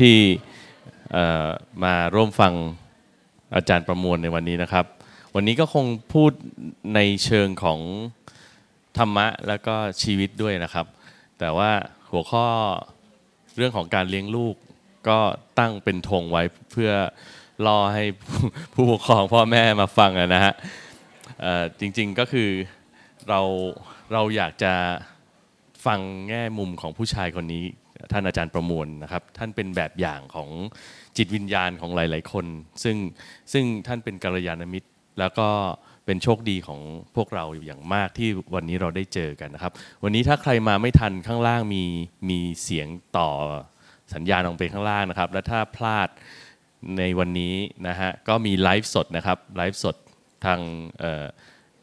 ที่มาร่วมฟังอาจารย์ประมวลในวันนี้นะครับ วันนี้ก็คงพูดในเชิงของธรรมะแล้วก็ชีวิตด้วยนะครับ แต่ว่าหัวข้อเรื่องของการเลี้ยงลูกก็ตั้งเป็นธงไว้เพื่อรอให้ผู้ปกครองพ่อแม่มาฟังนะฮะจริงๆก็คือเราเราอยากจะฟังแง่มุมของผู้ชายคนนี้ ท่านอาจารย์ประมวลนะครับ ท่านเป็นแบบอย่างของจิตวิญญาณของหลาย ๆ คน ซึ่งซึ่งท่านเป็นกัลยาณมิตร แล้วก็เป็นโชคดีของพวกเราอย่างมากที่วันนี้เราได้เจอกันนะครับ วันนี้ถ้าใครมาไม่ทันข้างล่างมีมีเสียงต่อสัญญาณลงไปข้างล่างนะครับ และถ้าพลาดในวันนี้นะฮะก็มีไลฟ์สดนะครับไลฟ์สดทางเอ่อ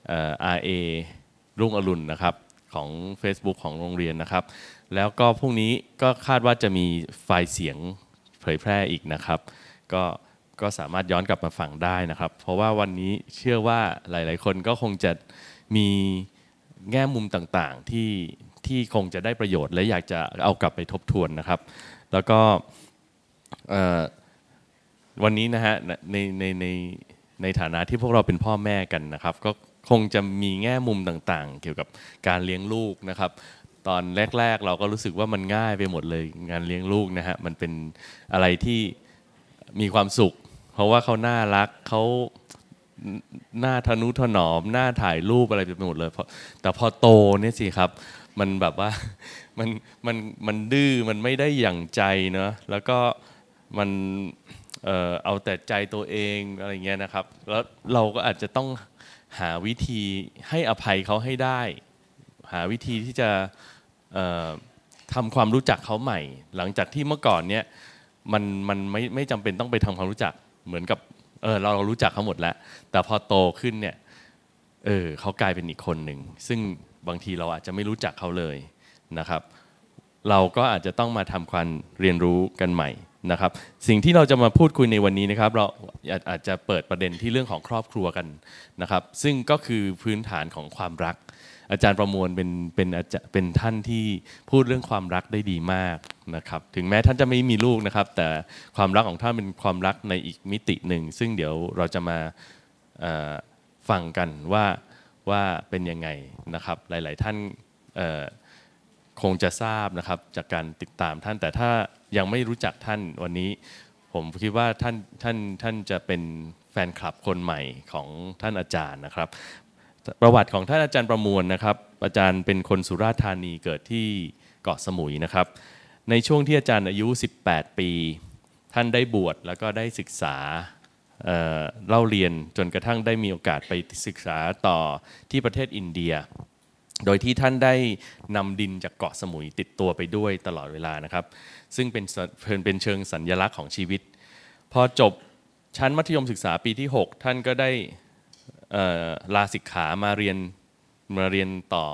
เอ่อ RA รุ่งอรุณนะครับของ Facebook ของโรงเรียนนะครับ แล้วก็พรุ่งนี้ก็คาดว่าจะมีไฟล์เสียงเผยแพร่อีกนะครับ ก็ก็สามารถย้อนกลับมาฟังได้นะครับ เพราะว่าวันนี้เชื่อว่าหลาย ๆ คนก็คงจะมีแง่มุมต่างๆที่ที่คงจะได้ประโยชน์ และอยากจะเอากลับไปทบทวนนะครับ แล้วก็วันนี้นะฮะในในในในฐานะที่พวกเราเป็นพ่อแม่กันนะครับ ก็คงจะมีแง่มุมต่างๆ เกี่ยวกับการเลี้ยงลูกนะครับ ตอนแรก ๆ เราก็รู้สึกว่ามันง่ายไปหมดเลยงานเลี้ยงลูกนะฮะมันเป็นอะไรที่มีความสุข เพราะว่าเขาน่ารักเขาหน้าทนุถนอม หน้าถ่ายรูปอะไรไปหมดเลยแต่พอโตเนี่ยสิครับ มันแบบว่ามันมันมันดื้อมันไม่ได้อย่างใจเนาะแล้วก็มันเออเอาแต่ใจตัวเองอะไรเงี้ยนะครับ แล้วเราก็อาจจะต้องหาวิธีให้อภัยเขาให้ได้ หาวิธีที่จะ ทำความรู้จักเขาใหม่ หลังจากที่เมื่อก่อนเนี่ยมันมันไม่ไม่จำเป็นต้องไปทำความรู้จักเหมือนกับเออเราเรารู้จักเขาหมดแล้ว แต่พอโตขึ้นเนี่ยเออเขากลายเป็นอีกคนหนึ่ง ซึ่งบางทีเราอาจจะไม่รู้จักเขาเลยนะครับ เราก็อาจจะต้องมาทำความเรียนรู้กันใหม่นะครับ สิ่งที่เราจะมาพูดคุยในวันนี้นะครับ เราอาจจะเปิดประเด็นที่เรื่องของครอบครัวกันนะครับ ซึ่งก็คือพื้นฐานของความรัก อาจารย์ประมวลเป็นเป็นอาจารย์เป็นท่านที่พูดเรื่องความรักได้ดีมากนะครับ ถึงแม้ท่านจะไม่มีลูกนะครับ แต่ความรักของท่านเป็นความรักในอีกมิติหนึ่ง ซึ่งเดี๋ยวเราจะมาฟังกันว่าว่าเป็นยังไงนะครับ หลาย ๆ ท่านคงจะทราบนะครับจากการติดตามท่านแต่ถ้ายังไม่รู้จักท่านวันนี้ ผมคิดว่าท่านท่านท่านจะเป็นแฟนคลับคนใหม่ของท่านอาจารย์นะครับ ประวัติของท่านอาจารย์ประมวลนะครับ อาจารย์เป็นคนสุราษฎร์ธานีเกิดที่เกาะสมุยนะครับ ในช่วงที่อาจารย์อายุ 18 ปี ท่านได้บวชแล้วก็ได้ศึกษาเล่าเรียนจนกระทั่งได้มีโอกาสไปศึกษาต่อที่ประเทศอินเดีย โดยที่ท่านได้นำดินจากเกาะสมุยติดตัวไปด้วยตลอดเวลานะครับ ซึ่งเป็นเป็นเชิงสัญญลักษณ์ของชีวิต พอจบชั้นมัธยมศึกษาปีที่ 6 ท่านก็ได้ ลาศิกขามาเรียนมาเรียนต่อ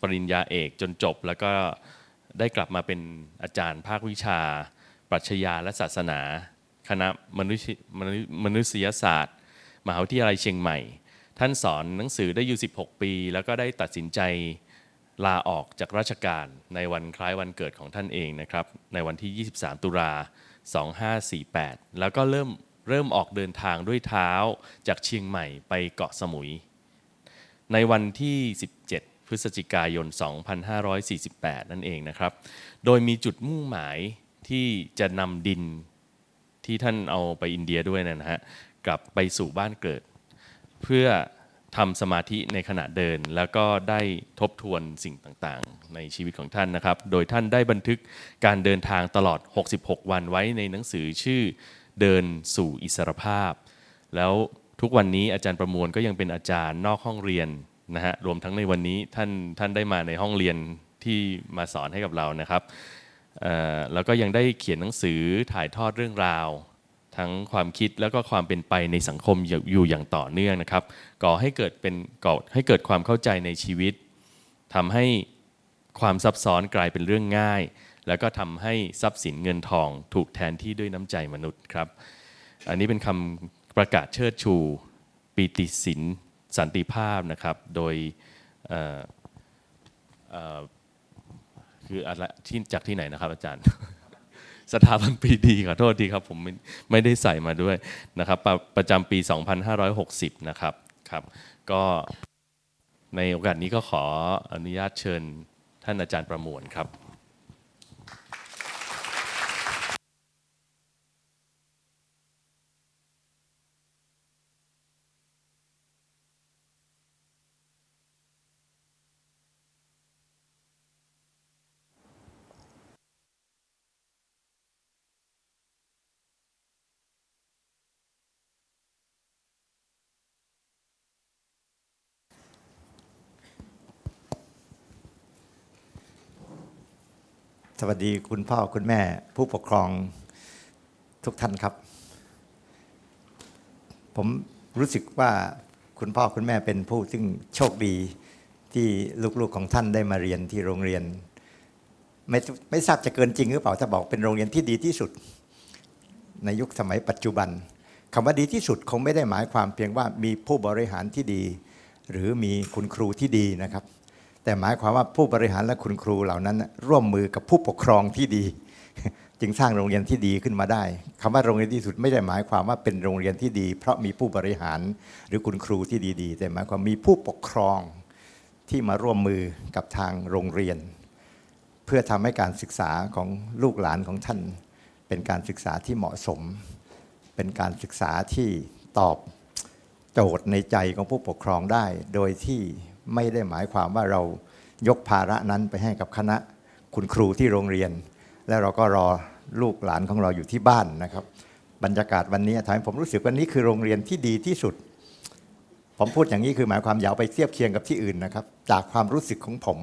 ปริญญาเอกจนจบ แล้วก็ได้กลับมาเป็นอาจารย์ภาควิชา ปรัชญาและศาสนา คณะมนุษยมนุษยศาสตร์มหาวิทยาลัยเชียงใหม่ ท่านสอนหนังสือได้อยู่ 16 ปี แล้วก็ได้ตัดสินใจลาออกจากราชการในวันคล้ายวันเกิดของท่านเองนะครับ ในวันที่ 23 ตุลา2548 แล้วก็เริ่ม เริ่มออกเดินทางด้วยเท้าจากเชียงใหม่ไปเกาะสมุย ในวันที่ 17 พฤศจิกายน 2548 นั่นเองนะครับ โดยมีจุดมุ่งหมายที่จะนำดินที่ท่านเอาไปอินเดียด้วยนะฮะกลับไปสู่บ้านเกิด เพื่อทำสมาธิในขณะเดินแล้วก็ได้ทบทวนสิ่งต่างๆ ในชีวิตของท่านนะครับ โดยท่านได้บันทึกการเดินทางตลอด 66 วันไว้ในหนังสือชื่อ เดินสู่อิสรภาพ แล้วทุกวันนี้อาจารย์ประมวลก็ยังเป็นอาจารย์นอกห้องเรียนนะฮะรวมทั้งในวันนี้ท่านท่านได้มาในห้องเรียนที่มาสอนให้กับเรานะครับแล้วก็ยังได้เขียนหนังสือถ่ายทอดเรื่องราว ทั้งความคิดแล้วก็ความเป็นไปในสังคมอยู่อย่างต่อเนื่องนะครับ ก่อให้เกิดเป็นก่อให้เกิดความเข้าใจในชีวิตทำให้ความซับซ้อนกลายเป็นเรื่องง่าย แล้วก็ทำให้ทรัพย์สินเงินทองถูกแทนที่ด้วยน้ำใจมนุษย์ครับ อันนี้เป็นคำประกาศเชิดชูปีติศินสันติภาพนะครับ โดยคืออะไรที่จากที่ไหนนะครับอาจารย์ สถาบันปีดีขอโทษทีครับผมไม่ไม่ได้ใส่มาด้วยนะครับประประจำปี 2560 นะครับครับก็ในโอกาสนี้ก็ขออนุญาตเชิญท่านอาจารย์ประมวลครับ สวัสดีคุณพ่อคุณแม่ ผู้ปกครองทุกท่านครับ ผมรู้สึกว่าคุณพ่อคุณแม่เป็นผู้ซึ่งโชคดีที่ลูกๆของท่านได้มาเรียนที่โรงเรียน ไม่ไม่ทราบจะเกินจริงหรือเปล่าถ้าบอกเป็นโรงเรียนที่ดีที่สุด ในยุคสมัยปัจจุบันคำว่าดีที่สุดคงไม่ได้หมายความเพียงว่ามีผู้บริหารที่ดี หรือมีคุณครูที่ดีนะครับ แต่หมายความว่าผู้บริหารและคุณครูเหล่านั้น ร่วมมือกับผู้ปกครองที่ดี จึงสร้างโรงเรียนที่ดีขึ้นมาได้คำว่าโรงเรียนที่สุดไม่ได้หมายความว่าเป็นโรงเรียนที่ดี เพราะมีผู้บริหารหรือคุณครูที่ดีๆ แต่หมายความมีผู้ปกครองที่มาร่วมมือกับทางโรงเรียน เพื่อทำให้การศึกษาของลูกหลานของท่าน เป็นการศึกษาที่เหมาะสม เป็นการศึกษาที่ตอบโจทย์ในใจของผู้ปกครองได้ โดยที่ ไม่ได้หมายความว่าเรายกภาระนั้นไปให้กับคณะคุณครูที่โรงเรียน แล้วเราก็รอลูกหลานของเราอยู่ที่บ้านนะครับ บรรยากาศวันนี้ทำให้ผมรู้สึกว่านี้คือโรงเรียนที่ดีที่สุด ผมพูดอย่างนี้คือหมายความยาวไปเทียบเคียงกับที่อื่นนะครับ จากความรู้สึกของผม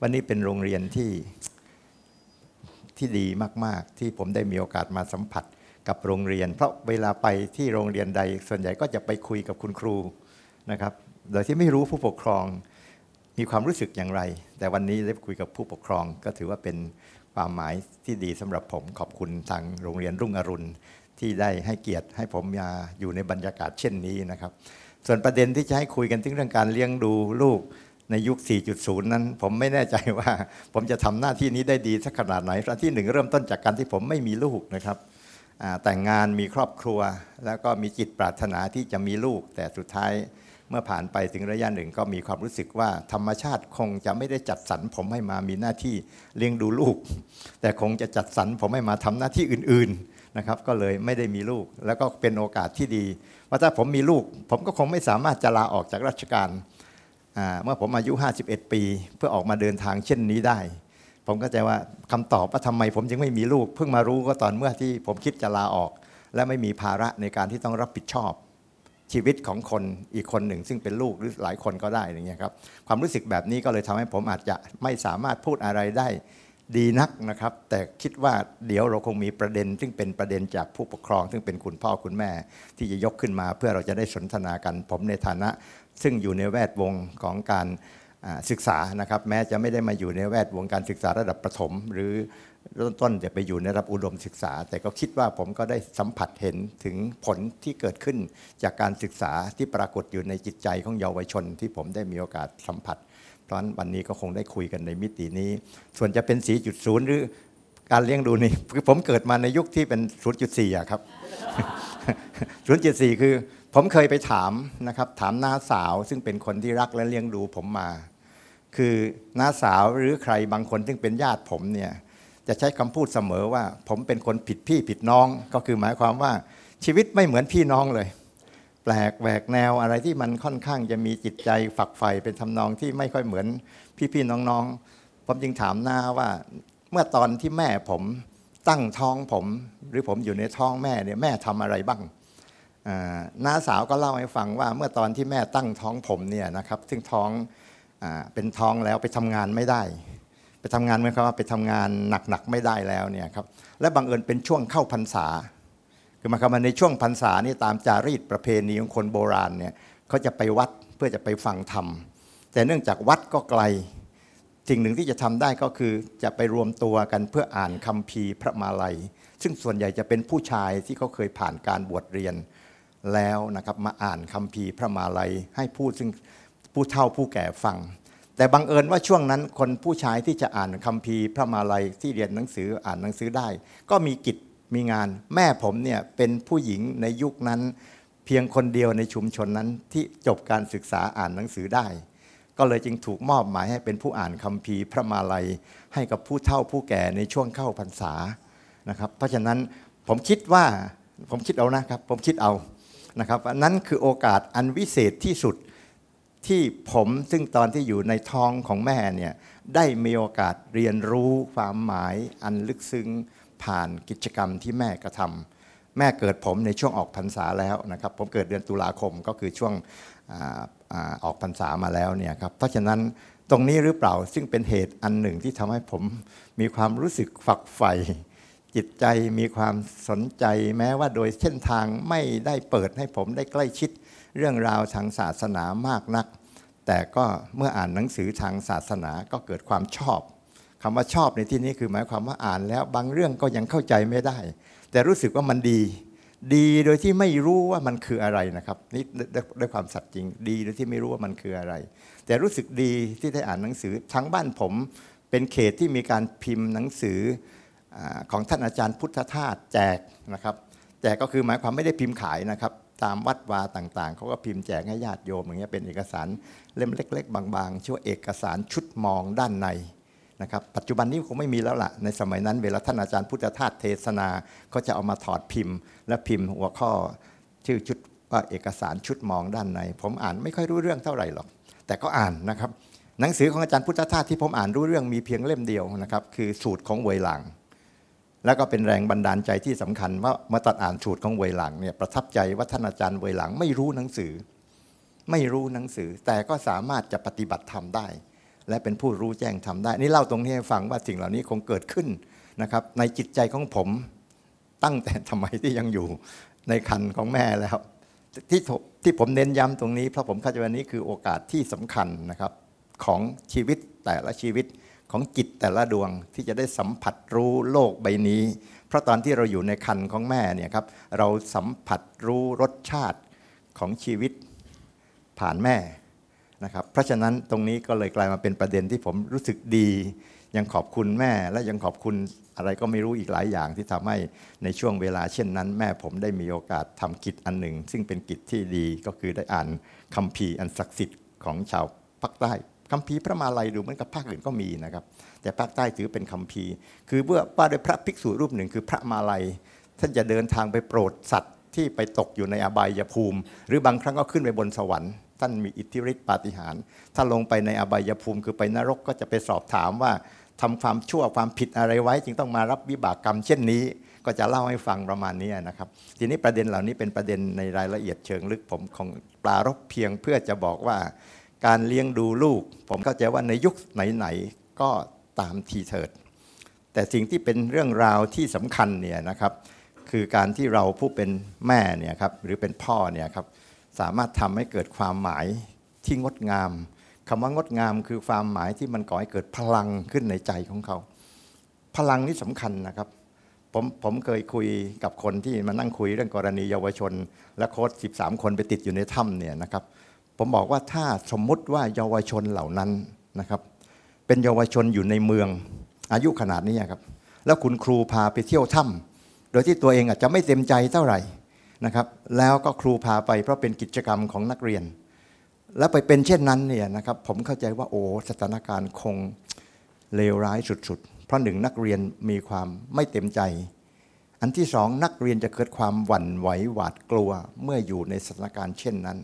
วันนี้เป็นโรงเรียนที่ที่ดีมาก ๆ ที่ผมได้มีโอกาสมาสัมผัสกับโรงเรียน เพราะเวลาไปที่โรงเรียนใดส่วนใหญ่ก็จะไปคุยกับคุณครูนะครับ โดยที่ไม่รู้ผู้ปกครองมีความรู้สึกอย่างไร แต่วันนี้ได้คุยกับผู้ปกครองก็ถือว่าเป็นความหมายที่ดีสำหรับผมขอบคุณทางโรงเรียนรุ่งอรุณ ที่ได้ให้เกียรติให้ผมมาอยู่ในบรรยากาศเช่นนี้นะครับ ส่วนประเด็นที่จะให้คุยกันถึงเรื่องการเลี้ยงดูลูกในยุค 4.0 นั้น ผมไม่แน่ใจว่า ผมจะทำหน้าที่นี้ได้ดีสักขนาดไหนเพราะที่หนึ่งเริ่มต้นจากการที่ผมไม่มีลูกนะครับแต่งงานมีครอบครัว แล้วก็มีจิตปรารถนาที่จะมีลูก แต่สุดท้าย เมื่อผ่านไปถึงระยะหนึ่งก็มีความรู้สึกว่าธรรมชาติคงจะไม่ได้จัดสรรผมให้มามีหน้าที่เลี้ยงดูลูก แต่คงจะจัดสรรผมให้มาทำหน้าที่อื่นๆนะครับ ก็เลยไม่ได้มีลูก แล้วก็เป็นโอกาสที่ดีว่าถ้าผมมีลูก ผมก็คงไม่สามารถจะลาออกจากราชการเมื่อผมอายุ 51 ปี เพื่อออกมาเดินทางเช่นนี้ได้ ผมก็จะว่าคำตอบว่าทำไมผมจึงไม่มีลูก เพิ่งมารู้ก็ตอนเมื่อที่ผมคิดจะลาออก และไม่มีภาระในการที่ต้องรับผิดชอบ ชีวิตของคนอีกคนหนึ่ง ซึ่งเป็นลูกหรือหลายคนก็ได้อย่างเงี้ยครับความรู้สึกแบบนี้ก็เลยทำให้ผมอาจจะไม่สามารถพูดอะไรได้ดีนักนะครับ แต่คิดว่าเดี๋ยวเราคงมีประเด็น ซึ่งเป็นประเด็นจากผู้ปกครอง ซึ่งเป็นคุณพ่อคุณแม่ ที่จะยกขึ้นมา เพื่อเราจะได้สนทนากันผมในฐานะ ซึ่งอยู่ในแวดวงของการศึกษานะครับ แม้จะไม่ได้มาอยู่ในแวดวงการศึกษาระดับประถม หรือ เริ่มต้นจะไปอยู่ในระดับอุดมศึกษา แต่ก็คิดว่าผมก็ได้สัมผัสเห็นถึงผลที่เกิดขึ้น จากการศึกษาที่ปรากฏอยู่ในจิตใจของเยาวชน ที่ผมได้มีโอกาสสัมผัสเพราะฉะนั้นวันนี้ก็คงได้คุยกันในมิตินี้ ส่วนจะเป็น 4.0 หรือการเลี้ยงดูนี่คือผมเกิดมาในยุคที่เป็น 0.4อะครับ 0.4 คือผมเคยไปถามนะครับถามน้าสาว ซึ่งเป็นคนที่รักและเลี้ยงดูผมมา คือน้าสาวหรือใครบางคนซึ่งเป็นญาติผมเนี่ย จะใช้คำพูดเสมอว่า ผมเป็นคนผิดพี่ผิดน้อง ก็คือหมายความว่าชีวิตไม่เหมือนพี่น้องเลย แปลกแหวกแนวอะไรที่มันค่อนข้างจะมีจิตใจฝักใฝ่เป็นทำนองที่ไม่ค่อยเหมือนพี่ๆน้องๆ ผมจึงถามหน้าว่า เมื่อตอนที่แม่ผมตั้งท้องผม หรือผมอยู่ในท้องแม่เนี่ยแม่ทำอะไรบ้างน้าสาวก็เล่าให้ฟังว่า เมื่อตอนที่แม่ตั้งท้องผมเนี่ยนะครับ ซึ่งท้องอเป็นท้องแล้วไปทำงานไม่ได้ ไปทำงานหมความว่าไปทำงานหนักๆไม่ได้แล้วเนี่ยครับและบังเอิญเป็นช่วงเข้าพรรษา คือมาความว่าในช่วงพรรษานี่ตามจารีตประเพณีของคนโบราณเนี่ยเขาจะไปวัดเพื่อจะไปฟังธรรม แต่เนื่องจากวัดก็ไกลสิ่งหนึ่งที่จะทำได้ก็คือจะไปรวมตัวกันเพื่ออ่านคัมภีร์พระมาลัย ซึ่งส่วนใหญ่จะเป็นผู้ชายที่เขาเคยผ่านการบวชเรียนแล้วนะครับมาอ่านคัมภีร์พระมาลัย ให้ผู้ซึ่งผู้เฒ่าผู้แก่ฟัง แต่บังเอิญว่าช่วงนั้นคนผู้ชายที่จะอ่านคัมภีร์พระมาลัยที่เรียนหนังสืออ่านหนังสือได้ ก็มีกิจมีงาน แม่ผมเนี่ยเป็นผู้หญิงในยุคนั้น เพียงคนเดียวในชุมชนนั้นที่จบการศึกษาอ่านหนังสือได้ ก็เลยจึงถูกมอบหมายให้เป็นผู้อ่านคัมภีร์พระมาลัย ให้กับผู้เฒ่าผู้แก่ในช่วงเข้าพรรษานะครับเพราะฉะนั้นผมคิดว่าผมคิดเอานะครับ ผมคิดเอานะครับอันนั้นคือโอกาสอันวิเศษที่สุด ที่ผมซึ่งตอนที่อยู่ในท้องของแม่เนี่ยได้มีโอกาสเรียนรู้ความหมายอันลึกซึ้งผ่านกิจกรรมที่แม่กระทำแม่เกิดผมในช่วงออกพรรษาแล้วนะครับ ผมเกิดเดือนตุลาคมก็คือช่วงออกพรรษามาแล้วเนี่ยครับเพราะฉะนั้นตรงนี้หรือเปล่าซึ่งเป็นเหตุอันหนึ่งที่ทำให้ผมมีความรู้สึกฝักใฝ่จิตใจมีความสนใจแม้ว่าโดยเส้นทางไม่ได้เปิดให้ผมได้ใกล้ชิด เรื่องราวทางศาสนามากนัก แต่ก็เมื่ออ่านหนังสือทางศาสนาก็เกิดความชอบคำว่าชอบในที่นี้คือหมายความว่าอ่านแล้วบางเรื่องก็ยังเข้าใจไม่ได้ แต่รู้สึกว่ามันดี ดีโดยที่ไม่รู้ว่ามันคืออะไรนะครับนี่ด้วยความสัตย์จริงดีโดยที่ไม่รู้ว่ามันคืออะไร แต่รู้สึกดีที่ได้อ่านหนังสือทั้งบ้านผมเป็นเขตที่มีการพิมพ์หนังสือของท่านอาจารย์พุทธทาสแจกนะครับแจกก็คือหมายความไม่ได้พิมพ์ขายนะครับ ตามวัดวาต่างๆ เขาก็พิมพ์แจกให้ญาติโยมอย่างเงี้ยเป็นเอกสารเล่มเล็ก ๆ บางๆชื่อว่าเอกสารชุดมองด้านในนะครับปัจจุบันนี้คงไม่มีแล้วล่ะในสมัยนั้น เวลาท่านอาจารย์พุทธทาสเทศนา ก็จะเอามาถอดพิมพ์ และพิมพ์หัวข้อชื่อชุดว่าเอกสารชุดมองด้านใน ผมอ่านไม่ค่อยรู้เรื่องเท่าไหร่หรอก แต่ก็อ่านนะครับ หนังสือของอาจารย์พุทธทาสที่ผมอ่านรู้เรื่องมีเพียงเล่มเดียวนะครับคือสูตรของเวหลัง แล้วก็เป็นแรงบันดาลใจที่สำคัญว่ามื่อตัดอ่านสูตรของเวยหลังเนี่ยประทับใจว่าท่านอาจารย์เวยหลังไม่รู้หนังสือ ไม่รู้หนังสือ แต่ก็สามารถจะปฏิบัติธรรมได้ และเป็นผู้รู้แจ้งทำได้ นี่เล่าตรงนี้ให้ฟังว่าสิ่งเหล่านี้คงเกิดขึ้นนะครับ ในจิตใจของผมตั้งแต่สมัยที่ยังอยู่ในคันของแม่แล้ว ที่ที่ผมเน้นย้ำตรงนี้เพราะผมเข้าใจว่านี้คือโอกาสที่สำคัญนะครับของชีวิตแต่ละชีวิต ของจิตแต่ละดวงที่จะได้สัมผัสรู้โลกใบนี้ เพราะตอนที่เราอยู่ในคันของแม่เนี่ยครับเราสัมผัสรู้รสชาติของชีวิตผ่านแม่นะครับเพราะฉะนั้นตรงนี้ก็เลยกลายมาเป็นประเด็นที่ผมรู้สึกดี ยังขอบคุณแม่และยังขอบคุณอะไรก็ไม่รู้อีกหลายอย่างที่ทำให้ในช่วงเวลาเช่นนั้น แม่ผมได้มีโอกาสทำกิจอันหนึ่ง ซึ่งเป็นกิจที่ดีก็คือได้อ่านคัมภีร์อันศักดิ์สิทธิ์ของชาวภาคใต้ คำพีพระมาลัยดูเหมือนกับภาคอื่นก็มีนะครับ แต่ภาคใต้ถือเป็นคำพีคือเมื่อว่าโดยพระภิกษุรูปหนึ่งคือพระมาลัย ท่านจะเดินทางไปโปรดสัตว์ที่ไปตกอยู่ในอบายภูมิ หรือบางครั้งก็ขึ้นไปบนสวรรค์ท่านมีอิทธิฤทธิปาฏิหาริย์ถ้าลงไปในอบายภูมิคือไปนรกก็จะไปสอบถามว่าทำความชั่วความผิดอะไรไว้ จึงต้องมารับวิบากกรรมเช่นนี้ ก็จะเล่าให้ฟังประมาณนี้นะครับ ทีนี้ประเด็นเหล่านี้เป็นประเด็นในรายละเอียดเชิงลึกผมของปลารบเพียงเพื่อจะบอกว่า การเลี้ยงดูลูก ผมเข้าใจว่าในยุคไหนๆก็ตามทีเถิด แต่สิ่งที่เป็นเรื่องราวที่สำคัญเนี่ยนะครับคือการที่เราผู้เป็นแม่เนี่ยครับหรือเป็นพ่อเนี่ยครับสามารถทำให้เกิดความหมายที่งดงามคำว่างดงามคือความหมายที่มันก่อให้เกิดพลังขึ้นในใจของเขา พลังนี้สำคัญนะครับผมผมเคยคุยกับคนที่มานั่งคุยเรื่องกรณีเยาวชน และโค้ช13 คนไปติดอยู่ในถ้ำเนี่ยนะครับ ผมบอกว่าถ้าสมมุติว่าเยาวชนเหล่านั้นนะครับ เป็นเยาวชนอยู่ในเมืองอายุขนาดนี้ครับ แล้วคุณครูพาไปเที่ยวถ้ำโดยที่ตัวเองอาจจะไม่เต็มใจเท่าไหร่นะครับ แล้วก็ครูพาไปเพราะเป็นกิจกรรมของนักเรียน แล้วไปเป็นเช่นนั้นเนี่ยนะครับ ผมเข้าใจว่าโอ้สถานการณ์คงเลวร้ายสุดๆ เพราะหนึ่งนักเรียนมีความไม่เต็มใจ อันที่สองนักเรียนจะเกิดความหวั่นไหวหวาดกลัวเมื่ออยู่ในสถานการณ์เช่นนั้น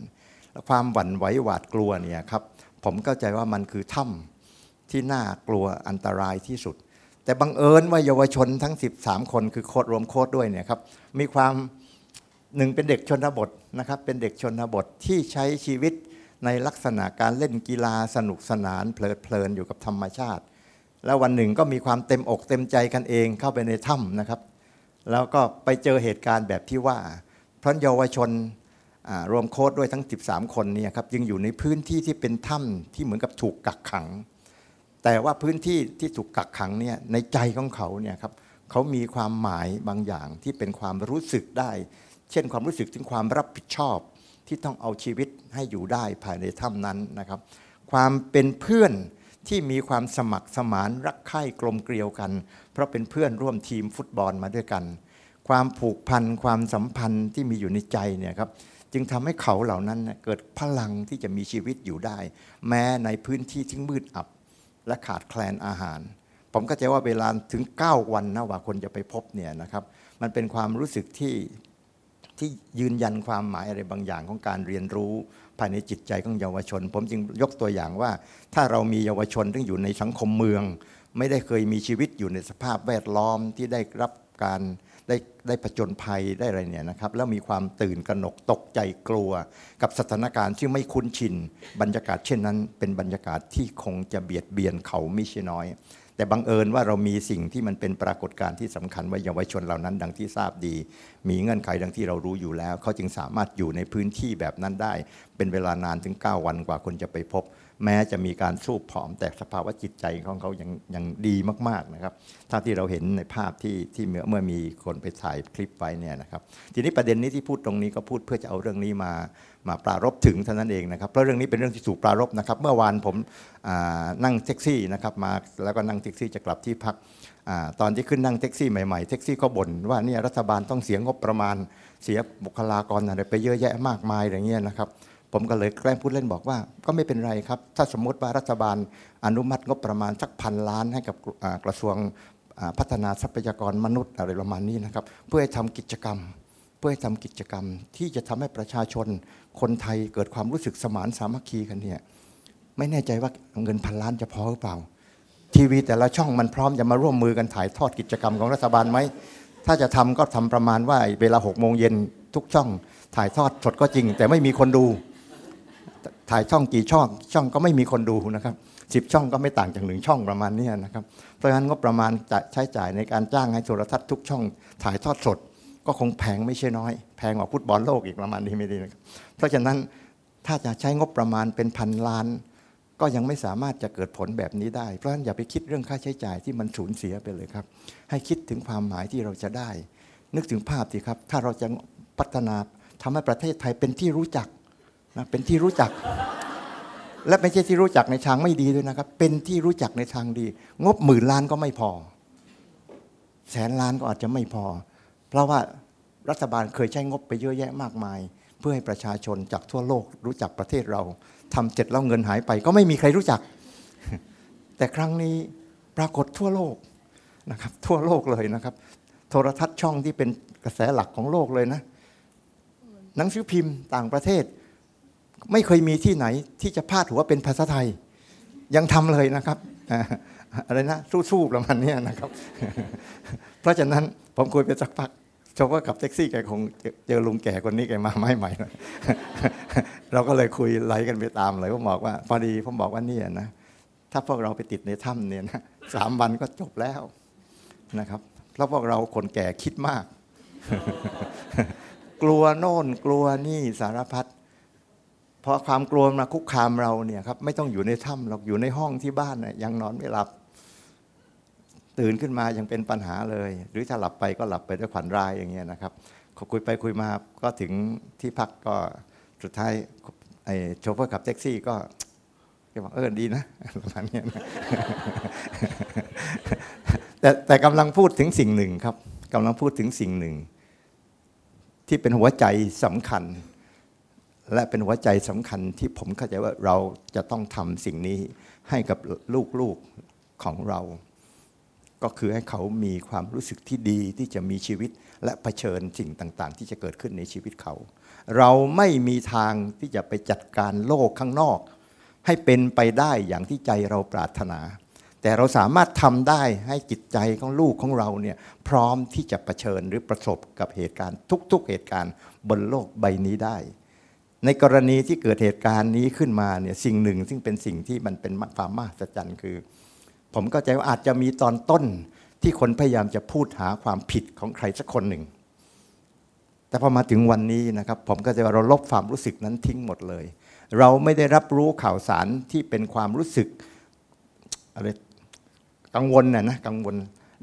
ความหวั่นไหวหวาดกลัวเนี่ยครับผมเข้าใจว่ามันคือถ้ำที่น่ากลัวอันตรายที่สุด แต่บังเอิญว่าเยาวชนทั้ง 13 คนคือโค้ชรวมโค้ชด้วยเนี่ยครับมีความหนึ่งเป็นเด็กชนบทนะครับเป็นเด็กชนบทที่ใช้ชีวิตในลักษณะการเล่นกีฬาสนุกสนานเพลิดเพลินอยู่กับธรรมชาติ แล้ววันหนึ่งก็มีความเต็มอกเต็มใจกันเองเข้าไปในถ้ำนะครับ แล้วก็ไปเจอเหตุการณ์แบบที่ว่าเพราะเยาวชน รวมโค้ชด้วยทั้ง 13 คนนี่ครับยังอยู่ในพื้นที่ที่เป็นถ้ำที่เหมือนกับถูกกักขัง แต่ว่าพื้นที่ที่ถูกกักขังเนี่ยในใจของเขาเนี่ยครับเขามีความหมายบางอย่างที่เป็นความรู้สึกได้ เช่นความรู้สึกถึงความรับผิดชอบ ที่ต้องเอาชีวิตให้อยู่ได้ภายในถ้ำนั้นนะครับ ความเป็นเพื่อนที่มีความสมัครสมานรักใคร่กลมเกลียวกัน เพราะเป็นเพื่อนร่วมทีมฟุตบอลมาด้วยกัน ความผูกพันความสัมพันธ์ที่มีอยู่ในใจเนี่ยครับ จึงทำให้เขาเหล่านั้นเกิดพลังที่จะมีชีวิตอยู่ได้ แม้ในพื้นที่ที่มืดอับ และขาดแคลนอาหาร ผมก็จะว่าเวลาถึง 9 วันนะว่าคนจะไปพบเนี่ยนะครับ มันเป็นความรู้สึกที่ที่ยืนยันความหมายอะไรบางอย่างของการเรียนรู้ ภายในจิตใจของเยาวชน ผมจึงยกตัวอย่างว่า ถ้าเรามีเยาวชนที่อยู่ในสังคมเมือง ไม่ได้เคยมีชีวิตอยู่ในสภาพแวดล้อมที่ได้รับการ ได้ได้ผจญภัยได้อะไรเนี่ยนะครับแล้วมีความตื่นกระหนกตกใจกลัว กับสถานการณ์ที่ไม่คุ้นชิน บรรยากาศเช่นนั้น เป็นบรรยากาศที่คงจะเบียดเบียนเขาไม่ใช่น้อย แต่บังเอิญว่าเรามีสิ่งที่มันเป็นปรากฏการณ์ที่สำคัญว่าเยาวชนเหล่านั้น ดังที่ทราบดี มีเงื่อนไขดังที่เรารู้อยู่แล้ว เขาจึงสามารถอยู่ในพื้นที่แบบนั้นได้ เป็นเวลานานถึง 9 วันกว่าคนจะไปพบ แม้จะมีการสู้ผอมแต่สภาวะจิตใจของเขายังยังดีมาก ๆนะครับ ถ้าที่เราเห็นในภาพที่ที่เมื่อเมื่อมีคนไปถ่ายคลิปไว้เนี่ยนะครับ ทีนี้ประเด็นนี้ที่พูดตรงนี้ก็พูดเพื่อจะเอาเรื่องนี้มามาปรารภถึงเท่านั้นเองนะครับ เพราะเรื่องนี้เป็นเรื่องที่ถูกปรารภนะครับ เมื่อวานผมนั่งแท็กซี่นะครับมาแล้วก็นั่งแท็กซี่จะกลับที่พัก ตอนที่ขึ้นนั่งแท็กซี่ใหม่ๆแท็กซี่ก็บ่นว่าเนี่ยรัฐบาลต้องเสียงบประมาณเสียบุคลากรอะไรไปเยอะแยะมากมายอย่างเงี้ยนะครับ ผมก็เลยแกล้งพูดเล่นบอกว่า ก็ไม่เป็นไรครับ ถ้าสมมติว่ารัฐบาลอนุมัติงบประมาณสักพันล้านให้กับกระทรวงพัฒนาทรัพยากรมนุษย์อะไรประมาณนี้นะครับ เพื่อให้ทำกิจกรรม เพื่อให้ทำกิจกรรมที่จะทำให้ประชาชน คนไทยเกิดความรู้สึกสมานสามัคคีกันเนี่ยไม่แน่ใจว่าเงินพันล้านจะพอหรือเปล่า ทีวีแต่ละช่องมันพร้อมจะมาร่วมมือกันถ่ายทอดกิจกรรมของรัฐบาลไหมถ้าจะทำก็ทำประมาณว่าเวลาหกโมงเย็นทุกช่องถ่ายทอดสดก็จริง แต่ไม่มีคนดู ถ่ายช่องกี่ช่องช่องก็ไม่มีคนดูนะครับสิบช่องก็ไม่ต่างจากหนึ่งช่องประมาณนี้นะครับ เพราะฉะนั้นงบประมาณจะใช้จ่ายในการจ้างให้โทรทัศน์ทุกช่องถ่ายทอดสด ก็คงแพงไม่ใช่น้อย แพงกว่าฟุตบอลโลกอีกประมาณนี้ไม่ดีนะครับเพราะฉะนั้นถ้าจะใช้งบประมาณเป็นพันล้าน ก็ยังไม่สามารถจะเกิดผลแบบนี้ได้ เพราะฉะนั้นอย่าไปคิดเรื่องค่าใช้จ่ายที่มันสูญเสียไปเลยครับ ให้คิดถึงความหมายที่เราจะได้ นึกถึงภาพสิครับ ถ้าเราจะพัฒนาทำให้ประเทศไทยเป็นที่รู้จัก นะเป็นที่รู้จัก และไม่ใช่ที่รู้จักในทางไม่ดีด้วยนะครับ เป็นที่รู้จักในทางดี งบหมื่นล้านก็ไม่พอ แสนล้านก็อาจจะไม่พอ เพราะว่ารัฐบาลเคยใช้งบไปเยอะแยะมากมาย เพื่อให้ประชาชนจากทั่วโลกรู้จักประเทศเราทำเสร็จแล้วเงินหายไป ก็ไม่มีใครรู้จัก แต่ครั้งนี้ปรากฏทั่วโลกนะครับ ทั่วโลกเลยนะครับ โทรทัศน์ช่องที่เป็นกระแสหลักของโลกเลยนะหนังสือพิมพ์ต่างประเทศ ไม่เคยมีที่ไหนที่จะพาดหัวเป็นภาษาไทย ยังทำเลยนะครับอะไรนะสู้ๆประมาณนี้นะครับ เพราะฉะนั้นผมคุยไปสักพักโชเฟอร์กับแท็กซี่แกคงเจอลุงแก่คนนี้แกมาไม่ใหม่เลยเราก็เลยคุยไล่กันไปตามเลยผมบอกว่า พอดีผมบอกว่านี่นะถ้าพวกเราไปติดในถ้ำเนี่ยนะสามวันก็จบแล้วนะครับเพราะพวกเราคนแก่คิดมาก กลัวโน่นกลัวนี่สารพัด พอความกลัวมาคุกคามเราเนี่ยครับไม่ต้องอยู่ในถ้ำหรอกอยู่ในห้องที่บ้านน่ยยังนอนไม่หลับ ตื่นขึ้นมายังเป็นปัญหาเลย หรือถ้าหลับไปก็หลับไปด้วยขวัญร้ายอย่างเงี้ยนะครับคุยไปคุยมาก็ถึงที่พักก็สุดท้ายไอ้โชเฟอร์ขับแท็กซี่ก็ก็บอกเออดีนะประมาณนี้นะแต่แต่กำลังพูดถึงสิ่งหนึ่งครับกำลังพูดถึงสิ่งหนึ่ง ที่เป็นหัวใจสำคัญ และเป็นหัวใจสำคัญที่ผมเข้าใจว่าเราจะต้องทำสิ่งนี้ให้กับลูกๆของเรา ก็คือให้เขามีความรู้สึกที่ดีที่จะมีชีวิตและะเผชิญสิ่งต่างๆ ที่จะเกิดขึ้นในชีวิตเขา เราไม่มีทางที่จะไปจัดการโลกข้างนอก ให้เป็นไปได้อย่างที่ใจเราปรารถนา แต่เราสามารถทำได้ให้จิตใจของลูกของเราเนี่ยพร้อมที่จะะเผชิญหรือประสบกับเหตุการณ์ทุก ๆ เหตุการณ์บนโลกใบนี้ได้ ในกรณีที่เกิดเหตุการณ์นี้ขึ้นมาเนี่ยสิ่งหนึ่ง ซึ่งเป็นสิ่งที่มันเป็นความมหัศจรรย์คือ ผมก็ใจว่าอาจจะมีตอนต้นที่คนพยายามจะพูดหาความผิดของใครสักคนหนึ่ง แต่พอมาถึงวันนี้นะครับ ผมก็จะว่าเราลบความรู้สึกนั้นทิ้งหมดเลย เราไม่ได้รับรู้ข่าวสารที่เป็นความรู้สึกอะไรกังวลน่ะนะกังวล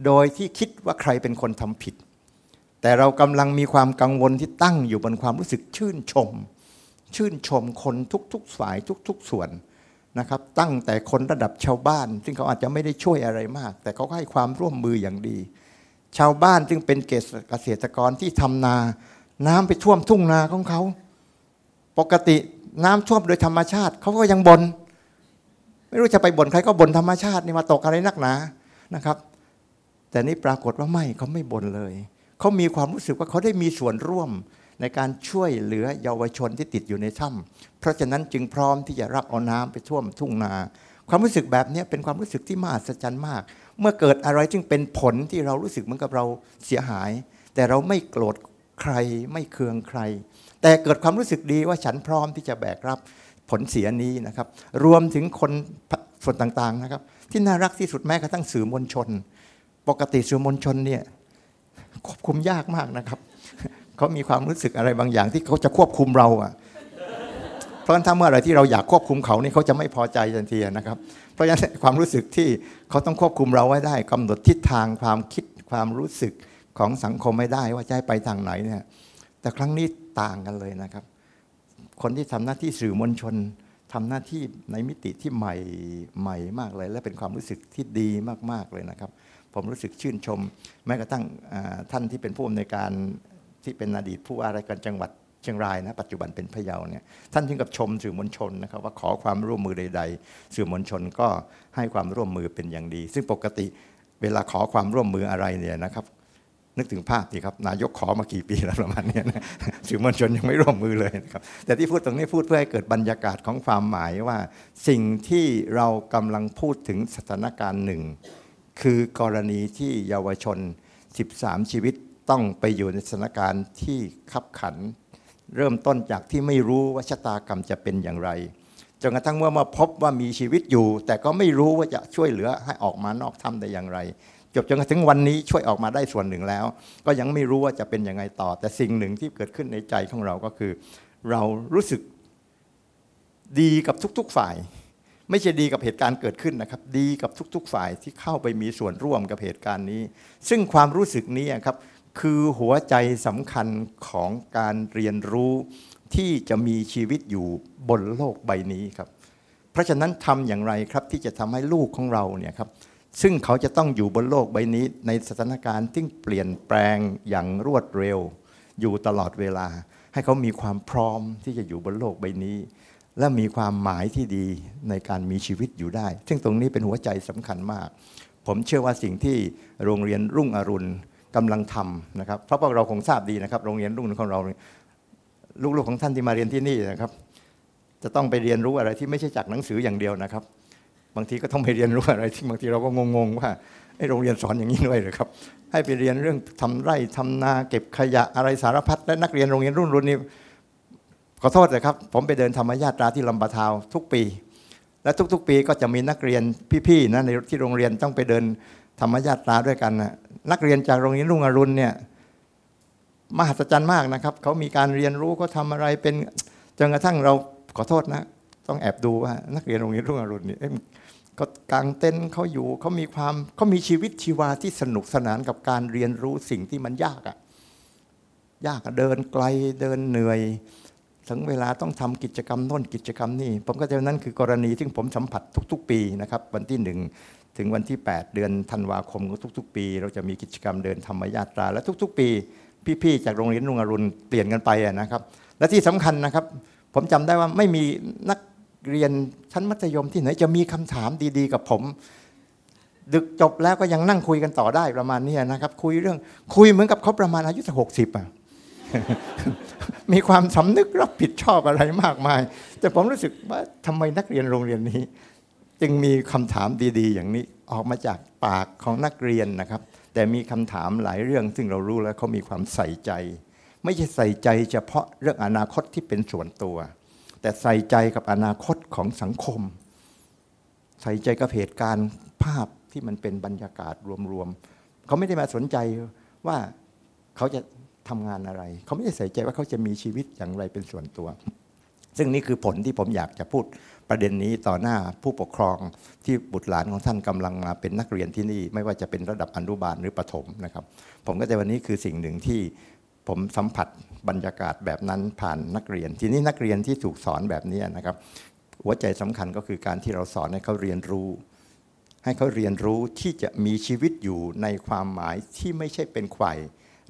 โดยที่คิดว่าใครเป็นคนทำผิด แต่เรากำลังมีความกังวลที่ตั้งอยู่บนความรู้สึกชื่นชม ชื่นชมคนทุกๆฝ่ายทุก ๆ ส่วนนะครับ ตั้งแต่คนระดับชาวบ้าน ซึ่งเขาอาจจะไม่ได้ช่วยอะไรมาก แต่เขาให้ความร่วมมืออย่างดี ชาวบ้านซึ่งเป็นเกษตรกรที่ทำนา น้ำไปท่วมทุ่งนาของเขา ปกติน้ำท่วมโดยธรรมชาติ เขาก็ยังบน่นไม่รู้จะไปบ่นใครก็บ่นธรรมชาตินี่มาตกอะไรนักหนานะครับ แต่นี่ปรากฏว่าไม่เขาไม่บ่นเลย เขามีความรู้สึกว่าเขาได้มีส่วนร่วม ในการช่วยเหลือเยาวชนที่ติดอยู่ในถ้ำเพราะฉะนั้นจึงพร้อมที่จะรับเอาน้ำไปท่วมทุ่งนา ความรู้สึกแบบนี้เป็นความรู้สึกที่มหัศจรรย์มาก เมื่อเกิดอะไรจึงเป็นผลที่เรารู้สึกเหมือนกับเราเสียหาย แต่เราไม่โกรธใครไม่เคืองใคร แต่เกิดความรู้สึกดีว่าฉันพร้อมที่จะแบกรับผลเสียนี้นะครับ รวมถึงคนส่วนต่างๆนะครับ ที่น่ารักที่สุดแม้กระทั่งสื่อมวลชน ปกติสื่อมวลชนเนี่ยควบคุมยากมากนะครับ เขามีความรู้สึกอะไรบางอย่างที่เขาจะควบคุมเราอะ เพราะฉะนั้นถ้าเมื่อไรที่เราอยากควบคุมเขานี่เขาจะไม่พอใจทันทีนะครับ เพราะฉะนั้นความรู้สึกที่เขาต้องควบคุมเราไว้ได้กำหนดทิศทางความคิดความรู้สึกของสังคมไม่ได้ว่าจะให้ไปทางไหนเนี่ย แต่ครั้งนี้ต่างกันเลยนะครับ คนที่ทำหน้าที่สื่อมวลชนทำหน้าที่ในมิติที่ใหม่ใหม่มากเลย และเป็นความรู้สึกที่ดีมากๆเลยนะครับ ผมรู้สึกชื่นชม แม้กระทั่งท่านที่เป็นผู้อำนวยการ ที่เป็นอดีตผู้ว่าราชการจังหวัดเชียงรายนะปัจจุบันเป็นพะเยาเนี่ยท่านถึงกับชมสื่อมวลชนนะครับว่าขอความร่วมมือใด ๆ สื่อมวลชนก็ให้ความร่วมมือเป็นอย่างดี ซึ่งปกติเวลาขอความร่วมมืออะไรเนี่ยนะครับนึกถึงภาพสิครับนายกขอมากี่ปีแล้วประมาณนี้นะสื่อมวลชนยังไม่ร่วมมือเลยนะครับแต่ที่พูดตรงนี้พูดเพื่อให้เกิดบรรยากาศของความหมายว่า สิ่งที่เรากำลังพูดถึงสถานการณ์หนึ่งคือกรณีที่เยาวชน 13 ชีวิต ต้องไปอยู่ในสถานการณ์ที่ขับขัน เริ่มต้นจากที่ไม่รู้ว่าชะตากรรมจะเป็นอย่างไรจนกระทั่งเมื่อมาพบว่ามีชีวิตอยู่ แต่ก็ไม่รู้ว่าจะช่วยเหลือให้ออกมานอกถ้ำได้อย่างไร จบจนกระทั่งวันนี้ช่วยออกมาได้ส่วนหนึ่งแล้ว ก็ยังไม่รู้ว่าจะเป็นยังไงต่อ แต่สิ่งหนึ่งที่เกิดขึ้นในใจของเราก็คือ เรารู้สึกดีกับทุก ๆฝ่าย ไม่ใช่ดีกับเหตุการณ์เกิดขึ้นนะครับ ดีกับทุก ๆ ฝ่ายที่เข้าไปมีส่วนร่วมกับเหตุการณ์นี้ ซึ่งความรู้สึกนี้ครับ คือหัวใจสำคัญของการเรียนรู้ที่จะมีชีวิตอยู่บนโลกใบนี้ครับ เพราะฉะนั้นทำอย่างไรครับที่จะทำให้ลูกของเราเนี่ยครับซึ่งเขาจะต้องอยู่บนโลกใบนี้ ในสถานการณ์ที่เปลี่ยนแปลงอย่างรวดเร็ว อยู่ตลอดเวลา ให้เขามีความพร้อมที่จะอยู่บนโลกใบนี้ และมีความหมายที่ดีในการมีชีวิตอยู่ได้ ซึ่งตรงนี้เป็นหัวใจสำคัญมาก ผมเชื่อว่าสิ่งที่โรงเรียนรุ่งอรุณ กำลังทำนะครับ เพราะพวกเราคงทราบดีนะครับ โรงเรียนรุ่นของเรา ลูกๆของท่านที่มาเรียนที่นี่นะครับ จะต้องไปเรียนรู้อะไรที่ไม่ใช่จากหนังสืออย่างเดียวนะครับ บางทีก็ต้องไปเรียนรู้อะไรที่บางทีเราก็งงๆว่าไอโรงเรียนสอนอย่างนี้ด้วยหรือครับ ให้ไปเรียนเรื่องทำไร่ทำนาเก็บขยะอะไรสารพัดและนักเรียนโรงเรียนรุ่นรุ่นนี้ขอโทษเลยครับ ผมไปเดินธรรมญาตราที่ลำบะทาวทุกปี และทุกๆ ปีก็จะมีนักเรียนพี่ๆนะในที่โรงเรียนต้องไปเดินธรรมญาตราด้วยกันนะ นักเรียนจากโรงเรียนรุ่งอรุณเนี่ยมหัศจรรย์มากนะครับ เขามีการเรียนรู้เขาทาอะไรเป็นจนกระทั่งเราขอโทษนะ ต้องแอบดูว่านักเรียนโรงเรียนรุ่งอรุณนี่เขากางเต้นเขาอยู่เขามีความเขามีชีวิตชีวาที่สนุกสนานกับการเรียนรู้สิ่งที่มันยากอะยากเดินไกลเดินเหนื่อย ถึงเวลาต้องทำกิจกรรมน่นกิจกรรมนี่ผมก็จะนั้นคือกรณีที่ผมสัมผัสทุก ๆ ปีนะครับ วันที่หนึ่ง ถึงวันที่ 8 เดือนธันวาคมของทุก ๆ ปี เราจะมีกิจกรรมเดินธรรมญาตรา และทุก ๆ ปี พี่ๆจากโรงเรียนรุ่งอรุณเปลี่ยนกันไปนะครับ และที่สำคัญนะครับ ผมจำได้ว่าไม่มีนักเรียนชั้นมัธยมที่ไหนจะมีคำถามดีๆ กับผม ดึกจบแล้วก็ยังนั่งคุยกันต่อได้ประมาณนี้นะครับ คุยเรื่องคุยเหมือนกับเขาประมาณอายุสักหกสิบอะมีความสำนึกรับผิดชอบอะไรมากมาย แต่ผมรู้สึกว่าทำไมนักเรียนโรงเรียนนี้ จึงมีคำถามดีๆ อย่างนี้ออกมาจากปากของนักเรียนนะครับ แต่มีคำถามหลายเรื่อง ซึ่งเรารู้แล้วเขามีความใส่ใจ ไม่ใช่ใส่ใจเฉพาะเรื่องอนาคตที่เป็นส่วนตัว แต่ใส่ใจกับอนาคตของสังคม ใส่ใจกับเหตุการณ์ภาพที่มันเป็นบรรยากาศรวมๆเขาไม่ได้มาสนใจว่าเขาจะทำงานอะไร เขาไม่ได้ใส่ใจว่าเขาจะมีชีวิตอย่างไรเป็นส่วนตัว ซึ่งนี่คือผลที่ผมอยากจะพูด ประเด็นนี้ต่อหน้าผู้ปกครองที่บุตรหลานของท่านกำลังมาเป็นนักเรียนที่นี่ ไม่ว่าจะเป็นระดับอนุบาลหรือประถมนะครับ ผมก็จะวันนี้คือสิ่งหนึ่งที่ผมสัมผัสบรรยากาศแบบนั้นผ่านนักเรียน ทีนี้นักเรียนที่ถูกสอนแบบนี้นะครับหัวใจสำคัญก็คือการที่เราสอนให้เขาเรียนรู้ ให้เขาเรียนรู้ที่จะมีชีวิตอยู่ในความหมายที่ไม่ใช่เป็นฝ่าย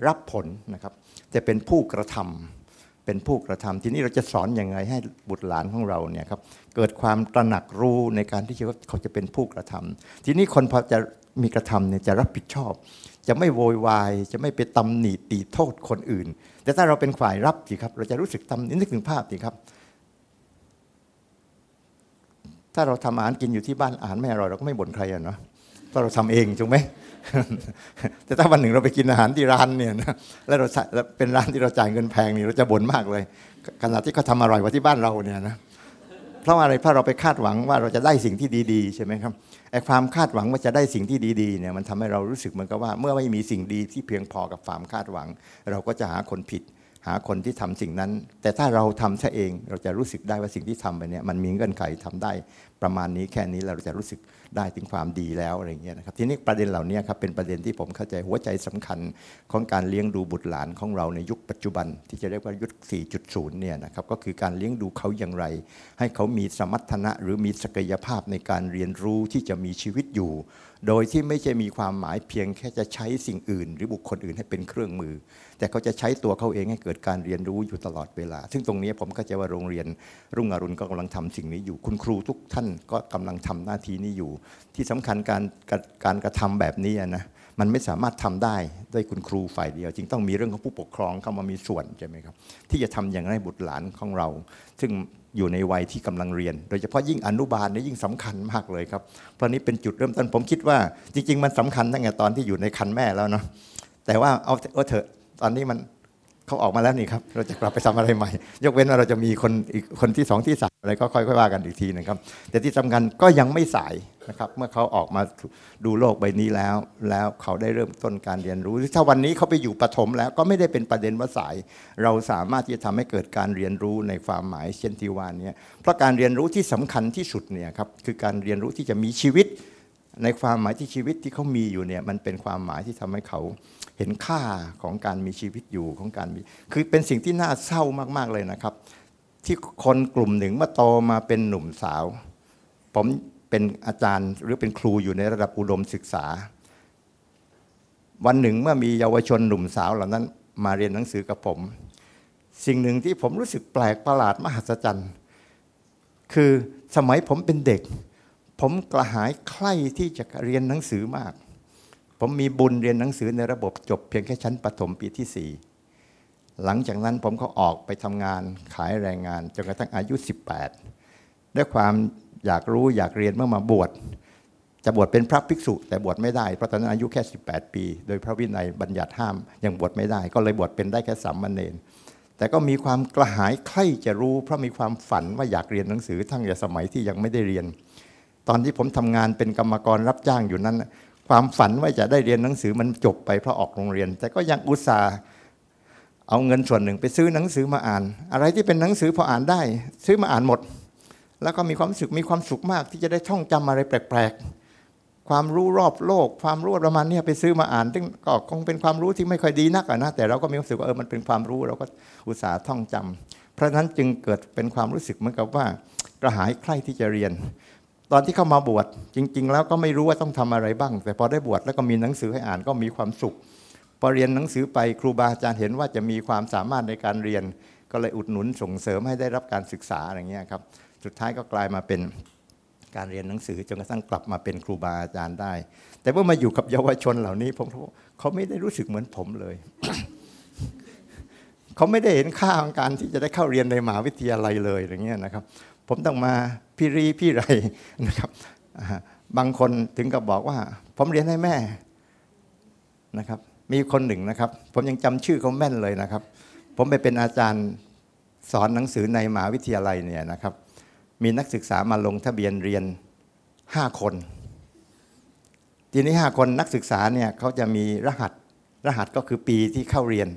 รับผลนะครับ แต่เป็นผู้กระทำเป็นผู้กระทำทีนี้เราจะสอนอยังไงให้บุตรหลานของเราเนี่ยครับ เกิดความตระหนักรู้ในการที่เขาจะเป็นผู้กระทำทีนี้คนพอจะมีกระทำเนี่ยจะรับผิดชอบ จะไม่โวยวาย จะไม่ไปตำหนิตีโทษคนอื่น แต่ถ้าเราเป็นฝ่ายรับสิครับ เราจะรู้สึกตำหนินึกถึงภาพสิครับ ถ้าเราทำอาหารกินอยู่ที่บ้านอาหารไม่อร่อยเราก็ไม่บ่นใครอะเนาะเพราะเราทำเองถูกไหมแต่ถ้าวันหนึ่งเราไปกินอาหารที่ร้านเนี่ยนะแล้วเราเป็นร้านที่เราจ่ายเงินแพงนี่เราจะบ่นมากเลยขณะที่เขาทาอร่อยกว่าที่บ้านเราเนี่ยนะ เพราะอะไรเพราะเราไปคาดหวังว่าเราจะได้สิ่งที่ดีๆใช่ไหมครับไอ้ความคาดหวังว่าจะได้สิ่งที่ดีๆเนี่ยมันทำให้เรารู้สึกเหมือนกับว่า เมื่อไม่มีสิ่งดีที่เพียงพอกับความคาดหวัง เราก็จะหาคนผิด หาคนที่ทำสิ่งนั้น แต่ถ้าเราทำซะเองเราจะรู้สึกได้ว่าสิ่งที่ทำไปเนี่ยมันมีเงื่อนไขทำได้ประมาณนี้แค่นี้เราจะรู้สึก ได้ถึงความดีแล้วอะไรเงี้ยนะครับทีนี้ประเด็นเหล่านี้ครับเป็นประเด็นที่ผมเข้าใจหัวใจสำคัญของการเลี้ยงดูบุตรหลานของเราในยุคปัจจุบัน ที่จะเรียกว่ายุค 4.0 เนี่ยนะครับก็คือการเลี้ยงดูเขาอย่างไร ให้เขามีสมรรถนะหรือมีศักยภาพในการเรียนรู้ที่จะมีชีวิตอยู่ โดยที่ไม่ใช่มีความหมายเพียงแค่จะใช้สิ่งอื่น หรือบุคคลอื่นให้เป็นเครื่องมือ แต่เขาจะใช้ตัวเขาเองให้เกิดการเรียนรู้อยู่ตลอดเวลา ซึ่งตรงนี้ผมก็จะว่าโรงเรียน รุ่งอรุณก็กำลังทำสิ่งนี้อยู่ คุณครูทุกท่านก็กำลังทำหน้าที่นี้อยู่ ที่สำคัญการการกระทำแบบนี้นะมันไม่สามารถทำได้ด้วยคุณครูฝ่ายเดียว จึงต้องมีเรื่องของผู้ปกครองเข้ามามีส่วนใช่ไหมครับที่จะทำอย่างไรบุตรหลานของเรา ซึ่งอยู่ในวัยที่กำลังเรียน โดยเฉพาะยิ่งอนุบาลนี่ยิ่งสำคัญมากเลยครับ เพราะนี้เป็นจุดเริ่มต้นผมคิดว่า จริง ๆ มันสำคัญตั้งแต่ตอนที่อยู่ในคันแม่แล้วเนาะแต่ว่าเอาเถอะ ตอนนี้มันเขาออกมาแล้วนี่ครับ เราจะกลับไปทำอะไรใหม่ ยกเว้นว่าเราจะมีคนอีกคนที่สองที่สามอะไรก็ค่อยๆว่ากันอีกทีนะครับ แต่ที่สำคัญก็ยังไม่สายนะครับ เมื่อเขาออกมาดูโลกใบนี้แล้ว แล้วเขาได้เริ่มต้นการเรียนรู้ ถ้าวันนี้เขาไปอยู่ปฐมแล้วก็ไม่ได้เป็นประเด็นว่าสาย เราสามารถที่จะทำให้เกิดการเรียนรู้ในความหมายเช่นที่วานี้เพราะการเรียนรู้ที่สำคัญที่สุดเนี่ยครับคือการเรียนรู้ที่จะมีชีวิต ในความหมายที่ชีวิตที่เขามีอยู่เนี่ยมันเป็นความหมายที่ทำให้เขา เห็นค่าของการมีชีวิตอยู่ของการมี คือเป็นสิ่งที่น่าเศร้ามาก ๆ เลยนะครับ ที่คนกลุ่มหนึ่งเมื่อโตมาเป็นหนุ่มสาว ผมเป็นอาจารย์หรือเป็นครูอยู่ในระดับอุดมศึกษา วันหนึ่งเมื่อมีเยาวชนหนุ่มสาวเหล่านั้นมาเรียนหนังสือกับผม สิ่งหนึ่งที่ผมรู้สึกแปลกประหลาดมหัศจรรย์คือสมัยผมเป็นเด็ก ผมกระหายใคร่ที่จะเรียนหนังสือมาก ผมมีบุญเรียนหนังสือในระบบจบเพียงแค่ชั้นประถมปีที่สี่หลังจากนั้นผมก็ออกไปทำงานขายแรงงานจนกระทั่งอายุ 18 ด้วยความอยากรู้อยากเรียนเมื่อมาบวชจะบวชเป็นพระภิกษุ แต่บวชไม่ได้เพราะตอนนั้นอายุแค่ 18 ปี โดยพระวินัยบัญญัติห้ามยังบวชไม่ได้ ก็เลยบวชเป็นได้แค่สามเณรแต่ก็มีความกระหายใคร่จะรู้เพราะมีความฝันว่าอยากเรียนหนังสือทั้งแต่สมัยที่ยังไม่ได้เรียน ตอนที่ผมทำงานเป็นกรรมกรรับจ้างอยู่นั้น ความฝันว่าจะได้เรียนหนังสือมันจบไปเพราะออกโรงเรียน แต่ก็ยังอุตส่าห์เอาเงินส่วนหนึ่งไปซื้อหนังสือมาอ่าน อะไรที่เป็นหนังสือพออ่านได้ ซื้อมาอ่านหมด แล้วก็มีความสุขมีความสุขมากที่จะได้ท่องจำอะไรแปลกๆ ความรู้รอบโลก ความรู้ประมาณนี้ไปซื้อมาอ่านซึ่งก็คงเป็นความรู้ที่ไม่ค่อยดีนักนะแต่เราก็มีความสุขว่าเออมันเป็นความรู้เราก็อุตส่าห์ท่องจำเพราะฉะนั้นจึงเกิดเป็นความรู้สึกเหมือนกับว่ากระหายใคร่ที่จะเรียน ตอนที่เข้ามาบวชจริง ๆ แล้วก็ไม่รู้ว่าต้องทำอะไรบ้าง แต่พอได้บวชแล้วก็มีหนังสือให้อ่านก็มีความสุข พอเรียนหนังสือไปครูบาอาจารย์เห็นว่าจะมีความสามารถในการเรียน ก็เลยอุดหนุนส่งเสริมให้ได้รับการศึกษาอะไรเงี้ยครับสุดท้ายก็กลายมาเป็นการเรียนหนังสือจนกระทั่งกลับมาเป็นครูบาอาจารย์ได้ แต่เมื่อมาอยู่กับเยาวชนเหล่านี้ผมเขาไม่ได้รู้สึกเหมือนผมเลยเขาไม่ได้เห็นค่าของการที่จะได้เข้าเรียนในมหาวิทยาลัยเลยอย่างเงี้ยนะครับ ผมต้องมา พี่รีพี่ไรนะครับบางคนถึงกับบอกว่า ผมเรียนให้แม่นะครับ มีคนหนึ่งนะครับ ผมยังจำชื่อเขาแม่นเลยนะครับ ผมไปเป็นอาจารย์สอนหนังสือในมหาวิทยาลัยเนี่ยนะครับ มีนักศึกษามาลงทะเบียนเรียนห้าคน ทีนี้ห้าคนนักศึกษาเนี่ยเขาจะมีรหัส รหัสก็คือปีที่เข้าเรียน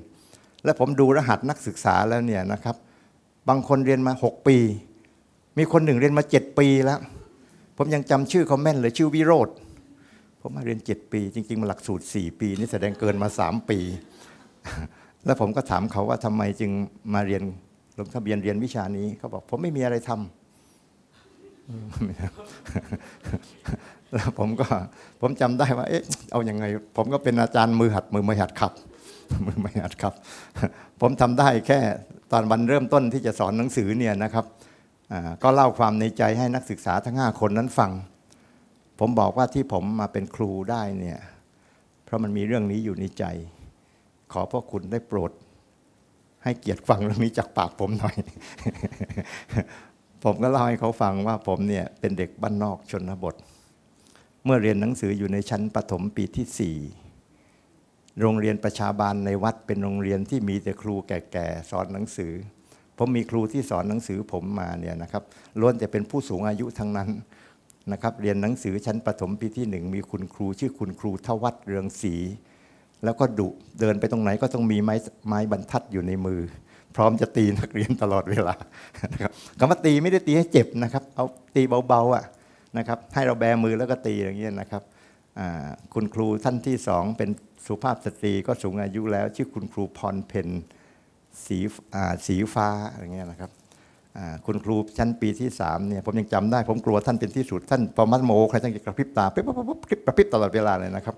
และผมดูรหัสนักศึกษาแล้วเนี่ยนะครับ บางคนเรียนมาหกปี มีคนหนึ่งเรียนมาเจ็ดปีแล้ว ผมยังจำชื่อเขาแม่นเลยชื่อวิโรธผมมาเรียนเจ็ดปี จริง ๆ มาหลักสูตรสี่ปี นี่แสดงเกินมาสามปี แล้วผมก็ถามเขาว่าทำไมจึงมาเรียนลงทะเบียนเรียนวิชานี้เขาบอก ผมไม่มีอะไรทแล้วผมก็ผมจำได้ว่า เอ๊ะ เอาอยัางไง ผมก็เป็นอาจารย์มือหัดมือไม่หัดขับ มือไม่หัดขับ ผมทำได้แค่ตอนวันเริ่มต้นที่จะสอนหนังสือเนี่ยนะครับ ก็เล่าความในใจให้นักศึกษาทั้งห้าคนนั้นฟัง ผมบอกว่าที่ผมมาเป็นครูได้เนี่ย เพราะมันมีเรื่องนี้อยู่ในใจ ขอพ่อคุณได้โปรด ให้เกียรติฟังเรื่องนี้จากปากผมหน่อย ผมก็เล่าให้เขาฟังว่าผมเนี่ยเป็นเด็กบ้านนอกชนบท เมื่อเรียนหนังสืออยู่ในชั้นประถมปีที่สี่โรงเรียนประชาบาลในวัดเป็นโรงเรียนที่มีแต่ครูแก่ๆสอนหนังสือ ผมมีครูที่สอนหนังสือผมมาเนี่ยนะครับล้วนแต่เป็นผู้สูงอายุทั้งนั้นนะครับ เรียนหนังสือชั้นประถมปีที่หนึ่งมีคุณครูชื่อคุณครูทวัตเรืองศรีแล้วก็ดุเดินไปตรงไหนก็ต้องมีไม้ไม้บรรทัดอยู่ในมือ พร้อมจะตีนักเรียนตลอดเวลานะครับคำว่าตีไม่ได้ตีให้เจ็บนะครับ เอาตีเบาๆอะนะครับให้เราแบมือแล้วก็ตีอย่างเงี้ยนะครับคุณครูท่านที่สองเป็นสุภาพสตรีก็สูงอายุแล้ว ชื่อคุณครูพรเพน สีสีฟ้าอะไรเงี้ยนะครับคุณครูชั้นปีที่สามเนี่ยผมยังจำได้ผมกลัวท่านเป็นที่สุดท่านพอมัดโมใครท่านกระพริบตาปิ๊บปิ๊บปิ๊บกระพริบตลอดเวลาเลยนะครับ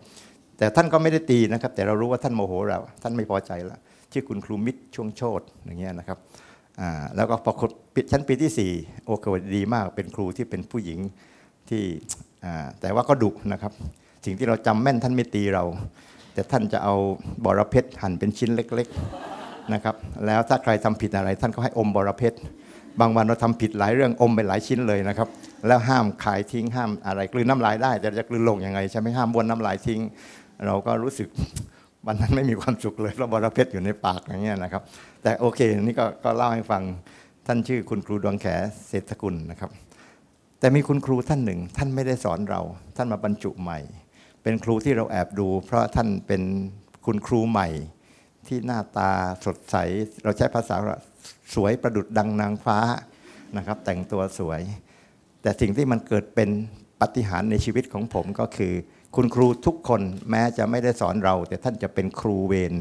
แต่ท่านก็ไม่ได้ตีนะครับ แต่เรารู้ว่าท่านโมโหเราท่านไม่พอใจแล้วชื่อคุณครูมิตรช่วงโชตอย่างเงี้ยนะครับแล้วก็พอปิดชั้นปีที่สี่โอเคดีมากเป็นครูที่เป็นผู้หญิงที่แต่ว่าก็ดุนะครับ สิ่งที่เราจำแม่นท่านไม่ตีเรา แต่ท่านจะเอาบอระเพ็ดหั่นเป็นชิ้นเล็ก ๆ นะครับแล้วถ้าใครทำผิดอะไร ท่านก็ให้อมบอระเพ็ดบางวันเราทำผิดหลายเรื่องอมไปหลายชิ้นเลยนะครับ แล้วห้ามขายทิ้งห้ามอะไรกลืนน้ำลายได้ แต่จะกลืนลงยังไงใช่ไหมห้ามบ้วนน้ำลายทิ้ง เราก็รู้สึกวันนั้นไม่มีความสุขเลยเพราะบรเพชรอยู่ในปากอย่างเงี้ยนะครับ แต่โอเคนี่ก็ก็เล่าให้ฟังท่านชื่อคุณครูดวงแขเศรษฐกุลนะครับ แต่มีคุณครูท่านหนึ่ง ท่านไม่ได้สอนเรา ท่านมาบรรจุใหม่ เป็นครูที่เราแอบดู เพราะท่านเป็นคุณครูใหม่ ที่หน้าตาสดใส เราใช้ภาษาสวยประดุดดังนางฟ้านะครับ แต่งตัวสวย แต่สิ่งที่มันเกิดเป็นปฏิหารในชีวิตของผมก็คือ คุณครูทุกคนแม้จะไม่ได้สอนเรา แต่ท่านจะเป็นครูเวร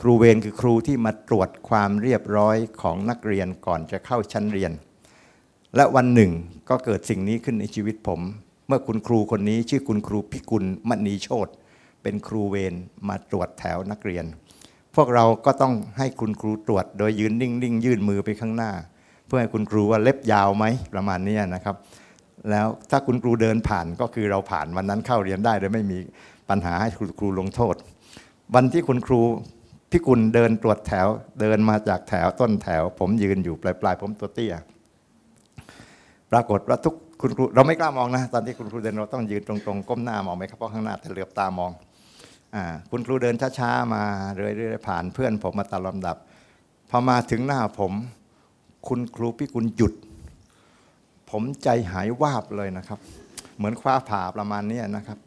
ครูเวรคือครูที่มาตรวจความเรียบร้อยของนักเรียนก่อนจะเข้าชั้นเรียน และวันหนึ่งก็เกิดสิ่งนี้ขึ้นในชีวิตผม เมื่อคุณครูคนนี้ชื่อคุณครูพิกุลมณีโชตเป็นครูเวรมาตรวจแถวนักเรียน พวกเราก็ต้องให้คุณครูตรวจ โดยยืนนิ่งๆ ยื่นมือไปข้างหน้า เพื่อให้คุณครูว่าเล็บยาวไหมประมาณนี้นะครับ แล้วถ้าคุณครูเดินผ่านก็คือเราผ่านวันนั้นเข้าเรียนได้โดยไม่มีปัญหาให้คุณครูลงโทษ วันที่คุณครูพี่กุลเดินตรวจแถว เดินมาจากแถวต้นแถว ผมยืนอยู่ปลายปลายผมตัวเตี้ยปรากฏว่าทุกคุณครูเราไม่กล้ามองนะ ตอนที่คุณครูเดินเราต้องยืนตรงๆ ก้มหน้ามองไหมครับเพราะข้างหน้าแต่เหลือบตามอง คุณครูเดินช้าๆมาเรื่อยๆผ่านเพื่อนผมมาตามลำดับ พอมาถึงหน้าผม คุณครูพี่กุลหยุด ผมใจหายวาบเลยนะครับ เหมือนคว้าผ่าประมาณนี้นะครับ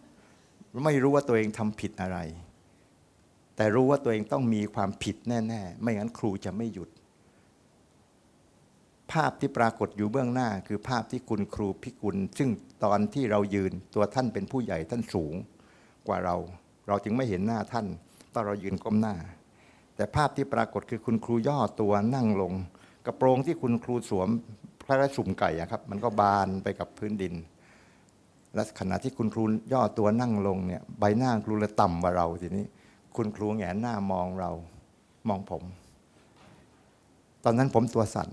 ไม่รู้ว่าตัวเองทำผิดอะไร แต่รู้ว่าตัวเองต้องมีความผิดแน่ๆ ไม่งั้นครูจะไม่หยุด ภาพที่ปรากฏอยู่เบื้องหน้า คือภาพที่คุณครูพิกุล ซึ่งตอนที่เรายืนตัวท่านเป็นผู้ใหญ่ท่านสูงกว่าเรา เราจึงไม่เห็นหน้าท่านตอนเรายืนก้มหน้า แต่ภาพที่ปรากฏคือคุณครูย่อตัวนั่งลง กระโปรงที่คุณครูสวมพระราชสุ่มไก่ครับ มันก็บานไปกับพื้นดิน และขณะที่คุณครูย่อตัวนั่งลงเนี่ยใบหน้าครูเลยต่ำกว่าเราทีนี้ คุณครูแงนหน้ามองเรามองผม ตอนนั้นผมตัวสั่น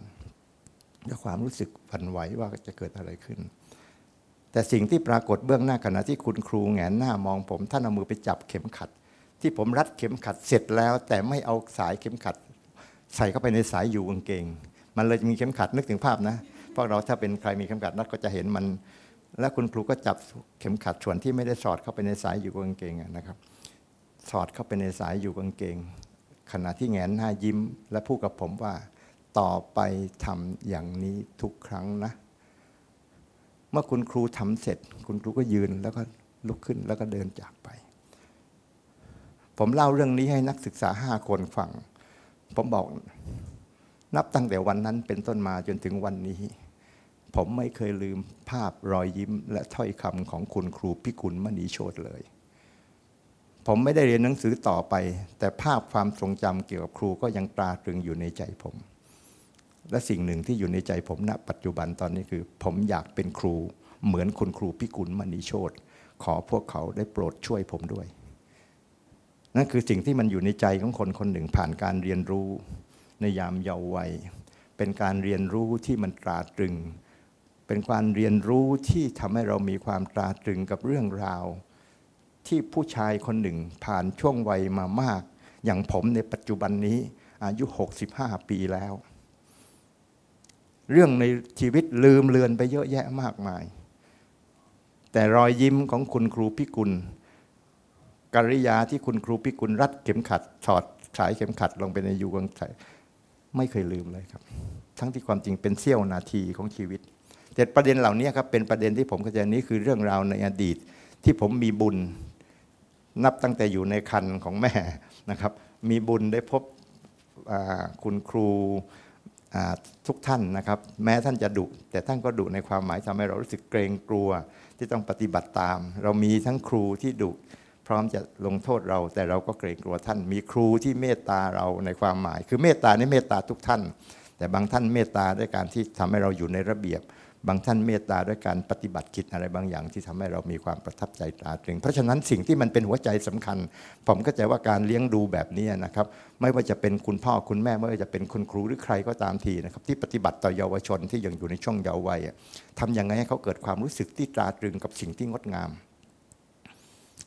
ด้วยความรู้สึกผันไหวว่าจะเกิดอะไรขึ้น แต่สิ่งที่ปรากฏเบื้องหน้าขณะที่คุณครูแงนหน้ามองผม ท่านเอามือไปจับเข็มขัด ที่ผมรัดเข็มขัดเสร็จแล้ว แต่ไม่เอาสายเข็มขัด ใส่เข้าไปในสายอยู่กางเกง มันเลยมีเข็มขัดนึกถึงภาพนะพวกเราถ้าเป็นใครมีเข็มขัดนัดก็จะเห็นมัน แล้วคุณครูก็จับเข็มขัดส่วนที่ไม่ได้สอดเข้าไปในสายอยู่กางเกงนะครับ สอดเข้าไปในสายอยู่กางเกง ขณะที่แงนหน้ายิ้ม และพูดกับผมว่า ต่อไปทำอย่างนี้ทุกครั้งนะ เมื่อคุณครูทำเสร็จ คุณครูก็ยืนแล้วก็ลุกขึ้นแล้วก็เดินจากไป ผมเล่าเรื่องนี้ให้นักศึกษาห้าคนฟัง ผมบอกนับตั้งแต่วันนั้นเป็นต้นมาจนถึงวันนี้ ผมไม่เคยลืมภาพรอยยิ้ม และถ้อยคำของคุณครูพิกุลมณีโชตเลย ผมไม่ได้เรียนหนังสือต่อไป แต่ภาพความทรงจำเกี่ยวกับครูก็ยังตราตรึงอยู่ในใจผม และสิ่งหนึ่งที่อยู่ในใจผมณปัจจุบันตอนนี้คือ ผมอยากเป็นครูเหมือนคุณครูพิกุลมณีโชตขอพวกเขาได้โปรดช่วยผมด้วย นั่นคือสิ่งที่มันอยู่ในใจของคนคนหนึ่งผ่านการเรียนรู้ ในยามเยาว์วัย เป็นการเรียนรู้ที่มันตราตรึง เป็นการเรียนรู้ที่ทำให้เรามีความตราตรึงกับเรื่องราว ที่ผู้ชายคนหนึ่งผ่านช่วงวัยมามาก อย่างผมในปัจจุบันนี้อายุ 65 ปีแล้ว เรื่องในชีวิตลืมเลือนไปเยอะแยะมากมาย แต่รอยยิ้มของคุณครูพิกุลกริยาที่คุณครูพิกุลรัดเข็มขัดถอดสายเข็มขัดลงไปในยูกังไถไม่เคยลืมเลยครับ ทั้งที่ความจริงเป็นเสี้ยวนาทีของชีวิต แต่ประเด็นเหล่านี้ครับเป็นประเด็นที่ผมเข้าใจนี้คือเรื่องราวในอดีต ที่ผมมีบุญ นับตั้งแต่อยู่ในคันของแม่นะครับ มีบุญได้พบคุณครู ทุกท่านนะครับ แม้ท่านจะดุแต่ท่านก็ดุในความหมายทำให้เรารู้สึกเกรงกลัวที่ต้องปฏิบัติตาม เรามีทั้งครูที่ดุพร้อมจะลงโทษเรา แต่เราก็เกรงกลัวท่าน มีครูที่เมตตาเราในความหมาย คือเมตตาในเมตตาทุกท่าน แต่บางท่านเมตตาด้วยการที่ทำให้เราอยู่ในระเบียบ บางท่านเมตตาด้วยการปฏิบัติกิจอะไรบางอย่างที่ทำให้เรามีความประทับใจตราตรึง เพราะฉะนั้นสิ่งที่มันเป็นหัวใจสำคัญ ผมก็ใจว่าการเลี้ยงดูแบบนี้นะครับ ไม่ว่าจะเป็นคุณพ่อคุณแม่ ไม่ว่าจะเป็นคุณครูหรือใครก็ตามทีนะครับ ที่ปฏิบัติต่อเยาวชนที่ยังอยู่ในช่วงเยาว์วัยทำยังไงให้เขาเกิดความรู้สึกที่ตราตรึงกับสิ่งที่งดงาม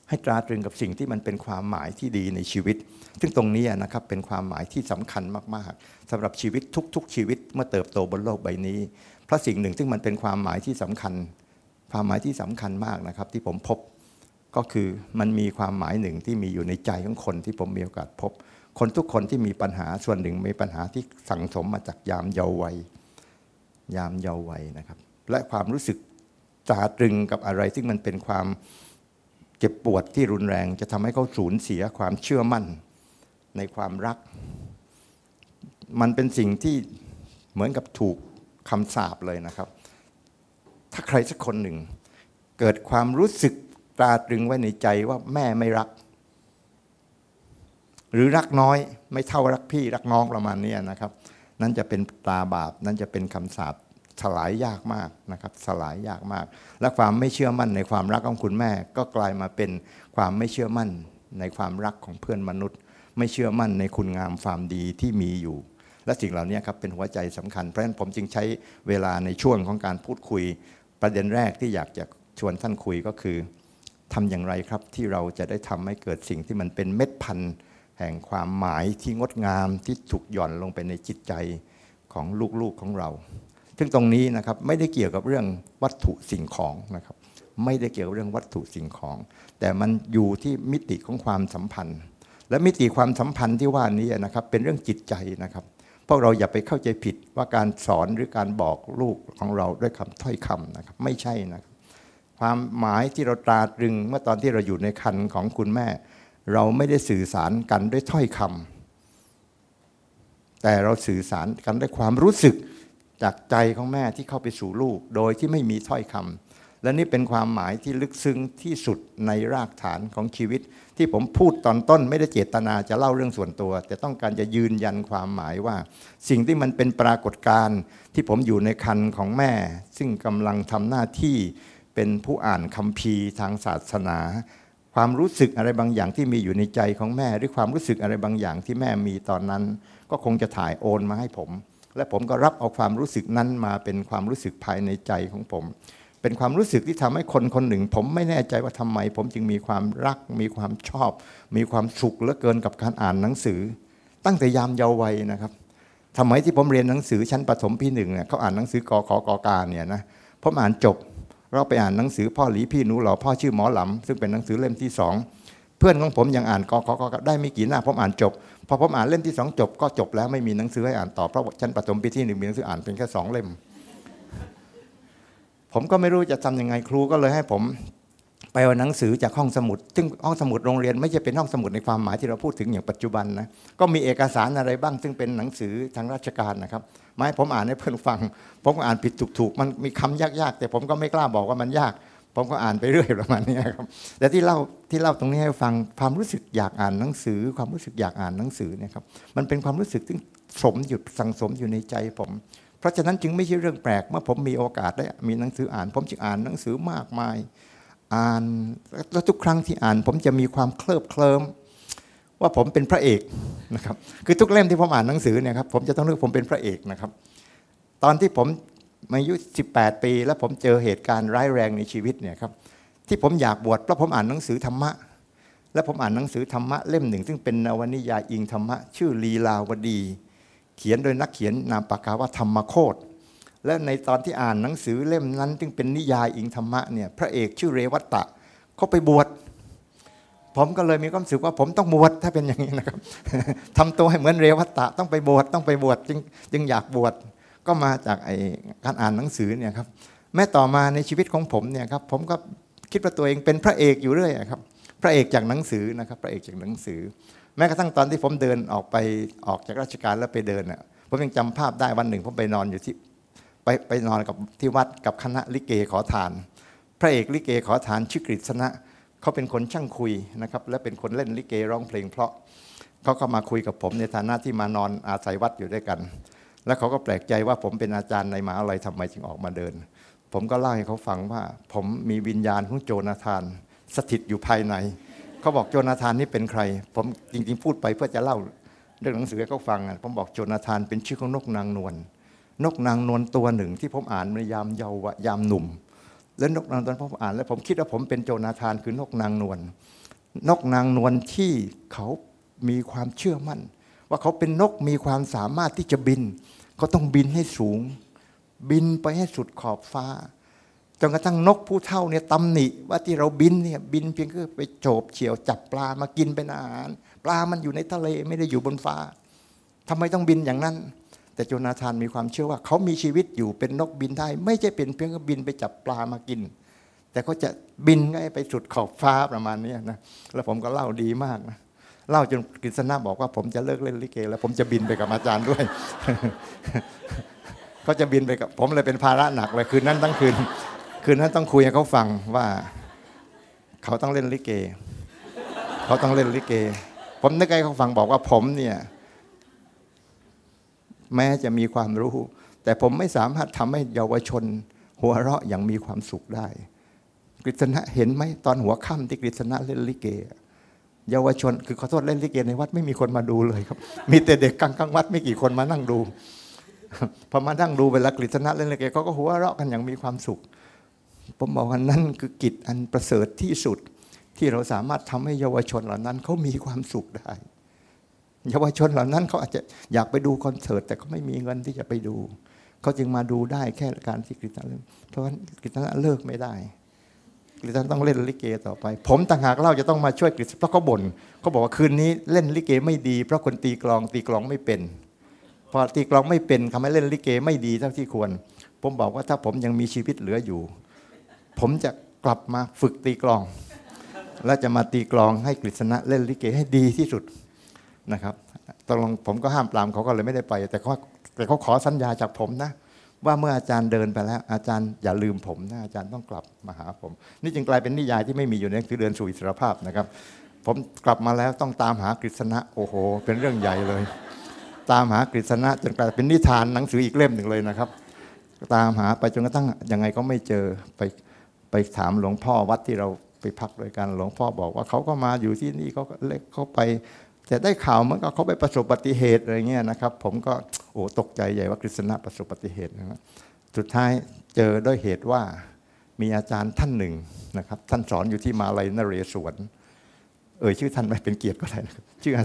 ให้ตราตรึงกับสิ่งที่มันเป็นความหมายที่ดีในชีวิต ซึ่งตรงนี้นะครับเป็นความหมายที่สำคัญมากๆสำหรับชีวิตทุก ๆ ชีวิตเมื่อเติบโตบนโลกใบนี้ พราะสิ่งหนึ่งซึ่งมันเป็นความหมายที่สำคัญ ความหมายที่สำคัญมากนะครับ ที่ผมพบก็คือมันมีความหมายหนึ่งที่มีอยู่ในใจของคนที่ผมมีโอกาสพบ คนทุกคนที่มีปัญหาส่วนหนึ่งมีปัญหาที่สั่งสมมาจากยามเยาว์วัยยามเยาว์วัยนะครับ และความรู้สึกตาตรึงกับอะไรซึ่งมันเป็นความเจ็บปวดที่รุนแรง จะทำให้เขาสูญเสียความเชื่อมั่นในความรัก มันเป็นสิ่งที่เหมือนกับถูก คำสาปเลยนะครับ ถ้าใครสักคนหนึ่ง เกิดความรู้สึกตราตรึงไว้ในใจว่าแม่ไม่รัก หรือรักน้อยไม่เท่ารักพี่รักน้องประมาณนี้นะครับ นั่นจะเป็นตาบาป นั่นจะเป็นคำสาปสลายยากมากนะครับสลายยากมาก และความไม่เชื่อมั่นในความรักของคุณแม่ ก็กลายมาเป็นความไม่เชื่อมั่นในความรักของเพื่อนมนุษย์ ไม่เชื่อมั่นในคุณงามความดีที่มีอยู่ และสิ่งเหล่านี้ครับเป็นหัวใจสำคัญ เพราะฉะนั้นผมจึงใช้เวลาในช่วงของการพูดคุย ประเด็นแรกที่อยากจะชวนท่านคุยก็คือทำอย่างไรครับที่เราจะได้ทำให้เกิดสิ่งที่มันเป็นเม็ดพันธุ์แห่งความหมายที่งดงามที่ถูกหย่อนลงไปในจิตใจของลูกๆของเรา ซึ่งตรงนี้นะครับไม่ได้เกี่ยวกับเรื่องวัตถุสิ่งของนะครับ ไม่ได้เกี่ยวกับเรื่องวัตถุสิ่งของ แต่มันอยู่ที่มิติของความสัมพันธ์ และมิติความสัมพันธ์ที่ว่านี้นะครับเป็นเรื่องจิตใจนะครับ วกเราอย่าไปเข้าใจผิดว่าการสอนหรือการบอกลูกของเราด้วยคำถ้อยคำนะครับ ไม่ใช่นะครับความหมายที่เราตราตรึงเมื่อตอนที่เราอยู่ในคันของคุณแม่ เราไม่ได้สื่อสารกันด้วยถ้อยคำแต่เราสื่อสารกันด้วยความรู้สึกจากใจของแม่ที่เข้าไปสู่ลูก โดยที่ไม่มีถ้อยคำและนี่เป็นความหมายที่ลึกซึ้งที่สุดในรากฐานของชีวิต ที่ผมพูดตอนต้นไม่ได้เจตนาจะเล่าเรื่องส่วนตัว แต่ต้องการจะยืนยันความหมายว่า สิ่งที่มันเป็นปรากฏการณ์ที่ผมอยู่ในคันของแม่ ซึ่งกำลังทำหน้าที่เป็นผู้อ่านคัมภีร์ทางศาสนา ความรู้สึกอะไรบางอย่างที่มีอยู่ในใจของแม่ หรือความรู้สึกอะไรบางอย่างที่แม่มีตอนนั้น ก็คงจะถ่ายโอนมาให้ผม และผมก็รับเอาความรู้สึกนั้นมาเป็นความรู้สึกภายในใจของผม เป็นความรู้สึกที่ทำให้คนคนหนึ่ง ผมไม่แน่ใจว่าทำไม ผมจึงมีความรัก มีความชอบ มีความสุขเหลือเกินกับการอ่านหนังสือ ตั้งแต่ยามเยาว์วัยนะครับทำไมที่ผมเรียนหนังสือชั้นประถมปีหนึ่งเนี่ยเขาอ่านหนังสือกอขอกอการเนี่ยนะผมอ่านจบเราไปอ่านหนังสือพ่อหลีพี่หนูหล่อพ่อชื่อหมอหลำซึ่งเป็นหนังสือเล่มที่สองเพื่อนของผมยังอ่านกอขอกอได้ไม่กี่หน้าผมอ่านจบพอผมอ่านเล่มที่สองจบก็จบแล้วไม่มีหนังสือให้อ่านต่อเพราะชั้นประถมปีที่หนึ่งมีหนังสืออ่านเป็นแค่สองเล่ม ผมก็ไม่รู้จะทํำยังไงครูก็เลยให้ผม ไปเอาหนังสือจากห้องสมุด ซึ่งห้องสมุดโรงเรียนไม่ใช่เป็นห้องสมุดในความหมายที่เราพูดถึงอย่างปัจจุบันนะ ก็มีเอกสารอะไรบ้าง ซึ่งเป็นหนังสือทางราชการนะครับมาให้ผมอ่านให้เพื่อนฟัง ผมก็อ่านผิดถูกๆ มันมีคำยากๆ แต่ผมก็ไม่กล้าบอกว่ามันยาก ผมก็อ่านไปเรื่อยประมาณนี้ครับ แต่ที่เล่าที่เล่าตรงนี้ให้ฟังความรู้สึกอยากอ่านหนังสือ ความรู้สึกอยากอ่านหนังสือเนี่ยครับ มันเป็นความรู้สึกที่สมอยู่สังสมอยู่ในใจผม เพราะฉะนั้นจึงไม่ใช่เรื่องแปลก เมื่อผมมีโอกาสได้มีหนังสืออ่าน ผมจึงอ่านหนังสือมากมาย อ่านแล้วทุกครั้งที่อ่าน ผมจะมีความเคลิบเคลิ้มว่าผมเป็นพระเอกนะครับคือทุกเล่มที่ผมอ่านหนังสือเนี่ยครับผมจะต้องนึกผมเป็นพระเอกนะครับ ตอนที่ผมอายุ 18 ปี แล้วผมเจอเหตุการณ์ร้ายแรงในชีวิตเนี่ยครับที่ผมอยากบวชเพราะผมอ่านหนังสือธรรมะ และผมอ่านหนังสือธรรมะเล่มหนึ่ง ซึ่งเป็นนวนิยายอิงธรรมะ ชื่อลีลาวดี เขียนโดยนักเขียนนามปากกาว่าธรรมโคตและในตอนที่อ่านหนังสือเล่มนั้นซึ่งเป็นนิยายอิงธรรมะเนี่ยพระเอกชื่อเรวัตตะเขาไปบวชผมก็เลยมีความรู้สึกว่าผมต้องบวชถ้าเป็นอย่างนี้นะครับทำตัวให้เหมือนเรวัตตะต้องไปบวชต้องไปบวชจึงจึงอยากบวชก็มาจากไอการอ่านหนังสือเนี่ยครับแม้ต่อมาในชีวิตของผมเนี่ยครับผมก็คิดว่าตัวเองเป็นพระเอกอยู่เรื่อยครับ พระเอกจากหนังสือนะครับ พระเอกจากหนังสือ แม้กระทั่งตอนที่ผมเดินออกไปออกจากราชการแล้วไปเดินอะผมยังจำภาพได้วันหนึ่งผมไปนอนอยู่ที่ไปไปนอนกับที่วัดกับคณะลิเกขอทาน พระเอกลิเกขอทานชื่อกฤษณะเขาเป็นคนช่างคุยนะครับและเป็นคนเล่นลิเกร้องเพลงเพราะเขาก็มาคุยกับผมในฐานะที่มานอนอาศัยวัดอยู่ด้วยกัน แล้วเขาก็แปลกใจว่าผมเป็นอาจารย์ในมหาลัยทำไมจึงออกมาเดิน ผมก็เล่าให้เขาฟังว่า ผมมีวิญญาณของโจนาธาน สถิตอยู่ภายใน เขาบอกโจนาธานนี่เป็นใคร ผมจริงๆ พูดไปเพื่อจะเล่าเรื่องหนังสือให้เขาฟังอะผมบอกโจนาธานเป็นชื่อของนกนางนวลนกนางนวลตัวหนึ่งที่ผมอ่านในยามเยาว์ยามหนุ่ม แล้วนกนางตอนผมอ่านแล้วผมคิดว่าผมเป็นโจนาธานคือนกนางนวลนกนางนวลที่เขามีความเชื่อมั่น ว่าเขาเป็นนกมีความสามารถที่จะบินเขาต้องบินให้สูง บินไปให้สุดขอบฟ้า จนกระทั่งนกผู้เท่าเนี่ยตำหนิว่าที่เราบินเนี่ยบินเพียงแค่ไปโฉบเฉี่ยวจับปลามากินเป็นอาหาร ปลามันอยู่ในทะเลไม่ได้อยู่บนฟ้าทำไมต้องบินอย่างนั้น แต่โจนาธานมีความเชื่อว่า เขามีชีวิตอยู่เป็นนกบินได้ ไม่ใช่เป็นเพียงแค่บินไปจับปลามากิน แต่เขาจะบินไปสุดขอบฟ้าประมาณนี้นะแล้วผมก็เล่าดีมากนะเล่าจนกฤษณะบอกว่าผมจะเลิกเล่นลิเก แล้วผมจะบินไปกับอาจารย์ด้วยเขาจะบินไปกับผมเลยเป็นภาระหนักเลยคืนนั้นทั้งคืน คืนนั้นต้องคุยให้เขาฟังว่า เขาต้องเล่นลิเก เขาต้องเล่นลิเก ผมนึกให้เขาฟังบอกว่าผมเนี่ย แม้จะมีความรู้ แต่ผมไม่สามารถทำให้เยาวชน หัวเราะอย่างมีความสุขได้กฤษณะเห็นไหมตอนหัวค่ำที่กฤษณะเล่นลิเกเยาวชน คือขอโทษเล่นลิเกในวัดไม่มีคนมาดูเลยครับ มีแต่เด็กกลางกลางวัดไม่กี่คนมานั่งดูพอมานั่งดูเวลากฤษณะเล่นลิเกเขาก็หัวเราะกันอย่างมีความสุข ผมบอกว่านั่นคือกิจอันประเสริฐที่สุดที่เราสามารถทำให้เยาวชนเหล่านั้นเขามีความสุขได้ เยาวชนเหล่านั้นเขาอาจจะอยากไปดูคอนเสิร์ตแต่เขาไม่มีเงินที่จะไปดู เขาจึงมาดูได้แค่การที่กฤษณะเล่นเพราะฉะนั้นกฤษณะเลิกไม่ได้กฤษณะต้องเล่นลิเกต่อไป ผมต่างหากเล่าจะต้องมาช่วยกฤษณะเพราะเขาบ่นเขาบอกว่าคืนนี้เล่นลิเกไม่ดี เพราะคนตีกลองตีกลองไม่เป็น พอตีกลองไม่เป็นทำให้เล่นลิเกไม่ดีเท่าที่ควร ผมบอกว่าถ้าผมยังมีชีวิตเหลืออยู่ ผมจะกลับมาฝึกตีกลอง และจะมาตีกลองให้กฤษณะเล่นลิเกให้ดีที่สุดนะครับตกลงผมก็ห้ามปรามเขาก็เลยไม่ได้ไป แต่เขาแต่เขาขอสัญญาจากผมนะ ว่าเมื่ออาจารย์เดินไปแล้ว อาจารย์อย่าลืมผมนะอาจารย์ต้องกลับมาหาผม นี่จึงกลายเป็นนิยายที่ไม่มีอยู่ในหนังสือเดินสู่อิสรภาพนะครับ ผมกลับมาแล้วต้องตามหากฤษณะโอ้โห เป็นเรื่องใหญ่เลย ตามหากฤษณะจนกลายเป็นนิทานหนังสืออีกเล่มหนึ่งเลยนะครับ ตามหาไปจนกระทั่งยังไงก็ไม่เจอไป ไปถามหลวงพ่อวัดที่เราไปพักด้วยกัน หลวงพ่อบอกว่าเขาก็มาอยู่ที่นี่เขาเล็กเขาไป แต่ได้ข่าวเหมือนกับเขาไปประสบอุบัติเหตุอะไรเงี้ยนะครับ ผมก็โอ้ตกใจใหญ่ว่ากฤษณะประสบอุบัติเหตุนะครับสุดท้ายเจอด้วยเหตุว่ามีอาจารย์ท่านหนึ่งนะครับ ท่านสอนอยู่ที่มาลัยนเรศวรเอ่ยชื่อท่านไม่เป็นเกียรติก็ได้นะครับชื่อ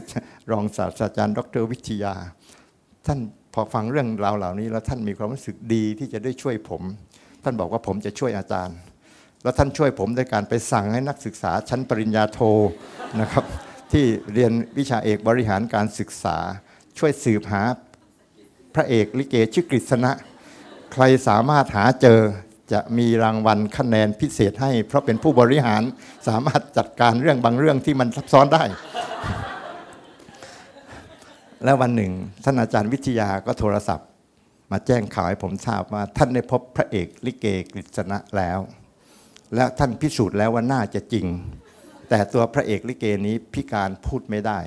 รองศาสตราจารย์ ดรวิทยา ท่านพอฟังเรื่องราวเหล่านี้แล้วท่านมีความรู้สึกดีที่จะได้ช่วยผม ท่านบอกว่าผมจะช่วยอาจารย์ แล้วท่านช่วยผมด้วยการไปสั่งให้นักศึกษาชั้นปริญญาโทนะครับ ที่เรียนวิชาเอกบริหารการศึกษา ช่วยสืบหาพระเอกลิเกชื่อกฤษณะ ใครสามารถหาเจอจะมีรางวัลคะแนนพิเศษให้ เพราะเป็นผู้บริหารสามารถจัดการเรื่องบางเรื่องที่มันซับซ้อนได้ แล้ววันหนึ่งท่านอาจารย์วิทยาก็โทรศัพท์ มาแจ้งข่าวให้ผมทราบว่าท่านได้พบพระเอกลิเกกฤษณะแล้ว และท่านพิสูจน์แล้วว่าน่าจะจริง แต่ตัวพระเอกลิเกนี้พิการพูดไม่ได้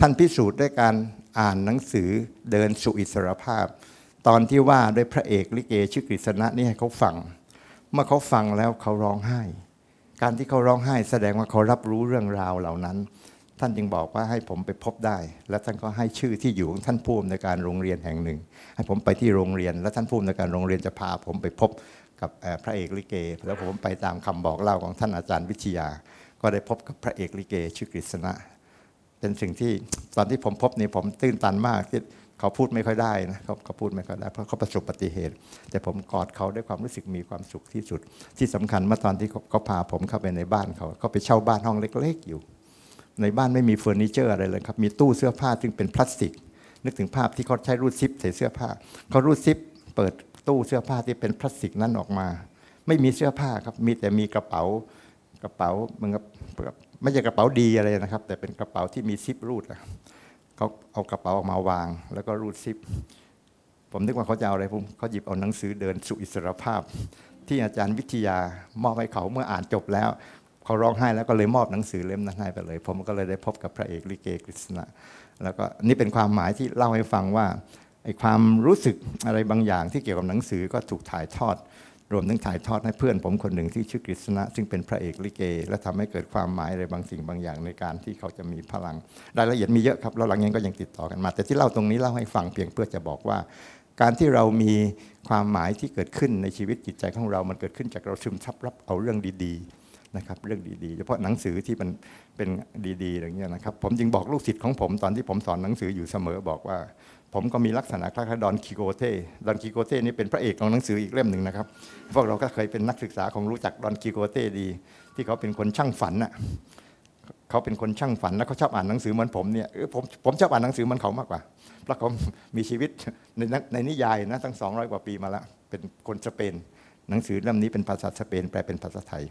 ท่านพิสูจน์ด้วยการอ่านหนังสือเดินสู่อิสรภาพ ตอนที่ว่าด้วยพระเอกลิเกชื่อกฤษณะนี่ให้เขาฟัง เมื่อเขาฟังแล้วเขาร้องไห้ การที่เขาร้องไห้แสดงว่าเขารับรู้เรื่องราวเหล่านั้น ท่านจึงบอกว่าให้ผมไปพบได้ และท่านก็ให้ชื่อที่อยู่ของท่านผู้อำนวยการโรงเรียนแห่งหนึ่ง ให้ผมไปที่โรงเรียน และท่านผู้อำนวยการโรงเรียนจะพาผมไปพบ กับพระเอกลิเก แล้วผมไปตามคำบอกเล่าของท่านอาจารย์วิทยา ก็ได้พบกับพระเอกลิเก ชื่อกฤษณะ เป็นสิ่งที่ตอนที่ผมพบนี่ผมตื้นตันมากที่เขาพูดไม่ค่อยได้นะเขาเขาพูดไม่ค่อยได้เพราะเขาประสบอุบัติเหตุ แต่ผมกอดเขาด้วยความรู้สึกมีความสุขที่สุด ที่สำคัญเมื่อตอนที่เขาเขาพาผมเข้าไปในบ้านเขาเขาไปเช่าบ้านห้องเล็ก ๆ อยู่ ในบ้านไม่มีเฟอร์นิเจอร์อะไรเลยครับมีตู้เสื้อผ้าซึ่งเป็นพลาสติก นึกถึงภาพที่เขาใช้รูดซิปใส่เสื้อผ้าเขารูดซิปเปิด ตู้เสื้อผ้าที่เป็นพลาสติกนั้นออกมา ไม่มีเสื้อผ้าครับมีแต่มีกระเป๋ากระเป๋าเหมือนกับไม่ใช่กระเป๋าดีอะไรนะครับ แต่เป็นกระเป๋าที่มีซิปรูดอะเขาเอากระเป๋าออกมาวาง แล้วก็รูดซิป ผมนึกว่าเขาจะเอาอะไรผมเขาหยิบเอาหนังสือเดินสู่อิสรภาพ ที่อาจารย์วิทยามอบให้เขาเมื่ออ่านจบแล้วเขาร้องไห้แล้วก็เลยมอบหนังสือเล่มนั้นให้ไปเลย ผมก็เลยได้พบกับพระเอกลิเกกฤษณะแล้วก็นี่เป็นความหมายที่เล่าให้ฟังว่า ไอ้ความรู้สึกอะไรบางอย่างที่เกี่ยวกับหนังสือก็ถูกถ่ายทอด รวมทั้งถ่ายทอดให้เพื่อนผมคนหนึ่งที่ชื่อกฤษณะ ซึ่งเป็นพระเอกลิเก และทำให้เกิดความหมายอะไรบางสิ่งบางอย่างในการที่เขาจะมีพลัง รายละเอียดมีเยอะครับแล้วหลังนี้ก็ยังติดต่อกันมา แต่ที่เล่าตรงนี้เล่าให้ฟังเพียงเพื่อจะบอกว่า การที่เรามีความหมายที่เกิดขึ้นในชีวิตจิตใจของเรา มันเกิดขึ้นจากเราซึมซับรับเอาเรื่องดีๆนะครับเรื่องดีๆ เฉพาะหนังสือที่มันเป็นดีๆอย่างเงี้ยนะครับผมจึงบอกลูกศิษย์ของผมตอนที่ผมสอนหนังสืออยู่เสมอบอกว่า ผมก็มีลักษณะคล้ายๆดอนคิโกเต้ดอนคิโกเต้นี่เป็นพระเอกของหนังสืออีกเล่มหนึ่งนะครับ พวกเราก็เคยเป็นนักศึกษาของรู้จักดอนคิโกเต้ดี ที่เขาเป็นคนช่างฝันน่ะเขาเป็นคนช่างฝันแล้วเขาชอบอ่านหนังสือเหมือนผมเนี่ยผมผมชอบอ่านหนังสือเหมือนเขามากกว่าเพราะเขามีชีวิตในในนิยายนะตั้ง200 กว่าปีมาแล้วเป็นคนสเปน หนังสือเล่มนี้เป็นภาษาสเปนแปลเป็นภาษาไทย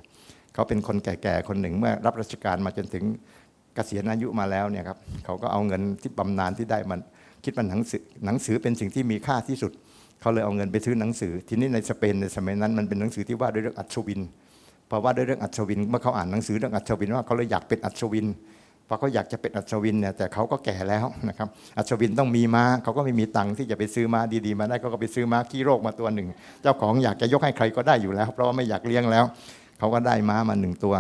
เขาเป็นคนแก่ๆคนหนึ่งเมื่อรับราชการมาจนถึงเกษียณอายุมาแล้วเนี่ยครับเขาก็เอาเงินที่บำนาญที่ได้มัน คิดว่าหนังสือหนังสือเป็นสิ่งที่มีค่าที่สุด เขาเลยเอาเงินไปซื้อหนังสือ ทีนี้ในสเปนในสมัยนั้นมันเป็นหนังสือที่ว่าด้วยเรื่องอัศวินเพราะว่าด้วยเรื่องอัศวินเมื่อเขาอ่านหนังสือเรื่องอัศวินว่าเขาเลยอยากเป็นอัศวินเพราะเขาอยากจะเป็นอัศวินเนี่ยแต่เขาก็แก่แล้วนะครับอัศวินต้องมีม้าเขาก็ไม่มีตังค์ที่จะไปซื้อม้าดีๆ มาได้เขาก็ไปซื้อม้าขี้โรคมาตัวหนึ่ง เจ้าของอยากจะยกให้ใครก็ได้อยู่แล้ว เพราะว่าไม่อยากเลี้ยงแล้ว เขาก็ได้ม้ามาหนึ่งตัว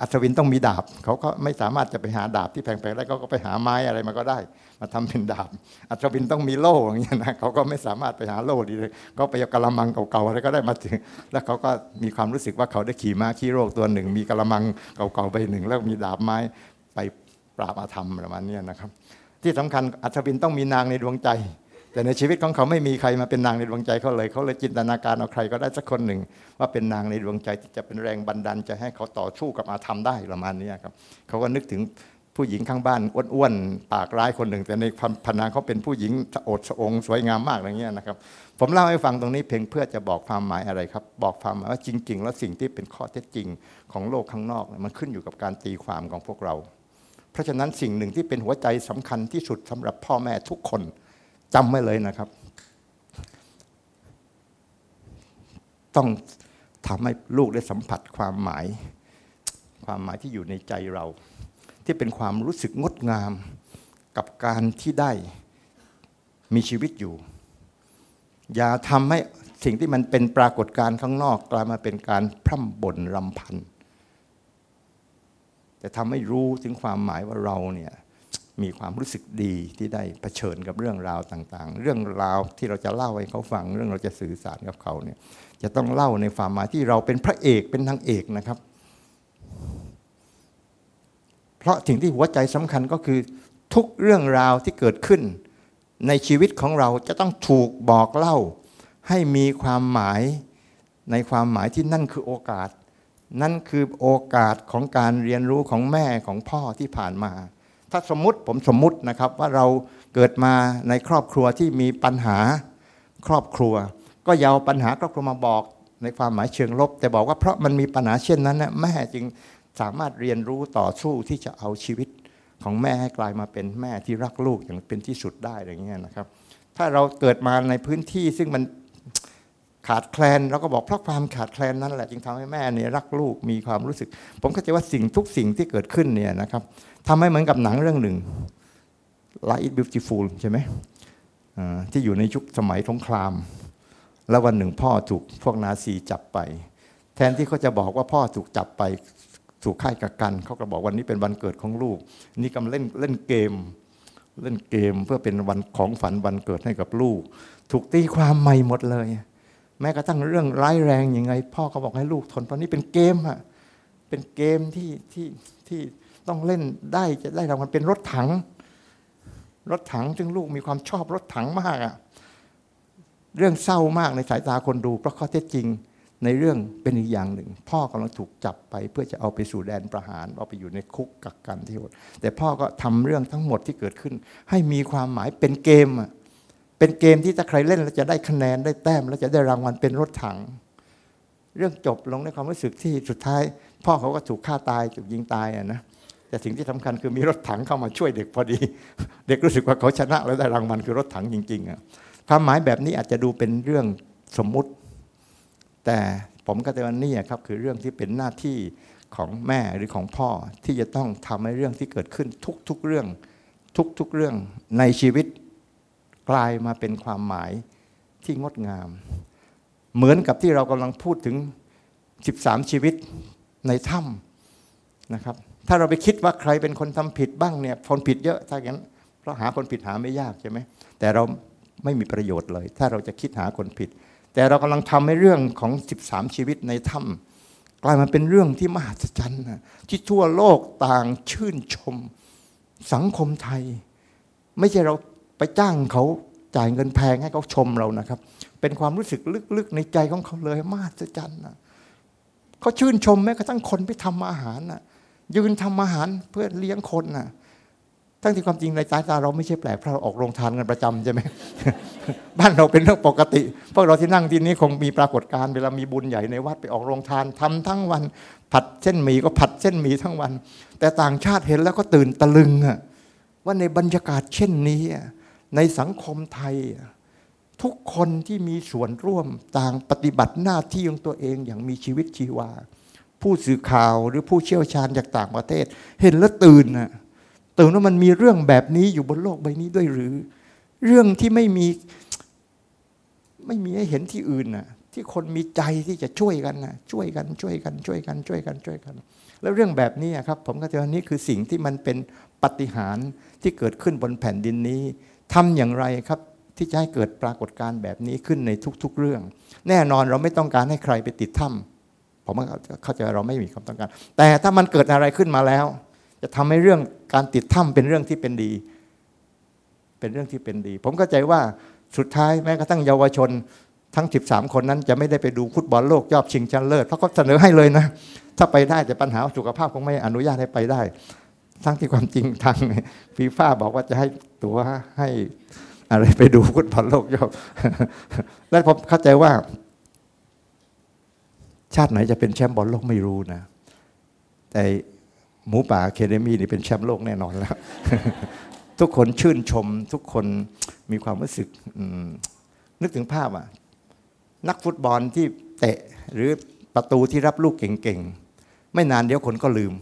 อัศวินต้องมีดาบ เขาก็ไม่สามารถจะไปหาดาบที่แพงๆได้เขาก็ไปหาไม้อะไรมาก็ได้ มาทำเป็นดาบ อัศวินต้องมีโล่อย่างเงี้ยนะเขาก็ไม่สามารถไปหาโล่ดีเลยก็ไปเอากระมังเก่าๆอะไรก็ได้มาถึง แล้วเขาก็มีความรู้สึกว่าเขาได้ขี่ม้าขี้โรคตัวหนึ่ง มีกระมังเก่าๆใบหนึ่ง แล้วมีดาบไม้ไปปราบอาธรรมประมาณนี้นะครับ ที่สำคัญอัศวินต้องมีนางในดวงใจ แต่ในชีวิตของเขาไม่มีใครมาเป็นนางในดวงใจเขาเลย เขาเลยจินตนาการเอาใครก็ได้สักคนหนึ่ง ว่าเป็นนางในดวงใจที่จะเป็นแรงบันดาลใจให้เขาต่อสู้กับอาธรรมได้ประมาณนี้ครับเขาก็นึกถึงผู้หญิงข้างบ้านอ้วนๆปากร้ายคนหนึ่ง แต่ในพนางเขาเป็นผู้หญิงโอดสะองสวยงามมากอย่างเงี้ยนะครับ ผมเล่าให้ฟังตรงนี้เพียงเพื่อจะบอกความหมายอะไรครับ บอกความหมายว่าจริง ๆ แล้วสิ่งที่เป็นข้อเท็จจริงของโลกข้างนอกมันขึ้นอยู่กับการตีความของพวกเรา เพราะฉะนั้นสิ่งหนึ่งที่เป็นหัวใจสำคัญที่สุดสำหรับพ่อแม่ทุกคน จำไว้เลยนะครับ ต้องทำให้ลูกได้สัมผัสความหมาย ความหมายที่อยู่ในใจเรา ที่เป็นความรู้สึกงดงามกับการที่ได้มีชีวิตอยู่ อย่าทำให้สิ่งที่มันเป็นปรากฏการณ์ข้างนอก กลายมาเป็นการพร่ำบ่นรำพันแต่ทำให้รู้ถึงความหมายว่าเราเนี่ย มีความรู้สึกดีที่ได้เผชิญกับเรื่องราวต่างๆ เรื่องราวที่เราจะเล่าให้เขาฟัง เรื่องเราจะสื่อสารกับเขาเนี่ยจะต้องเล่าในความหมายที่เราเป็นพระเอกเป็นนางเอกนะครับ เพราะสิ่งที่หัวใจสำคัญก็คือ ทุกเรื่องราวที่เกิดขึ้น ในชีวิตของเราจะต้องถูกบอกเล่า ให้มีความหมายในความหมายที่นั่นคือโอกาส นั่นคือโอกาสของการเรียนรู้ของแม่ของพ่อที่ผ่านมา ถ้าสมมติผมสมมุตินะครับว่าเราเกิดมาในครอบครัวที่มีปัญหาครอบครัว ก็ยาเอาปัญหาครอบครัวมาบอกในความหมายเชิงลบ แต่บอกว่าเพราะมันมีปัญหาเช่นนั้นนะแม่จึงสามารถเรียนรู้ต่อสู้ที่จะเอาชีวิตของแม่ให้กลายมาเป็นแม่ที่รักลูกอย่างเป็นที่สุดได้อย่างเงี้ยนะครับ ถ้าเราเกิดมาในพื้นที่ซึ่งมันขาดแคลนเราก็บอกเพราะความขาดแคลนนั่นแหละจึงทำให้แม่เนี่ยรักลูกมีความรู้สึก ผมเข้าใจว่าสิ่งทุกสิ่งที่เกิดขึ้นเนี่ยนะครับ ทำให้เหมือนกับหนังเรื่องหนึ่ง Life is Beautiful ใช่ไหมที่อยู่ในยุคสมัยสงคราม แล้ววันหนึ่งพ่อถูกพวกนาซีจับไป แทนที่เขาจะบอกว่าพ่อถูกจับไปถูกค่ายกักกัน เขาก็บอกวันนี้เป็นวันเกิดของลูก นี่กำลังเล่นเล่นเกม เล่นเกมเพื่อเป็นวันของฝันวันเกิดให้กับลูก ถูกตีความใหม่หมดเลย แม้กระทั่งเรื่องร้ายแรงยังไง พ่อก็บอกให้ลูกทนเพราะนี่เป็นเกมอะเป็นเกมที่ที่ที่ ต้องเล่นได้จะได้รางวัลเป็นรถถัง รถถังซึ่งลูกมีความชอบรถถังมากอะเรื่องเศร้ามากในสายตาคนดู เพราะข้อเท็จจริงในเรื่องเป็นอีกอย่างหนึ่ง พ่อกำลังถูกจับไป เพื่อจะเอาไปสู่แดนประหารเอาไปอยู่ในคุกกักกันที่โหดแต่พ่อก็ทำเรื่องทั้งหมดที่เกิดขึ้น ให้มีความหมายเป็นเกมอะเป็นเกมที่ถ้าใครเล่นแล้วจะได้คะแนนได้แต้ม แล้วจะได้รางวัลเป็นรถถัง เรื่องจบลงในความรู้สึกที่สุดท้าย พ่อเขาก็ถูกฆ่าตายถูกยิงตายอะนะ แต่สิ่งที่สำคัญคือมีรถถังเข้ามาช่วยเด็กพอดี เด็กรู้สึกว่าเขาชนะแล้วได้รางวัลคือรถถังจริงๆอะความหมายแบบนี้อาจจะดูเป็นเรื่องสมมุติ แต่ผมก็จะว่านี่ครับคือเรื่องที่เป็นหน้าที่ของแม่หรือของพ่อที่จะต้องทำให้เรื่องที่เกิดขึ้นทุกๆเรื่อง ทุกๆเรื่องในชีวิตกลายมาเป็นความหมายที่งดงาม เหมือนกับที่เรากำลังพูดถึง 13 ชีวิตในถ้ำนะครับ ถ้าเราไปคิดว่าใครเป็นคนทำผิดบ้างเนี่ยคนผิดเยอะถ้าอย่างนั้นเพราะหาคนผิดหาไม่ยากใช่ไหมแต่เราไม่มีประโยชน์เลย ถ้าเราจะคิดหาคนผิด แต่เรากำลังทำให้เรื่องของ 13 ชีวิตในถ้ำกลายมาเป็นเรื่องที่มหัศจรรย์ที่ทั่วโลกต่างชื่นชมสังคมไทย ไม่ใช่เราไปจ้างเขาจ่ายเงินแพงให้เขาชมเรานะครับ เป็นความรู้สึกลึกๆในใจของเขาเลยมหัศจรรย์นะเขาชื่นชมแม้กระทั่งคนไปทำอาหารนะ ยืนทำอาหารเพื่อเลี้ยงคนนะทั้งที่ความจริงในสายตาเราไม่ใช่แปลกเพราะเราออกโรงทานกันประจำใช่ไหมบ้านเราเป็นเรื่องปกติพวกเราที่นั่งที่นี้คงมีปรากฏการณ์เวลามีบุญใหญ่ในวัดไปออกโรงทานทำทั้งวัน ผัดเส้นหมี่ก็ผัดเส้นหมี่ทั้งวัน แต่ต่างชาติเห็นแล้วก็ตื่นตะลึงอะว่าในบรรยากาศเช่นนี้ในสังคมไทย ทุกคนที่มีส่วนร่วมต่างปฏิบัติหน้าที่ของตัวเองอย่างมีชีวิตชีวา ผู้สื่อข่าวหรือผู้เชี่ยวชาญจากต่างประเทศ เห็นแล้วตื่นน่ะตื่นว่ามันมีเรื่องแบบนี้อยู่บนโลกใบนี้ด้วยหรือ เรื่องที่ไม่มีไม่มีให้เห็นที่อื่นน่ะที่คนมีใจที่จะช่วยกันน่ะช่วยกันช่วยกันช่วยกันช่วยกันช่วยกัน แล้วเรื่องแบบนี้ครับ ผมก็จะว่านี่คือสิ่งที่มันเป็นปฏิหารที่เกิดขึ้นบนแผ่นดินนี้ทำอย่างไรครับที่จะให้เกิดปรากฏการณ์แบบนี้ขึ้นในทุกๆเรื่อง แน่นอนเราไม่ต้องการให้ใครไปติดถ้ำ ผมเข้าใจเราไม่มีความต้องการ แต่ถ้ามันเกิดอะไรขึ้นมาแล้ว จะทำให้เรื่องการติดถ้ำเป็นเรื่องที่เป็นดี เป็นเรื่องที่เป็นดี ผมเข้าใจว่าสุดท้ายแม้กระทั่งเยาวชนทั้ง 13 คนนั้นจะไม่ได้ไปดูฟุตบอลโลกยอบชิงชนะเลิศเพราะเขาเสนอให้เลยนะ ถ้าไปได้แต่ปัญหาสุขภาพคงไม่อนุญาตให้ไปได้ ทั้งที่ความจริงทางฟีฟ่าบอกว่าจะให้ตัวให้อะไรไปดูฟุตบอลโลกยอบและผมเข้าใจว่า ชาติไหนจะเป็นแชมป์บอลโลกไม่รู้นะ แต่หมูป่าเคเดมี่นี่เป็นแชมป์โลกแน่นอนแล้ว ทุกคนชื่นชม ทุกคนมีความรู้สึกนึกถึงภาพอะ นักฟุตบอลที่เตะหรือประตูที่รับลูกเก่งๆ ไม่นานเดี๋ยวคนก็ลืม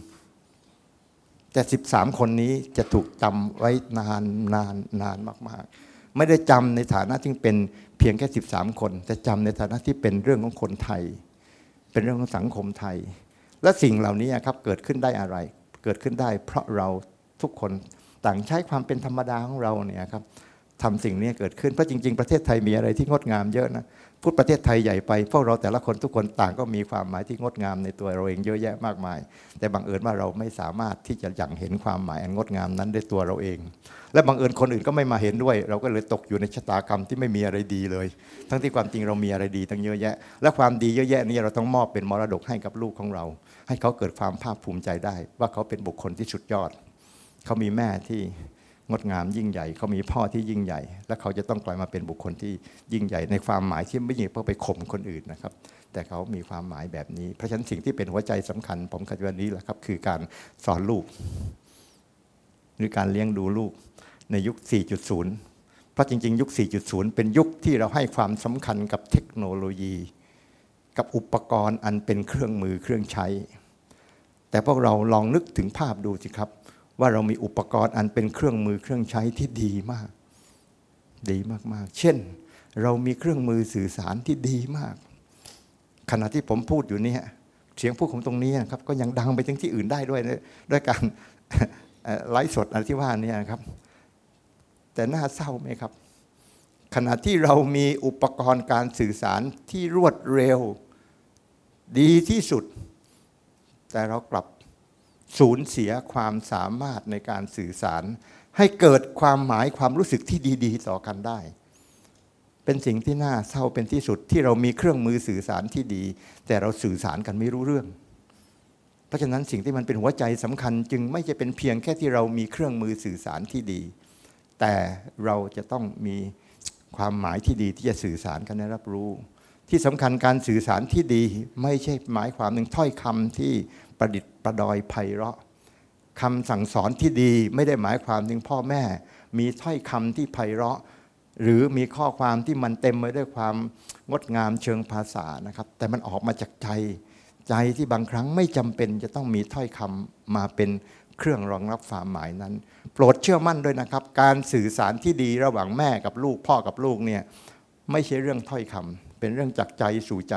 แต่13คนนี้จะถูกจำไว้นานนานนานมากๆ ไม่ได้จำในฐานะที่เป็นเพียงแค่13คน แต่จำในฐานะที่เป็นเรื่องของคนไทย เป็นเรื่องของสังคมไทย และสิ่งเหล่านี้ครับเกิดขึ้นได้อะไร เกิดขึ้นได้ เพราะเราทุกคนต่างใช้ความเป็นธรรมดาของเราเนี่ยครับทำสิ่งนี้เกิดขึ้นเพราะจริง ๆ ประเทศไทยมีอะไรที่งดงามเยอะนะ พูดประเทศไทยใหญ่ไปพวกเราแต่ละคนทุกคนต่างก็มีความหมายที่งดงามในตัวเราเองเยอะแยะมากมาย แต่บังเอิญว่าเราไม่สามารถที่จะยังเห็นความหมายอันงดงามนั้นด้วยตัวเราเอง และบังเอิญคนอื่นก็ไม่มาเห็นด้วย เราก็เลยตกอยู่ในชะตากรรมที่ไม่มีอะไรดีเลย ทั้งที่ความจริงเรามีอะไรดีตั้งเยอะแยะ และความดีเยอะแยะนี้เราต้องมอบเป็นมรดกให้กับลูกของเรา ให้เขาเกิดความภาคภูมิใจได้ ว่าเขาเป็นบุคคลที่สุดยอด เขามีแม่ที่ งดงามยิ่งใหญ่เขามีพ่อที่ยิ่งใหญ่ และเขาจะต้องกลายมาเป็นบุคคลที่ยิ่งใหญ่ ในความหมายที่ไม่ใช่เพื่อไปข่มคนอื่นนะครับ แต่เขามีความหมายแบบนี้ เพราะฉะนั้นสิ่งที่เป็นหัวใจสำคัญ ผมคิดว่านี้แหละครับ คือการสอนลูก หรือการเลี้ยงดูลูกในยุค 4.0 เพราะจริง ๆ ยุค 4.0 เป็นยุคที่เราให้ความสำคัญกับเทคโนโลยี กับอุปกรณ์อันเป็นเครื่องมือเครื่องใช้ แต่พวกเราลองนึกถึงภาพดูสิครับ ว่าเรามีอุปกรณ์อันเป็นเครื่องมือเครื่องใช้ที่ดีมาก ดีมากๆ เช่น เรามีเครื่องมือสื่อสารที่ดีมาก ขณะที่ผมพูดอยู่เนี่ยเสียงพูดของตรงนี้นะครับ ก็ยังดังไปถึงที่อื่นได้ด้วยด้วยการไลฟ์สดอะไรที่ว่านี่นะครับ แต่น่าเศร้าไหมครับ ขณะที่เรามีอุปกรณ์การสื่อสารที่รวดเร็ว ดีที่สุด แต่เรากลับ สูญเสียความสามารถในการสื่อสาร ให้เกิดความหมายความรู้สึกที่ดี ๆ ต่อกันได้ เป็นสิ่งที่น่าเศร้าเป็นที่สุดที่เรามีเครื่องมือสื่อสารที่ดี แต่เราสื่อสารกันไม่รู้เรื่อง เพราะฉะนั้นสิ่งที่มันเป็นหัวใจสำคัญจึงไม่ใช่เป็นเพียงแค่ที่เรามีเครื่องมือสื่อสารที่ดี แต่เราจะต้องมีความหมายที่ดีที่จะสื่อสารกันได้รับรู้ ที่สำคัญการสื่อสารที่ดี ไม่ใช่หมายความหนึ่งถ้อยคำที่ ประดิษฐ์ประดอยไพเราะคำสั่งสอนที่ดีไม่ได้หมายความถึงพ่อแม่ มีถ้อยคำที่ไพเราะ หรือมีข้อความที่มันเต็มไปด้วยความงดงามเชิงภาษานะครับ แต่มันออกมาจากใจ ใจที่บางครั้งไม่จำเป็นจะต้องมีถ้อยคำมาเป็นเครื่องรองรับความหมายนั้น โปรดเชื่อมั่นด้วยนะครับ การสื่อสารที่ดีระหว่างแม่กับลูกพ่อกับลูกเนี่ยไม่ใช่เรื่องถ้อยคำเป็นเรื่องจากใจสู่ใจ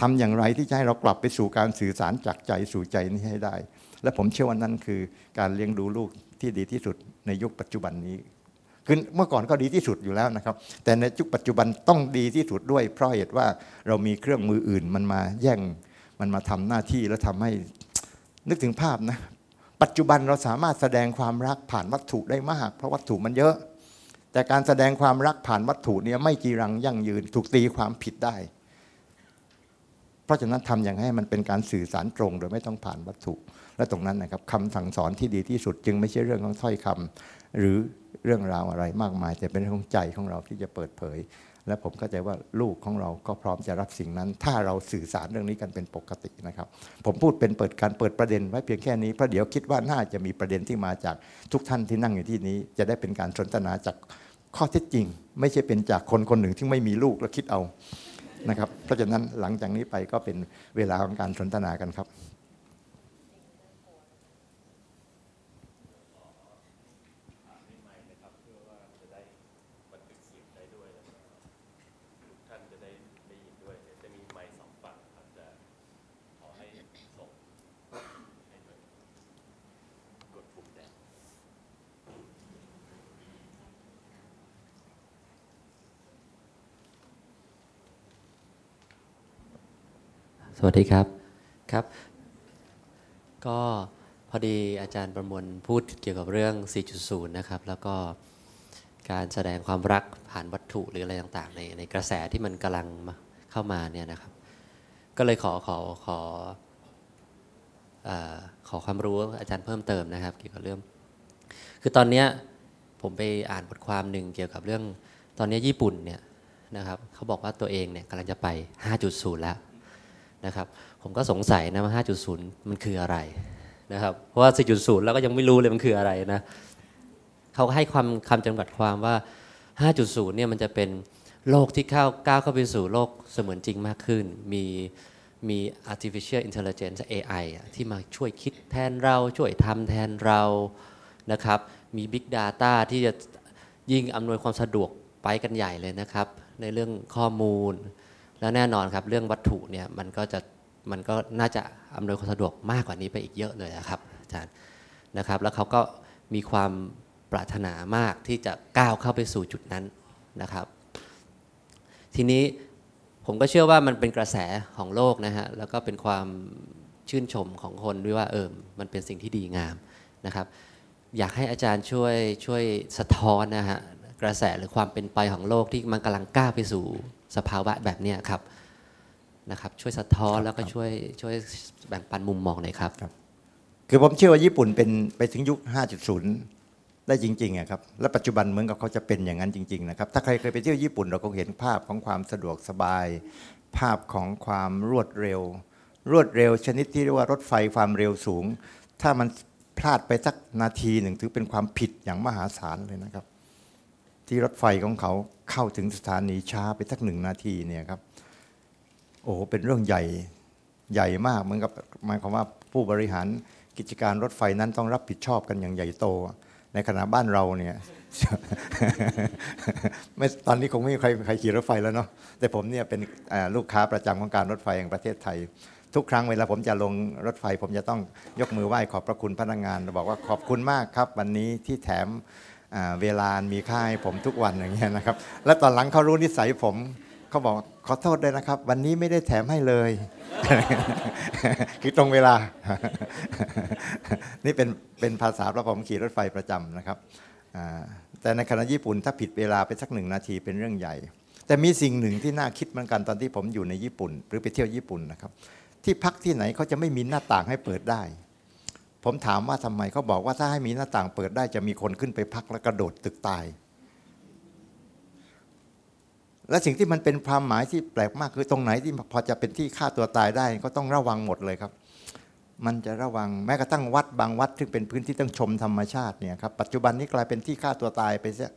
ทำอย่างไรที่จะให้เรากลับไปสู่การสื่อสารจากใจสู่ใจนี้ให้ได้ และผมเชื่อว่านั่นคือการเลี้ยงดูลูกที่ดีที่สุดในยุคปัจจุบันนี้คือเมื่อก่อนก็ดีที่สุดอยู่แล้วนะครับ แต่ในยุคปัจจุบันต้องดีที่สุดด้วย เพราะเหตุว่าเรามีเครื่องมืออื่นมันมาแย่งมันมาทำหน้าที่แล้วทำให้นึกถึงภาพนะ ปัจจุบันเราสามารถแสดงความรักผ่านวัตถุได้มาก เพราะวัตถุมันเยอะ แต่การแสดงความรักผ่านวัตถุเนี่ยไม่จีรังยั่งยืนถูกตีความผิดได้ เพราะฉะนั้นทำอย่างให้มันเป็นการสื่อสารตรง โดยไม่ต้องผ่านวัตถุ และตรงนั้นนะครับคำสั่งสอนที่ดีที่สุดจึงไม่ใช่เรื่องของถ้อยคำหรือเรื่องราวอะไรมากมาย แต่เป็นเรื่องของใจของเราที่จะเปิดเผย และผมเข้าใจว่าลูกของเราก็พร้อมจะรับสิ่งนั้น ถ้าเราสื่อสารเรื่องนี้กันเป็นปกตินะครับ ผมพูดเป็นเปิดการเปิดประเด็นไว้เพียงแค่นี้เพราะเดี๋ยวคิดว่าน่าจะมีประเด็นที่มาจากทุกท่านที่นั่งอยู่ที่นี้ จะได้เป็นการสนทนาจากข้อเท็จจริง ไม่ใช่เป็นจากคนคนหนึ่งที่ไม่มีลูกแล้วคิดเอา นะครับ เพราะฉะนั้นหลังจากนี้ไปก็เป็นเวลาของการสนทนากันครับ ท่านจะได้ได้ยินด้วยเดี๋ยวจะมีไมค์สองฝั่งครับจะขอให้ส่งให้ด้วยกดปุ่มแดง ส วัสดีครับครับ ก็พอดีอาจารย์ประมวลพูดเกี่ยวกับเรื่อง 4.0 นะครับ แล้วก็การแสดงความรักผ่านวัตถุหรืออะไรต่างๆ ในในกระแสที่มันกำลังเข้ามาเนี่ยนะครับ ก็เลยขอขอขออขอความรู้อาจารย์เพิ่มเติมนะครับ เกี่ยวกับเรื่อง คือตอนนี้ผมไปอ่านบทความหนึ่งเกี่ยวกับเรื่องตอนนี้ญี่ปุ่นเนี่ยนะครับเขาบอกว่าตัวเองเนี่ยกำลังจะไป 5.0 แล้ว นะครับ ผมก็สงสัยนะว่า 5.0 มันคืออะไรนะครับเพราะว่า 4.0 แล้วก็ยังไม่รู้เลยมันคืออะไรนะเขาก็ให้ความคำจำกัดความว่า 5.0 เนี่ยมันจะเป็นโลกที่เข้าก้าวเข้าไปสู่โลกเสมือนจริงมากขึ้น มีมี artificial intelligence AI ที่มาช่วยคิดแทนเราช่วยทำแทนเรานะครับ มี big data ที่จะยิ่งอำนวยความสะดวกไปกันใหญ่เลยนะครับ ในเรื่องข้อมูล แล้วแน่นอนครับเรื่องวัตถุเนี่ยมันก็จะมันก็น่าจะอำนวยความสะดวกมากกว่านี้ไปอีกเยอะเลยอะครับอาจารย์นะครับ แล้วเขาก็มีความปรารถนามากที่จะก้าวเข้าไปสู่จุดนั้นนะครับ ทีนี้ผมก็เชื่อว่ามันเป็นกระแสของโลกนะฮะแล้วก็เป็นความชื่นชมของคนด้วยว่าเออมันเป็นสิ่งที่ดีงามนะครับอยากให้อาจารย์ช่วยช่วยสะท้อนนะฮะกระแสหรือความเป็นไปของโลกที่มันกำลังก้าวไปสู่ สภาวะแบบเนี้ยครับนะครับ ช่วยสะท้อนครับแล้วก็ครับช่วยช่วยแบ่งปันมุมมองหน่อยครับ คือผมเชื่อว่าญี่ปุ่นเป็นไปถึงยุค 5.0 ได้จริงๆอะครับ และปัจจุบันเหมือนกับเขาจะเป็นอย่างนั้นจริง ๆ นะครับ ถ้าใครเคยไปเที่ยวญี่ปุ่นเราก็เห็นภาพของความสะดวกสบาย ภาพของความรวดเร็ว รวดเร็วชนิดที่เรียกว่ารถไฟความเร็วสูง ถ้ามันพลาดไปสักนาทีหนึ่งถือเป็นความผิดอย่างมหาศาลเลยนะครับ ที่รถไฟของเขา เข้าถึงสถานีช้าไปสักหนึ่งนาทีเนี่ยครับ โอ้โหเป็นเรื่องใหญ่ใหญ่มากเหมือนกับหมายความว่าผู้บริหารกิจการรถไฟนั้นต้องรับผิดชอบกันอย่างใหญ่โต ในขณะบ้านเราเนี่ยไม่ตอนนี้คงไม่มีใครใครขี่รถไฟแล้วเนาะแต่ผมเนี่ยเป็นลูกค้าประจำของการรถไฟแห่งประเทศไทย ทุกครั้งเวลาผมจะลงรถไฟ ผมจะต้องยกมือไหว้ขอบพระคุณพนักงาน บอกว่าขอบคุณมากครับ วันนี้ที่แถม เวลามีค่าให้ผมทุกวันอย่างเงี้ยนะครับ แล้วตอนหลังเขารู้นิสัยผมเขาบอกขอโทษด้วยนะครับ วันนี้ไม่ได้แถมให้เลย คือตรงเวลา นี่เป็นเป็นภาษาเพราะผมขี่รถไฟประจำนะครับแต่ในขณะญี่ปุ่นถ้าผิดเวลาไปสักหนึ่งนาทีเป็นเรื่องใหญ่ แต่มีสิ่งหนึ่งที่น่าคิดเหมือนกันตอนที่ผมอยู่ในญี่ปุ่น หรือไปเที่ยวญี่ปุ่นนะครับ ที่พักที่ไหนเขาจะไม่มีหน้าต่างให้เปิดได้ ผมถามว่าทำไมเขาบอกว่าถ้าให้มีหน้าต่างเปิดได้จะมีคนขึ้นไปพักแล้วกระโดดตึกตาย และสิ่งที่มันเป็นความหมายที่แปลกมากคือตรงไหนที่พอจะเป็นที่ฆ่าตัวตายได้ ก็ต้องระวังหมดเลยครับ มันจะระวังแม้กระทั่งวัดบางวัดซึ่งเป็นพื้นที่ต้องชมธรรมชาติเนี่ยครับปัจจุบันนี้กลายเป็นที่ฆ่าตัวตายไปเสีย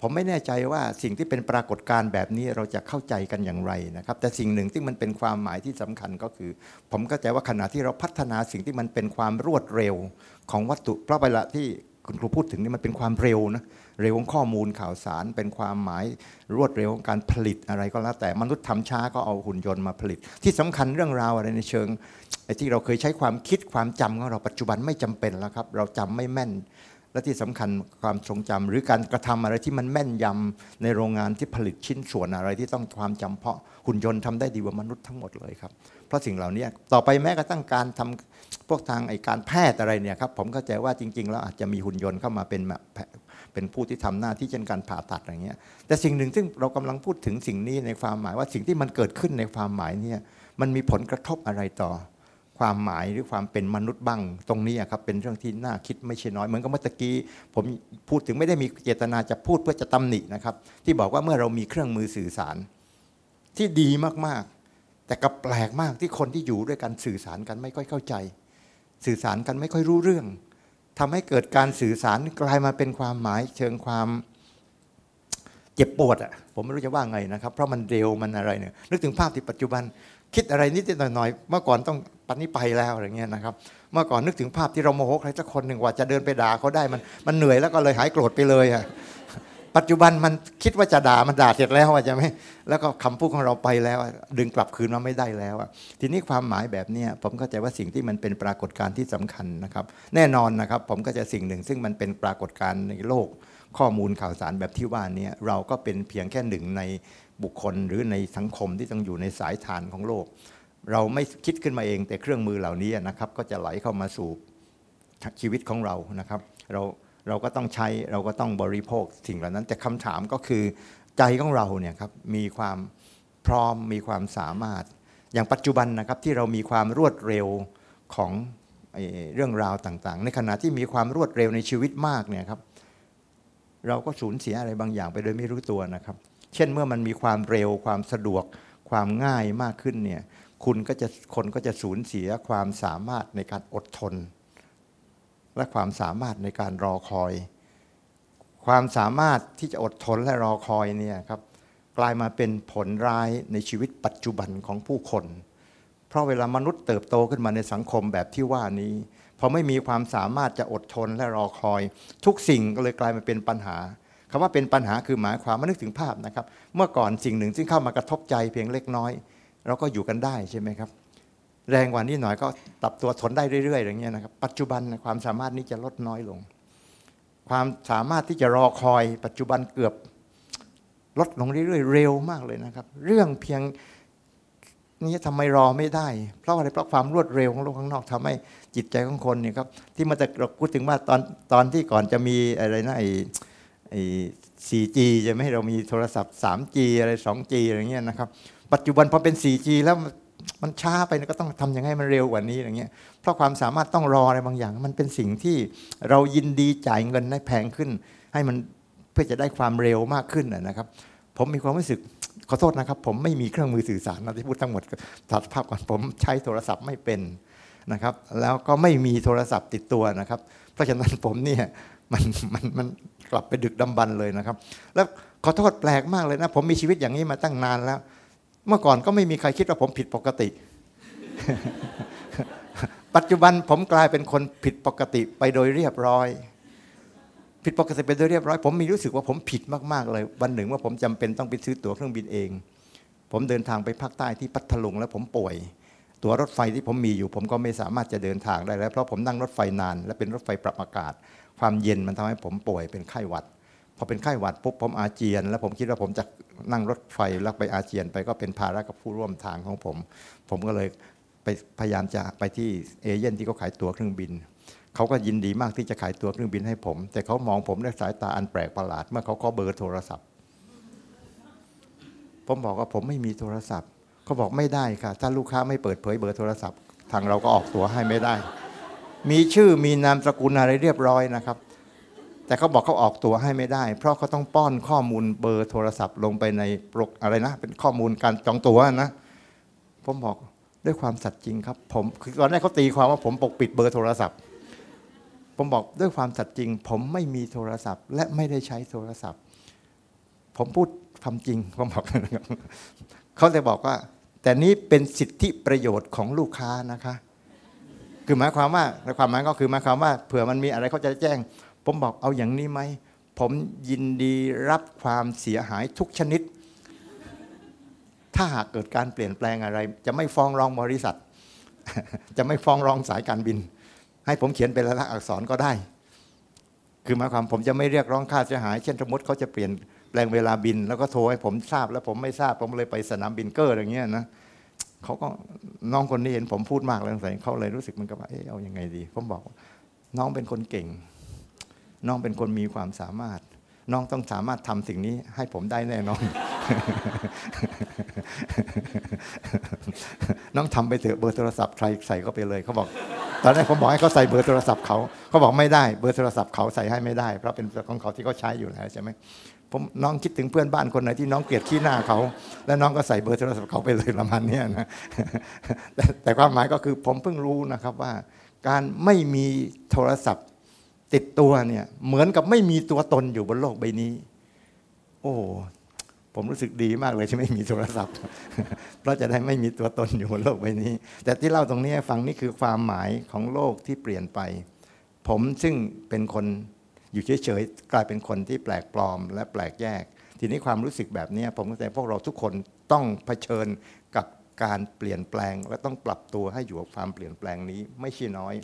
ผมไม่แน่ใจว่าสิ่งที่เป็นปรากฏการณ์แบบนี้เราจะเข้าใจกันอย่างไรนะครับ แต่สิ่งหนึ่งที่มันเป็นความหมายที่สำคัญก็คือ ผมเข้าใจว่าขณะที่เราพัฒนาสิ่งที่มันเป็นความรวดเร็วของวัตถุเพราะเวลาที่คุณครูพูดถึงนี่มันเป็นความเร็วนะเร็วของข้อมูลข่าวสาร เป็นความหมายรวดเร็วของการผลิตอะไรก็แล้วแต่มนุษย์ทำช้าก็เอาหุ่นยนต์มาผลิต ที่สำคัญเรื่องราวอะไรในเชิงไอ้ที่เราเคยใช้ความคิดความจำของเราปัจจุบันไม่จำเป็นแล้วครับ เราจำไม่แม่น และที่สำคัญความทรงจำหรือการกระทำอะไรที่มันแม่นยำในโรงงานที่ผลิตชิ้นส่วนอะไรที่ต้องความจำเพาะหุ่นยนต์ทำได้ดีกว่ามนุษย์ทั้งหมดเลยครับ เพราะสิ่งเหล่านี้ต่อไปแม้กระทั่งการทำพวกทางไอการแพทย์อะไรเนี่ยครับผมเข้าใจว่าจริง ๆ แล้วอาจจะมีหุ่นยนต์เข้ามาเป็นแบบเป็นผู้ที่ทำหน้าที่เช่นการผ่าตัดอะไรเงี้ยแต่สิ่งหนึ่งซึ่งเรากำลังพูดถึงสิ่งนี้ในความหมายว่าสิ่งที่มันเกิดขึ้นในความหมายเนี่ยมันมีผลกระทบอะไรต่อ ความหมายหรือความเป็นมนุษย์บ้าง ตรงนี้ครับเป็นเรื่องที่น่าคิดไม่ใช่น้อย เหมือนกับเมื่อตะกี้ผมพูดถึงไม่ได้มีเจตนาจะพูดเพื่อจะตำหนินะครับ ที่บอกว่าเมื่อเรามีเครื่องมือสื่อสาร ที่ดีมากๆ แต่ก็แปลกมากที่คนที่อยู่ด้วยกันสื่อสารกันไม่ค่อยเข้าใจ สื่อสารกันไม่ค่อยรู้เรื่องทำให้เกิดการสื่อสารกลายมาเป็นความหมาย เชิงความเจ็บปวดอะผมไม่รู้จะว่าไงนะครับ เพราะมันเร็วมันอะไรเนี่ยนึกถึงภาพที่ปัจจุบันคิดอะไรนิดหน่อยๆเมื่อก่อนต้อง ปันนี้ไปแล้วอะไรเงี้ยนะครับ เมื่อก่อนนึกถึงภาพที่เราโมโหใครสักคนหนึ่งว่าจะเดินไปด่าเขาได้มันมันเหนื่อยแล้วก็เลยหายโกรธไปเลยอะปัจจุบันมันคิดว่าจะด่ามันด่าเสร็จแล้วอะจะไหมแล้วก็คำพูดของเราไปแล้ว ดึงกลับคืนมาไม่ได้แล้วอะทีนี้ความหมายแบบนี้ผมเข้าใจว่าสิ่งที่มันเป็นปรากฏการณ์ที่สำคัญนะครับ แน่นอนนะครับ ผมก็จะสิ่งหนึ่ง ซึ่งมันเป็นปรากฏการณ์ในโลกข้อมูลข่าวสารแบบที่ว่านี้เราก็เป็นเพียงแค่หนึ่งในบุคคลหรือในสังคมที่ต้องอยู่ในสายฐานของโลก เราไม่คิดขึ้นมาเอง แต่เครื่องมือเหล่านี้นะครับ ก็จะไหลเข้ามาสู่ชีวิตของเรานะครับ เราเราก็ต้องใช้เราก็ต้องบริโภคสิ่งเหล่านั้น แต่คำถามก็คือใจของเราเนี่ยครับมีความพร้อมมีความสามารถ อย่างปัจจุบันนะครับที่เรามีความรวดเร็วของไอ้เรื่องราวต่างๆ ในขณะที่มีความรวดเร็วในชีวิตมากเนี่ยครับ เราก็สูญเสียอะไรบางอย่างไปโดยไม่รู้ตัวนะครับ เช่นเมื่อมันมีความเร็วความสะดวกความง่ายมากขึ้นเนี่ย คุณก็จะคนก็จะสูญเสียความสามารถในการอดทน และความสามารถในการรอคอย ความสามารถที่จะอดทนและรอคอยเนี่ยครับกลายมาเป็นผลร้ายในชีวิตปัจจุบันของผู้คน เพราะเวลามนุษย์เติบโตขึ้นมาในสังคมแบบที่ว่านี้พอไม่มีความสามารถจะอดทนและรอคอย ทุกสิ่งก็เลยกลายมาเป็นปัญหาคำว่าเป็นปัญหาคือหมายความมานึกถึงภาพนะครับ เมื่อก่อนสิ่งหนึ่งซึ่งเข้ามากระทบใจเพียงเล็กน้อย เราก็อยู่กันได้ใช่ไหมครับ แรงกว่านี้หน่อยก็ปรับตัวทนได้เรื่อยๆอย่างเงี้ยนะครับ ปัจจุบันความสามารถนี้จะลดน้อยลง ความสามารถที่จะรอคอย ปัจจุบันเกือบลดลงเรื่อยๆเร็วมากเลยนะครับ เรื่องเพียงนี้ทำไมรอไม่ได้ เพราะอะไรเพราะความรวดเร็วของโลกข้างนอกทำให้จิตใจของคนเนี่ยครับที่มันจะเราพูดถึงว่าตอนตอนที่ก่อนจะมีอะไรนะไอ้ไอ้ 4G จะไม่ให้เรามีโทรศัพท์ 3G อะไร 2G อะไรเงี้ยนะครับ ปัจจุบันพอเป็น 4G แล้วมันช้าไปก็ต้องทำยังไงมันเร็วกว่านี้อย่างเงี้ยเพราะความสามารถต้องรออะไรบางอย่าง มันเป็นสิ่งที่เรายินดีจ่ายเงินให้แพงขึ้น ให้มันเพื่อจะได้ความเร็วมากขึ้นนะครับ ผมมีความรู้สึกขอโทษนะครับ ผมไม่มีเครื่องมือสื่อสารนะที่พูดทั้งหมดตัดภาพก่อนผมใช้โทรศัพท์ไม่เป็นนะครับ แล้วก็ไม่มีโทรศัพท์ติดตัวนะครับ เพราะฉะนั้นผมเนี่ยมันมันมันกลับไปดึกดำบรรพ์เลยนะครับ แล้วขอโทษแปลกมากเลยนะ ผมมีชีวิตอย่างนี้มาตั้งนานแล้ว เมื่อก่อนก็ไม่มีใครคิดว่าผมผิดปกติ ปัจจุบันผมกลายเป็นคนผิดปกติไปโดยเรียบร้อย ผิดปกติไปโดยเรียบร้อย ผมมีรู้สึกว่าผมผิดมากๆเลย วันหนึ่งว่าผมจำเป็นต้องไปซื้อตั๋วเครื่องบินเอง ผมเดินทางไปภาคใต้ที่พัทลุงแล้วผมป่วยตั๋วรถไฟที่ผมมีอยู่ ผมก็ไม่สามารถจะเดินทางได้แล้ว เพราะผมนั่งรถไฟนาน และเป็นรถไฟปรับอากาศ ความเย็นมันทำให้ผมป่วยเป็นไข้หวัด พอเป็นไข้หวัดปุ๊บผมอาเจียน แล้วผมคิดว่าผมจะนั่งรถไฟแล้วไปอาเจียนไปก็เป็นภาระกับผู้ร่วมทางของผม ผมก็เลยไปพยายามจะไปที่เอเย่นที่เขาขายตั๋วเครื่องบินเขาก็ยินดีมากที่จะขายตั๋วเครื่องบินให้ผม แต่เขามองผมด้วยสายตาอันแปลกประหลาด เมื่อเขาขอเบอร์โทรศัพท์ ผมบอกว่าผมไม่มีโทรศัพท์ เขาบอกไม่ได้ค่ะ ถ้าลูกค้าไม่เปิดเผยเบอร์โทรศัพท์ ทางเราก็ออกตั๋วให้ไม่ได้ มีชื่อมีนามสกุลอะไรเรียบร้อยนะครับ แต่เขาบอกเขาออกตั๋วให้ไม่ได้ เพราะเขาต้องป้อนข้อมูลเบอร์โทรศัพท์ลงไปในโปรอะไรนะ เป็นข้อมูลการจองตั๋วนะ ผมบอกด้วยความสัตย์จริงครับ ผมคือตอนแรกเขาตีความว่าผมปกปิดเบอร์โทรศัพท์ ผมบอกด้วยความสัตย์จริง ผมไม่มีโทรศัพท์ และไม่ได้ใช้โทรศัพท์ ผมพูดความจริงผมบอกนะครับเขาเลยบอกว่า แต่นี้เป็นสิทธิประโยชน์ของลูกค้านะคะ คือหมายความว่าในความหมายก็คือหมายความว่า เผื่อมันมีอะไรเขาจะแจ้ง ผมบอกเอาอย่างนี้ไหม ผมยินดีรับความเสียหายทุกชนิด ถ้าหากเกิดการเปลี่ยนแปลงอะไร จะไม่ฟ้องร้องบริษัท จะไม่ฟ้องร้องสายการบิน ให้ผมเขียนเป็นลายลักษณ์อักษรก็ได้ คือหมายความผมจะไม่เรียกร้องค่าเสียหาย เช่นสมมติเขาจะเปลี่ยนแปลงเวลาบิน แล้วก็โทรให้ผมทราบ แล้วผมไม่ทราบผมเลยไปสนามบินเกอร์อย่างเงี้ยนะเขาก็น้องคนนี้เห็นผมพูดมากแล้วสงสัยเขาเลยรู้สึกมันก็ว่าเออเอายังไงดี ผมบอกน้องเป็นคนเก่ง น้องเป็นคนมีความสามารถ น้องต้องสามารถทำสิ่งนี้ให้ผมได้แน่นอน น้องทำไปเถอะเบอร์โทรศัพท์ใครใส่ก็ไปเลยเขาบอก ตอนแรกผมบอกให้เขาใส่เบอร์โทรศัพท์เขาเขาบอกไม่ได้เบอร์โทรศัพท์เขาใส่ให้ไม่ได้เพราะเป็นของเขาที่เขาใช้อยู่แล้วใช่ไหมผมน้องคิดถึงเพื่อนบ้านคนไหนที่น้องเกลียดขี้หน้าเขา แล้วน้องก็ใส่เบอร์โทรศัพท์เขาไปเลยประมาณเนี้ยนะแตแต่ความหมายก็คือผมเพิ่งรู้นะครับว่า การไม่มีโทรศัพท์ ติดตัวเนี่ยเหมือนกับไม่มีตัวตนอยู่บนโลกใบนี้ โอ้ผมรู้สึกดีมากเลยที่ไม่มีโทรศัพท์ เพราะจะได้ไม่มีตัวตนอยู่บนโลกใบนี้ แต่ที่เล่าตรงนี้ฟังนี่คือความหมายของโลกที่เปลี่ยนไป ผมซึ่งเป็นคนอยู่เฉยๆกลายเป็นคนที่แปลกปลอม และแปลกแยก ทีนี้ความรู้สึกแบบนี้ผมเข้าใจพวกเราทุกคนต้องเผชิญกับการเปลี่ยนแปลง และต้องปรับตัวให้อยู่กับความเปลี่ยนแปลงนี้ไม่ใช่น้อย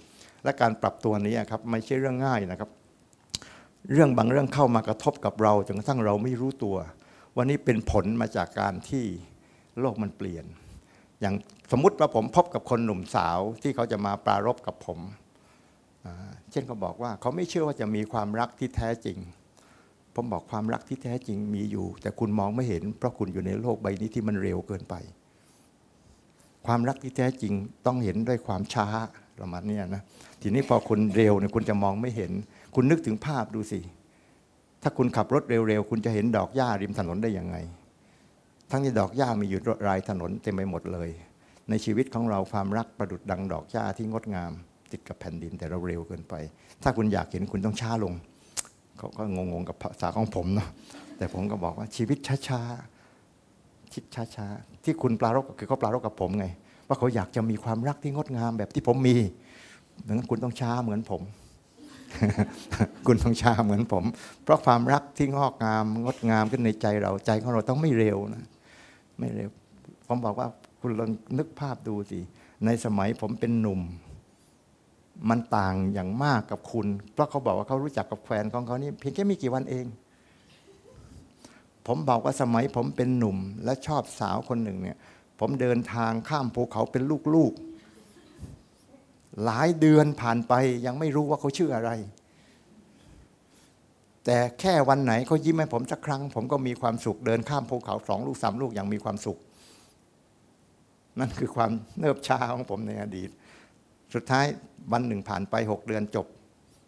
และการปรับตัวนี้ครับไม่ใช่เรื่องง่ายนะครับ เรื่องบางเรื่องเข้ามากระทบกับเราจนกระทั่งเราไม่รู้ตัว วันนี้เป็นผลมาจากการที่โลกมันเปลี่ยน อย่างสมมุติว่าผมพบกับคนหนุ่มสาวที่เขาจะมาปรารบกับผม เช่นเขาบอกว่าเขาไม่เชื่อว่าจะมีความรักที่แท้จริง ผมบอกความรักที่แท้จริงมีอยู่ แต่คุณมองไม่เห็น เพราะคุณอยู่ในโลกใบนี้ที่มันเร็วเกินไป ความรักที่แท้จริงต้องเห็นด้วยความช้าประมาณเนี้ยนะ ทีนี้พอคุณเร็วเนี่ยคุณจะมองไม่เห็น คุณนึกถึงภาพดูสิ ถ้าคุณขับรถเร็วๆ คุณจะเห็นดอกหญ้าริมถนนได้ยังไง ทั้งที่ดอกหญ้ามีอยู่รายถนนเต็มไปหมดเลย ในชีวิตของเราความรักประดุดดังดอกหญ้าที่งดงาม ติดกับแผ่นดินแต่เราเร็วเกินไป ถ้าคุณอยากเห็นคุณต้องช้าลงเขาก็งงๆกับภาษาของผมเนาะแต่ผมก็บอกว่าชีวิตช้าๆคิดช้าๆที่คุณปลารบคือเขาปลารบกับผมไง ว่าเขาอยากจะมีความรักที่งดงามแบบที่ผมมี ดังนั้นคุณต้องช้าเหมือนผม คุณต้องช้าเหมือนผม เพราะความรักที่งอกงามงดงามขึ้นในใจเราใจของเราต้องไม่เร็วนะไม่เร็ว ผมบอกว่าคุณลองนึกภาพดูสิในสมัยผมเป็นหนุ่ม มันต่างอย่างมากกับคุณ เพราะเขาบอกว่าเขารู้จักกับแฟนของเขานี่เพียงแค่ไม่กี่วันเอง ผมบอกว่าสมัยผมเป็นหนุ่ม และชอบสาวคนหนึ่งเนี่ย ผมเดินทางข้ามภูเขาเป็นลูกๆ หลายเดือนผ่านไปยังไม่รู้ว่าเขาชื่ออะไร แต่แค่วันไหนเขายิ้มให้ผมสักครั้ง ผมก็มีความสุขเดินข้ามภูเขาสองลูกสามลูกอย่างมีความสุข นั่นคือความเนิบช้าของผมในอดีต สุดท้ายวันหนึ่งผ่านไปหกเดือนจบ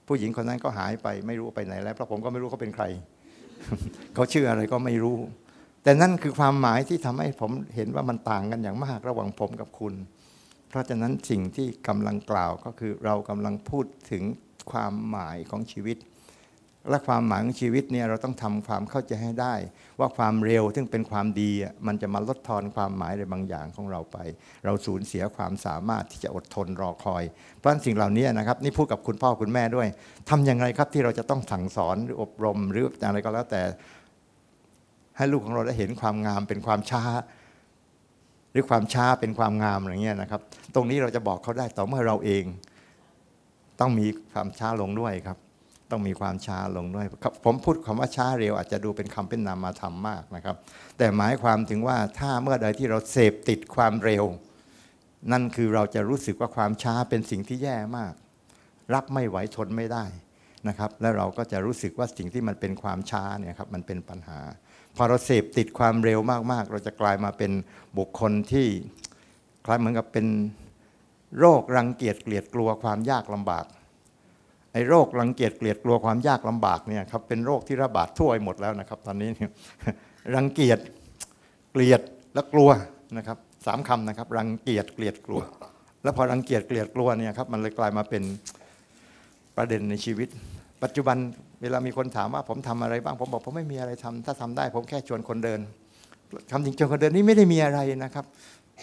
ผู้หญิงคนนั้นก็หายไปไม่รู้ไปไหนแล้วเพราะผมก็ไม่รู้เขาเป็นใคร เขาชื่ออะไรก็ไม่รู้ แต่นั่นคือความหมายที่ทำให้ผมเห็นว่ามันต่างกันอย่างมากระหว่างผมกับคุณ เพราะฉะนั้นสิ่งที่กำลังกล่าวก็คือเรากำลังพูดถึงความหมายของชีวิต และความหมายของชีวิตเนี่ยเราต้องทำความเข้าใจให้ได้ ว่าความเร็วซึ่งเป็นความดีมันจะมาลดทอนความหมายอะไรบางอย่างของเราไป เราสูญเสียความสามารถที่จะอดทนรอคอย เพราะฉะนั้นสิ่งเหล่านี้นะครับนี่พูดกับคุณพ่อคุณแม่ด้วยทำอย่างไรครับที่เราจะต้องสั่งสอนหรืออบรมหรืออะไรก็แล้วแต่ ให้ลูกของเราได้เห็นความงามเป็นความช้า หรือความช้าเป็นความงามอะไรเงี้ยนะครับ ตรงนี้เราจะบอกเขาได้ต่อเมื่อเราเอง ต้องมีความช้าลงด้วยครับ ต้องมีความช้าลงด้วย ผมพูดคำว่าช้าเร็ว อาจจะดูเป็นคำเป็นนามธรรมมากนะครับ แต่หมายความถึงว่าถ้าเมื่อใดที่เราเสพติดความเร็ว นั่นคือเราจะรู้สึกว่าความช้าเป็นสิ่งที่แย่มาก รับไม่ไหวทนไม่ได้นะครับ แล้วเราก็จะรู้สึกว่าสิ่งที่มันเป็นความช้าเนี่ยครับมันเป็นปัญหา พอเราเสพติดความเร็วมากๆ เราจะกลายมาเป็นบุคคลที่คล้ายเหมือนกับเป็นโรครังเกียจเกลียดกลัวความยากลำบากไอ้โรครังเกียจเกลียดกลัวความยากลำบากเนี่ยครับเป็นโรคที่ระบาดทั่วไปหมดแล้วนะครับ ตอนนี้รังเกียจเกลียดและกลัวนะครับสามคำนะครับ รังเกียจเกลียดกลัว แล้วพอรังเกียจเกลียดกลัวเนี่ยครับมันเลยกลายมาเป็นประเด็นในชีวิต ปัจจุบันเวลามีคนถามว่าผมทำอะไรบ้างผมบอกผมไม่มีอะไรทำถ้าทำได้ผมแค่ชวนคนเดินคำจริงชวนคนเดินนี่ไม่ได้มีอะไรนะครับ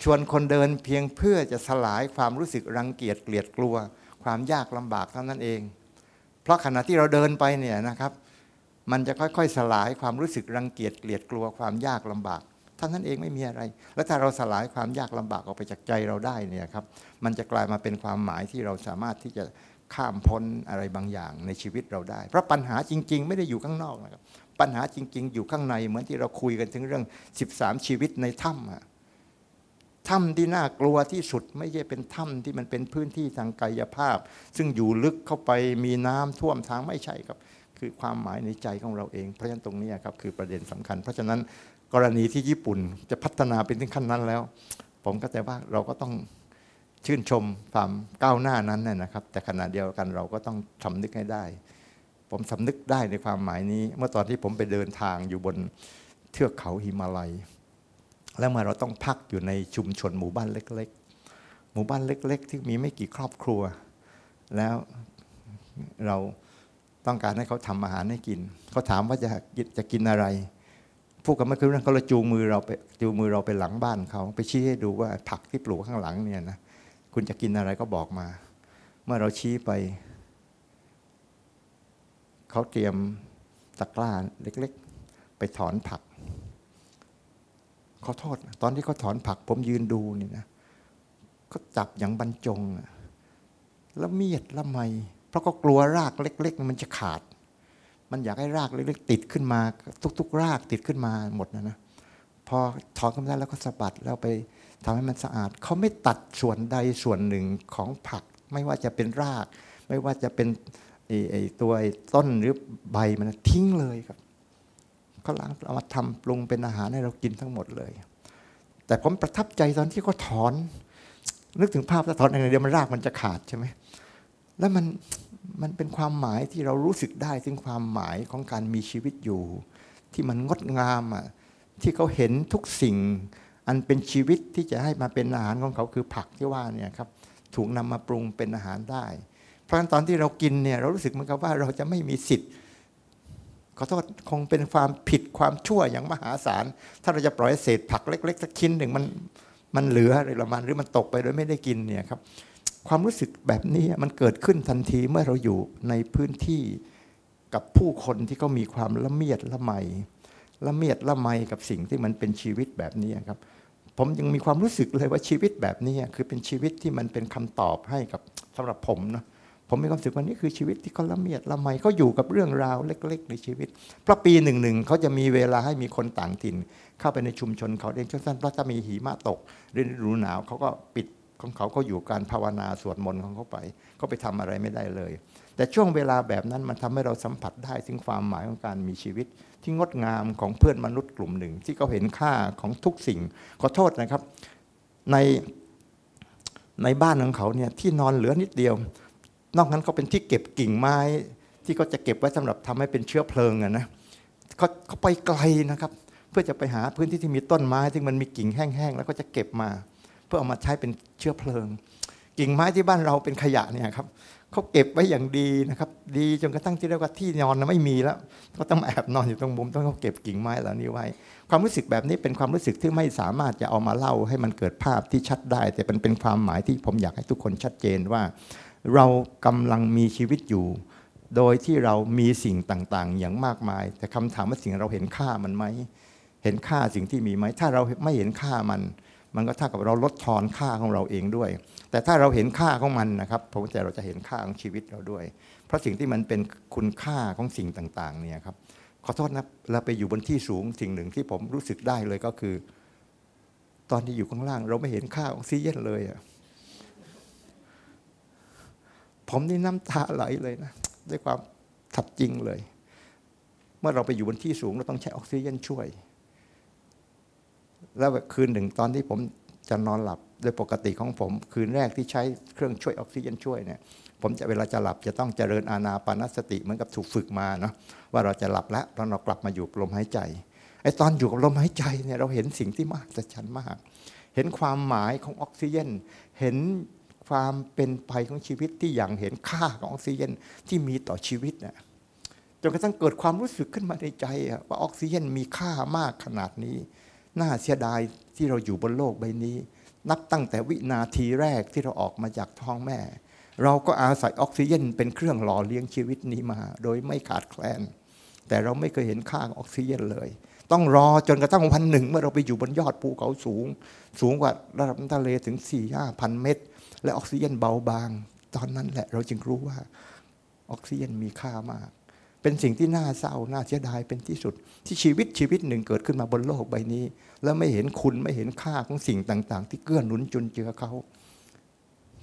ชวนคนเดินเพียงเพื่อจะสลายความรู้สึกรังเกียจเกลียดกลัว ความยากลำบากเท่านั้นเอง เพราะขณะที่เราเดินไปเนี่ยนะครับมันจะค่อยๆ สลายความรู้สึกรังเกียจเกลียดกลัวความยากลำบากเท่านั้นเองไม่มีอะไร แล้วถ้าเราสลายความยากลำบากออกไปจากใจเราได้เนี่ยครับ มันจะกลายมาเป็นความหมายที่เราสามารถที่จะ ข้ามพ้นอะไรบางอย่างในชีวิตเราได้ เพราะปัญหาจริง ๆ ไม่ได้อยู่ข้างนอกนะครับ ปัญหาจริง ๆ อยู่ข้างในเหมือนที่เราคุยกันถึงเรื่อง 13 ชีวิตในถ้ำอะถ้ำที่น่ากลัวที่สุดไม่ใช่เป็นถ้ำที่มันเป็นพื้นที่ทางกายภาพ ซึ่งอยู่ลึกเข้าไปมีน้ำท่วมทางไม่ใช่ครับ คือความหมายในใจของเราเองเพราะฉะนั้นตรงนี้ครับคือประเด็นสำคัญ เพราะฉะนั้นกรณีที่ญี่ปุ่นจะพัฒนาเป็นถึงขั้นนั้นแล้ว ผมก็แต่ว่าเราก็ต้อง ชื่นชมความก้าวหน้านั้นน่ะนะครับ แต่ขณะเดียวกันเราก็ต้องสำนึกให้ได้ ผมสำนึกได้ในความหมายนี้ เมื่อตอนที่ผมไปเดินทางอยู่บนเทือกเขาหิมาลัย แล้วมาเราต้องพักอยู่ในชุมชนหมู่บ้านเล็ก ๆ หมู่บ้านเล็ก ๆ ที่มีไม่กี่ครอบครัว แล้วเราต้องการให้เขาทำอาหารให้กิน เขาถามว่าจะจะกินอะไร พูดกันเมื่คืนนั้นเขาจูงมือเราไปจูงมือเราไปหลังบ้านเขา ไปชี้ให้ดูว่าผักที่ปลูกข้างหลังเนี่ยนะ คุณจะกินอะไรก็บอกมา เมื่อเราชี้ไป เขาเตรียมตะกร้าเล็ก ๆ ไปถอนผักขอโทษ ตอนที่เขาถอนผัก ผมยืนดูนี่นะเขาจับอย่างบรรจงแล้วเมียดละไม เพราะก็กลัวรากเล็ก ๆ มันจะขาด มันอยากให้รากเล็กๆติดขึ้นมา ทุก ๆ รากติดขึ้นมาหมดนะนะพอถอนขึ้นมาแล้วก็สะบัดแล้วไป ทำให้มันสะอาด เขาไม่ตัดส่วนใดส่วนหนึ่งของผัก ไม่ว่าจะเป็นราก ไม่ว่าจะเป็นไอ้ตัวต้นหรือใบมันทิ้งเลยครับเขาล้างเอามาทำปรุงเป็นอาหารให้เรากินทั้งหมดเลย แต่ผมประทับใจตอนที่เขาถอน นึกถึงภาพถ้าถอนอย่างเดียวมันรากมันจะขาดใช่ไหมแล้วมันมันเป็นความหมายที่เรารู้สึกได้ถึงความหมายของการมีชีวิตอยู่ ที่มันงดงามอะที่เขาเห็นทุกสิ่ง อันเป็นชีวิตที่จะให้มาเป็นอาหารของเขาคือผักที่ว่าเนี่ยครับถูกนำมาปรุงเป็นอาหารได้ เพราะฉะนั้นตอนที่เรากินเนี่ยเรารู้สึกเหมือนกับว่าเราจะไม่มีสิทธิ์ขอโทษคงเป็นความผิดความชั่วอย่างมหาศาล ถ้าเราจะปล่อยเศษผักเล็กๆสักชิ้นหนึ่งมันมันเหลือหรือละมันหรือมันตกไปโดยไม่ได้กินเนี่ยครับความรู้สึกแบบนี้มันเกิดขึ้นทันทีเมื่อเราอยู่ในพื้นที่กับผู้คนที่เขามีความละเมียดละไม ละเมียดละไมกับสิ่งที่มันเป็นชีวิตแบบนี้ครับ ผมยังมีความรู้สึกเลยว่าชีวิตแบบนี้คือเป็นชีวิตที่มันเป็นคำตอบให้กับสำหรับผมนะผมมีความรู้สึกว่านี่คือชีวิตที่เขาละเมียดละไมเขาอยู่กับเรื่องราวเล็ก ๆ ในชีวิต เพราะปีหนึ่งหนึ่งเขาจะมีเวลาให้มีคนต่างถิ่น เข้าไปในชุมชนเขาเองสั้นเพราะถ้ามีหิมะตกฤดูหนาวเขาก็ปิดของเขาเขาอยู่การภาวนาสวดมนต์ของเขาไปเขาไปทำอะไรไม่ได้เลย แต่ช่วงเวลาแบบนั้นมันทำให้เราสัมผัสได้ถึงความหมายของการมีชีวิต ที่งดงามของเพื่อนมนุษย์กลุ่มหนึ่ง ที่เขาเห็นค่าของทุกสิ่ง ขอโทษนะครับ ในในบ้านของเขาเนี่ยที่นอนเหลือนิดเดียว นอกนั้นเขาเป็นที่เก็บกิ่งไม้ ที่เขาจะเก็บไว้สำหรับทำให้เป็นเชื้อเพลิงอะนะเขาเขาไปไกลนะครับ เพื่อจะไปหาพื้นที่ที่มีต้นไม้ที่มันมีกิ่งแห้งๆแล้วก็จะเก็บมา เพื่อเอามาใช้เป็นเชื้อเพลิง กิ่งไม้ที่บ้านเราเป็นขยะเนี่ยครับ เขาเก็บไว้อย่างดีนะครับ ดีจนกระทั่งที่เรียกว่าที่นอนนะไม่มีแล้วก็ต้องแอบนอนอยู่ตรงมุมต้องเขาเก็บกิ่งไม้เหล่านี้ไว้ ความรู้สึกแบบนี้เป็นความรู้สึกที่ไม่สามารถจะเอามาเล่าให้มันเกิดภาพที่ชัดได้ แต่เป็นเป็นความหมายที่ผมอยากให้ทุกคนชัดเจนว่า เรากำลังมีชีวิตอยู่ โดยที่เรามีสิ่งต่างๆ อย่างมากมาย แต่คำถามว่าสิ่งเราเห็นค่ามันไหมเห็นค่าสิ่งที่มีไหมถ้าเราไม่เห็นค่ามัน มันก็เท่ากับเราลดทอนค่าของเราเองด้วย แต่ถ้าเราเห็นค่าของมันนะครับผมว่าเราจะเห็นค่าของชีวิตเราด้วย เพราะสิ่งที่มันเป็นคุณค่าของสิ่งต่างๆเนี่ยครับขอโทษนะเราไปอยู่บนที่สูงสิ่งหนึ่งที่ผมรู้สึกได้เลยก็คือ ตอนที่อยู่ข้างล่าง เราไม่เห็นค่าของซีเยนเลยอะผมนี่น้ำตาไหลเลยนะด้วยความทัดจริงเลย เมื่อเราไปอยู่บนที่สูงเราต้องใช้ออกซิเจนช่วย แล้วคืนหนึ่งตอนที่ผมจะนอนหลับ โดยปกติของผม คืนแรกที่ใช้เครื่องช่วยออกซิเจนช่วยเนี่ยผมจะเวลาจะหลับจะต้องเจริญอานาปานสติเหมือนกับถูกฝึกมาเนาะว่าเราจะหลับแล้วตอนเรากลับมาอยู่ลมหายใจไอ้ตอนอยู่กับลมหายใจเนี่ยเราเห็นสิ่งที่มากสัชันมาก เห็นความหมายของออกซิเจนเห็นความเป็นไปของชีวิตที่อย่างเห็นค่าของออกซิเจนที่มีต่อชีวิตเนี่ยจนกระทั่งเกิดความรู้สึกขึ้นมาในใจว่าออกซิเจนมีค่ามากขนาดนี้ น่าเสียดายที่เราอยู่บนโลกใบนี้ นับตั้งแต่วินาทีแรกที่เราออกมาจากท้องแม่ เราก็อาศัยออกซิเจนเป็นเครื่องหล่อเลี้ยงชีวิตนี้มา โดยไม่ขาดแคลน แต่เราไม่เคยเห็นค่าองออกซิเจนเลย ต้องรอจนกระทั่งวันหนึ่ง เมื่อเราไปอยู่บนยอดภูเขาสูง สูงกว่าระดับทะเลถึง4ี่ห้าพันเมตร และออกซิเจนเบาบาง ตอนนั้นแหละเราจึงรู้ว่าออกซิเจนมีค่ามาก เป็นสิ่งที่น่าเศร้าน่าเสียดายเป็นที่สุด ที่ชีวิตชีวิตหนึ่งเกิดขึ้นมาบนโลกใบนี้ แล้วไม่เห็นคุณไม่เห็นค่าของสิ่งต่าง ๆ ที่เกื้อหนุนจุนเจือเขา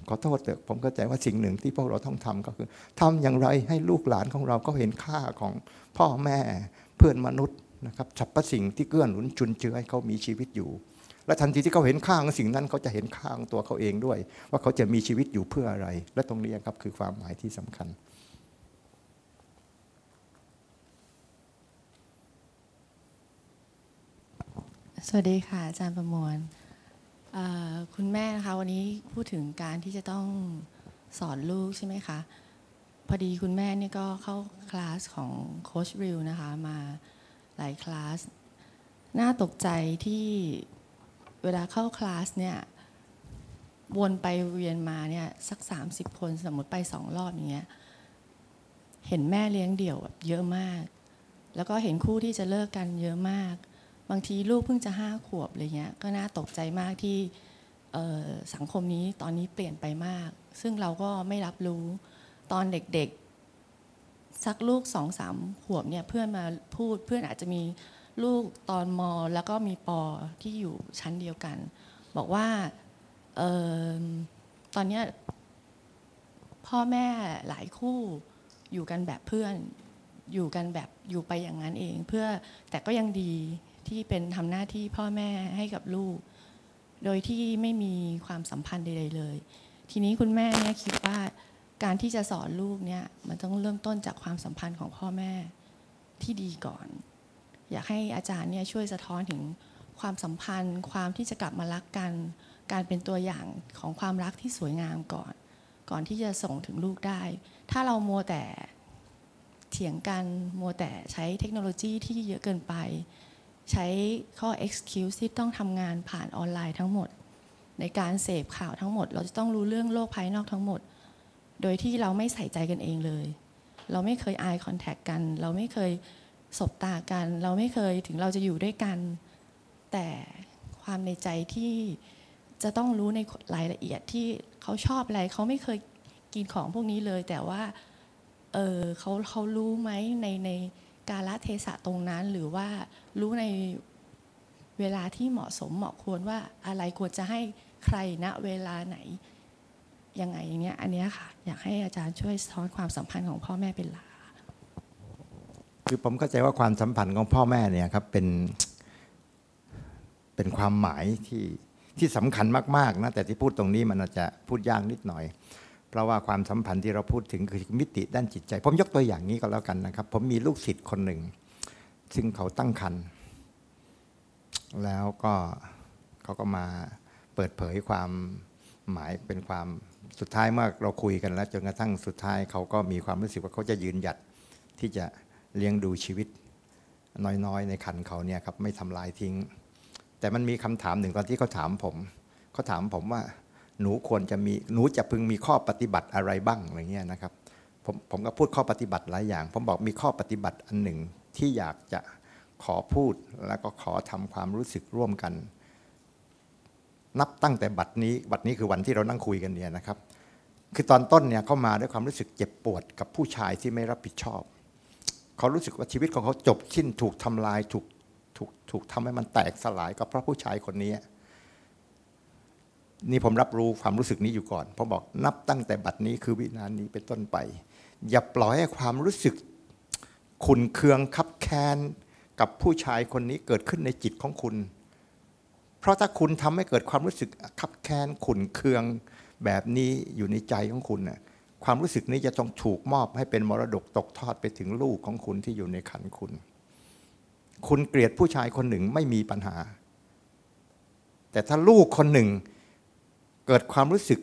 ขอโทษเถอะผมเข้าใจว่าสิ่งหนึ่งที่พวกเราต้องทำก็คือทำอย่างไรให้ลูกหลานของเราก็เห็นค่าของพ่อแม่เพื่อนมนุษย์นะครับสรรพสิ่งที่เกื้อหนุนจุนเจือให้เขามีชีวิตอยู่ และทันทีที่เขาเห็นค่าของสิ่งนั้นเขาจะเห็นค่าของตัวเขาเองด้วย ว่าเขาจะมีชีวิตอยู่เพื่ออะไร และตรงนี้ครับคือความหมายที่สำคัญ สวัสดีค่ะอาจารย์ประมวลคุณแม่นะคะวันนี้พูดถึงการที่จะต้องสอนลูกใช่ไหมคะ พอดีคุณแม่นี่ก็เข้าคลาสของโคชริวนะคะมาหลายคลาส น่าตกใจที่เวลาเข้าคลาสเนี่ยวนไปเวียนมาเนี่ยสัก 30 คนสมมติไปสองรอบอย่างเงี้ยเห็นแม่เลี้ยงเดี่ยวแบบเยอะมาก แล้วก็เห็นคู่ที่จะเลิกกันเยอะมาก บางทีลูกเพิ่งจะห้าขวบอะไรเงี้ยก็น่าตกใจมากที่สังคมนี้ตอนนี้เปลี่ยนไปมาก ซึ่งเราก็ไม่รับรู้ตอนเด็กๆ สักลูกสองสามขวบเนี่ยเพื่อนมาพูดเพื่อนอาจจะมีลูกตอนมแล้วก็มีปอที่อยู่ชั้นเดียวกัน บอกว่าออตอนนี้พ่อแม่หลายคู่อยู่กันแบบเพื่อนอยู่กันแบบอยู่ไปอย่างนั้นเอง เพื่อแต่ก็ยังดี ที่เป็นทำหน้าที่พ่อแม่ให้กับลูก โดยที่ไม่มีความสัมพันธ์ใดๆเลย ทีนี้คุณแม่เนี่ยคิดว่าการที่จะสอนลูกเนี่ยมันต้องเริ่มต้นจากความสัมพันธ์ของพ่อแม่ที่ดีก่อน อยากให้อาจารย์เนี่ยช่วยสะท้อนถึงความสัมพันธ์ ความที่จะกลับมารักกัน การเป็นตัวอย่างของความรักที่สวยงามก่อน ก่อนที่จะส่งถึงลูกได้ ถ้าเราโมแต่เถียงกันโมแต่ใช้เทคโนโลยีที่เยอะเกินไป ใช้ข้อ excuse ที่ต้องทำงานผ่านออนไลน์ทั้งหมด ในการเสพข่าวทั้งหมด เราจะต้องรู้เรื่องโลกภายนอกทั้งหมด โดยที่เราไม่ใส่ใจกันเองเลย เราไม่เคย eye contact กัน เราไม่เคยสบตากัน เราไม่เคยถึงเราจะอยู่ด้วยกัน แต่ความในใจที่จะต้องรู้ในรายละเอียดที่เขาชอบอะไรเขาไม่เคยกินของพวกนี้เลย แต่ว่าเออเขาเขารู้ไหมในใน กาลเทศะตรงนั้น หรือว่ารู้ในเวลาที่เหมาะสมเหมาะควรว่าอะไรควรจะให้ใครณเวลาไหนยังไงอย่างเงี้ยอันเนี้ยค่ะ อยากให้อาจารย์ช่วยสะท้อนความสัมพันธ์ของพ่อแม่เป็นหลักคือผมเข้าใจว่าความสัมพันธ์ของพ่อแม่เนี่ยครับเป็นเป็นความหมายที่ที่สำคัญมากๆนะแต่ที่พูดตรงนี้มันอาจจะพูดยากนิดหน่อย เพราะว่าความสัมพันธ์ที่เราพูดถึงคือมิติด้านจิตใจ ผมยกตัวอย่างนี้ก็แล้วกันนะครับ ผมมีลูกศิษย์คนหนึ่ง ซึ่งเขาตั้งครรภ์แล้วก็เขาก็มาเปิดเผยความหมายเป็นความสุดท้ายเมื่อเราคุยกันแล้ว จนกระทั่งสุดท้ายเขาก็มีความรู้สึกว่าเขาจะยืนหยัดที่จะเลี้ยงดูชีวิตน้อยๆ ในคันเขาเนี่ยครับไม่ทำลายทิ้ง แต่มันมีคำถามหนึ่งตอนที่เขาถามผมเขาถามผมว่า หนูควรจะมีหนูจะพึงมีข้อปฏิบัติอะไรบ้างอะไรเงี้ยนะครับผมผมก็พูดข้อปฏิบัติหลายอย่าง ผมบอกมีข้อปฏิบัติอันหนึ่งที่อยากจะขอพูดแล้วก็ขอทำความรู้สึกร่วมกัน นับตั้งแต่บัดนี้บัดนี้คือวันที่เรานั่งคุยกันเนี่ยนะครับ คือตอนต้นเนี่ยเขามาด้วยความรู้สึกเจ็บปวดกับผู้ชายที่ไม่รับผิดชอบเขารู้สึกว่าชีวิตของเขาจบสิ้นถูกทำลายถูกถูกถูกทำให้มันแตกสลายก็เพราะผู้ชายคนนี้ นี่ผมรับรู้ความรู้สึกนี้อยู่ก่อนผมบอกนับตั้งแต่บัดนี้คือวินาทีนี้เป็นต้นไป อย่าปล่อยให้ความรู้สึกขุนเคืองคับแค้นกับผู้ชายคนนี้เกิดขึ้นในจิตของคุณ เพราะถ้าคุณทำให้เกิดความรู้สึกคับแค้นขุนเคืองแบบนี้อยู่ในใจของคุณน่ะความรู้สึกนี้จะต้องถูกมอบให้เป็นมรดกตกทอดไปถึงลูกของคุณที่อยู่ในขันคุณ คุณเกลียดผู้ชายคนหนึ่งไม่มีปัญหา แต่ถ้าลูกคนหนึ่ง เกิดความรู้สึก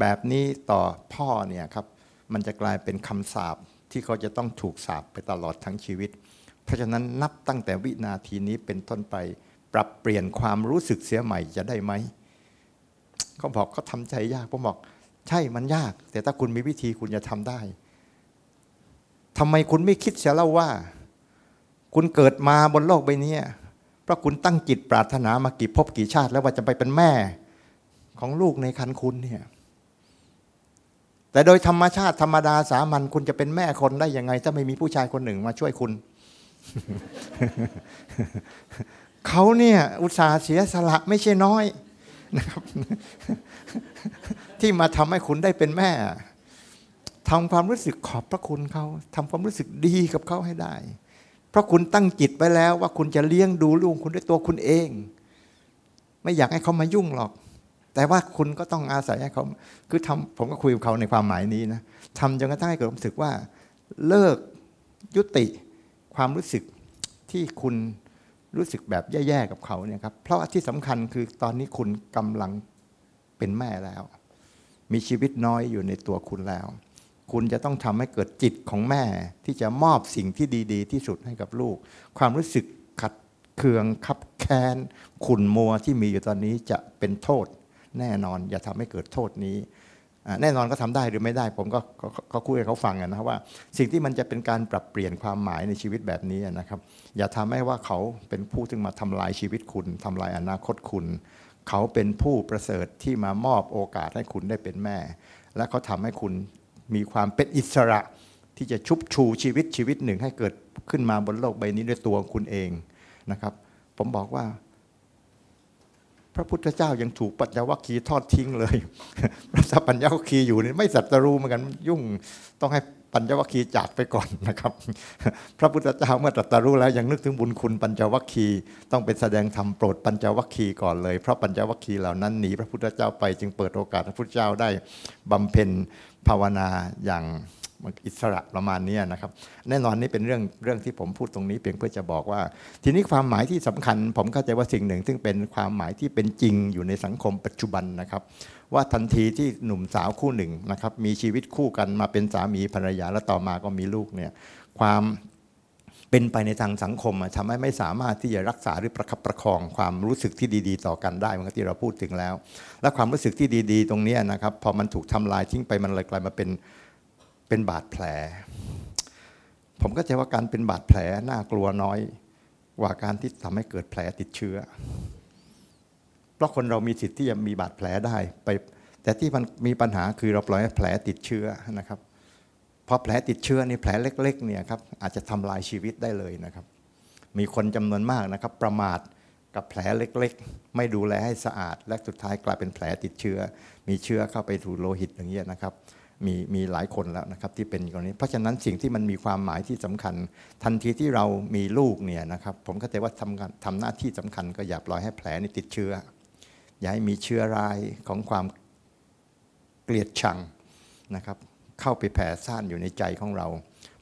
แบบนี้ต่อพ่อเนี่ยครับมันจะกลายเป็นคำสาปที่เขาจะต้องถูกสาปไปตลอดทั้งชีวิต เพราะฉะนั้นนับตั้งแต่วินาทีนี้เป็นต้นไป ปรับเปลี่ยนความรู้สึกเสียใหม่จะได้ไหมเขาบอกเขาทำใจยากผมบอก ใช่มันยาก แต่ถ้าคุณมีวิธีคุณจะทำได้ทำไมคุณไม่คิดเสียแล้วว่า คุณเกิดมาบนโลกใบนี้เพราะคุณตั้งจิตปรารถนามากี่ภพกี่ชาติ แล้วว่าจะไปเป็นแม่ ของลูกในคันคุณเนี่ยแต่โดยธรรมชาติธรรมดาสามัญคุณจะเป็นแม่คนได้ยังไง ถ้าไม่มีผู้ชายคนหนึ่งมาช่วยคุณ เขาเนี่ยอุตส่าห์เสียสละไม่ใช่น้อยนะครับ ที่มาทำให้คุณได้เป็นแม่ทำความรู้สึกขอบพระคุณเขาทำความรู้สึกดีกับเขาให้ได้ เพราะคุณตั้งจิตไว้แล้วว่าคุณจะเลี้ยงดูลูกคุณด้วยตัวคุณเอง ไม่อยากให้เขามายุ่งหรอก แต่ว่าคุณก็ต้องอาศัยให้เขาคือทำผมก็คุยกับเขาในความหมายนี้นะทำจนกระทั่งให้เกิดความรู้สึกว่าเลิกยุติความรู้สึกที่คุณรู้สึกแบบแย่ๆกับเขาเนี่ยครับเพราะที่สำคัญคือตอนนี้คุณกำลังเป็นแม่แล้ว มีชีวิตน้อยอยู่ในตัวคุณแล้ว คุณจะต้องทำให้เกิดจิตของแม่ที่จะมอบสิ่งที่ดี ๆ ที่สุดให้กับลูก ความรู้สึกขัดเคืองคับแค้นขุนมัวที่มีอยู่ตอนนี้จะเป็นโทษ แน่นอน อย่าทำให้เกิดโทษนี้ แน่นอนก็ทำได้หรือไม่ได้ ผมก็คุยให้เขาฟังนะว่า สิ่งที่มันจะเป็นการปรับเปลี่ยนความหมายในชีวิตแบบนี้นะครับ อย่าทำให้ว่าเขาเป็นผู้ที่มาทำลายชีวิตคุณทำลายอนาคตคุณ เขาเป็นผู้ประเสริฐที่มามอบโอกาสให้คุณได้เป็นแม่ และเขาทำให้คุณมีความเป็นอิสระที่จะชุบชูชีวิตชีวิตหนึ่งให้เกิดขึ้นมาบนโลกใบนี้ด้วยตัวคุณเองนะครับ ผมบอกว่า พระพุทธเจ้ายังถูกปัญญวัคคีทอดทิ้งเลยพระปัญญวัคคีอยู่นี่ไม่สัตรูเหมือนกันยุ่งต้องให้ปัญญวัคคีจากไปก่อนนะครับ พระพุทธเจ้าเมื่อตรัสรู้แล้วยังนึกถึงบุญคุณปัญจวัคคีต้องเป็นแสดงธรรมโปรดปัญจวัคคีก่อนเลย เพราะปัญจวัคคีเหล่านั้นหนีพระพุทธเจ้าไปจึงเปิดโอกาสพระพุทธเจ้าได้บำเพ็ญภาวนาอย่าง อิสระประมาณนี้นะครับ แน่นอนนี่เป็นเรื่องเรื่องที่ผมพูดตรงนี้เพียงเพื่อจะบอกว่า ทีนี้ความหมายที่สำคัญ ผมเข้าใจว่าสิ่งหนึ่ง ซึ่งเป็นความหมายที่เป็นจริงอยู่ในสังคมปัจจุบันนะครับ ว่าทันทีที่หนุ่มสาวคู่หนึ่งนะครับมีชีวิตคู่กันมาเป็นสามีภรรยาแล้วต่อมาก็มีลูกเนี่ยความเป็นไปในทางสังคมทำให้ไม่สามารถที่จะรักษาหรือประคับประคองความรู้สึกที่ดี ๆ ต่อกันได้เมือที่เราพูดถึงแล้ว และความรู้สึกที่ดี ๆ ตรงนี้นะครับพอมันถูกทำลายทิ้งไปมันเลยกลายมาเป็น เป็นบาดแผล ผมก็จะว่าการเป็นบาดแผลน่ากลัวน้อยกว่าการที่ทำให้เกิดแผลติดเชื้อ เพราะคนเรามีสิทธิ์ที่จะมีบาดแผลได้ไป แต่ที่มันมีปัญหาคือเราปล่อยให้แผลติดเชื้อนะครับพอแผลติดเชื้อนี่แผลเล็ก ๆ เนี่ยครับอาจจะทำลายชีวิตได้เลยนะครับ มีคนจำนวนมากนะครับ ประมาทกับแผลเล็ก ๆ ไม่ดูแลให้สะอาด และสุดท้ายกลายเป็นแผลติดเชื้อ มีเชื้อเข้าไปถูโลหิตอย่างเงี้ยนะครับ มีมีหลายคนแล้วนะครับที่เป็นอย่างนี้เพราะฉะนั้นสิ่งที่มันมีความหมายที่สำคัญ ทันทีที่เรามีลูกเนี่ยนะครับผมก็จะว่าทำทำหน้าที่สำคัญก็อย่าปล่อยให้แผลนี่ติดเชื้อ อย่าให้มีเชื้อรายของความเกลียดชังนะครับเข้าไปแผ่ซ่านอยู่ในใจของเรา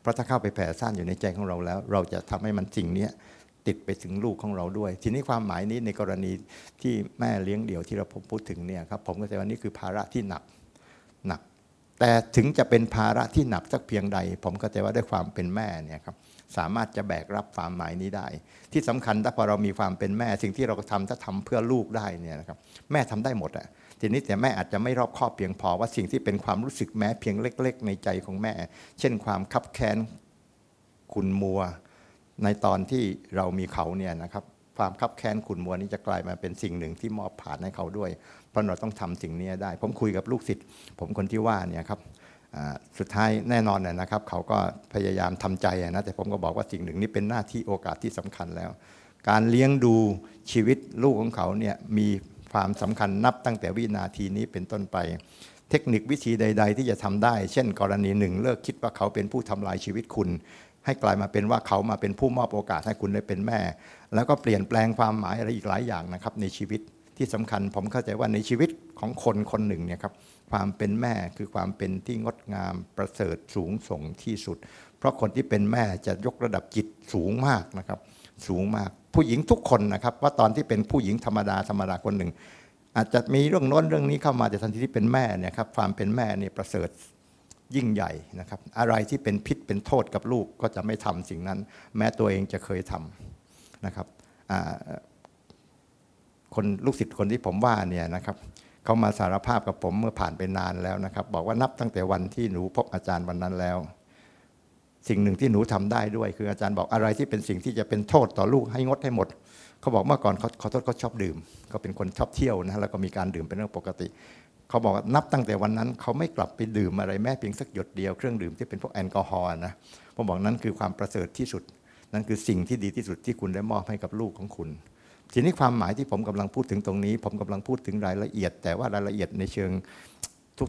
เพราะถ้าเข้าไปแผ่ซ่านอยู่ในใจของเราแล้ว เราจะทำให้มันสิ่งนี้ติดไปถึงลูกของเราด้วย ทีนี้ความหมายนี้ในกรณีที่แม่เลี้ยงเดี่ยวที่เราพูดถึงเนี่ยครับผมก็จะว่านี่คือภาระที่หนักหนัก แต่ถึงจะเป็นภาระที่หนักสักเพียงใด ผมก็จะว่าด้วยความเป็นแม่เนี่ยครับสามารถจะแบกรับความหมายนี้ได้ ที่สำคัญถ้าพอเรามีความเป็นแม่สิ่งที่เราทำถ้าทำเพื่อลูกได้เนี่ยนะครับแม่ทำได้หมดอะทีนี้แต่แม่อาจจะไม่รอบคอบเพียงพอว่าสิ่งที่เป็นความรู้สึกแม้เพียงเล็ก ๆ ในใจของแม่ เช่นความคับแค้นขุนมัว ในตอนที่เรามีเขาเนี่ยนะครับความคับแค้นขุนมัวนี้จะกลายมาเป็นสิ่งหนึ่งที่มอบผ่านให้เขาด้วย เพราะเราต้องทำสิ่งนี้ได้ ผมคุยกับลูกศิษย์ผมคนที่ว่าเนี่ยครับสุดท้ายแน่นอนนะนะครับ เขาก็พยายามทำใจนะแต่ผมก็บอกว่าสิ่งหนึ่งนี้เป็นหน้าที่โอกาสที่สำคัญแล้ว การเลี้ยงดูชีวิตลูกของเขาเนี่ยมีความสำคัญนับตั้งแต่วินาทีนี้เป็นต้นไป เทคนิควิธีใด ๆ ที่จะทำได้ เช่น กรณีหนึ่ง เลิกคิดว่าเขาเป็นผู้ทำลายชีวิตคุณ ให้กลายมาเป็นว่าเขามาเป็นผู้มอบโอกาสให้คุณได้เป็นแม่ แล้วก็เปลี่ยนแปลงความหมายอะไรอีกหลายอย่างนะครับในชีวิต ที่สำคัญผมเข้าใจว่าในชีวิตของคนคนหนึ่งเนี่ยครับความเป็นแม่คือความเป็นที่งดงามประเสริฐสูงส่งที่สุด เพราะคนที่เป็นแม่จะยกระดับจิตสูงมากนะครับ สูงมากผู้หญิงทุกคนนะครับ ว่าตอนที่เป็นผู้หญิงธรรมดาธรรมดาคนหนึ่ง อาจจะมีเรื่องโน้นเรื่องนี้เข้ามาแต่ทันทีที่เป็นแม่เนี่ยครับความเป็นแม่เนี่ยประเสริฐยิ่งใหญ่นะครับ อะไรที่เป็นพิษเป็นโทษกับลูกก็จะไม่ทำสิ่งนั้น แม้ตัวเองจะเคยทำนะครับ คนลูกศิษย์คนที่ผมว่าเนี่ยนะครับเขามาสารภาพกับผมเมื่อผ่านไปนานแล้วนะครับ บอกว่านับตั้งแต่วันที่หนูพบอาจารย์วันนั้นแล้ว สิ่งหนึ่งที่หนูทำได้ด้วย คืออาจารย์บอกอะไรที่เป็นสิ่งที่จะเป็นโทษต่อลูกให้งดให้หมดเขาบอกเมื่อก่อนเขาขอโทษเขาชอบดื่มเขาเป็นคนชอบเที่ยวนะแล้วก็มีการดื่มเป็นเรื่องปกติเขาบอกนับตั้งแต่วันนั้นเขาไม่กลับไปดื่มอะไรแม้เพียงสักหยดเดียวเครื่องดื่มที่เป็นพวกแอลกอฮอล์นะผมบอกนั้นคือความประเสริฐที่สุด นั่นคือสิ่งที่ดีที่สุดที่คุณได้มอบให้กับลูกของคุณ ทีนี้ความหมายที่ผมกำลังพูดถึงตรงนี้ ผมกำลังพูดถึงรายละเอียด แต่ว่ารายละเอียดในเชิง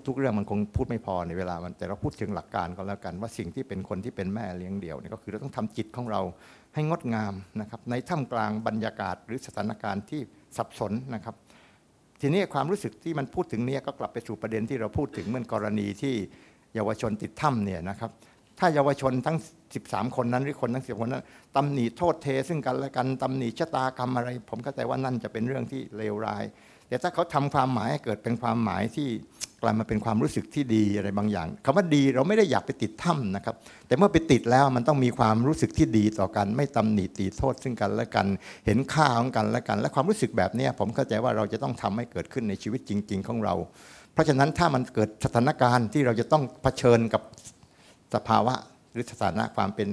ทุก ๆ เรื่องมันคงพูดไม่พอในเวลามันแต่เราพูดเชิงหลักการก็แล้วกัน ว่าสิ่งที่เป็นคนที่เป็นแม่เลี้ยงเดี่ยวเนี่ยก็คือเราต้องทำจิตของเราให้งดงามนะครับ ในท่ามกลางบรรยากาศหรือสถานการณ์ที่สับสนนะครับ ทีนี้ความรู้สึกที่มันพูดถึงเนี้ก็กลับไปสู่ประเด็นที่เราพูดถึงเมื่อกรณีที่เยาวชนติดถ้ำเนี่ยนะครับ ถ้าเยาวชนทั้ง 13 คนนั้นหรือคนทั้งสิบคนนั้นตำหนิโทษเทซึ่งกันและกันตำหนิชะตากรรมอะไร ผมเข้าใจว่านั่นจะเป็นเรื่องที่เลวร้าย แต่ถ้าเขาทำความหมายให้เกิดเป็นความหมายที่กลายมาเป็นความรู้สึกที่ดีอะไรบางอย่างคำว่าดีเราไม่ได้อยากไปติดถ้ำนะครับ แต่เมื่อไปติดแล้วมันต้องมีความรู้สึกที่ดีต่อกัน ไม่ตำหนิตีโทษซึ่งกันและกัน เห็นค่าของกันและกัน และความรู้สึกแบบนี้ผมเข้าใจว่าเราจะต้องทำให้เกิดขึ้นในชีวิตจริง ๆ ของเรา เพราะฉะนั้นถ้ามันเกิดสถานการณ์ที่เราจะต้องเผชิญกับสภาวะ หรือสถานะความเป็น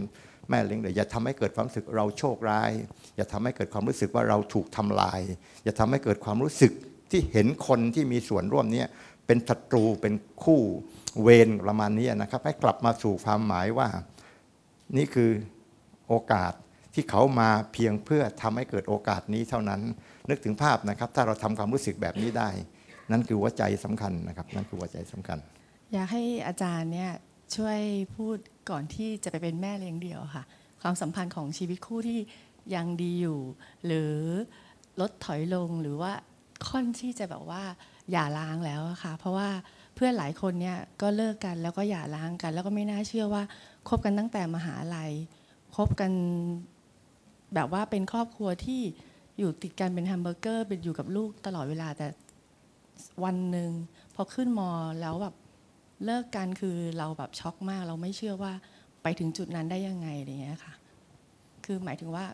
แม่เลี้ยงเดี่ยวอย่าทำให้เกิดความรู้สึกเราโชคร้าย อย่าทำให้เกิดความรู้สึกว่าเราถูกทำลาย อย่าทำให้เกิดความรู้สึกที่เห็นคนที่มีส่วนร่วมเนี้เป็นศัตรูเป็นคู่เวรประมาณนี้นะครับ ให้กลับมาสู่ความหมายว่า นี่คือโอกาสที่เขามาเพียงเพื่อทำให้เกิดโอกาสนี้เท่านั้น นึกถึงภาพนะครับ ถ้าเราทำความรู้สึกแบบนี้ได้ นั่นคือหัวใจสำคัญนะครับ นั่นคือหัวใจสำคัญ อยากให้อาจารย์เนี่ยช่วยพูด ก่อนที่จะไปเป็นแม่เลี้ยงเดี่ยวค่ะ ความสัมพันธ์ของชีวิตคู่ที่ยังดีอยู่ หรือลดถอยลงหรือว่าค่อนที่จะแบบว่าหย่าร้างแล้วค่ะ เพราะว่าเพื่อนหลายคนเนี่ยก็เลิกกันแล้วก็หย่าร้างกัน แล้วก็ไม่น่าเชื่อว่าคบกันตั้งแต่มหาลัยคบกันแบบว่าเป็นครอบครัวที่อยู่ติดกันเป็นแฮมเบอร์เกอร์เป็นอยู่กับลูกตลอดเวลาแต่วันหนึ่งพอขึ้นมอแล้วแบบ เลิกกันคือเราแบบช็อกมาก เราไม่เชื่อว่าไปถึงจุดนั้นได้ยังไงอะไรเงี้ยค่ะ คือหมายถึงว่า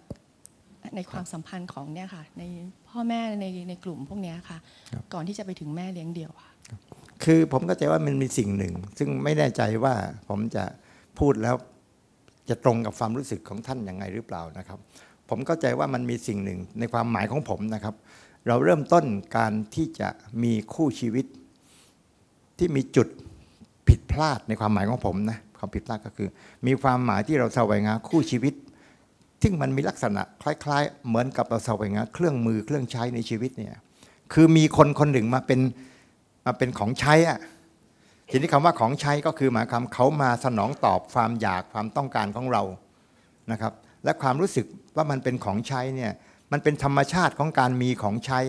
ในความสัมพันธ์ของเนี่ยค่ะ ในพ่อแม่ในในกลุ่มพวกเนี้ยค่ะ ก่อนที่จะไปถึงแม่เลี้ยงเดี่ยวค่ะคือผมก็ใจว่ามันมีสิ่งหนึ่ง ซึ่งไม่แน่ใจว่าผมจะพูดแล้วจะตรงกับความรู้สึกของท่านยังไงหรือเปล่านะครับ ผมเข้าใจว่ามันมีสิ่งหนึ่งในความหมายของผมนะครับ เราเริ่มต้นการที่จะมีคู่ชีวิตที่มีจุด ผิดพลาดในความหมายของผมนะความผิดพลาดก็คือ มีความหมายที่เราแสวงหาคู่ชีวิต ซึ่งมันมีลักษณะคล้าย ๆ เหมือนกับเราแสวงหาเครื่องมือเครื่องใช้ในชีวิตเนี่ยคือมีคนคนหนึ่งมาเป็นมาเป็นของใช้อะทีนี้คำว่าของใช้ก็คือหมายความเขามาสนองตอบความอยากความต้องการของเรานะครับ และความรู้สึกว่ามันเป็นของใช้เนี่ยมันเป็นธรรมชาติของการมีของใช้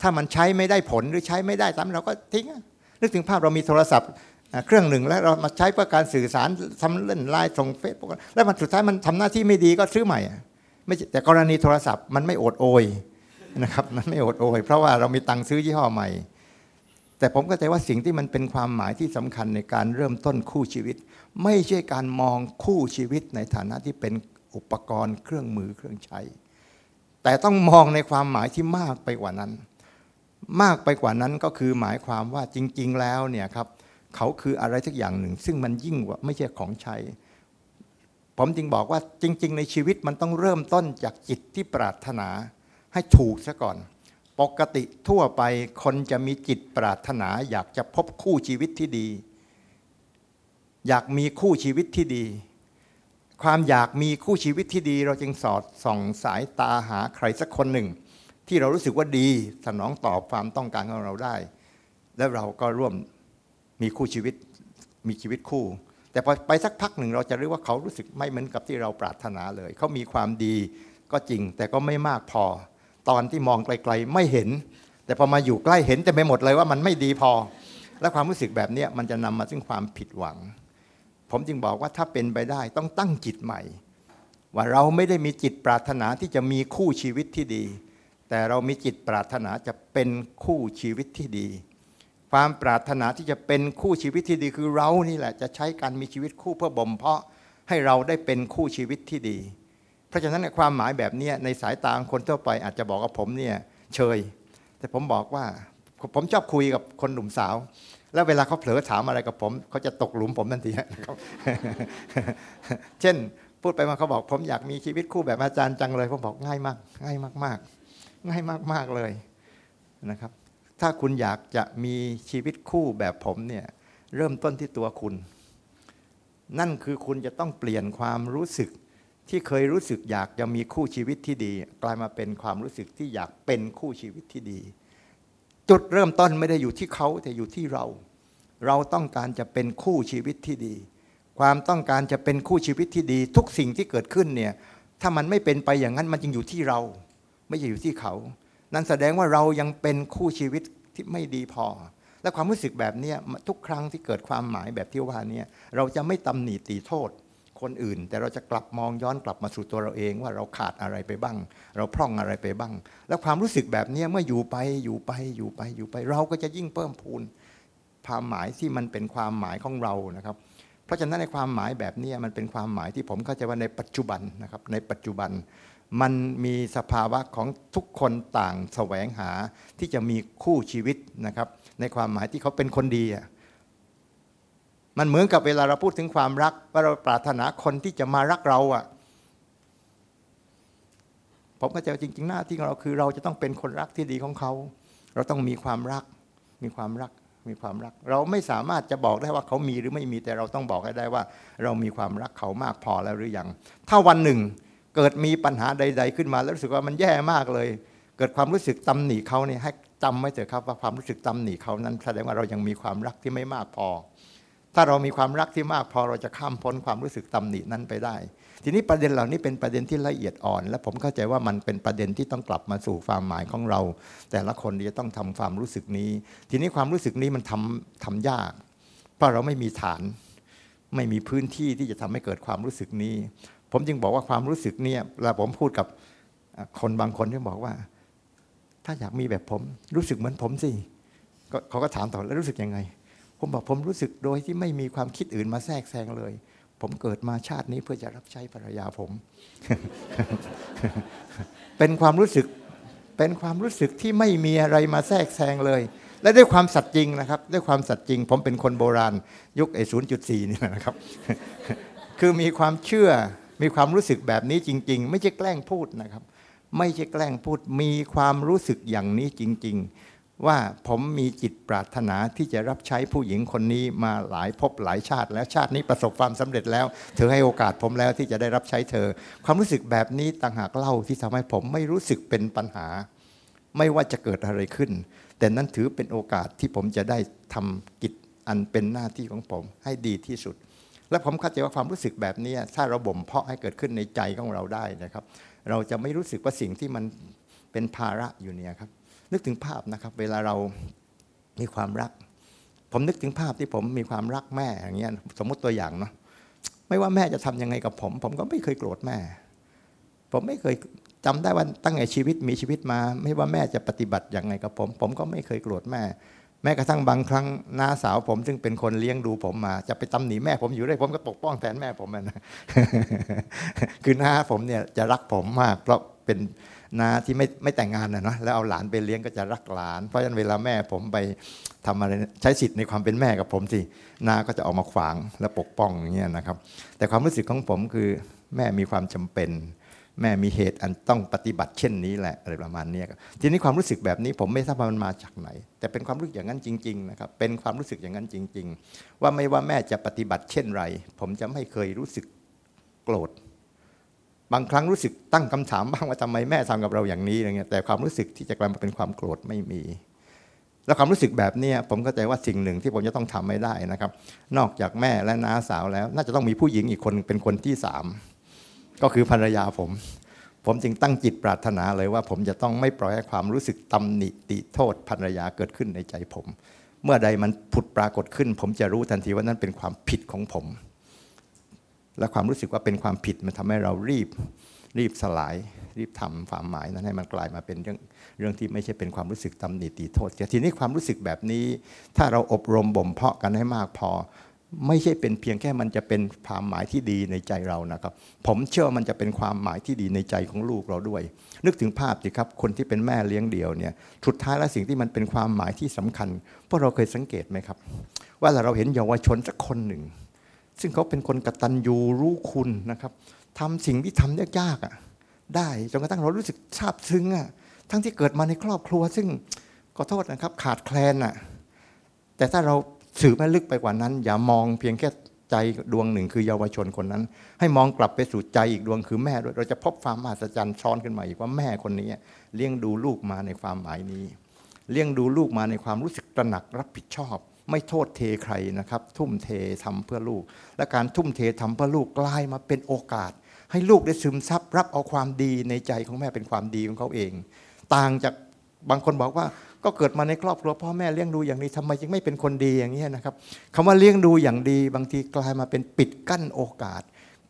ถ้ามันใช้ไม่ได้ผลหรือใช้ไม่ได้ตามเราก็ทิ้งนึกถึงภาพเรามีโทรศัพท์ เครื่องหนึ่งแล้วเรามาใช้เพื่อการสื่อสารทำเล่นไลน์ส่งเฟซบุ๊กแล้วมันสุดท้ายมันทำหน้าที่ไม่ดีก็ซื้อใหม่ไม่แต่กรณีโทรศัพท์มันไม่โอดโอยนะครับมันไม่โอดโอยเพราะว่าเรามีตังค์ซื้อยี่ห้อใหม่ แต่ผมเข้าใจว่าสิ่งที่มันเป็นความหมายที่สำคัญในการเริ่มต้นคู่ชีวิต ไม่ใช่การมองคู่ชีวิตในฐานะที่เป็นอุปกรณ์เครื่องมือเครื่องใช้ แต่ต้องมองในความหมายที่มากไปกว่านั้น มากไปกว่านั้นก็คือหมายความว่าจริง ๆ แล้วเนี่ยครับ เขาคืออะไรสักอย่างหนึ่ง ซึ่งมันยิ่งกว่าไม่ใช่ของใช้ ผมจึงบอกว่าจริง ๆ ในชีวิตมันต้องเริ่มต้นจากจิตที่ปรารถนาให้ถูกซะก่อน ปกติทั่วไปคนจะมีจิตปรารถนา อยากจะพบคู่ชีวิตที่ดี อยากมีคู่ชีวิตที่ดี ความอยากมีคู่ชีวิตที่ดี เราจึงสอดส่องสายตาหาใครสักคนหนึ่ง ที่เรารู้สึกว่าดีสนองตอบความต้องการของเราได้ แล้วเราก็ร่วม มีคู่ชีวิตมีชีวิตคู่ แต่พอไปสักพักหนึ่งเราจะรู้ว่าเขารู้สึกไม่เหมือนกับที่เราปรารถนาเลย เขามีความดีก็จริง แต่ก็ไม่มากพอ ตอนที่มองไกลๆไม่เห็น แต่พอมาอยู่ใกล้เห็นแต่ไม่หมดเลยว่ามันไม่ดีพอ และความรู้สึกแบบนี้มันจะนำมาซึ่งความผิดหวัง ผมจึงบอกว่าถ้าเป็นไปได้ต้องตั้งจิตใหม่ ว่าเราไม่ได้มีจิตปรารถนาที่จะมีคู่ชีวิตที่ดี แต่เรามีจิตปรารถนาจะเป็นคู่ชีวิตที่ดี ความปรารถนาที่จะเป็นคู่ชีวิตที่ดีคือเรานี่แหละ จะใช้การมีชีวิตคู่เพื่อบ่มเพาะให้เราได้เป็นคู่ชีวิตที่ดี เพราะฉะนั้นในความหมายแบบนี้ในสายตาของคนทั่วไปอาจจะบอกว่าผมเนี่ยเชย แต่ผมบอกว่าผมชอบคุยกับคนหนุ่มสาว แล้วเวลาเขาเผลอถามอะไรกับผมเขาจะตกหลุมผมทันทีนะครับเช่น พูดไปมาเขาบอก ผมอยากมีชีวิตคู่แบบอาจารย์จังเลย ผมบอกง่ายมาก ง่ายมาก ๆ ง่ายมาก ๆเลยนะครับ ถ้าคุณอยากจะมีชีวิตคู่แบบผมเนี่ยเริ่มต้นที่ตัวคุณ นั่นคือคุณจะต้องเปลี่ยนความรู้สึกที่เคยรู้สึกอยากจะมีคู่ชีวิตที่ดี กลายมาเป็นความรู้สึกที่อยากเป็นคู่ชีวิตที่ดี จุดเริ่มต้นไม่ได้อยู่ที่เขาแต่อยู่ที่เรา เราต้องการจะเป็นคู่ชีวิตที่ดี ความต้องการจะเป็นคู่ชีวิตที่ดี ทุกสิ่งที่เกิดขึ้นเนี่ยถ้ามันไม่เป็นไปอย่างนั้นมันจึงอยู่ที่เรา ไม่ใช่อยู่ที่เขา นั่นแสดงว่าเรายังเป็นคู่ชีวิตที่ไม่ดีพอ และความรู้สึกแบบนี้ทุกครั้งที่เกิดความหมายแบบที่ว่านี้เราจะไม่ตำหนิตีโทษคนอื่น แต่เราจะกลับมองย้อนกลับมาสู่ตัวเราเองว่าเราขาดอะไรไปบ้าง เราพร่องอะไรไปบ้าง แล้วความรู้สึกแบบนี้เมื่ออยู่ไปอยู่ไปอยู่ไปอยู่ไป เราก็จะยิ่งเพิ่มพูนความหมายที่มันเป็นความหมายของเรานะครับ เพราะฉะนั้นในความหมายแบบนี้มันเป็นความหมายที่ผมเข้าใจว่าในปัจจุบันนะครับในปัจจุบัน มันมีสภาวะของทุกคนต่างแสวงหาที่จะมีคู่ชีวิตนะครับ ในความหมายที่เขาเป็นคนดีอะมันเหมือนกับเวลาเราพูดถึงความรัก ว่าเราปรารถนาคนที่จะมารักเราอะผมก็จะจริง ๆ หน้าที่ของเราคือ เราจะต้องเป็นคนรักที่ดีของเขา เราต้องมีความรัก มีความรัก มีความรัก เราไม่สามารถจะบอกได้ว่าเขามีหรือไม่มีแต่เราต้องบอกให้ได้ว่า เรามีความรักเขามากพอแล้วหรือยัง ถ้าวันหนึ่ง เกิดมีปัญหาใด ๆ ขึ้นมา แล้วรู้สึกว่ามันแย่มากเลย เกิดความรู้สึกตำหนิเขาเนี่ยให้จำไว้เถอะครับว่าความรู้สึกตำหนิเขานั้นแสดงว่าเรายังมีความรักที่ไม่มากพอ ถ้าเรามีความรักที่มากพอเราจะข้ามพ้นความรู้สึกตำหนินั้นไปได้ ทีนี้ประเด็นเหล่านี้เป็นประเด็นที่ละเอียดอ่อน และผมเข้าใจว่ามันเป็นประเด็นที่ต้องกลับมาสู่ความหมายของเรา แต่ละคนจะต้องทำความรู้สึกนี้ ทีนี้ความรู้สึกนี้มันทำทำยาก เพราะเราไม่มีฐาน ไม่มีพื้นที่ที่จะทำให้เกิดความรู้สึกนี้ ผมจึงบอกว่าความรู้สึกเนี่ยเวลาผมพูดกับคนบางคนที่บอกว่า ถ้าอยากมีแบบผมรู้สึกเหมือนผมสิเขาก็ถามต่อแล้วรู้สึกยังไง ผมบอกผมรู้สึกโดยที่ไม่มีความคิดอื่นมาแทรกแซงเลย ผมเกิดมาชาตินี้เพื่อจะรับใช้ภรรยาผม เป็นความรู้สึกเป็นความรู้สึกที่ไม่มีอะไรมาแทรกแซงเลย และด้วยความสัตย์จริงนะครับ ด้วยความสัตย์จริง ผมเป็นคนโบราณ ยุคไอ้ศูนย์จุดสี่นี่นะครับ คือมีความเชื่อ มีความรู้สึกแบบนี้จริง ๆ ไม่ใช่แกล้งพูดนะครับ ไม่ใช่แกล้งพูดมีความรู้สึกอย่างนี้จริง ๆ ว่าผมมีจิตปรารถนาที่จะรับใช้ผู้หญิงคนนี้มาหลายภพหลายชาติ แล้วชาตินี้ประสบความสำเร็จแล้ว เธอให้โอกาสผมแล้วที่จะได้รับใช้เธอ ความรู้สึกแบบนี้ต่างหากเล่าที่ทำให้ผมไม่รู้สึกเป็นปัญหา ไม่ว่าจะเกิดอะไรขึ้น แต่นั้นถือเป็นโอกาสที่ผมจะได้ทำกิจอันเป็นหน้าที่ของผมให้ดีที่สุด และผมเข้าใจว่าความรู้สึกแบบนี้ถ้าเราบ่มเพาะให้เกิดขึ้นในใจของเราได้นะครับ เราจะไม่รู้สึกว่าสิ่งที่มันเป็นภาระอยู่เนี่ยครับ นึกถึงภาพนะครับ เวลาเรามีความรัก ผมนึกถึงภาพที่ผมมีความรักแม่อย่างเงี้ยสมมติตัวอย่างเนาะไม่ว่าแม่จะทำยังไงกับผม ผมก็ไม่เคยโกรธแม่ ผมไม่เคยจำได้ว่าตั้งแต่ชีวิตมีชีวิตมา ไม่ว่าแม่จะปฏิบัติอย่างไงกับผม ผมก็ไม่เคยโกรธแม่ แม้กระทั่งบางครั้งน้าสาวผมซึ่งเป็นคนเลี้ยงดูผมมา จะไปตำหนิแม่ผมอยู่ด้วยผมก็ปกป้องแทนแม่ผมนะคือน้าผมเนี่ยจะรักผมมาก เพราะเป็นน้าที่ไม่ไม่แต่งงานนะเนาะแล้วเอาหลานไปเลี้ยงก็จะรักหลาน เพราะฉะนั้นเวลาแม่ผมไปทำอะไรใช้สิทธิ์ในความเป็นแม่กับผมสิน้าก็จะออกมาขวางและปกป้องอย่างเงี้ยนะครับ แต่ความรู้สึกของผมคือแม่มีความจำเป็น แม่มีเหตุอันต้องปฏิบัติเช่นนี้แหละอะไรประมาณนี้ครับทีนี้ความรู้สึกแบบนี้ผมไม่ทราบว่ามันมาจากไหน แต่เป็นความรู้สึกอย่างนั้นจริงๆนะครับเป็นความรู้สึกอย่างนั้นจริง ๆ ว่าไม่ว่าแม่จะปฏิบัติเช่นไร ผมจะไม่เคยรู้สึกโกรธ บางครั้งรู้สึกตั้งคำถามบ้างว่าทำไมแม่ทำกับเราอย่างนี้อะไรเงี้ยแต่ความรู้สึกที่จะกลายมาเป็นความโกรธไม่มี แล้วความรู้สึกแบบนี้ผมก็ใจว่าสิ่งหนึ่งที่ผมจะต้องทำไม่ได้นะครับ นอกจากแม่และน้าสาวแล้ว น่าจะต้องมีผู้หญิงอีกคนเป็นคนที่สาม ก็คือภรรยาผม ผมจึงตั้งจิตปรารถนาเลยว่า ผมจะต้องไม่ปล่อยให้ความรู้สึกตำหนิติโทษภรรยาเกิดขึ้นในใจผม เมื่อใดมันผุดปรากฏขึ้น ผมจะรู้ทันทีว่านั่นเป็นความผิดของผม และความรู้สึกว่าเป็นความผิดมันทำให้เรารีบรีบสลาย รีบทำความหมายนั้นให้มันกลายมาเป็นเรื่องเรื่องที่ไม่ใช่เป็นความรู้สึกตำหนิติโทษแต่ทีนี้ความรู้สึกแบบนี้ ถ้าเราอบรมบ่มเพาะกันให้มากพอ ไม่ใช่เป็นเพียงแค่มันจะเป็นความหมายที่ดีในใจเรานะครับ ผมเชื่อว่ามันจะเป็นความหมายที่ดีในใจของลูกเราด้วย นึกถึงภาพสิครับคนที่เป็นแม่เลี้ยงเดี่ยวเนี่ยสุดท้ายแล้วสิ่งที่มันเป็นความหมายที่สำคัญพวกเราเคยสังเกตไหมครับ ว่าเราเห็นเยาวชนสักคนหนึ่ง ซึ่งเขาเป็นคนกตัญญูรู้คุณนะครับทำสิ่งที่ทำยากๆอะได้จนกระทั่งเรารู้สึกซาบซึ้งอะทั้งที่เกิดมาในครอบครัว ซึ่งขอโทษนะครับขาดแคลนอะแต่ถ้าเรา สืบให้ลึกไปกว่านั้น อย่ามองเพียงแค่ใจดวงหนึ่งคือเยาวชนคนนั้น ให้มองกลับไปสู่ใจอีกดวงคือแม่ด้วยเราจะพบความมหัศจรรย์ซ้อนขึ้นมาอีกว่าแม่คนนี้เลี้ยงดูลูกมาในความหมายนี้ เลี้ยงดูลูกมาในความรู้สึกตระหนักรับผิดชอบ ไม่โทษเทใครนะครับ ทุ่มเททำเพื่อลูก และการทุ่มเททำเพื่อลูกกลายมาเป็นโอกาส ให้ลูกได้ซึมซับรับเอาความดีในใจของแม่เป็นความดีของเขาเอง ต่างจากบางคนบอกว่า ก็เกิดมาในครอบครัวพ่อแม่เลี้ยงดูอย่างนี้ทำไมจึงไม่เป็นคนดีอย่างนี้นะครับคำว่าเลี้ยงดูอย่างดี บางทีกลายมาเป็นปิดกั้นโอกาส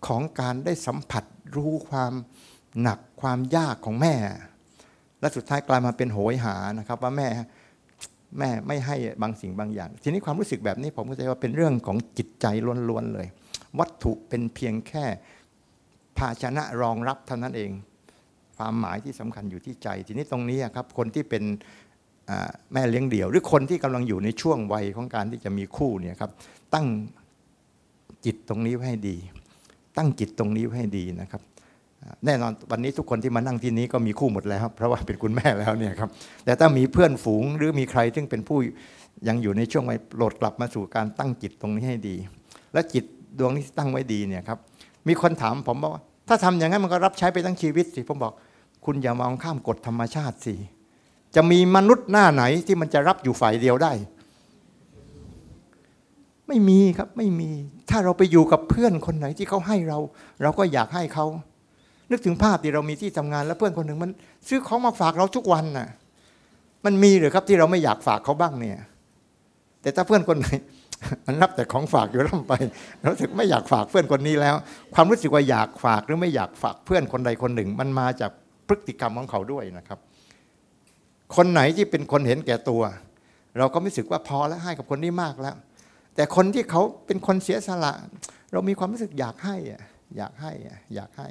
ของการได้สัมผัสรู้ความหนักความยากของแม่ และสุดท้ายกลายมาเป็นโหยหานะครับว่าแม่แม่ไม่ให้บางสิ่งบางอย่าง ทีนี้ความรู้สึกแบบนี้ผมก็จะว่าเป็นเรื่องของจิตใจล้วนๆเลย วัตถุเป็นเพียงแค่ภาชนะรองรับเท่านั้นเอง ความหมายที่สำคัญอยู่ที่ใจ ทีนี้ตรงนี้ครับคนที่เป็น แม่เลี้ยงเดี่ยว หรือคนที่กำลังอยู่ในช่วงวัยของการที่จะมีคู่เนี่ยครับตั้งจิตตรงนี้ไว้ให้ดี ตั้งจิตตรงนี้ไว้ให้ดีนะครับ แน่นอนวันนี้ทุกคนที่มานั่งที่นี้ก็มีคู่หมดแล้ว เพราะว่าเป็นคุณแม่แล้วเนี่ยครับแต่ถ้ามีเพื่อนฝูงหรือมีใครซึ่งเป็นผู้ยังอยู่ในช่วงวัยโปรดกลับมาสู่การตั้งจิตตรงนี้ให้ดี และจิตดวงนี้ตั้งไว้ดีเนี่ยครับมีคนถามผมบอกว่า ถ้าทำอย่างนั้นมันก็รับใช้ไปทั้งชีวิตสิผมบอก คุณอย่ามองข้ามกฎธรรมชาติสิ จะมีมนุษย์หน้าไหนที่มันจะรับอยู่ฝ่ายเดียวได้ ไม่มีครับไม่มี ถ้าเราไปอยู่กับเพื่อนคนไหนที่เขาให้เรา เราก็อยากให้เขา นึกถึงภาพที่เรามีที่ทำงานแล้วเพื่อนคนหนึ่งมัน ซื้อของมาฝากเราทุกวันน่ะ มันมีหรือครับที่เราไม่อยากฝากเขาบ้างเนี่ย แต่ถ้าเพื่อนคนไหนมันรับแต่ของฝากอยู่ร่ำไปรู้สึกไม่อยากฝากเพื่อนคนนี้แล้ว ความรู้สึกว่าอยากฝากหรือไม่อยากฝากเพื่อนคนใดคนหนึ่ง มันมาจากพฤติกรรมของเขาด้วยนะครับ คนไหนที่เป็นคนเห็นแก่ตัว เราก็ไม่สึกว่าพอแล้วให้กับคนนี้มากแล้ว แต่คนที่เขาเป็นคนเสียสละ เรามีความรู้สึกอยากให้อยากให้อยากให้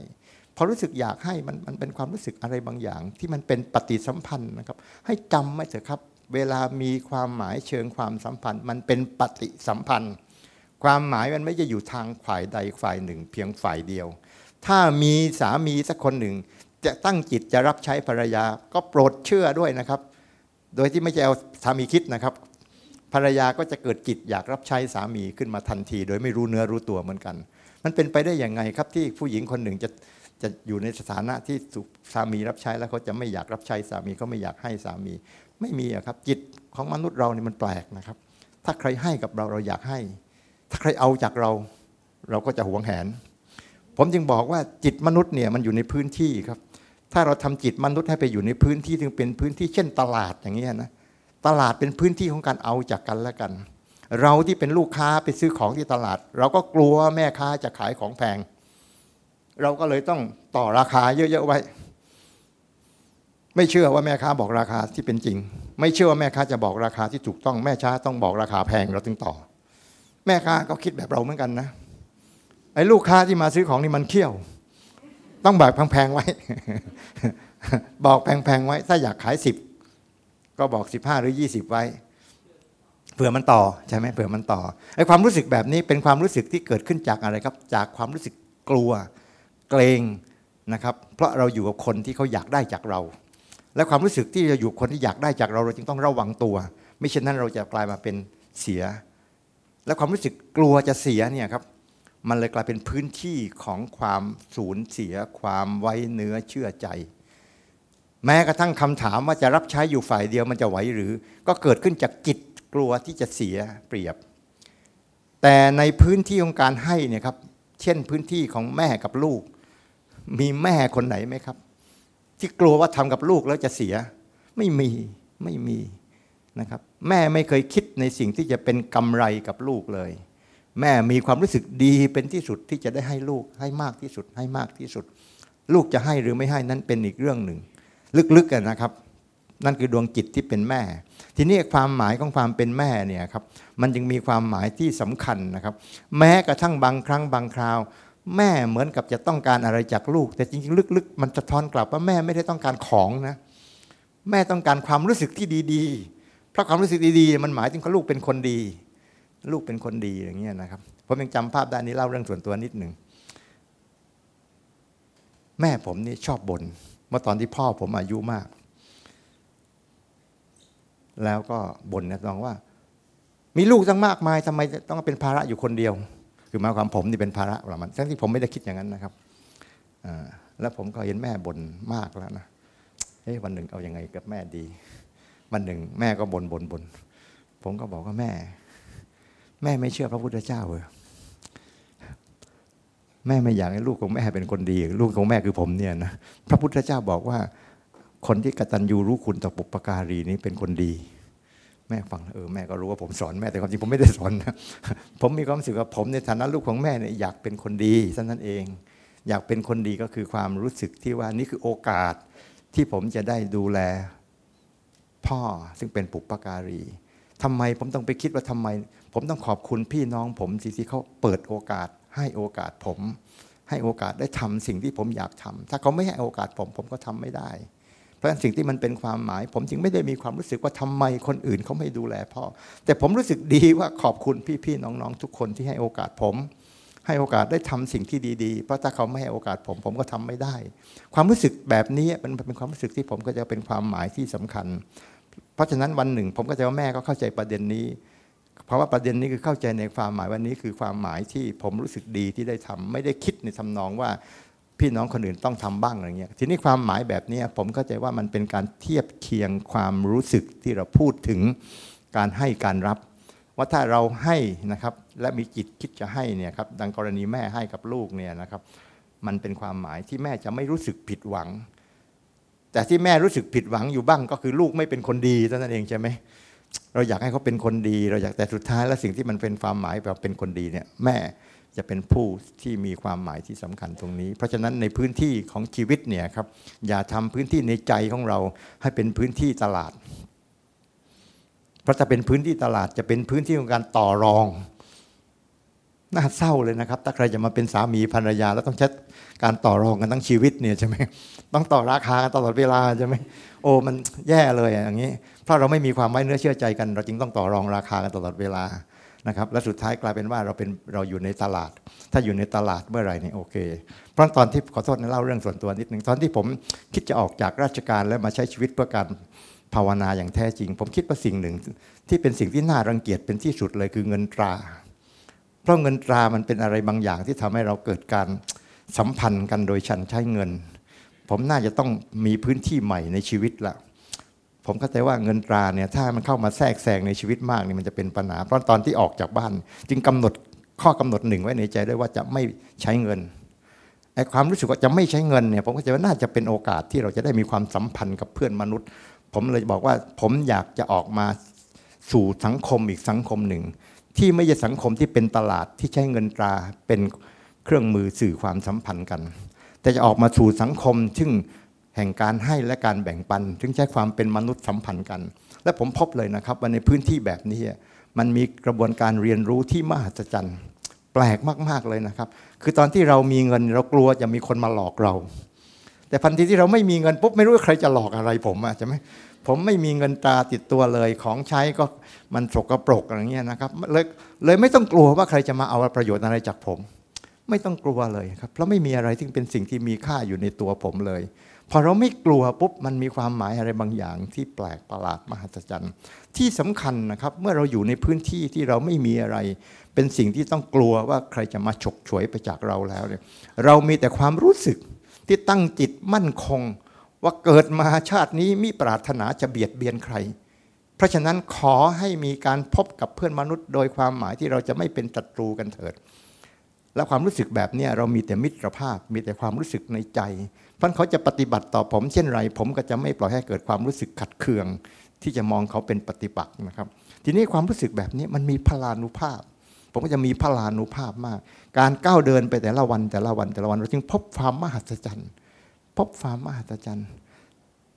พอรู้สึกอยากให้มันมันเป็นความรู้สึกอะไรบางอย่าง ที่มันเป็นปฏิสัมพันธ์นะครับ ให้จำไว้เถอะครับ เวลามีความหมายเชิงความสัมพันธ์ มันเป็นปฏิสัมพันธ์ ความหมายมันไม่จะอยู่ทางฝ่ายใดฝ่ายหนึ่ง เพียงฝ่ายเดียว ถ้ามีสามีสักคนหนึ่ง จะตั้งจิตจะรับใช้ภรรยา ก็โปรดเชื่อด้วยนะครับ โดยที่ไม่ใช่เอาสามีคิดนะครับ ภรรยาก็จะเกิดจิตอยากรับใช้สามีขึ้นมาทันที โดยไม่รู้เนื้อรู้ตัวเหมือนกัน มันเป็นไปได้อย่างไงครับที่ผู้หญิงคนหนึ่งจะจะอยู่ในสถานะที่สามีรับใช้แล้วเขาจะไม่อยากรับใช้สามีเขาไม่อยากให้สามี ไม่มีอะครับจิตของมนุษย์เรานี่มันแปลกนะครับ ถ้าใครให้กับเราเราอยากให้ ถ้าใครเอาจากเรา เราก็จะหวงแหน ผมจึงบอกว่าจิตมนุษย์เนี่ยมันอยู่ในพื้นที่ครับ ถ้าเราทำจิตมนุษย์ให้ไปอยู่ในพื้นที่ที่เป็นพื้นที่เช่นตลาดอย่างนี้นะตลาดเป็นพื้นที่ของการเอาจากกันและกัน เราที่เป็นลูกค้าไปซื้อของที่ตลาด เราก็กลัวแม่ค้าจะขายของแพง เราก็เลยต้องต่อราคาเยอะๆไว้ ไม่เชื่อว่าแม่ค้าบอกราคาที่เป็นจริง ไม่เชื่อว่าแม่ค้าจะบอกราคาที่ถูกต้องแม่ค้าต้องบอกราคาแพงเราถึงต่อ แม่ค้าก็คิดแบบเราเหมือนกันนะไอ้ลูกค้าที่มาซื้อของนี่มันเขี้ยว ต้องบอกแพงๆไว้ บอกแพงๆไว้ ถ้าอยากขายสิบก็บอกสิบห้าหรือยี่สิบไว้เผื่อมันต่อใช่ไหมเผื่อมันต่อไอ้ความรู้สึกแบบนี้เป็นความรู้สึกที่เกิดขึ้นจากอะไรครับ จากความรู้สึกกลัวเกรงนะครับ เพราะเราอยู่กับคนที่เขาอยากได้จากเรา และความรู้สึกที่จะอยู่คนที่อยากได้จากเราเราจึงต้องระวังตัว ไม่เช่นนั้นเราจะกลายมาเป็นเสีย และความรู้สึกกลัวจะเสียเนี่ยครับ มันเลยกลายเป็นพื้นที่ของความสูญเสีย ความไว้เนื้อเชื่อใจ แม้กระทั่งคำถามว่าจะรับใช้อยู่ฝ่ายเดียวมันจะไหวหรือ ก็เกิดขึ้นจากจิตกลัวที่จะเสียเปรียบ แต่ในพื้นที่ของการให้เนี่ยครับ เช่นพื้นที่ของแม่กับลูก มีแม่คนไหนไหมครับ ที่กลัวว่าทำกับลูกแล้วจะเสีย ไม่มีไม่มีนะครับ แม่ไม่เคยคิดในสิ่งที่จะเป็นกำไรกับลูกเลย แม่มีความรู้สึกดีเป็นที่สุดที่จะได้ให้ลูกให้มากที่สุด ให้มากที่สุด ลูกจะให้หรือไม่ให้นั้นเป็นอีกเรื่องหนึ่ง ลึกๆกันนะครับ นั่นคือดวงจิตที่เป็นแม่ ทีนี้ความหมายของความเป็นแม่เนี่ยครับมันจึงมีความหมายที่สำคัญนะครับ แม้กระทั่งบางครั้งบางคราว แม่เหมือนกับจะต้องการอะไรจากลูก แต่จริงๆลึกๆ มันจะทอนกลับว่าแม่ไม่ได้ต้องการของนะแม่ต้องการความรู้สึกที่ดีๆเพราะความรู้สึกดีๆ มันหมายถึงว่าลูกเป็นคนดี ลูกเป็นคนดีอย่างเงี้ยนะครับผมยังจำภาพได้นี้เล่าเรื่องส่วนตัวนิดหนึ่งแม่ผมนี่ชอบบ่นเมื่อตอนที่พ่อผมอายุมาก แล้วก็บ่นนะตองว่า มีลูกตั้งมากมายทำไมต้องเป็นภาระอยู่คนเดียว คือหมายความผมนี่เป็นภาระประมาณทั้งที่ผมไม่ได้คิดอย่างนั้นนะครับแล้วผมก็เห็นแม่บ่นมากแล้วนะเฮ้ยวันหนึ่งเอาอยัางไงกับแม่ดี วันหนึ่งแม่ก็บ่นบ่นบ่นผมก็บอกว่าแม่ แม่ไม่เชื่อพระพุทธเจ้าเลยแม่ไม่อยากให้ลูกของแม่เป็นคนดี ลูกของแม่คือผมเนี่ยนะพระพุทธเจ้าบอกว่า คนที่กตัญญูรู้คุณต่อปุปการีนี้เป็นคนดี แม่ฟังเออแม่ก็รู้ว่าผมสอนแม่แต่ความจริงผมไม่ได้สอนนะผมมีความรู้สึกว่าผมในฐานะลูกของแม่เนี่ยอยากเป็นคนดีเท่านั้นเอง อยากเป็นคนดีก็คือความรู้สึกที่ว่านี่คือโอกาสที่ผมจะได้ดูแลพ่อซึ่งเป็นปุปการีทำไมผมต้องไปคิดว่าทำไม ผมต้องขอบคุณพี่น้องผมที่เขาเปิดโอกาส ให้โอกาสผม ให้โอกาสได้ทำสิ่งที่ผมอยากทำถ้าเขาไม่ให้โอกาสผมผมก็ทำไม่ได้ เพราะฉะนั้นสิ่งที่มันเป็นความหมาย ผมจึงไม่ได้มีความรู้สึกว่าทำไมคนอื่นเขาไม่ดูแลพ่อ แต่ผมรู้สึกดีว่าขอบคุณพี่ๆน้องๆ ทุกคนที่ให้โอกาสผม ให้โอกาสได้ทำสิ่งที่ดีๆ เพราะถ้าเขาไม่ให้โอกาสผมผมก็ทำไม่ได้ ความรู้สึกแบบนี้มันเป็นความรู้สึกที่ผมก็จะเป็นความหมายที่สำคัญ เพราะฉะนั้นวันหนึ่ง ผมก็จะว่าแม่ก็เข้าใจประเด็นนี้ เพราะว่าประเด็นนี้คือเข้าใจในความหมายวันนี้คือความหมายที่ผมรู้สึกดีที่ได้ทำไม่ได้คิดในทำนองว่าพี่น้องคนอื่นต้องทำบ้างอะไรเงี้ยทีนี้ความหมายแบบนี้ผมเข้าใจว่ามันเป็นการเทียบเคียงความรู้สึกที่เราพูดถึงการให้การรับ ว่าถ้าเราให้นะครับและมีจิตคิดจะให้เนี่ยครับดังกรณีแม่ให้กับลูกเนี่ยนะครับ มันเป็นความหมายที่แม่จะไม่รู้สึกผิดหวัง แต่ที่แม่รู้สึกผิดหวังอยู่บ้างก็คือลูกไม่เป็นคนดีเท่านั้นเองใช่ไหม เราอยากให้เขาเป็นคนดี เราอยากแต่สุดท้ายแล้วสิ่งที่มันเป็นความหมายแบบเป็นคนดีเนี่ยแม่จะเป็นผู้ที่มีความหมายที่สำคัญตรงนี้ เพราะฉะนั้นในพื้นที่ของชีวิตเนี่ยครับ อย่าทำพื้นที่ในใจของเราให้เป็นพื้นที่ตลาด เพราะจะเป็นพื้นที่ตลาดจะเป็นพื้นที่ของการต่อรอง น่าเศร้าเลยนะครับ ถ้าใครจะมาเป็นสามีภรรยา แล้วต้องใช้การต่อรองกันทั้งชีวิตเนี่ยใช่ไหมต้องต่อราคากันตลอดเวลาใช่ไหมโอ้มันแย่เลยอย่างนี้ เพราะเราไม่มีความไว้เนื้อเชื่อใจกัน เราจึงต้องต่อรองราคากันตลอดเวลานะครับและสุดท้ายกลายเป็นว่าเราเป็นเราอยู่ในตลาด ถ้าอยู่ในตลาดเมื่อไหร่นี่โอเค เพราะตอนที่ขอโทษนะเล่าเรื่องส่วนตัวนิดหนึ่งตอนที่ผมคิดจะออกจากราชการแล้วมาใช้ชีวิตเพื่อการภาวนาอย่างแท้จริง ผมคิดว่าสิ่งหนึ่ง ที่เป็นสิ่งที่น่ารังเกียจเป็นที่สุดเลยคือเงินตรา เพราะเงินตรามันเป็นอะไรบางอย่างที่ทำให้เราเกิดการสัมพันธ์กันโดยฉันใช้เงิน ผมน่าจะต้องมีพื้นที่ใหม่ในชีวิตละ ผมเข้าใจว่าเงินตราเนี่ยถ้ามันเข้ามาแทรกแซงในชีวิตมากเนี่ยมันจะเป็นปัญหาเพราะตอนที่ออกจากบ้าน จึงกำหนดข้อกำหนดหนึ่งไว้ในใจด้วยว่าจะไม่ใช้เงินไอ้ความรู้สึกว่าจะไม่ใช้เงินเนี่ยผมก็จะว่าน่าจะเป็นโอกาสที่เราจะได้มีความสัมพันธ์กับเพื่อนมนุษย์ ผมเลยบอกว่าผมอยากจะออกมาสู่สังคมอีกสังคมหนึ่ง ที่ไม่ใช่สังคมที่เป็นตลาดที่ใช้เงินตราเป็นเครื่องมือสื่อความสัมพันธ์กัน แต่จะออกมาสู่สังคมซึ่ง แห่งการให้และการแบ่งปัน ถึงใช้ความเป็นมนุษย์สัมพันธ์กัน และผมพบเลยนะครับว่าในพื้นที่แบบนี้มันมีกระบวนการเรียนรู้ที่มหัศจรรย์แปลกมาก ๆ เลยนะครับ คือตอนที่เรามีเงินเรากลัวจะมีคนมาหลอกเรา แต่พันทีที่เราไม่มีเงินปุ๊บไม่รู้ว่าใครจะหลอกอะไรผมอะใช่ไหมผมไม่มีเงินตราติดตัวเลยของใช้ก็มันสกปรกอะไรเงี้ยนะครับเลยเลยไม่ต้องกลัวว่าใครจะมาเอาประโยชน์อะไรจากผม ไม่ต้องกลัวเลยครับเพราะไม่มีอะไรที่เป็นสิ่งที่มีค่าอยู่ในตัวผมเลย พอเราไม่กลัวปุ๊บมันมีความหมายอะไรบางอย่างที่แปลกประหลาดมหัศจรรย์ ที่สำคัญนะครับเมื่อเราอยู่ในพื้นที่ที่เราไม่มีอะไร เป็นสิ่งที่ต้องกลัวว่าใครจะมาฉกฉวยไปจากเราแล้วเนี่ยเรามีแต่ความรู้สึกที่ตั้งจิตมั่นคง ว่าเกิดมาชาตินี้มิปรารถนาจะเบียดเบียนใคร เพราะฉะนั้นขอให้มีการพบกับเพื่อนมนุษย์ โดยความหมายที่เราจะไม่เป็นศัตรูกันเถิด และความรู้สึกแบบนี้เรามีแต่มิตรภาพ มีแต่ความรู้สึกในใจ เพราะเขาจะปฏิบัติต่อผม เช่นไร ผมก็จะไม่ปล่อยให้เกิดความรู้สึกขัดเคือง ที่จะมองเขาเป็นปฏิปักษ์นะครับ ทีนี้ความรู้สึกแบบนี้มันมีพลานุภาพ ผมก็จะมีพลานุภาพมาก การก้าวเดินไปแต่ละวันแต่ละวันแต่ละวันเราจึงพบความมหัศจรรย์ พบความมหัศจรรย์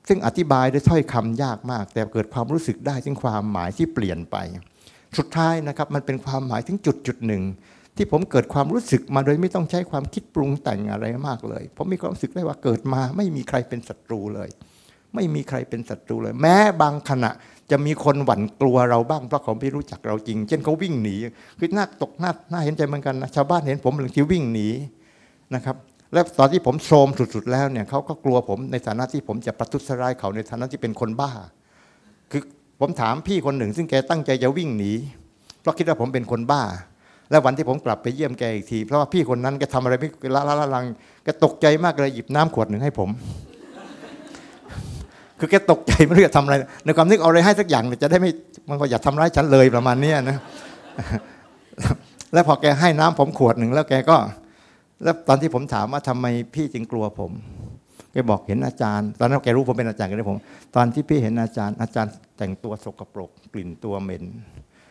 ซึ่งอธิบายด้วยถ้อยคำยากมาก แต่เกิดความรู้สึกได้ถึงความหมายที่เปลี่ยนไป สุดท้ายนะครับมันเป็นความหมายถึงจุดจุดหนึ่ง ที่ผมเกิดความรู้สึกมาโดยไม่ต้องใช้ความคิดปรุงแต่งอะไรมากเลย ผมมีความรู้สึกได้ว่าเกิดมาไม่มีใครเป็นศัตรูเลย ไม่มีใครเป็นศัตรูเลย แม้บางขณะจะมีคนหวั่นกลัวเราบ้างเพราะเขาไม่รู้จักเราจริง เช่นเขาวิ่งหนีคือน่าตกน่าน่าเห็นใจเหมือนกันนะชาวบ้านเห็นผมบางทีวิ่งหนีนะครับแล้วตอนที่ผมโทมสุดๆแล้วเนี่ยเขาก็กลัวผมในฐานะที่ผมจะประทุษร้ายเขาในฐานะที่เป็นคนบ้า คือผมถามพี่คนหนึ่ง ซึ่งแกตั้งใจจะวิ่งหนีเพราะคิดว่าผมเป็นคนบ้า แล้ววันที่ผมกลับไปเยี่ยมแกอีกที เพราะว่าพี่คนนั้นแกทำอะไรไม่ละละละลังแกตกใจมากเลยหยิบน้ำขวดหนึ่งให้ผม คือแกตกใจไม่รู้จะทำอะไร ในความนึกเอาอะไรให้สักอย่างจะได้ไม่มันก็อย่าทำร้ายฉันเลยประมาณนี้นะแล้วพอแกให้น้ำผมขวดหนึ่งแล้วแกก็ แล้วตอนที่ผมถามว่าทำไมพี่จึงกลัวผมแกบอกเห็นอาจารย์ ตอนนั้นแกรู้ผมเป็นอาจารย์ก็เลยผม ตอนที่พี่เห็นอาจารย์ อาจารย์แต่งตัวสกปรกกลิ่นตัวเหม็น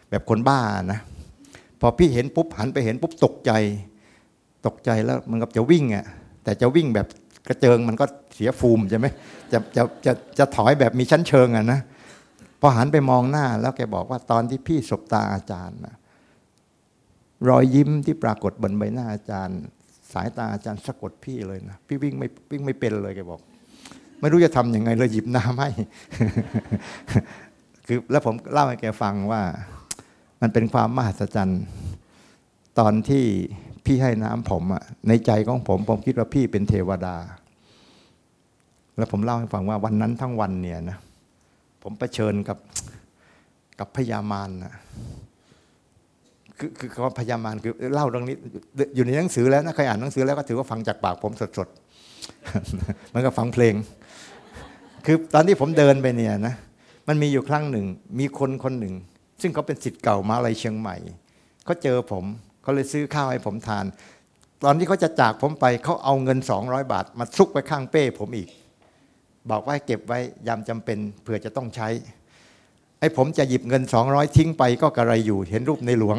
แบบคนบ้านะ พอพี่เห็นปุ๊บหันไปเห็นปุ๊บตกใจ ตกใจแล้วมันกับจะวิ่งอะแต่จะวิ่งแบบกระเจิงมันก็เสียฟูมใช่ไหมจะจะจะจะถอยแบบมีชั้นเชิงอะนะพอหันไปมองหน้าแล้วแกบอกว่าตอนที่พี่สบตาอาจารย์นะรอยยิ้มที่ปรากฏบนใบหน้าอาจารย์ สายตาอาจารย์สะกดพี่เลยนะพี่วิ่งไม่วิ่งไม่เป็นเลยแกบอก ไม่รู้จะทำยังไงเลยหยิบน้ำให้คือแล้วผมเล่าให้แกฟังว่า มันเป็นความมหัศจรรย์ตอนที่พี่ให้น้ำผมอะในใจของผม ผมคิดว่าพี่เป็นเทวดา แล้วผมเล่าให้ฟังว่าวันนั้นทั้งวันเนี่ยนะผมเผชิญกับกับพยามารนะคือคือคำว่าพยามารคือเล่าเรื่องนี้ อยู่ในหนังสือแล้วนะใครอ่านหนังสือแล้วก็ถือว่าฟังจากปากผมสดๆมันก็ฟังเพลง คือตอนที่ผมเดินไปเนี่ยนะมันมีอยู่ครั้งหนึ่ง มีคนคนหนึ่ง ซึ่งเขาเป็นสิทธิ์เก่ามาอะไรเชียงใหม่เขาเจอผมเขาเลยซื้อข้าวให้ผมทาน ตอนที่เขาจะจากผมไปเขาเอาเงิน 200 บาท มาซุกไว้ข้างเป้ผมอีก บอกว่าเก็บไว้ยามจำเป็นเผื่อจะต้องใช้ไอ้ผมจะหยิบเงิน 200 ทิ้งไปก็กระไรอยู่เห็นรูปในหลวง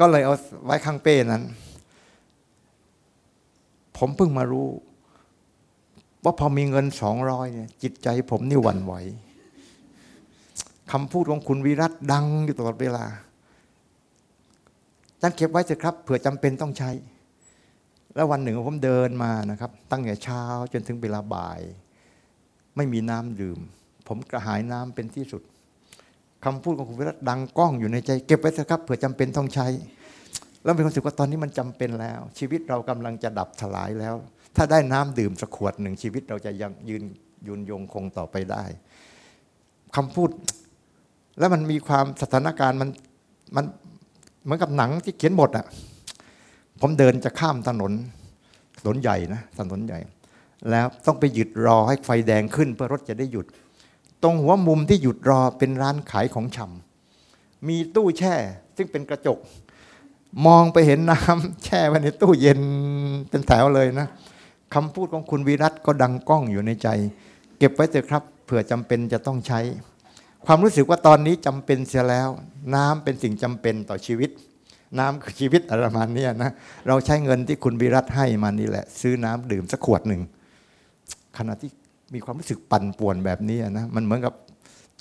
ก็เลยเอาไว้ข้างเป้นั้น ผมเพิ่งมารู้ ว่าพอมีเงินสองร้อยเนี่ยจิตใจผมนี่หวั่นไหว คำพูดของคุณวิรัตดังอยู่ตลอดเวลาท่านเก็บไว้เถอะครับเผื่อจำเป็นต้องใช้ แล้ววันหนึ่งผมเดินมานะครับ ตั้งแต่เช้าจนถึงเวลาบ่าย ไม่มีน้ำดื่ม ผมกระหายน้ำเป็นที่สุดคำพูดของคุณวิรัตดังก้องอยู่ในใจ เก็บไว้เถอะครับเผื่อจำเป็นต้องใช้ แล้วมีความรู้สึกว่าตอนนี้มันจำเป็นแล้ว ชีวิตเรากำลังจะดับถลายแล้ว ถ้าได้น้ำดื่มสักขวดหนึ่งชีวิตเราจะยังยืนยืนยงคงต่อไปได้คำพูด แล้วมันมีความสถานการณ์มันมันเหมือนกับหนังที่เขียนบทอะ ผมเดินจะข้ามถนนถนนใหญ่นะถนนใหญ่ แล้วต้องไปหยุดรอให้ไฟแดงขึ้นเพื่อรถจะได้หยุด ตรงหัวมุมที่หยุดรอเป็นร้านขายของชำมีตู้แช่ ซึ่งเป็นกระจก มองไปเห็นน้ำแช่ไว้ในตู้เย็นเป็นแถวเลยนะคำพูดของคุณวิรัตก็ดังก้องอยู่ในใจ เก็บไว้เถอะครับเผื่อจำเป็นจะต้องใช้ ความรู้สึกว่าตอนนี้จำเป็นเสียแล้ว น้ำเป็นสิ่งจำเป็นต่อชีวิต น้ำคือชีวิตอะไรประมาณเนี้ยนะเราใช้เงินที่คุณวิรัตให้มานี่แหละ ซื้อน้ำดื่มสักขวดหนึ่งขณะที่มีความรู้สึกปั่นป่วนแบบนี้นะมันเหมือนกับ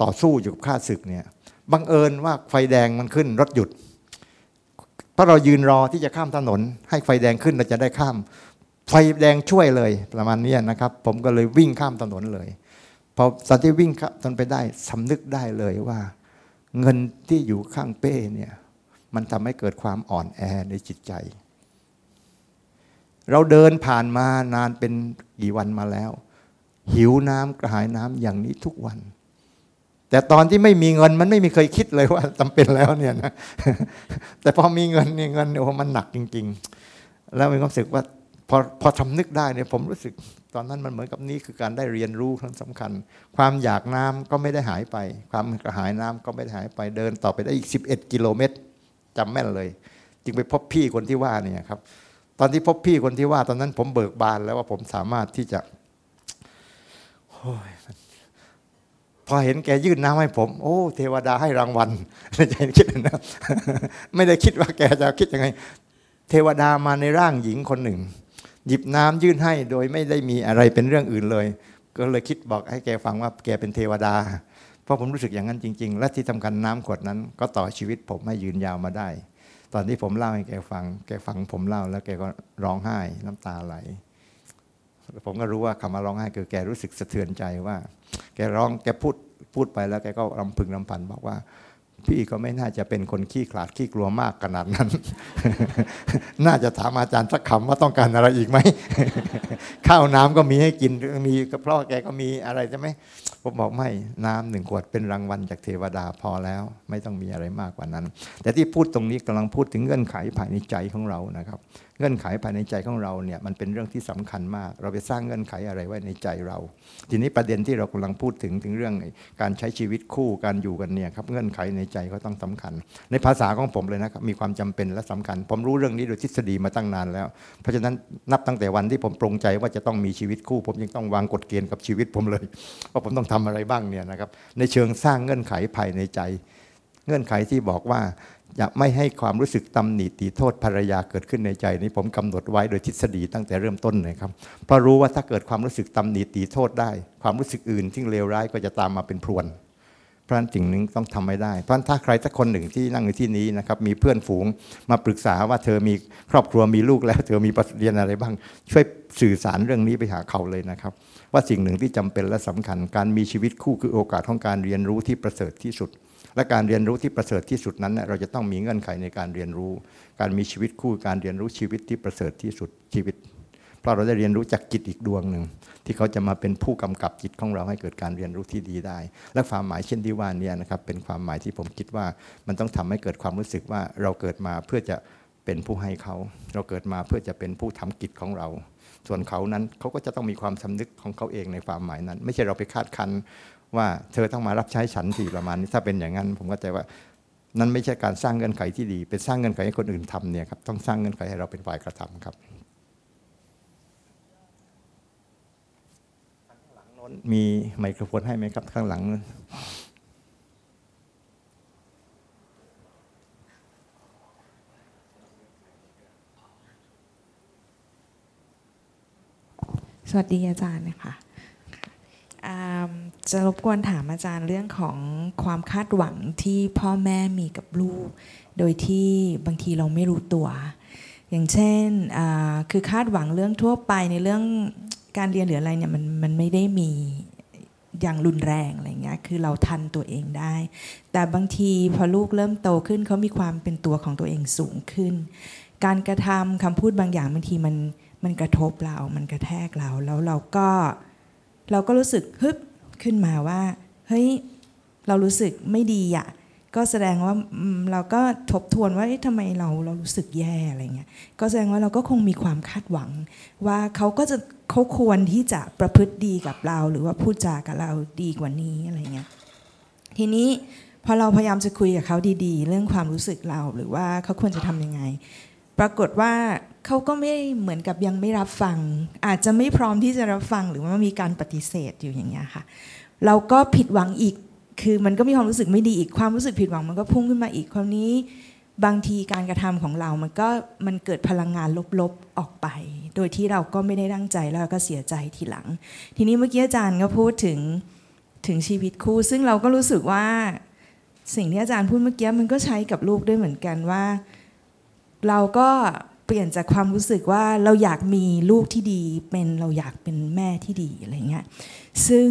ต่อสู้อยู่กับข้าศึกเนี่ยบังเอิญว่าไฟแดงมันขึ้นรถหยุดพราะเรายืนรอที่จะข้ามถนน ให้ไฟแดงขึ้นเราจะได้ข้าม ไฟแดงช่วยเลยประมาณนี้นะครับ ผมก็เลยวิ่งข้ามถนนเลย พอตอนที่วิ่งข้ามถนนไปได้สำนึกได้เลยว่า เงินที่อยู่ข้างเป้เนี่ยมันทำให้เกิดความอ่อนแอในจิตใจ เราเดินผ่านมานานเป็นกี่วันมาแล้ว หิวน้ำกระหายน้ำอย่างนี้ทุกวัน แต่ตอนที่ไม่มีเงินมันไม่มีเคยคิดเลยว่าจำเป็นแล้วเนี่ยนะแต่พอมีเงินเนี่ยเงินเนี่ยมันหนักจริง ๆ แล้วมีความรู้สึกว่า อพอทำนึกได้เนี่ยผมรู้สึกตอนนั้นมันเหมือนกับนี่คือการได้เรียนรู้ครั้งสำคัญ ความอยากน้ำก็ไม่ได้หายไป ความกระหายน้ำก็ไม่ได้หายไปเดินต่อไปได้อีก 11 กิโลเมตรจำแม่นเลย จึงไปพบพี่คนที่ว่าเนี่ยครับ ตอนที่พบพี่คนที่ว่า ตอนนั้นผมเบิกบานแล้วว่าผมสามารถที่จะพอเห็นแกยื่นน้ำให้ผม โอ้ เทวดาให้รางวัลในใจคิดนะไม่ได้คิดว่าแกจะคิดยังไง เทวดามาในร่างหญิงคนหนึ่ง หยิบน้ำยื่นให้โดยไม่ได้มีอะไรเป็นเรื่องอื่นเลย ก็เลยคิดบอกให้แกฟังว่าแกเป็นเทวดา เพราะผมรู้สึกอย่างนั้นจริง ๆ และที่สาคัญน้ำขวดนั้น ก็ต่อชีวิตผมให้ยืนยาวมาได้ ตอนที่ผมเล่าให้แกฟัง แกฟังผมเล่าแล้วแกก็ร้องไห้น้ำตาไหล ผมก็รู้ว่าคำว่าร้องไห้คือแกรู้สึกสะเทือนใจว่า แกร้องแกพูดพูดไปแล้วแกก็รำพึงรำพันบอกว่า พี่ก็ไม่น่าจะเป็นคนขี้ขลาดขี้กลัวมากขนาดนั้น น่าจะถามอาจารย์สักคำว่าต้องการอะไรอีกไหม ข้าวน้ำก็มีให้กินมีกระเพาะแกก็มีอะไรใช่ไหมผมบอกไม่น้ำหนึ่งขวดเป็นรางวัลจากเทวดาพอแล้ว ไม่ต้องมีอะไรมากกว่านั้น แต่ที่พูดตรงนี้กำลังพูดถึงเงื่อนไขภายในใจของเรานะครับเงื่อนไขภายในใจของเราเนี่ยมันเป็นเรื่องที่สำคัญมาก เราไปสร้างเงื่อนไขอะไรไว้ในใจเรา ทีนี้ประเด็นที่เรากำลังพูดถึงถึงเรื่องการใช้ชีวิตคู่การอยู่กันเนี่ยครับเงื่อนไขในใจก็ต้องสำคัญ ในภาษาของผมเลยนะครับมีความจำเป็นและสำคัญ ผมรู้เรื่องนี้โดยทฤษฎีมาตั้งนานแล้ว เพราะฉะนั้นนับตั้งแต่วันที่ผมปรงใจว่าจะต้องมีชีวิตคู่ ผมยังต้องวางกฎเกณฑ์กับชีวิตผมเลยว่าผมต้องทำอะไรบ้างเนี่ยนะครับในเชิงสร้างเงื่อนไขภายในใจ เงื่อนไขที่บอกว่า จะไม่ให้ความรู้สึกตำหนิตีโทษภรรยาเกิดขึ้นในใจนี้ผมกำหนดไว้โดยทฤษฎีตั้งแต่เริ่มต้นเลยครับ เพราะรู้ว่าถ้าเกิดความรู้สึกตำหนิตีโทษได้ ความรู้สึกอื่นที่เลวร้ายก็จะตามมาเป็นพรวนเพราะนั้นสิ่งหนึ่งต้องทำไม่ได้ เพราะถ้าใครสักคนหนึ่งที่นั่งอยู่ที่นี้นะครับมีเพื่อนฝูงมาปรึกษาว่าเธอมีครอบครัวมีลูกแล้ว เธอมีประสบการณ์อะไรบ้าง ช่วยสื่อสารเรื่องนี้ไปหาเขาเลยนะครับ ว่าสิ่งหนึ่งที่จำเป็นและสำคัญการมีชีวิตคู่คือโอกาสของการเรียนรู้ที่ประเสริฐที่สุด และการเรียนรู้ที่ประเสริฐที่สุดนั้นเราจะต้องมีเงื่อนไขในการเรียนรู้ การมีชีวิตคู่การเรียนรู้ชีวิตที่ประเสริฐที่สุดชีวิต เพราะเราได้เรียนรู้จากจิตอีกดวงหนึ่ง ที่เขาจะมาเป็นผู้กำกับจิตของเราให้เกิดการเรียนรู้ที่ดีได้ และความหมายเช่นที่ว่านี้นะครับเป็นความหมายที่ผมคิดว่ามันต้องทำให้เกิดความรู้สึกว่าเราเกิดมาเพื่อจะเป็นผู้ให้เขา เราเกิดมาเพื่อจะเป็นผู้ทำกิจของเรา ส่วนเขานั้นเขาก็จะต้องมีความสำนึกของเขาเองในความหมายนั้น ไม่ใช่เราไปคาดคัน ว่าเธอต้องมารับใช้ฉันทีประมาณนี้ถ้าเป็นอย่างนั้น ผมก็ใจว่านั้นไม่ใช่การสร้างเงื่อนไขที่ดี เป็นสร้างเงื่อนไขให้คนอื่นทำเนี่ยครับต้องสร้างเงื่อนไขให้เราเป็นฝ่ายกระทำครับข้างหลังน้นมีไมโครโฟนให้ไหมครับ ข้างหลังสวัสดีอาจารย์นะคะ จะรบกวนถามอาจารย์เรื่องของความคาดหวังที่พ่อแม่มีกับลูก โดยที่บางทีเราไม่รู้ตัว อย่างเช่นคือคาดหวังเรื่องทั่วไปในเรื่องการเรียนหรืออะไรเนี่ยมันมันไม่ได้มีอย่างรุนแรงอะไรเงี้ยคือเราทันตัวเองได้ แต่บางทีพอลูกเริ่มโตขึ้นเขามีความเป็นตัวของตัวเองสูงขึ้น การกระทำคำพูดบางอย่างบางทีมันมันกระทบเรา มันกระแทกเรา แล้วเราก็เราก็รู้สึกฮึบ ขึ้นมาว่า เฮ้ย เรารู้สึกไม่ดีอะก็แสดงว่าเราก็ทบทวนว่าทำไมเราเรารู้สึกแย่อะไรเงี้ยก็แสดงว่าเราก็คงมีความคาดหวัง ว่าเขาก็จะเขาควรที่จะประพฤติดีกับเรา หรือว่าพูดจากับเราดีกว่านี้อะไรเงี้ยทีนี้พอเราพยายามจะคุยกับเขาดีๆ เรื่องความรู้สึกเราหรือว่าเขาควรจะทำยังไง ปรากฏว่าเขาก็ไม่เหมือนกับยังไม่รับฟัง อาจจะไม่พร้อมที่จะรับฟังหรือว่ามีการปฏิเสธอยู่อย่างเงี้ยค่ะ เราก็ผิดหวังอีกคือมันก็มีความรู้สึกไม่ดีอีกความรู้สึกผิดหวังมันก็พุ่งขึ้นมาอีกความนี้ บางทีการกระทำของเรา มันก็มันเกิดพลังงานลบๆออกไป โดยที่เราก็ไม่ได้ตั้งใจแล้วเราก็เสียใจทีหลัง ทีนี้เมื่อกี้อาจารย์ก็พูดถึงถึงชีวิตคู่ ซึ่งเราก็รู้สึกว่าสิ่งที่อาจารย์พูดเมื่อกี้มันก็ใช้กับลูกด้วยเหมือนกันว่า เราก็เปลี่ยนจากความรู้สึกว่าเราอยากมีลูกที่ดีเป็นเราอยากเป็นแม่ที่ดีอะไรเงี้ยซึ่ง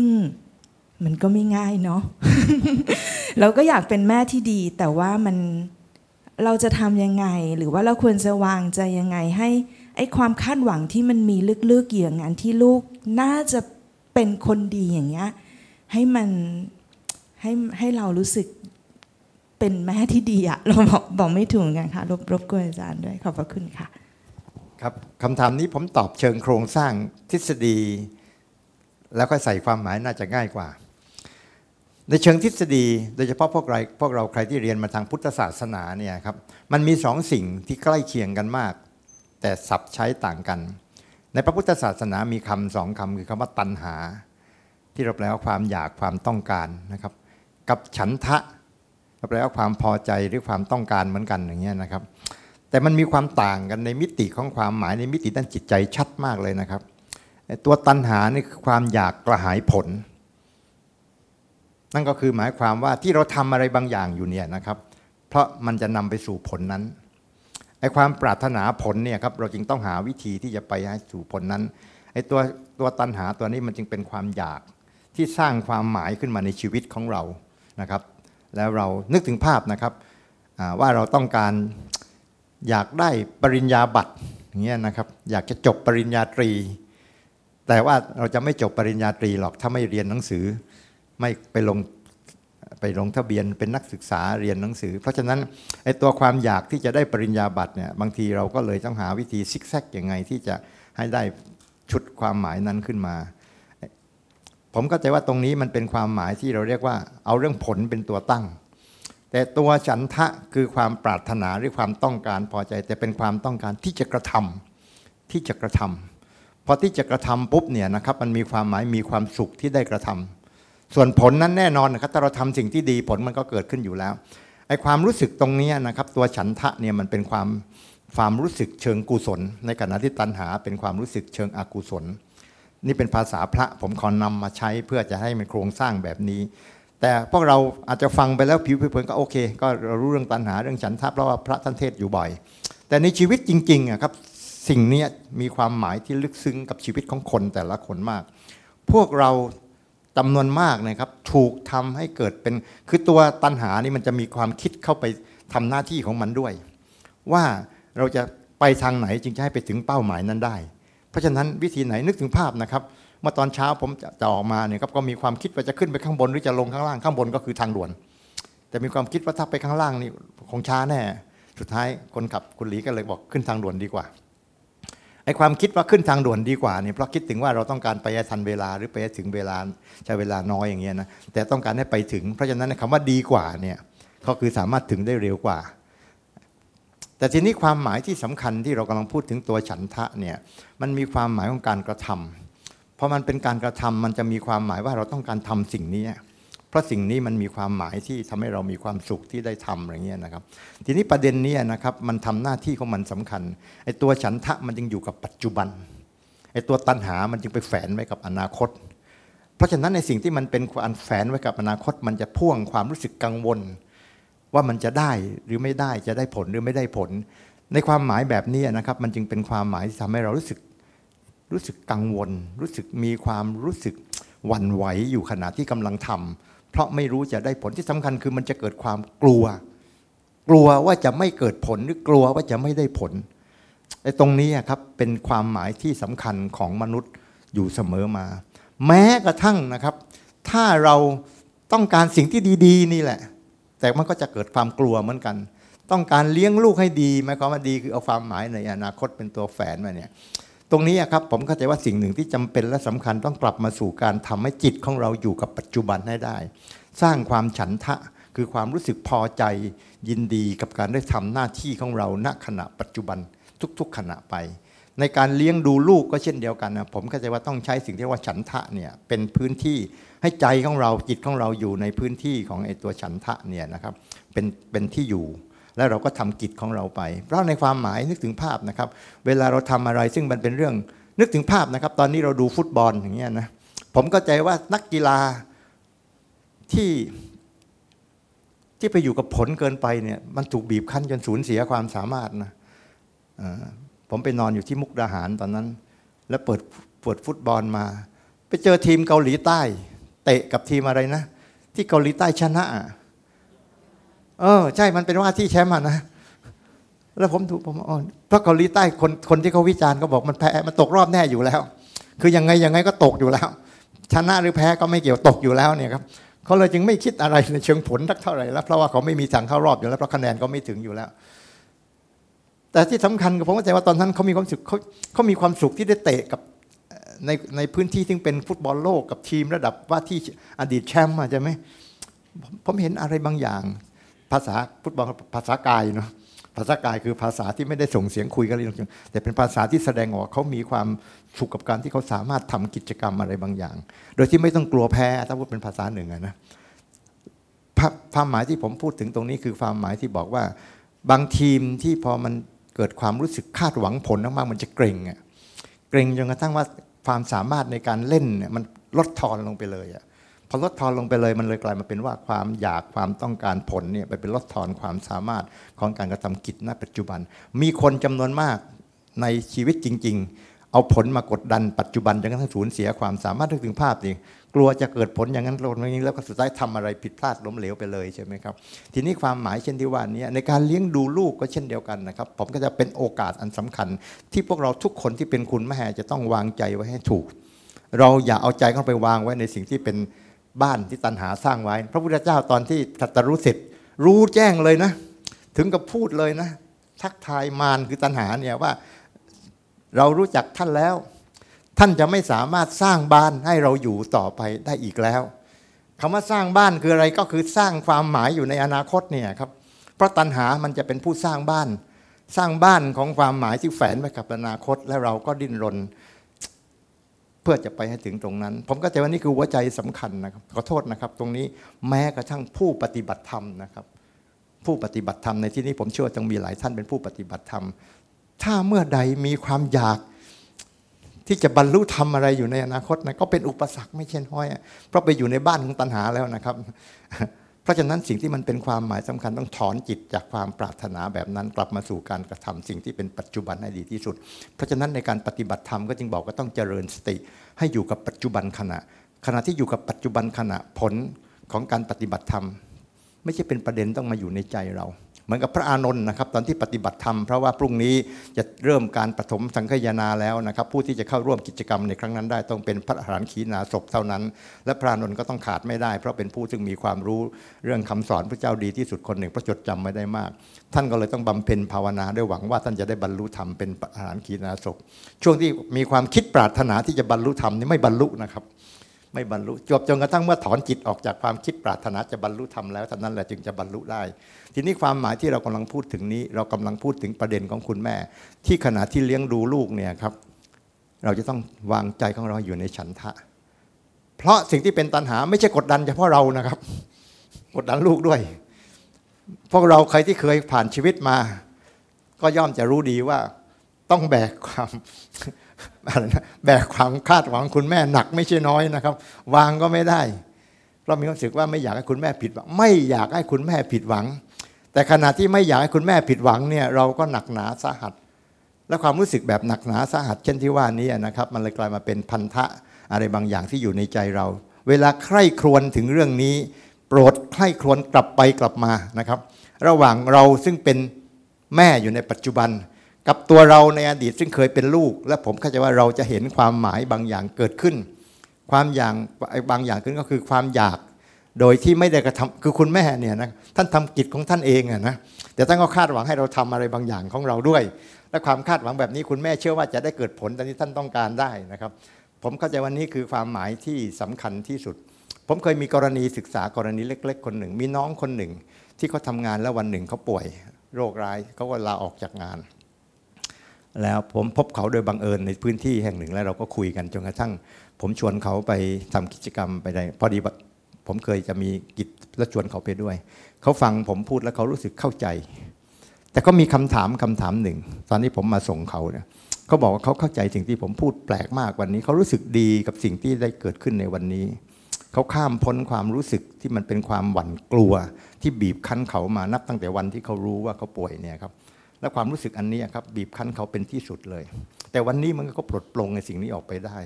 มันก็ไม่ง่ายเนาะเราก็อยากเป็นแม่ที่ดี แต่ว่ามันเราจะทำยังไง หรือว่าเราควรจะวางใจยังไงให้ไอ้ความคาดหวังที่มันมีลึกๆอย่างนั้นที่ลูกน่าจะเป็นคนดีอย่างเงี้ยให้มันให้ให้เรารู้สึก เป็นแม่ที่ดีอะเราบอกบอกไม่ถูกเหมือนกันค่ะรบรบกวนอาจารย์ด้วยขอบพระคุณค่ะ ครับคำถามนี้ผมตอบเชิงโครงสร้างทฤษฎี แล้วก็ใส่ความหมายน่าจะง่ายกว่า ในเชิงทฤษฎี โดยเฉพาะพวกเราพวกเราใครที่เรียนมาทางพุทธศาสนาเนี่ยครับมันมีสองสิ่งที่ใกล้เคียงกันมาก แต่ศัพท์ใช้ต่างกัน ในพระพุทธศาสนามีคำสองคำคือคำว่าตัณหา ที่เราแปลว่าความอยากความต้องการนะครับ กับฉันทะ แปลว่าความพอใจหรือความต้องการเหมือนกันอย่างเงี้ยนะครับ แต่มันมีความต่างกันในมิติของความหมายในมิติด้านจิตใจชัดมากเลยนะครับไอตัวตัณหานี่คือความอยากกระหายผล นั่นก็คือหมายความว่าที่เราทำอะไรบางอย่างอยู่เนี่ยนะครับ เพราะมันจะนำไปสู่ผลนั้นไอ้ความปรารถนาผลเนี่ยครับเราจึงต้องหาวิธีที่จะไปให้สู่ผลนั้นไอ้ตัวตัวตัณหาตัวนี้มันจึงเป็นความอยากที่สร้างความหมายขึ้นมาในชีวิตของเรานะครับ แล้วเรานึกถึงภาพนะครับว่าเราต้องการอยากได้ปริญญาบัตรอย่างเงี้ยนะครับ อยากจะจบปริญญาตรี แต่ว่าเราจะไม่จบปริญญาตรีหรอกถ้าไม่เรียนหนังสือ ไม่ไปลงไปลงทะเบียนเป็นนักศึกษาเรียนหนังสือ เพราะฉะนั้นไอ้ตัวความอยากที่จะได้ปริญญาบัตรเนี่ยบางทีเราก็เลยต้องหาวิธีซิกแซกยังไงที่จะให้ได้ชุดความหมายนั้นขึ้นมา ผมก็ใจว่าตรงนี้มันเป็นความหมายที่เราเรียกว่า เอาเรื่องผลเป็นตัวตั้ง แต่ตัวฉันทะคือความปรารถนาหรือความต้องการพอใจ แต่เป็นความต้องการที่จะกระทำที่จะกระทำพอที่จะกระทำปุ๊บเนี่ยนะครับมันมีความหมายมีความสุขที่ได้กระทำส่วนผลนั้นแน่นอนนะครับถ้าเราทำสิ่งที่ดีผลมันก็เกิดขึ้นอยู่แล้วไอ้ความรู้สึกตรงนี้นะครับ ตัวฉันทะเนี่ยมันเป็นความความรู้สึกเชิงกุศล ในขณะที่ตัณหาเป็นความรู้สึกเชิงอกุศล นี่เป็นภาษาพระผมขอนำมาใช้เพื่อจะให้มันโครงสร้างแบบนี้ แต่พวกเราอาจจะฟังไปแล้วผิวเผินๆก็โอเค ก็เรารู้เรื่องตัณหาเรื่องฉันทะเพราะว่าพระท่านเทศอยู่บ่อย แต่ในชีวิตจริงๆครับสิ่งนี้มีความหมายที่ลึกซึ้งกับชีวิตของคนแต่ละคนมาก พวกเราจำนวนมากนะครับถูกทำให้เกิดเป็นคือตัวตัณหานี่มันจะมีความคิดเข้าไปทำหน้าที่ของมันด้วย ว่าเราจะไปทางไหนจึงจะให้ไปถึงเป้าหมายนั้นได้ เพราะฉะนั้นวิธีไหนนึกถึงภาพนะครับเมื่อตอนเช้าผมจะจะออกมาเนี่ยครับก็มีความคิดว่าจะขึ้นไปข้างบนหรือจะลงข้างล่างข้างบนก็คือทางด่วน แต่มีความคิดว่าถ้าไปข้างล่างนี่คงช้าแน่ สุดท้ายคนขับคุณหลีก็เลยบอกขึ้นทางด่วนดีกว่าไอ้ความคิดว่าขึ้นทางด่วนดีกว่าเนี่ยเพราะคิดถึงว่าเราต้องการไปให้ทันเวลาหรือไปให้ถึงเวลาใช้เวลาน้อยอย่างเงี้ยนะแต่ต้องการให้ไปถึง เพราะฉะนั้นคำว่าดีกว่าเนี่ยก็คือสามารถถึงได้เร็วกว่า แต่ทีนี้ความหมายที่สำคัญที่เรากำลังพูดถึงตัวฉันทะเนี่ยมันมีความหมายของการกระทำเพราะมันเป็นการกระทำมันจะมีความหมายว่าเราต้องการทำสิ่งนี้ เพราะสิ่งนี้มันมีความหมายที่ทำให้เรามีความสุขที่ได้ทำอะไรเงี้ยนะครับ ทีนี้ประเด็นนี้นะครับมันทำหน้าที่ของมันสำคัญไอ้ตัวฉันทะมันจึงอยู่กับปัจจุบันไอ้ตัวตัณหามันจึงไปแฝงไว้กับอนาคต เพราะฉะนั้นในสิ่งที่มันเป็นความแฝงไว้กับอนาคต มันจะพ่วงความรู้สึกกังวล ว่ามันจะได้หรือไม่ได้จะได้ผลหรือไม่ได้ผล ในความหมายแบบนี้นะครับ มันจึงเป็นความหมายที่ทำให้เรารู้สึกรู้สึกกังวล รู้สึกมีความรู้สึกหวั่นไหวอยู่ขณะที่กำลังทำเพราะไม่รู้จะได้ผลที่สำคัญคือมันจะเกิดความกลัว กลัวว่าจะไม่เกิดผลหรือกลัวว่าจะไม่ได้ผลไอ้ตรงนี้ครับเป็นความหมายที่สำคัญของมนุษย์อยู่เสมอมา แม้กระทั่งนะครับ ถ้าเราต้องการสิ่งที่ดี ๆ นี่แหละ แต่มันก็จะเกิดความกลัวเหมือนกัน ต้องการเลี้ยงลูกให้ดีหมายความว่าดีคือเอาความหมายในอนาคตเป็นตัวแฝงมาเนี่ยตรงนี้ครับผมเข้าใจว่าสิ่งหนึ่งที่จำเป็นและสำคัญต้องกลับมาสู่การทำให้จิตของเราอยู่กับปัจจุบันให้ได้ สร้างความฉันทะคือความรู้สึกพอใจยินดีกับการได้ทำหน้าที่ของเราณขณะปัจจุบันทุกๆ ขณะไป ในการเลี้ยงดูลูกก็เช่นเดียวกันนะผมเข้าใจว่าต้องใช้สิ่งที่เรียกว่าฉันทะเนี่ยเป็นพื้นที่ ให้ใจของเราจิตของเราอยู่ในพื้นที่ของไอ้ตัวฉันทะเนี่ยนะครับเป็นเป็นที่อยู่แล้วเราก็ทำกิจของเราไป เพราะในความหมายนึกถึงภาพนะครับ เวลาเราทำอะไรซึ่งมันเป็นเรื่องนึกถึงภาพนะครับ ตอนนี้เราดูฟุตบอลอย่างเงี้ยนะผมก็ใจว่านักกีฬาที่ที่ไปอยู่กับผลเกินไปเนี่ยมันถูกบีบคั้นจนสูญเสียความสามารถนะผมไปนอนอยู่ที่มุกดาหารตอนนั้น แล้วเปิดเปิดฟุตบอลมา ไปเจอทีมเกาหลีใต้ เตะกับทีมอะไรนะ ที่เกาหลีใต้ชนะอะเออ ใช่มันเป็นว่าที่แชมป์นะแล้วผมดูกผมอ๋อเพราะเกาหลีใต้คนคนที่เขาวิจารณ์ก็บอกมันแพ้มันตกรอบแน่อยู่แล้ว คือยังไงยังไงก็ตกอยู่แล้ว ชนะหรือแพ้ก็ไม่เกี่ยวตกอยู่แล้วเนี่ยครับเขาเลยจึงไม่คิดอะไรในเชิงผลสักเท่าไหร่แล้วเพราะว่าเขาไม่มีทางเข้ารอบอยู่แล้วเพราะคะแนนก็ไม่ถึงอยู่แล้ว แต่ที่สำคัญผมเข้าใจว่าตอนนั้นเขามีความสุขเขาเขามีความสุขที่ได้เตะกับ ในในพื้นที่ที่เป็นฟุตบอลโลกกับทีมระดับว่าที่อดีตแชมป์อะใช่ไหมผมเห็นอะไรบางอย่าง ภาษาฟุตบอลภาษากายเนาะภาษากายคือภาษาที่ไม่ได้ส่งเสียงคุยกันเลยแต่เป็นภาษาที่แสดงออกเขามีความสุขกับการที่เขาสามารถทำกิจกรรมอะไรบางอย่าง โดยที่ไม่ต้องกลัวแพ้ถ้าพูดเป็นภาษาหนึ่งอะนะความหมายที่ผมพูดถึงตรงนี้คือความหมายที่บอกว่า บางทีมที่พอมันเกิดความรู้สึกคาดหวังผลมากๆมันจะเกรงอะเกรงจนกระทั่งว่า ความสามารถในการเล่นเนี่ยมันลดทอนลงไปเลยอะพอลดทอนลงไปเลยมันเลยกลายมาเป็นว่าความอยากความต้องการผลเนี่ยไปเป็นลดทอนความสามารถของการกระทำกิจณปัจจุบัน มีคนจำนวนมากในชีวิตจริง ๆ เอาผลมากดดันปัจจุบันจนกระทั่งสูญเสียความสามารถนึกถึงภาพดิ กลัวจะเกิดผลอย่างนั้นโลดอย่างนี้แล้วก็สุดท้ายทำอะไรผิดพลาดล้มเหลวไปเลยใช่ไหมครับทีนี้ความหมายเช่นที่ว่านี้ในการเลี้ยงดูลูกก็เช่นเดียวกันนะครับ ผมก็จะเป็นโอกาสอันสำคัญ ที่พวกเราทุกคนที่เป็นคุณแม่จะต้องวางใจไว้ให้ถูก เราอย่าเอาใจเข้าไปวางไว้ในสิ่งที่เป็นบ้านที่ตันหาสร้างไว้ พระพุทธเจ้าตอนที่ตรัสรู้เสร็จรู้แจ้งเลยนะ ถึงกับพูดเลยนะ ทักทายมารคือตันหาเนี่ยว่า เรารู้จักท่านแล้ว ท่านจะไม่สามารถสร้างบ้านให้เราอยู่ต่อไปได้อีกแล้วคำว่าสร้างบ้านคืออะไรก็คือสร้างความหมายอยู่ในอนาคตเนี่ยครับเพราะตัณหามันจะเป็นผู้สร้างบ้าน สร้างบ้านของความหมายที่แฝงไว้กับอนาคต และเราก็ดิ้นรน เพื่อจะไปให้ถึงตรงนั้น ผมก็ใจว่านี่คือหัวใจสำคัญนะครับขอโทษนะครับ ตรงนี้แม้กระทั่งผู้ปฏิบัติธรรมนะครับ ผู้ปฏิบัติธรรมในที่นี้ผมเชื่อว่าต้องมีหลายท่านเป็นผู้ปฏิบัติธรรม ถ้าเมื่อใดมีความอยาก ที่จะบรรลุธรรมอะไรอยู่ในอนาคตนะก็เป็นอุปสรรคไม่ใช่น้อย เพราะไปอยู่ในบ้านของตัณหาแล้วนะครับ เพราะฉะนั้นสิ่งที่มันเป็นความหมายสำคัญต้องถอนจิตจากความปรารถนาแบบนั้น กลับมาสู่การกระทำสิ่งที่เป็นปัจจุบันให้ดีที่สุด เพราะฉะนั้นในการปฏิบัติธรรมก็จึงบอกว่าต้องเจริญสติ ให้อยู่กับปัจจุบันขณะ ขณะที่อยู่กับปัจจุบันขณะผลของการปฏิบัติธรรม ไม่ใช่เป็นประเด็นต้องมาอยู่ในใจเรา เหมือนกับพระอานนท์นะครับตอนที่ปฏิบัติธรรม เพราะว่าพรุ่งนี้จะเริ่มการปฐมสังฆยานาแล้วนะครับ ผู้ที่จะเข้าร่วมกิจกรรมในครั้งนั้นได้ต้องเป็นพระอรหันต์ขีณาศพเท่านั้น และพระอานนท์ก็ต้องขาดไม่ได้ เพราะเป็นผู้ซึ่งมีความรู้เรื่องคำสอนพระเจ้าดีที่สุดคนหนึ่งเพราะจดจำไม่ได้มาก ท่านก็เลยต้องบำเพ็ญภาวนาด้วยหวังว่าท่านจะได้บรรลุธรรมเป็นพระอรหันต์ขีณาศพช่วงที่มีความคิดปรารถนาที่จะบรรลุธรรมนี่ไม่บรรลุนะครับ ไม่บรรลุจบจนกระทั่งเมื่อถอนจิตออกจากความคิดปรารถนาจะบรรลุธรรมแล้วเท่านั้นแหละจึงจะบรรลุได้ ทีนี้ความหมายที่เรากำลังพูดถึงนี้ เรากำลังพูดถึงประเด็นของคุณแม่ ที่ขณะที่เลี้ยงดูลูกเนี่ยครับ เราจะต้องวางใจของเราอยู่ในฉันทะ เพราะสิ่งที่เป็นตัณหาไม่ใช่กดดันเฉพาะเรานะครับ กดดันลูกด้วย พวกเราใครที่เคยผ่านชีวิตมา ก็ย่อมจะรู้ดีว่าต้องแบกความ อะไรนะแบกความคาดหวังคุณแม่หนักไม่ใช่น้อยนะครับ วางก็ไม่ได้ เพราะมีความรู้สึกว่าไม่อยากให้คุณแม่ผิดหวัง ไม่อยากให้คุณแม่ผิดหวัง แต่ขณะที่ไม่อยากให้คุณแม่ผิดหวังเนี่ยเราก็หนักหนาสาหัส และความรู้สึกแบบหนักหนาสาหัส เช่นที่ว่านี้นะครับ มันเลยกลายมาเป็นพันธะอะไรบางอย่างที่อยู่ในใจเรา เวลาใคร่ครวญถึงเรื่องนี้ โปรดใคร่ครวญกลับไปกลับมานะครับ ระหว่างเราซึ่งเป็นแม่อยู่ในปัจจุบัน กับตัวเราในอดีตซึ่งเคยเป็นลูก และผมเข้าใจว่าเราจะเห็นความหมายบางอย่างเกิดขึ้น ความอย่างบางอย่างขึ้นก็คือความอยาก โดยที่ไม่ได้กระทำคือคุณแม่เนี่ยนะท่านทำกิจของท่านเองอะนะแต่ท่านก็คาดหวังให้เราทำอะไรบางอย่างของเราด้วย และความคาดหวังแบบนี้คุณแม่เชื่อว่าจะได้เกิดผลตามที่ท่านต้องการได้นะครับ ผมเข้าใจวันนี้คือความหมายที่สำคัญที่สุด ผมเคยมีกรณีศึกษากรณีเล็ก ๆ คนหนึ่ง มีน้องคนหนึ่ง ที่เขาทำงานแล้ววันหนึ่งเขาป่วย โรคร้ายเขาก็ลาออกจากงาน แล้วผมพบเขาโดยบังเอิญในพื้นที่แห่งหนึ่งแล้วเราก็คุยกันจนกระทั่ง ผมชวนเขาไปทำกิจกรรมไปได้พอดีผมเคยจะมีกิจและชวนเขาไปด้วย เขาฟังผมพูดแล้วเขารู้สึกเข้าใจ แต่ก็มีคำถามคำถามหนึ่ง ตอนที่ผมมาส่งเขาเนี่ยเขาบอกว่าเขาเข้าใจสิ่งที่ผมพูดแปลกมากวันนี้ เขารู้สึกดีกับสิ่งที่ได้เกิดขึ้นในวันนี้ เขาข้ามพ้นความรู้สึกที่มันเป็นความหวั่นกลัว ที่บีบคั้นเขามานับตั้งแต่วันที่เขารู้ว่าเขาป่วยเนี่ยครับ และความรู้สึกอันนี้ครับบีบคั้นเขาเป็นที่สุดเลย แต่วันนี้มันก็ปลดปลงในสิ่งนี้ออกไปได้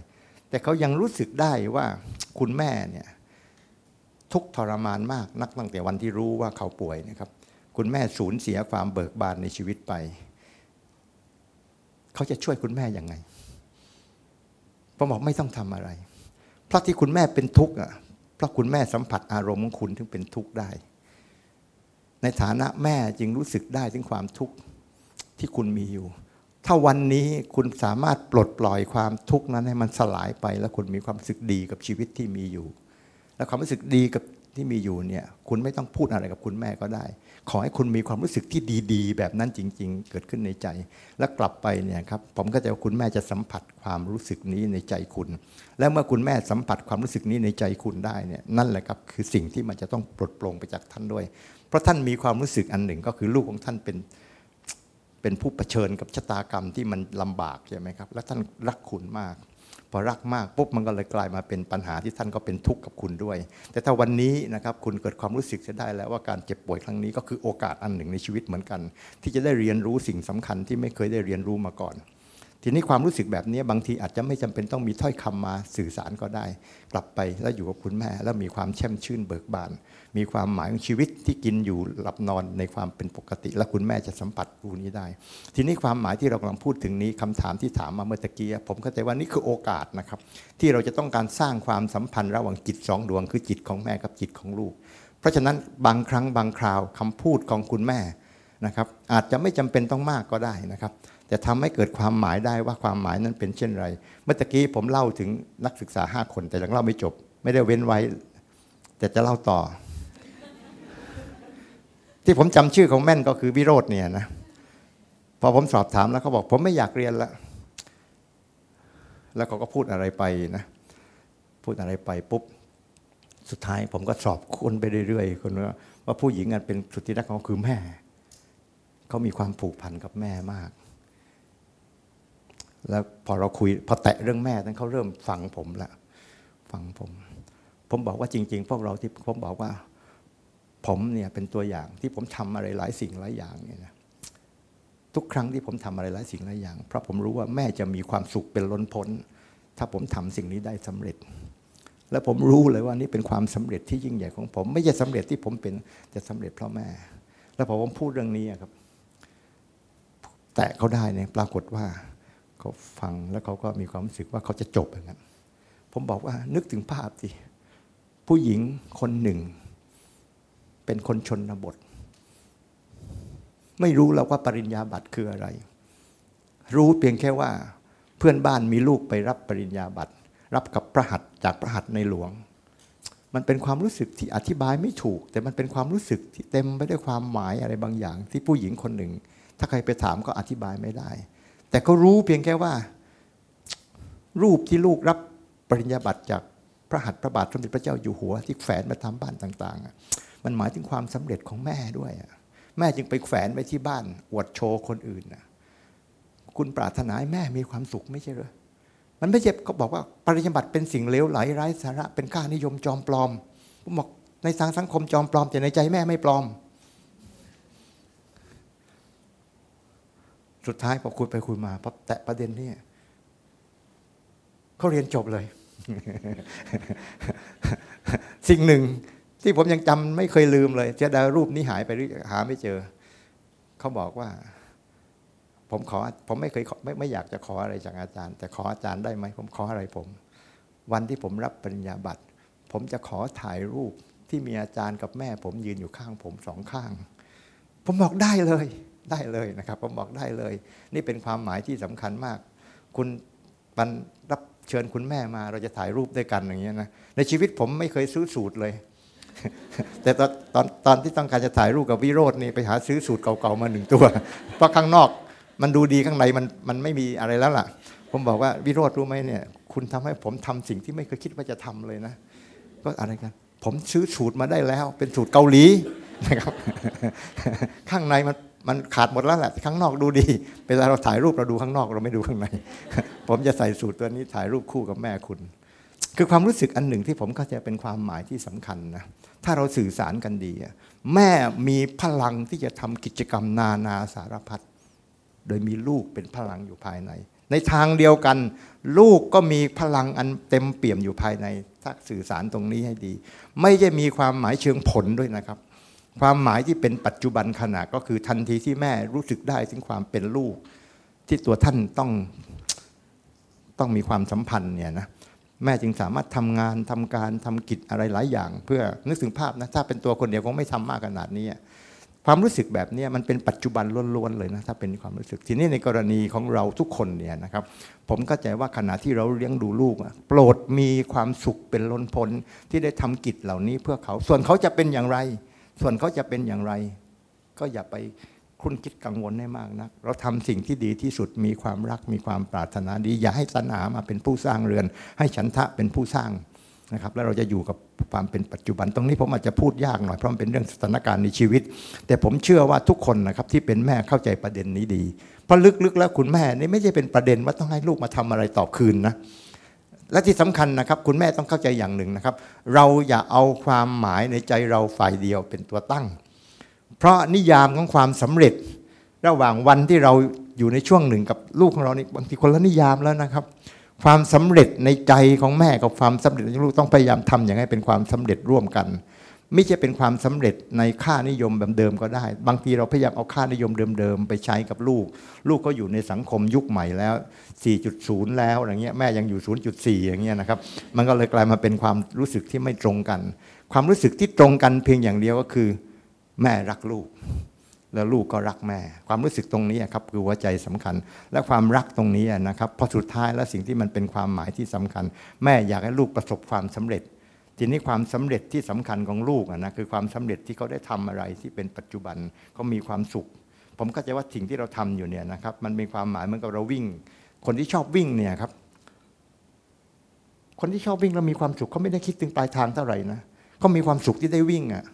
แต่เขายังรู้สึกได้ว่าคุณแม่เนี่ยทุกทรมานมากนักตั้งแต่วันที่รู้ว่าเขาป่วยนะครับ คุณแม่สูญเสียความเบิกบานในชีวิตไป เขาจะช่วยคุณแม่ยังไงผมบอกไม่ต้องทำอะไร เพราะที่คุณแม่เป็นทุกข์อะเพราะคุณแม่สัมผัสอารมณ์ของคุณถึงเป็นทุกข์ได้ ในฐานะแม่จึงรู้สึกได้ถึงความทุกข์ ที่คุณมีอยู่ ถ้าวันนี้คุณสามารถปลดปล่อยความทุกข์นั้นให้มันสลายไป แล้วคุณมีความรู้สึกดีกับชีวิตที่มีอยู่ และความรู้สึกดีกับที่มีอยู่เนี่ย คุณไม่ต้องพูดอะไรกับคุณแม่ก็ได้ ขอให้คุณมีความรู้สึกที่ดีๆ แบบนั้นจริง ๆ เกิดขึ้นในใจ แล้วกลับไปเนี่ยครับ ผมก็จะว่าคุณแม่จะสัมผัสความรู้สึกนี้ในใจคุณ และเมื่อคุณแม่สัมผัสความรู้สึกนี้ในใจคุณได้เนี่ย นั่นแหละครับคือสิ่งที่มันจะต้องปลดปลงไปจากท่านด้วย เพราะท่านมีความรู้สึกอันหนึ่งก็คือลูกของท่านเป็น เป็นผู้เผชิญกับชะตากรรมที่มันลำบากใช่ไหมครับ และท่านรักคุณมาก พอรักมากปุ๊บมันก็เลยกลายมาเป็นปัญหาที่ท่านก็เป็นทุกข์กับคุณด้วย แต่ถ้าวันนี้นะครับคุณเกิดความรู้สึกจะได้แล้วว่าการเจ็บป่วยครั้งนี้ก็คือโอกาสอันหนึ่งในชีวิตเหมือนกัน ที่จะได้เรียนรู้สิ่งสำคัญที่ไม่เคยได้เรียนรู้มาก่อนทีนี้ความรู้สึกแบบนี้บางทีอาจจะไม่จำเป็นต้องมีถ้อยคำมาสื่อสารก็ได้ กลับไปแล้วอยู่กับคุณแม่แล้วมีความแช่มชื่นเบิกบาน มีความหมายของชีวิตที่กินอยู่หลับนอนในความเป็นปกติ และคุณแม่จะสัมผัสรูนี้ได้ ทีนี้ความหมายที่เรากำลังพูดถึงนี้คำถามที่ถามมาเมื่อตะกี้ผมเข้าใจว่านี่คือโอกาสนะครับ ที่เราจะต้องการสร้างความสัมพันธ์ระหว่างจิตสองดวง คือจิตของแม่กับจิตของลูก เพราะฉะนั้นบางครั้งบางคราวคำพูดของคุณแม่นะครับอาจจะไม่จำเป็นต้องมากก็ได้นะครับแต่ทำให้เกิดความหมายได้ว่าความหมายนั้นเป็นเช่นไร เมื่อตะกี้ผมเล่าถึงนักศึกษาห้าคนแต่ยังเล่าไม่จบ ไม่ได้เว้นไว้ แต่จะเล่าต่อ ที่ผมจำชื่อของแม่นก็คือวิโรธเนี่ยนะพอผมสอบถามแล้วเขาบอก ผมไม่อยากเรียนละแล้วเขาก็พูดอะไรไปนะ พูดอะไรไปปุ๊บสุดท้ายผมก็สอบคนไปเรื่อยๆคนว่าว่าผู้หญิงอันเป็นสุดที่รักของคือแม่เขามีความผูกพันกับแม่มาก แล้วพอเราคุยพอแตะเรื่องแม่นั้นเขาเริ่มฟังผมละฟังผม ผมบอกว่าจริง ๆ พวกเราที่ผมบอกว่า ผมเนี่ยเป็นตัวอย่างที่ผมทำอะไรหลายสิ่งหลายอย่างเนี่ยนะทุกครั้งที่ผมทำอะไรหลายสิ่งหลายอย่าง เพราะผมรู้ว่าแม่จะมีความสุขเป็นล้นพ้น ถ้าผมทำสิ่งนี้ได้สำเร็จ และผมรู้เลยว่านี่เป็นความสำเร็จที่ยิ่งใหญ่ของผม ไม่ใช่สำเร็จที่ผมเป็นแต่สำเร็จเพราะแม่ แล้วพอผมพูดเรื่องนี้ครับ แตะเขาได้เนี่ยปรากฏว่าเขาฟังแล้วเขาก็มีความรู้สึกว่าเขาจะจบอย่างนั้นผมบอกว่านึกถึงภาพสิผู้หญิงคนหนึ่ง เป็นคนชนบท ไม่รู้แล้วว่าปริญญาบัตรคืออะไร รู้เพียงแค่ว่าเพื่อนบ้านมีลูกไปรับปริญญาบัตร รับกับพระหัตถ์จากพระหัตถ์ในหลวง มันเป็นความรู้สึกที่อธิบายไม่ถูก แต่มันเป็นความรู้สึกที่เต็มไปด้วยความหมายอะไรบางอย่าง ที่ผู้หญิงคนหนึ่ง ถ้าใครไปถามก็อธิบายไม่ได้ แต่ก็รู้เพียงแค่ว่า รูปที่ลูกรับปริญญาบัตรจากพระหัตถ์พระบาทสมเด็จพระเจ้าอยู่หัวที่แฝนมาทำบ้านต่าง ๆ มันหมายถึงความสำเร็จของแม่ด้วย แม่จึงไปแฝนไว้ที่บ้าน อวดโชว์คนอื่นนะคุณปรารถนาให้แม่มีความสุขไม่ใช่เหรอมันไม่ใช่เขาบอกว่าปริญญาบัตรเป็นสิ่งเลวไหลไร้สาระเป็นค่านิยมจอมปลอมผมบอกในทางสังคมจอมปลอมแต่ในใจแม่ไม่ปลอม สุดท้ายพอคุยไปคุยมาพอแตะประเด็นนี้เขาเรียนจบเลย สิ่งหนึ่ง ที่ผมยังจำไม่เคยลืมเลยเจะดารูปนี้หายไปหรือหาไม่เจอ เขาบอกว่า ผมขอ ผมไม่เคยไม่ไม่อยากจะขออะไรจากอาจารย์ แต่ขออาจารย์ได้ไหมผมขออะไรผม วันที่ผมรับปริญญาบัตร ผมจะขอถ่ายรูปที่มีอาจารย์กับแม่ ผมยืนอยู่ข้าง ผมสองข้าง ผมบอกได้เลยได้เลยนะครับ ผมบอกได้เลย นี่เป็นความหมายที่สำคัญมาก คุณปันรับเชิญคุณแม่มาเราจะถ่ายรูปด้วยกันอย่างเงี้ยนะในชีวิตผมไม่เคยซื้อสูตรเลย แต่ตอนตอนตอนที่ต้องการจะถ่ายรูปกับวิโรจน์นี่ไปหาซื้อสูตรเก่าๆมาหนึ่งตัว เพราะข้างนอกมันดูดีข้างในมันมันไม่มีอะไรแล้วล่ะ ผมบอกว่าวิโรจน์รู้ไหมเนี่ย คุณทำให้ผมทำสิ่งที่ไม่เคยคิดว่าจะทำเลยนะ ก็อะไรกัน ผมซื้อสูตรมาได้แล้ว เป็นสูตรเกาหลีนะครับ ข้างในมันมันขาดหมดแล้วแหละข้างนอกดูดีเวลาเราถ่ายรูปเราดูข้างนอกเราไม่ดูข้างใน ผมจะใส่สูตรตัวนี้ถ่ายรูปคู่กับแม่คุณ คือความรู้สึกอันหนึ่งที่ผมเข้าใจเป็นความหมายที่สำคัญนะถ้าเราสื่อสารกันดี แม่มีพลังที่จะทำกิจกรรมนานาสารพัดโดยมีลูกเป็นพลังอยู่ภายใน ในทางเดียวกัน ลูกก็มีพลังอันเต็มเปี่ยมอยู่ภายใน ถ้าสื่อสารตรงนี้ให้ดี ไม่ใช่มีความหมายเชิงผลด้วยนะครับ ความหมายที่เป็นปัจจุบันขณะก็คือทันทีที่แม่รู้สึกได้ถึงความเป็นลูก ที่ตัวท่านต้องต้องมีความสัมพันธ์เนี่ยนะ แม่จึงสามารถทำงานทำการทำกิจอะไรหลายอย่าง เพื่อนึกถึงภาพนะถ้าเป็นตัวคนเดียวคงไม่ทำมากขนาดนี้ความรู้สึกแบบนี้มันเป็นปัจจุบันล้วนๆเลยนะถ้าเป็นความรู้สึกทีนี้ในกรณีของเราทุกคนเนี่ยนะครับ ผมเข้าใจว่าขณะที่เราเลี้ยงดูลูกโปรดมีความสุขเป็นล้นพ้นที่ได้ทำกิจเหล่านี้เพื่อเขา ส่วนเขาจะเป็นอย่างไร ส่วนเขาจะเป็นอย่างไร ก็อย่าไป คุ้นคิดกังวลให้มากนะเราทำสิ่งที่ดีที่สุดมีความรักมีความปรารถนาดี อย่าให้ตัณหามาเป็นผู้สร้างเรือน ให้ฉันทะเป็นผู้สร้างนะครับ แล้วเราจะอยู่กับความเป็นปัจจุบัน ตรงนี้ผมอาจจะพูดยากหน่อยเพราะมันเป็นเรื่องสถานการณ์ในชีวิต แต่ผมเชื่อว่าทุกคนนะครับที่เป็นแม่เข้าใจประเด็นนี้ดีเพราะลึกๆแล้วคุณแม่นี่ไม่ใช่เป็นประเด็นว่าต้องให้ลูกมาทำอะไรตอบคืนนะและที่สำคัญนะครับ คุณแม่ต้องเข้าใจอย่างหนึ่งนะครับ เราอย่าเอาความหมายในใจเราฝ่ายเดียวเป็นตัวตั้ง เพราะนิยามของความสำเร็จ ระหว่างวันที่เราอยู่ในช่วงหนึ่งกับลูกของเรานี่บางทีคนละนิยามแล้วนะครับ ความสำเร็จในใจของแม่กับความสำเร็จของลูกต้องพยายามทำอย่างให้เป็นความสำเร็จร่วมกัน ไม่ใช่เป็นความสำเร็จในค่านิยมแบบเดิมก็ได้ บางทีเราพยายามเอาค่านิยมเดิมๆไปใช้กับลูก ลูกก็อยู่ในสังคมยุคใหม่แล้ว 4.0 แล้วอย่างเงี้ยแม่ยังอยู่ 0.4 อย่างเงี้ยนะครับมันก็เลยกลายมาเป็นความรู้สึกที่ไม่ตรงกัน ความรู้สึกที่ตรงกันเพียงอย่างเดียวก็คือ แม่รักลูก แล้วลูกก็รักแม่ ความรู้สึกตรงนี้ครับคือหัวใจสำคัญ และความรักตรงนี้นะครับพอสุดท้ายแล้วสิ่งที่มันเป็นความหมายที่สำคัญ แม่อยากให้ลูกประสบความสำเร็จ ทีนี้ความสำเร็จที่สำคัญของลูกนะคือความสำเร็จที่เขาได้ทำอะไรที่เป็นปัจจุบันเขามีความสุข ผมก็จะว่าสิ่งที่เราทำอยู่เนี่ยนะครับมันมีความหมายเหมือนกับเราวิ่ง คนที่ชอบวิ่งเนี่ยครับคนที่ชอบวิ่งแล้วมีความสุขเขาไม่ได้คิดถึงปลายทางเท่าไหร่นะเขามีความสุขที่ได้วิ่งอะ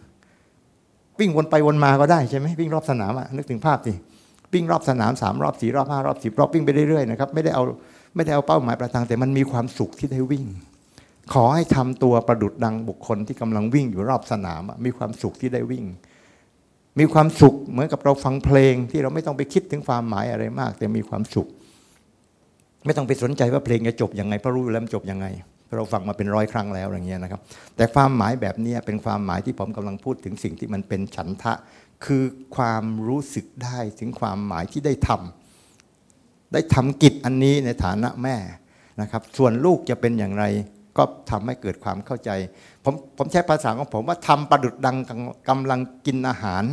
วิ่งวนไปวนมาก็ได้ใช่ไหมวิ่งรอบสนามอะนึกถึงภาพสิวิ่งรอบสนามสามรอบสี่รอบห้ารอบสิบรอบวิ่งไปเรื่อยๆนะครับไม่ได้เอาไม่ได้เอาเป้าหมายปลายทางแต่มันมีความสุขที่ได้วิ่ง ขอให้ทำตัวประดุดดังบุคคลที่กำลังวิ่งอยู่รอบสนามมีความสุขที่ได้วิ่ง มีความสุขเหมือนกับเราฟังเพลงที่เราไม่ต้องไปคิดถึงความหมายอะไรมาก แต่มีความสุข ไม่ต้องไปสนใจว่าเพลงจะจบยังไงเพราะรู้แล้วมันจบยังไง เราฟังมาเป็นร้อยครั้งแล้วอย่างเงี้ยนะครับ แต่ความหมายแบบนี้เป็นความหมายที่ผมกำลังพูดถึงสิ่งที่มันเป็นฉันทะ คือความรู้สึกได้ถึงความหมายที่ได้ทำได้ทำกิจอันนี้ในฐานะแม่นะครับ ส่วนลูกจะเป็นอย่างไรก็ทำให้เกิดความเข้าใจ ผมผมใช้ภาษาของผมว่าทำประดุดดังกำลังกินอาหาร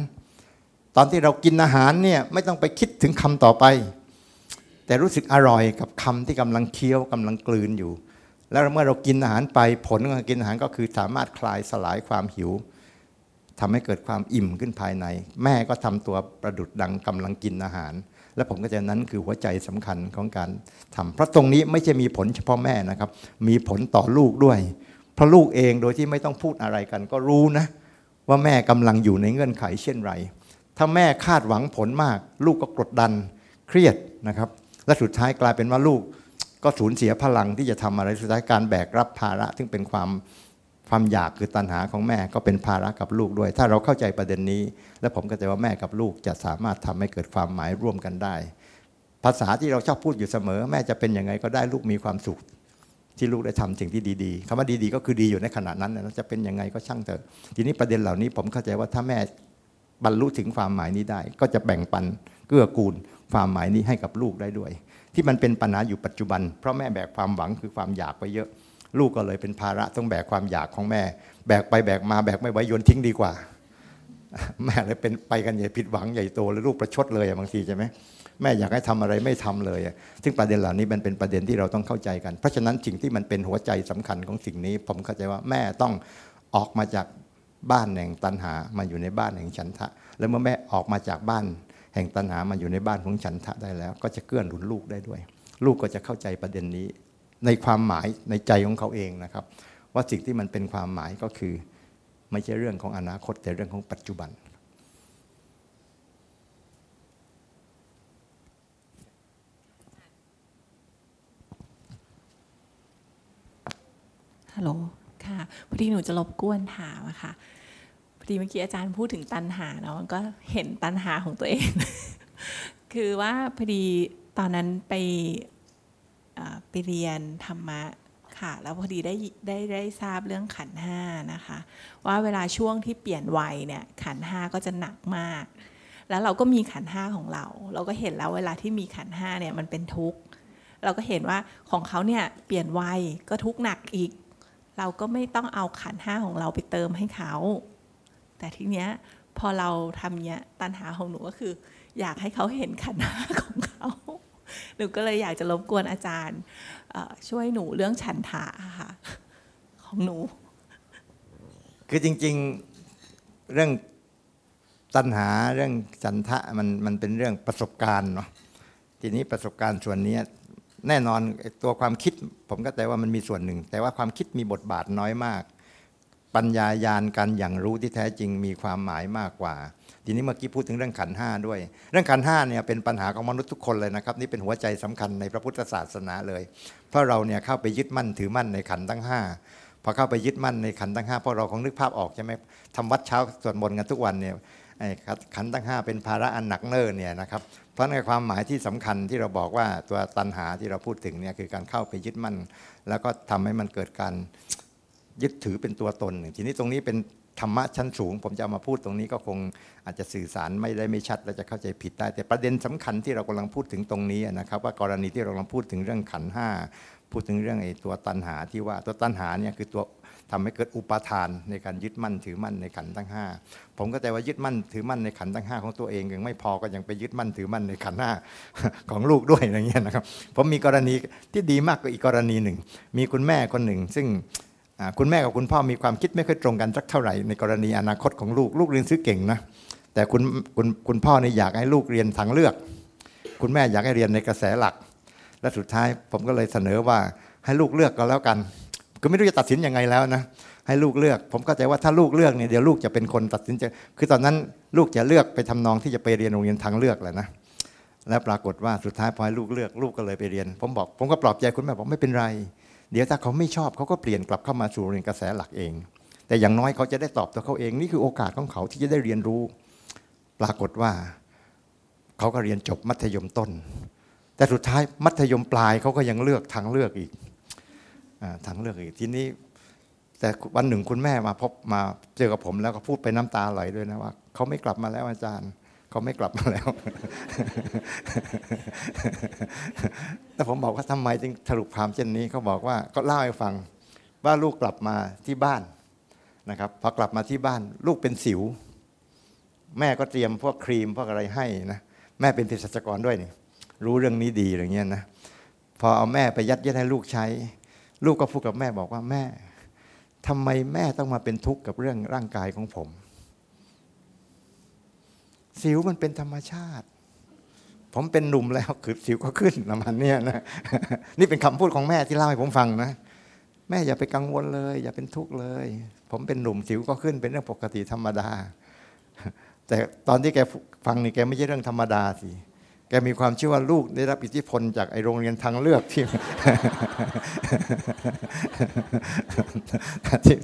ตอนที่เรากินอาหารเนี่ยไม่ต้องไปคิดถึงคำต่อไป แต่รู้สึกอร่อยกับคำที่กำลังเคี้ยวกำลังกลืนอยู่ แล้วเมื่อเรากินอาหารไปผลของการกินอาหารก็คือสามารถคลายสลายความหิวทำให้เกิดความอิ่มขึ้นภายใน แม่ก็ทำตัวประดุดดังกำลังกินอาหาร และผมก็จะนั้นคือหัวใจสำคัญของการทำเพราะตรงนี้ไม่ใช่มีผลเฉพาะแม่นะครับ มีผลต่อลูกด้วย เพราะลูกเองโดยที่ไม่ต้องพูดอะไรกัน ก็รู้นะ ว่าแม่กำลังอยู่ในเงื่อนไขเช่นไร ถ้าแม่คาดหวังผลมาก ลูกก็กดดันเครียดนะครับ และสุดท้ายกลายเป็นว่าลูก ก็สูญเสียพลังที่จะทำอะไรสุดท้ายการแบกรับภาระ ซึ่งเป็นความความอยากคือตัณหาของแม่ก็เป็นภาระกับลูกด้วย ถ้าเราเข้าใจประเด็นนี้ และผมก็จะว่าแม่กับลูกจะสามารถทำให้เกิดความหมายร่วมกันได้ ภาษาที่เราชอบพูดอยู่เสมอ แม่จะเป็นยังไงก็ได้ลูกมีความสุข ที่ลูกได้ทำสิ่งที่ดีๆคำว่าดีๆ ก็คือดีอยู่ในขณะนั้นนะจะเป็นยังไงก็ช่างเถอะทีนี้ประเด็นเหล่านี้ผมเข้าใจว่าถ้าแม่บรรลุถึงความหมายนี้ได้ ก็จะแบ่งปันเกื้อกูลความหมายนี้ให้กับลูกได้ด้วย ที่มันเป็นปัญหาอยู่ปัจจุบัน เพราะแม่แบกความหวังคือความอยากไปเยอะ ลูกก็เลยเป็นภาระต้องแบกความอยากของแม่ แบกไปแบกมาแบกไม่ไหวโยนทิ้งดีกว่า แม่เลยเป็นไปกันใหญ่ผิดหวังใหญ่โตเลยลูกประชดเลยบางทีใช่ไหมแม่อยากให้ทำอะไรไม่ทำเลย ซึ่งประเด็นเหล่านี้มันเป็นประเด็นที่เราต้องเข้าใจกัน เพราะฉะนั้นสิ่งที่มันเป็นหัวใจสำคัญของสิ่งนี้ ผมเข้าใจว่าแม่ต้องออกมาจากบ้านแห่งตันหามาอยู่ในบ้านแห่งฉันทะ แล้วเมื่อแม่ออกมาจากบ้าน แห่งตัณหามาอยู่ในบ้านของฉันทะได้แล้ว ก็จะเกื้อหนุนลูกได้ด้วย ลูกก็จะเข้าใจประเด็นนี้ ในความหมายในใจของเขาเองนะครับ ว่าสิ่งที่มันเป็นความหมายก็คือ ไม่ใช่เรื่องของอนาคตแต่เรื่องของปัจจุบันฮัลโหลค่ะพอดีหนูจะรบกวนถามค่ะ ดีเมื่อกี้อาจารย์พูดถึงตันหาเนาะมันก็เห็นตันหาของตัวเอง คือว่าพอดีตอนนั้นไปไปเรียนธรรมะค่ะ แล้วพอดีได้ได้ได้ทราบเรื่องขันห้านะคะ ว่าเวลาช่วงที่เปลี่ยนวัยเนี่ยขันห้าก็จะหนักมาก แล้วเราก็มีขันห้าของเรา เราก็เห็นแล้วเวลาที่มีขันห้าเนี่ยมันเป็นทุกข์เราก็เห็นว่าของเขาเนี่ยเปลี่ยนวัยก็ทุกข์หนักอีก เราก็ไม่ต้องเอาขันห้าของเราไปเติมให้เขา แต่ทีเนี้ยพอเราทำเนี้ยตันหาของหนูก็คือ อยากให้เขาเห็นขันห้าของเขาหนูก็เลยอยากจะรบกวนอาจารย์ช่วยหนูเรื่องฉันทะค่ะของหนู คือจริง ๆเรื่องตัณหาเรื่องฉันทะมันมันเป็นเรื่องประสบการณ์เนาะทีนี้ประสบการณ์ส่วนนี้แน่นอนตัวความคิด ผมก็แต่ว่ามันมีส่วนหนึ่ง แต่ว่าความคิดมีบทบาทน้อยมาก ปัญญายาณการอย่างรู้ที่แท้จริงมีความหมายมากกว่า ทีนี้เมื่อกี้พูดถึงเรื่องขันห้าด้วย เรื่องขันห้าเนี่ยเป็นปัญหาของมนุษย์ทุกคนเลยนะครับ นี่เป็นหัวใจสำคัญในพระพุทธศาสนาเลย เพราะเราเนี่ยเข้าไปยึดมั่นถือมั่นในขันทั้งห้าพอเข้าไปยึดมั่นในขันทั้งห้าเพราะเราคงนึกภาพออกใช่ไหมทำวัดเช้าสวดมนต์กันทุกวันเนี่ยขันทั้งห้าเป็นภาระอันหนักเนิ่นเนี่ยนะครับเพราะในความหมายที่สำคัญที่เราบอกว่าตัวตัณหาที่เราพูดถึงเนี่ยคือการเข้าไปยึดมั่น แล้วก็ทำให้มันเกิดการ ยึดถือเป็นตัวตน ทีนี้ตรงนี้เป็นธรรมะชั้นสูง ผมจะเอามาพูดตรงนี้ก็คงอาจจะสื่อสารไม่ได้ไม่ชัดและจะเข้าใจผิดได้ แต่ประเด็นสำคัญที่เรากำลังพูดถึงตรงนี้นะครับ ว่ากรณีที่เรากำลังพูดถึงเรื่องขันห้าพูดถึงเรื่องไอ้ตัวตัณหาที่ว่าตัวตัณหาเนี่ยคือตัวทำให้เกิดอุปาทานในการยึดมั่นถือมั่นในขันทั้งห้าผมก็แต่ว่ายึดมั่นถือมั่นในขันทั้งห้าของตัวเองยังไม่พอก็ยังไปยึดมั่นถือมั่นในขันห้าของลูกด้วยอย่างเงี้ยนะครับ ผมมีกรณีที่ดีมากกว่าอีกกรณีหนึ่ง มีคุณแม่คนหนึ่ง ซึ่ง คุณแม่กับคุณพ่อมีความคิดไม่ค่อยตรงกันสักเท่าไหร่ในกรณีอนาคตของลูกลูกเรียนซื้อเก่งนะแต่คุณคุณคุณพ่อนี่อยากให้ลูกเรียนทางเลือก คุณแม่อยากให้เรียนในกระแสหลัก และสุดท้ายผมก็เลยเสนอว่าให้ลูกเลือกก็แล้วกันก็ไม่รู้จะตัดสินยังไงแล้วนะให้ลูกเลือก ผมเข้าใจว่าถ้าลูกเลือกเนี่ยเดี๋ยวลูกจะเป็นคนตัดสินใจคือตอนนั้นลูกจะเลือกไปทำนองที่จะไปเรียนโรงเรียนทางเลือกแหละนะแล้วปรากฏว่าสุดท้ายพอให้ลูกเลือกลูกก็เลยไปเรียน ผมบอก ผมก็ปลอบใจคุณแม่บอกไม่เป็นไร เดี๋ยวถ้าเขาไม่ชอบเขาก็เปลี่ยนกลับเข้ามาสู่เรียนกระแสหลักเอง แต่อย่างน้อยเขาจะได้ตอบตัวเขาเอง นี่คือโอกาสของเขาที่จะได้เรียนรู้ ปรากฏว่าเขาก็เรียนจบมัธยมต้น แต่สุดท้ายมัธยมปลายเขาก็ยังเลือกทางเลือกอีกทางเลือกอีกทีนี้ แต่วันหนึ่งคุณแม่มาพบมาเจอกับผมแล้วก็พูดไปน้ำตาไหลด้วยนะว่าเขาไม่กลับมาแล้วอาจารย์ เขาไม่กลับมาแล้ว แต่ผมบอกว่าทำไมจึงสรุปความเช่นนี้เขาบอกว่าก็เล่าให้ฟังว่าลูกกลับมาที่บ้านนะครับพอกลับมาที่บ้าน ลูกเป็นสิว แม่ก็เตรียมพวกครีมพวกอะไรให้นะแม่เป็นเภสัชกรด้วยนี่รู้เรื่องนี้ดีอะไรเงี้ยนะพอเอาแม่ไปยัดเยียดให้ลูกใช้ ลูกก็พูดกับแม่บอกว่าแม่ทำไมแม่ต้องมาเป็นทุกข์กับเรื่องร่างกายของผม สิวมันเป็นธรรมชาติ ผมเป็นหนุ่มแล้วคือสิวก็ขึ้นประมาณนี้นะนี่เป็นคำพูดของแม่ที่เล่าให้ผมฟังนะแม่อย่าไปกังวลเลย อย่าเป็นทุกข์เลย ผมเป็นหนุ่มสิวก็ขึ้นเป็นเรื่องปกติธรรมดา แต่ตอนที่แกฟังนี่แกไม่ใช่เรื่องธรรมดาสิแกมีความเชื่อว่าลูกได้รับอิทธิพลจากไอโรงเรียนทางเลือกที่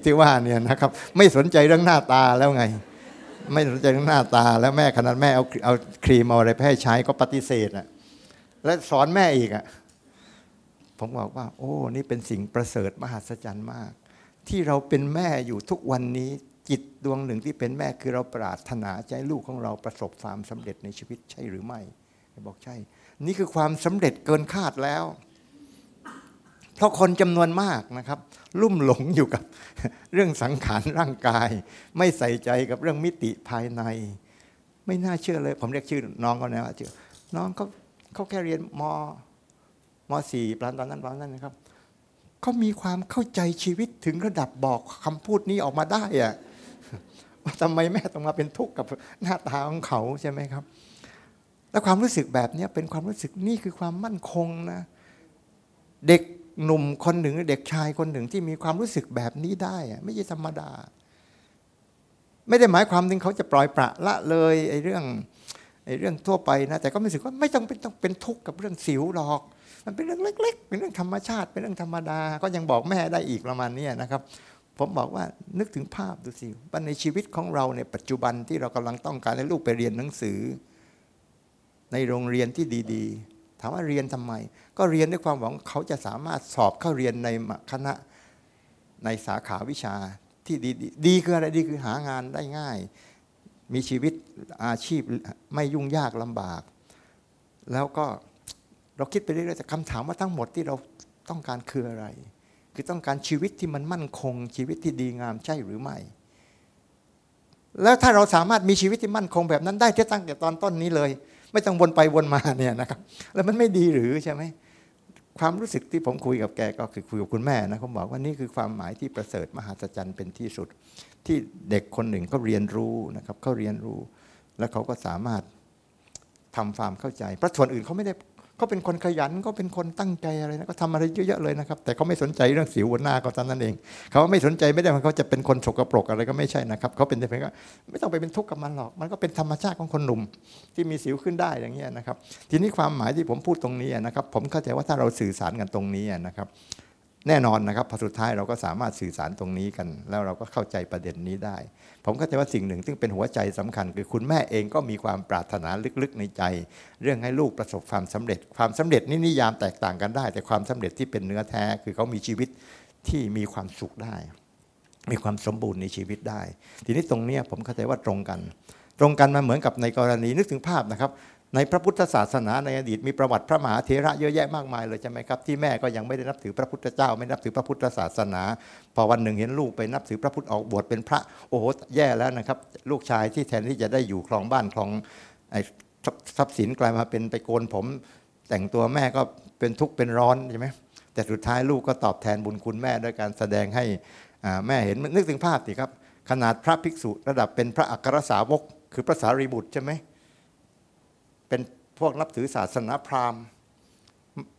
ที่ว่าเนี่ยนะครับ ไม่สนใจเรื่องหน้าตาแล้วไง ไม่สนใจหน้าตา แล้วแม่ขนาดแม่เอาเอาครีมเอาอะไรไปให้ใช้ก็ปฏิเสธอะแล้วสอนแม่อีกอะผมบอกว่า โอ้ นี่เป็นสิ่งประเสริฐมหัศจรรย์มาก ที่เราเป็นแม่อยู่ทุกวันนี้ จิตดวงหนึ่งที่เป็นแม่คือเราปรารถนาใจลูกของเราประสบความสำเร็จในชีวิตใช่หรือไม่บอกใช่ นี่คือความสำเร็จเกินคาดแล้ว เพราะคนจำนวนมากนะครับ ลุ่มหลงอยู่กับเรื่องสังขารร่างกาย ไม่ใส่ใจกับเรื่องมิติภายใน ไม่น่าเชื่อเลย ผมเรียกชื่อน้องเขานะว่าชื่อน้องเขาเขาแค่เรียนมมสี่ปลานตอนนั้นตอนนั้นนะครับเขามีความเข้าใจชีวิตถึงระดับบอกคำพูดนี้ออกมาได้อะว่าทำไมแม่ต้องมาเป็นทุกข์กับหน้าตาของเขาใช่ไหมครับ แล้วความรู้สึกแบบนี้เป็นความรู้สึกนี่คือความมั่นคงนะ เด็ก หนุ่มคนหนึ่งเด็กชายคนหนึ่งที่มีความรู้สึกแบบนี้ได้ไม่ใช่ธรรมดา ไม่ได้หมายความถึงเขาจะปล่อยประละเลยไอ้เรื่องไอ้เรื่องทั่วไปนะแต่ก็ไม่รู้สึกว่าไม่ต้องเป็นต้องเป็นทุกข์กับเรื่องสิวหรอก มันเป็นเรื่องเล็ก ๆ เป็นเรื่องธรรมชาติ เป็นเรื่องธรรมดา ก็ยังบอกแม่ได้อีกประมาณนี้นะครับ ผมบอกว่านึกถึงภาพดูสิว่าในชีวิตของเราในปัจจุบันที่เรากำลังต้องการให้ลูกไปเรียนหนังสือ ในโรงเรียนที่ดี ๆ ถามว่าเรียนทำไม ก็เรียนด้วยความหวังเขาจะสามารถสอบเข้าเรียนในคณะในสาขาวิชาที่ดีดีคืออะไรดีคือหางานได้ง่าย มีชีวิตอาชีพไม่ยุ่งยากลำบาก แล้วก็เราคิดไปเรื่อยๆแต่คำถามว่าทั้งหมดที่เราต้องการคืออะไร คือต้องการชีวิตที่มันมั่นคง ชีวิตที่ดีงามใช่หรือไม่ แล้วถ้าเราสามารถมีชีวิตที่มั่นคงแบบนั้นได้ที่ตั้งแต่ตอนต้นนี้เลย ไม่ต้องวนไปวนมาเนี่ยนะครับ แล้วมันไม่ดีหรือใช่ไหมความรู้สึกที่ผมคุยกับแกก็คือคุยกับคุณแม่นะผมบอกว่านี่คือความหมายที่ประเสริฐมหาศจรรย์เป็นที่สุด ที่เด็กคนหนึ่งเขาเรียนรู้นะครับเขาเรียนรู้ แล้วเขาก็สามารถทำความเข้าใจเพราะส่วนอื่นเขาไม่ได้ เขาเป็นคนขยันก็เป็นคนตั้งใจอะไรนะก็ทำอะไรเยอะๆเลยนะครับ แต่เขาไม่สนใจเรื่องสิวบนหน้าเขาตอนนั้นเองเขาไม่สนใจไม่ได้เขาจะเป็นคนสกปรกอะไรก็ไม่ใช่นะครับเขาเป็นแต่เพียงว่าไม่ต้องไปเป็นทุกข์กับมันหรอก มันก็เป็นธรรมชาติของคนหนุ่มที่มีสิวขึ้นได้อย่างเงี้ยนะครับ ทีนี้ความหมายที่ผมพูดตรงนี้นะครับ ผมเข้าใจว่าถ้าเราสื่อสารกันตรงนี้นะครับแน่นอนนะครับพอสุดท้ายเราก็สามารถสื่อสารตรงนี้กัน แล้วเราก็เข้าใจประเด็นนี้ได้ ผมก็จะว่าสิ่งหนึ่งซึ่งเป็นหัวใจสำคัญ คือคุณแม่เองก็มีความปรารถนาลึกๆในใจ เรื่องให้ลูกประสบความสำเร็จ ความสำเร็จนี่นิยามแตกต่างกันได้ แต่ความสำเร็จที่เป็นเนื้อแท้ คือเขามีชีวิตที่มีความสุขได้ มีความสมบูรณ์ในชีวิตได้ ทีนี้ตรงนี้ผมเข้าใจว่าตรงกัน ตรงกันมาเหมือนกับในกรณีนึกถึงภาพนะครับ ในพระพุทธศาสนาในอดีตมีประวัติพระมหาเถระเยอะแยะมากมายเลยใช่ไหมครับที่แม่ก็ยังไม่ได้นับถือพระพุทธเจ้า ไม่นับถือพระพุทธศาสนา พอวันหนึ่งเห็นลูกไปนับถือพระพุทธออกบวชเป็นพระโอ้โหแย่แล้วนะครับ ลูกชายที่แทนที่จะได้อยู่ครองบ้านครองทรัพย์สินกลายมาเป็นไปโกนผม แต่งตัวแม่ก็เป็นทุกข์เป็นร้อนใช่ไหมแต่สุดท้ายลูกก็ตอบแทนบุญคุณแม่ด้วยการแสดงให้แม่เห็นนึกถึงภาพสิครับขนาดพระภิกษุระดับเป็นพระอัครสาวก คือพระสารีบุตรใช่ไหม เป็นพวกนับถือศาสนาพราหมณ์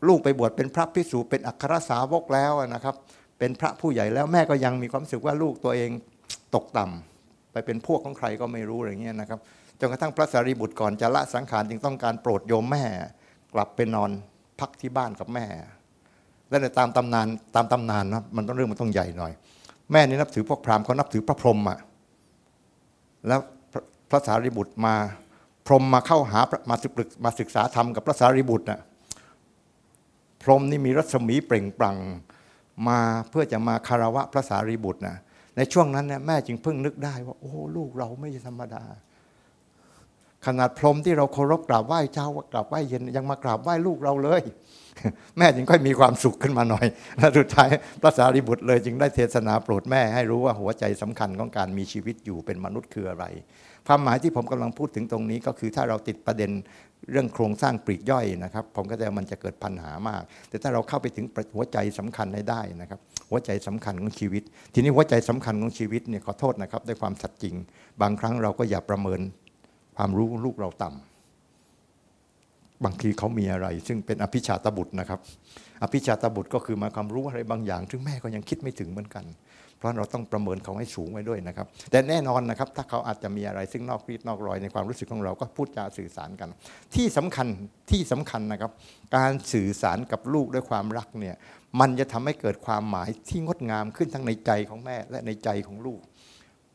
ลูกไปบวชเป็นพระภิกษุเป็นอัครสาวกแล้วนะครับ เป็นพระผู้ใหญ่แล้วแม่ก็ยังมีความรู้สึกว่าลูกตัวเองตกต่ำไปเป็นพวกของใครก็ไม่รู้อะไรเงี้ยนะครับจนกระทั่งพระสารีบุตรก่อนจะละสังขารจึงต้องการโปรดโยมแม่ กลับไปนอนพักที่บ้านกับแม่ และในตามตำนานตามตำนานนะมันต้องเรื่องมันต้องใหญ่หน่อย แม่นี่นับถือพวกพราหมณ์เขานับถือพระพรหมอะแล้วพระสารีบุตรมา พรหมมาเข้าหามาศึกมาศึกษาธรรมกับพระสารีบุตรน่ะพรหมนี่มีรัศมีเปล่งปลั่งมาเพื่อจะมาคารวะพระสารีบุตรนะในช่วงนั้นเนี่ยแม่จึงเพิ่งนึกได้ว่า โอ้ลูกเราไม่ธรรมดา ขนาดพรหมที่เราเคารพกราบไหว้เช้ากราบไหว้เย็นยังมากราบไหว้ลูกเราเลย แม่จึงค่อยมีความสุขขึ้นมาหน่อยและสุดท้ายพระสารีบุตรเลย จึงได้เทศนาโปรดแม่ให้รู้ว่าหัวใจสำคัญของการมีชีวิตอยู่เป็นมนุษย์คืออะไร ความหมายที่ผมกำลังพูดถึงตรงนี้ก็คือถ้าเราติดประเด็นเรื่องโครงสร้างปลีกย่อยนะครับ ผมก็จะมันจะเกิดปัญหามาก แต่ถ้าเราเข้าไปถึงหัวใจสำคัญได้นะครับ หัวใจสำคัญของชีวิต ทีนี้หัวใจสำคัญของชีวิตเนี่ยขอโทษนะครับด้วยความสัตย์จริง บางครั้งเราก็อย่าประเมินความรู้ลูกเราต่ำบางทีเขามีอะไร ซึ่งเป็นอภิชาตบุตรนะครับ อภิชาตบุตรก็คือมาความรู้อะไรบางอย่าง ซึ่งแม่ก็ยังคิดไม่ถึงเหมือนกัน เพราะเราต้องประเมินเขาให้สูงไว้ด้วยนะครับ แต่แน่นอนนะครับถ้าเขาอาจจะมีอะไรซึ่งนอกรีดนอกรอยในความรู้สึกของเราก็พูดจาสื่อสารกัน ที่สำคัญที่สำคัญนะครับ การสื่อสารกับลูกด้วยความรักเนี่ยมันจะทำให้เกิดความหมายที่งดงามขึ้นทั้งในใจของแม่และในใจของลูก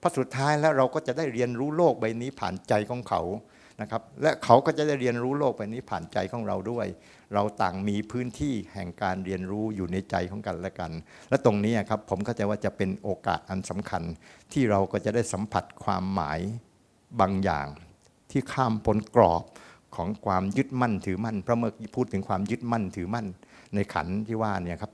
พอสุดท้ายแล้วเราก็จะได้เรียนรู้โลกใบนี้ผ่านใจของเขา นะครับ และเขาก็จะได้เรียนรู้โลกใบนี้ผ่านใจของเราด้วย เราต่างมีพื้นที่แห่งการเรียนรู้อยู่ในใจของกันและกัน และตรงนี้ครับผมเข้าใจว่าจะเป็นโอกาสอันสำคัญ ที่เราก็จะได้สัมผัสความหมายบางอย่าง ที่ข้ามพ้นกรอบของความยึดมั่นถือมั่น เพราะเมื่อพูดถึงความยึดมั่นถือมั่นในขันที่ว่าเนี่ยครับ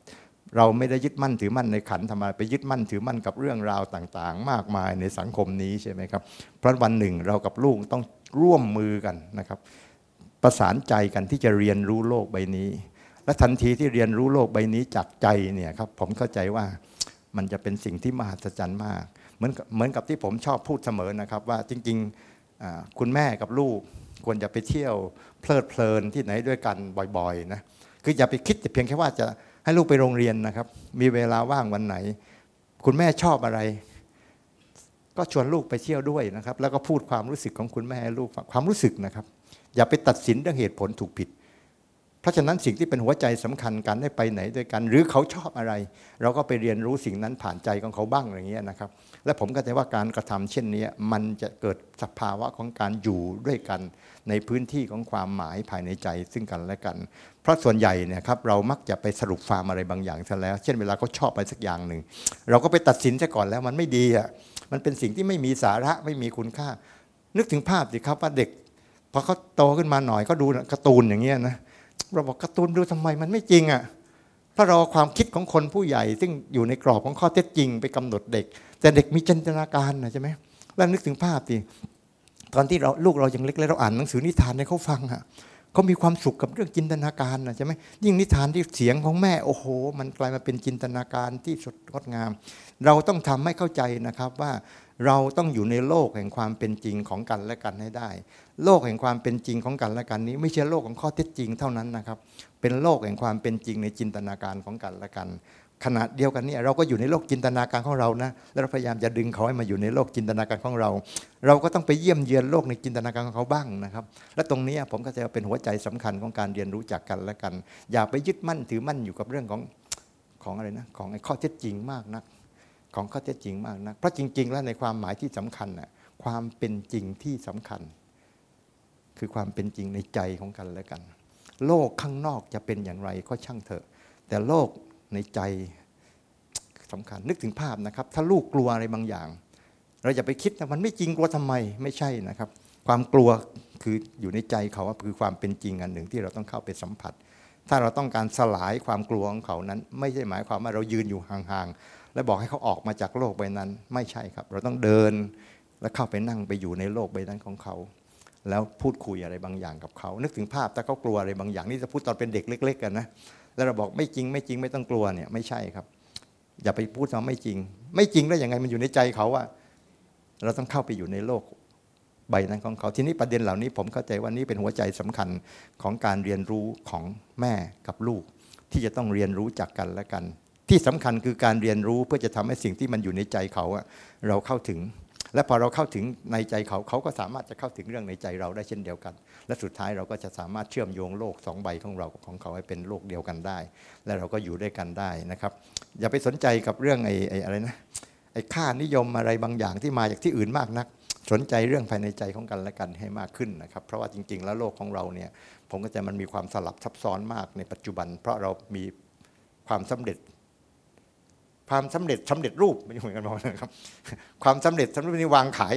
เราไม่ได้ยึดมั่นถือมั่นในขันทำไมไปยึดมั่นถือมั่นกับเรื่องราวต่างๆ มากมายในสังคมนี้ใช่ไหมครับ เพราะวันหนึ่งเรากับลูกต้อง ร่วมมือกันนะครับประสานใจกันที่จะเรียนรู้โลกใบนี้ และทันทีที่เรียนรู้โลกใบนี้จากใจเนี่ยครับผมเข้าใจว่ามันจะเป็นสิ่งที่มหัศจรรย์มาก เหมือนเหมือนกับที่ผมชอบพูดเสมอนะครับ ว่าจริงๆคุณแม่กับลูกควรจะไปเที่ยวเพลิดเพลินที่ไหนด้วยกันบ่อยๆนะคืออย่าไปคิดแต่เพียงแค่ว่าจะให้ลูกไปโรงเรียนนะครับ มีเวลาว่างวันไหน คุณแม่ชอบอะไร ก็ชวนลูกไปเที่ยวด้วยนะครับ แล้วก็พูดความรู้สึกของคุณแม่ให้ลูกความรู้สึกนะครับ อย่าไปตัดสินเรื่องเหตุผลถูกผิด เพราะฉะนั้นสิ่งที่เป็นหัวใจสำคัญการได้ไปไหนด้วยกัน หรือเขาชอบอะไร เราก็ไปเรียนรู้สิ่งนั้นผ่านใจของเขาบ้างอย่างเงี้ยนะครับ และผมก็จะว่าการกระทำเช่นนี้มันจะเกิดสภาวะของการอยู่ด้วยกัน ในพื้นที่ของความหมายภายในใจซึ่งกันและกัน เพราะส่วนใหญ่เนี่ยครับเรามักจะไปสรุปความอะไรบางอย่างซะแล้ว เช่นเวลาเขาชอบไรสักอย่างหนึ่งเราก็ไปตัดสินซะก่อนแล้วมันไม่ดีอะ มันเป็นสิ่งที่ไม่มีสาระไม่มีคุณค่า นึกถึงภาพสิครับว่าเด็กพอเขาโตขึ้นมาหน่อยก็ดูการ์ตูนอย่างเงี้ยนะเราบอกการ์ตูนดูทำไมมันไม่จริงอะเพราะเราความคิดของคนผู้ใหญ่ ซึ่งอยู่ในกรอบของข้อเท็จจริงไปกำหนดเด็ก แต่เด็กมีจินตนาการนะใช่ไหมแล้วนึกถึงภาพสิตอนที่เราลูกเรายังเล็กแล้วเราอ่านหนังสือนิทานให้เขาฟังอะ เขามีความสุขกับเรื่องจินตนาการนะใช่ไหมยิ่งนิทานที่เสียงของแม่โอ้โห มันกลายมาเป็นจินตนาการที่สดงดงาม เราต้องทำให้เข้าใจนะครับว่าเราต้องอยู่ในโลกแห่งความเป็นจริงของกันและกันให้ได้ โลกแห่งความเป็นจริงของกันและกันนี้ ไม่ใช่โลกของข้อเท็จจริงเท่านั้นนะครับ เป็นโลกแห่งความเป็นจริงในจินตนาการของกันและกัน ขณะเดียวกันนี่เราก็อยู่ในโลกจินตนาการของเรานะและเราพยายามจะดึงเขาให้มาอยู่ในโลกจินตนาการของเรา เราก็ต้องไปเยี่ยมเยือนโลกในจินตนาการของเขาบ้างนะครับ และตรงนี้ผมก็จะเป็นหัวใจสำคัญของการเรียนรู้จากกันและกัน อย่าไปยึดมั่นถือมั่นอยู่กับเรื่องของของอะไรนะของไอ้ข้อเท็จจริงมากนัก ของข้อเท็จจริงมากนะเพราะจริง ๆ แล้วในความหมายที่สำคัญน่ะความเป็นจริงที่สำคัญ คือความเป็นจริงในใจของกันและกัน โลกข้างนอกจะเป็นอย่างไรก็ช่างเถอะ แต่โลก ในใจสำคัญนึกถึงภาพนะครับ ถ้าลูกกลัวอะไรบางอย่าง เราอย่าไปคิดนะมันไม่จริงกลัวทำไมไม่ใช่นะครับ ความกลัวคืออยู่ในใจเขาว่าคือความเป็นจริงอันหนึ่งที่เราต้องเข้าไปสัมผัส ถ้าเราต้องการสลายความกลัวของเขานั้น ไม่ใช่หมายความว่าเรายืนอยู่ห่างๆและบอกให้เขาออกมาจากโลกใบนั้น ไม่ใช่ครับ เราต้องเดินและเข้าไปนั่งไปอยู่ในโลกใบนั้นของเขา แล้วพูดคุยอะไรบางอย่างกับเขา นึกถึงภาพถ้าเขากลัวอะไรบางอย่างนี่จะพูดตอนเป็นเด็กเล็กๆกันนะ แล้วเราบอกไม่จริงไม่จริงไม่ต้องกลัวเนี่ยไม่ใช่ครับ อย่าไปพูดว่าไม่จริง ไม่จริงแล้วยังไงมันอยู่ในใจเขาว่า เราต้องเข้าไปอยู่ในโลกใบนั้นของเขาทีนี้ประเด็นเหล่านี้ผมเข้าใจว่านี่เป็นหัวใจสำคัญของการเรียนรู้ของแม่กับลูก ที่จะต้องเรียนรู้จากกันและกัน ที่สำคัญคือการเรียนรู้เพื่อจะทำให้สิ่งที่มันอยู่ในใจเขาอะเราเข้าถึง และพอเราเข้าถึงในใจเขาเขาก็สามารถจะเข้าถึงเรื่องในใจเราได้เช่นเดียวกัน และสุดท้ายเราก็จะสามารถเชื่อมโยงโลกสองใบของเราของเขาให้เป็นโลกเดียวกันได้ และเราก็อยู่ด้วยกันได้นะครับ อย่าไปสนใจกับเรื่องไอ้ไอ้อะไรนะไอ้ค่านิยมอะไรบางอย่างที่มาจากที่อื่นมากนัก สนใจเรื่องภายในใจของกันและกันให้มากขึ้นนะครับ เพราะว่าจริง ๆ แล้วโลกของเราเนี่ยผมก็จะมันมีความสลับซับซ้อนมากในปัจจุบัน เพราะเรามีความสำเร็จ ความสำเร็จสำเร็จรูปไม่ใช่เหมือนกันมองนะครับ ความสำเร็จสำเร็จนี้วางขาย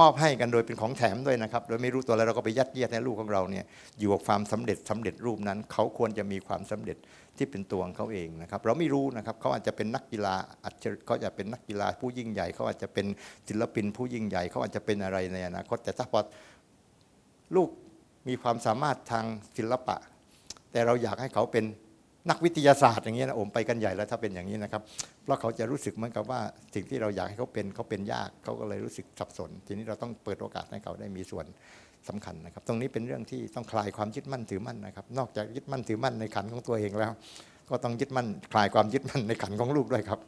มอบให้กันโดยเป็นของแถมด้วยนะครับ โดยไม่รู้ตัวแล้วเราก็ไปยัดเยียดให้ลูกของเราเนี่ยอยู่กับความสำเร็จสำเร็จรูปนั้น เขาควรจะมีความสำเร็จที่เป็นตัวของเขาเองนะครับ เราไม่รู้นะครับเขาอาจจะเป็นนักกีฬาอาจจะเขาจะเป็นนักกีฬาผู้ยิ่งใหญ่เขาอาจจะเป็นศิลปินผู้ยิ่งใหญ่เขาอาจจะเป็นอะไรในอนาคตแต่ถ้าพอลูกมีความสามารถทางศิลปะ แต่เราอยากให้เขาเป็น นักวิทยาศาสตร์อย่างนี้นะโอมไปกันใหญ่แล้วถ้าเป็นอย่างนี้นะครับ เพราะเขาจะรู้สึกเหมือนกับว่าสิ่งที่เราอยากให้เขาเป็นเขาเป็นยากเขาก็เลยรู้สึกสับสน ทีนี้เราต้องเปิดโอกาสให้เขาได้มีส่วนสำคัญนะครับ ตรงนี้เป็นเรื่องที่ต้องคลายความยึดมั่นถือมั่นนะครับ นอกจากยึดมั่นถือมั่นในขันของตัวเองแล้ว ก็ต้องยึดมั่นคลายความยึดมั่นในขันของลูกด้วยครับ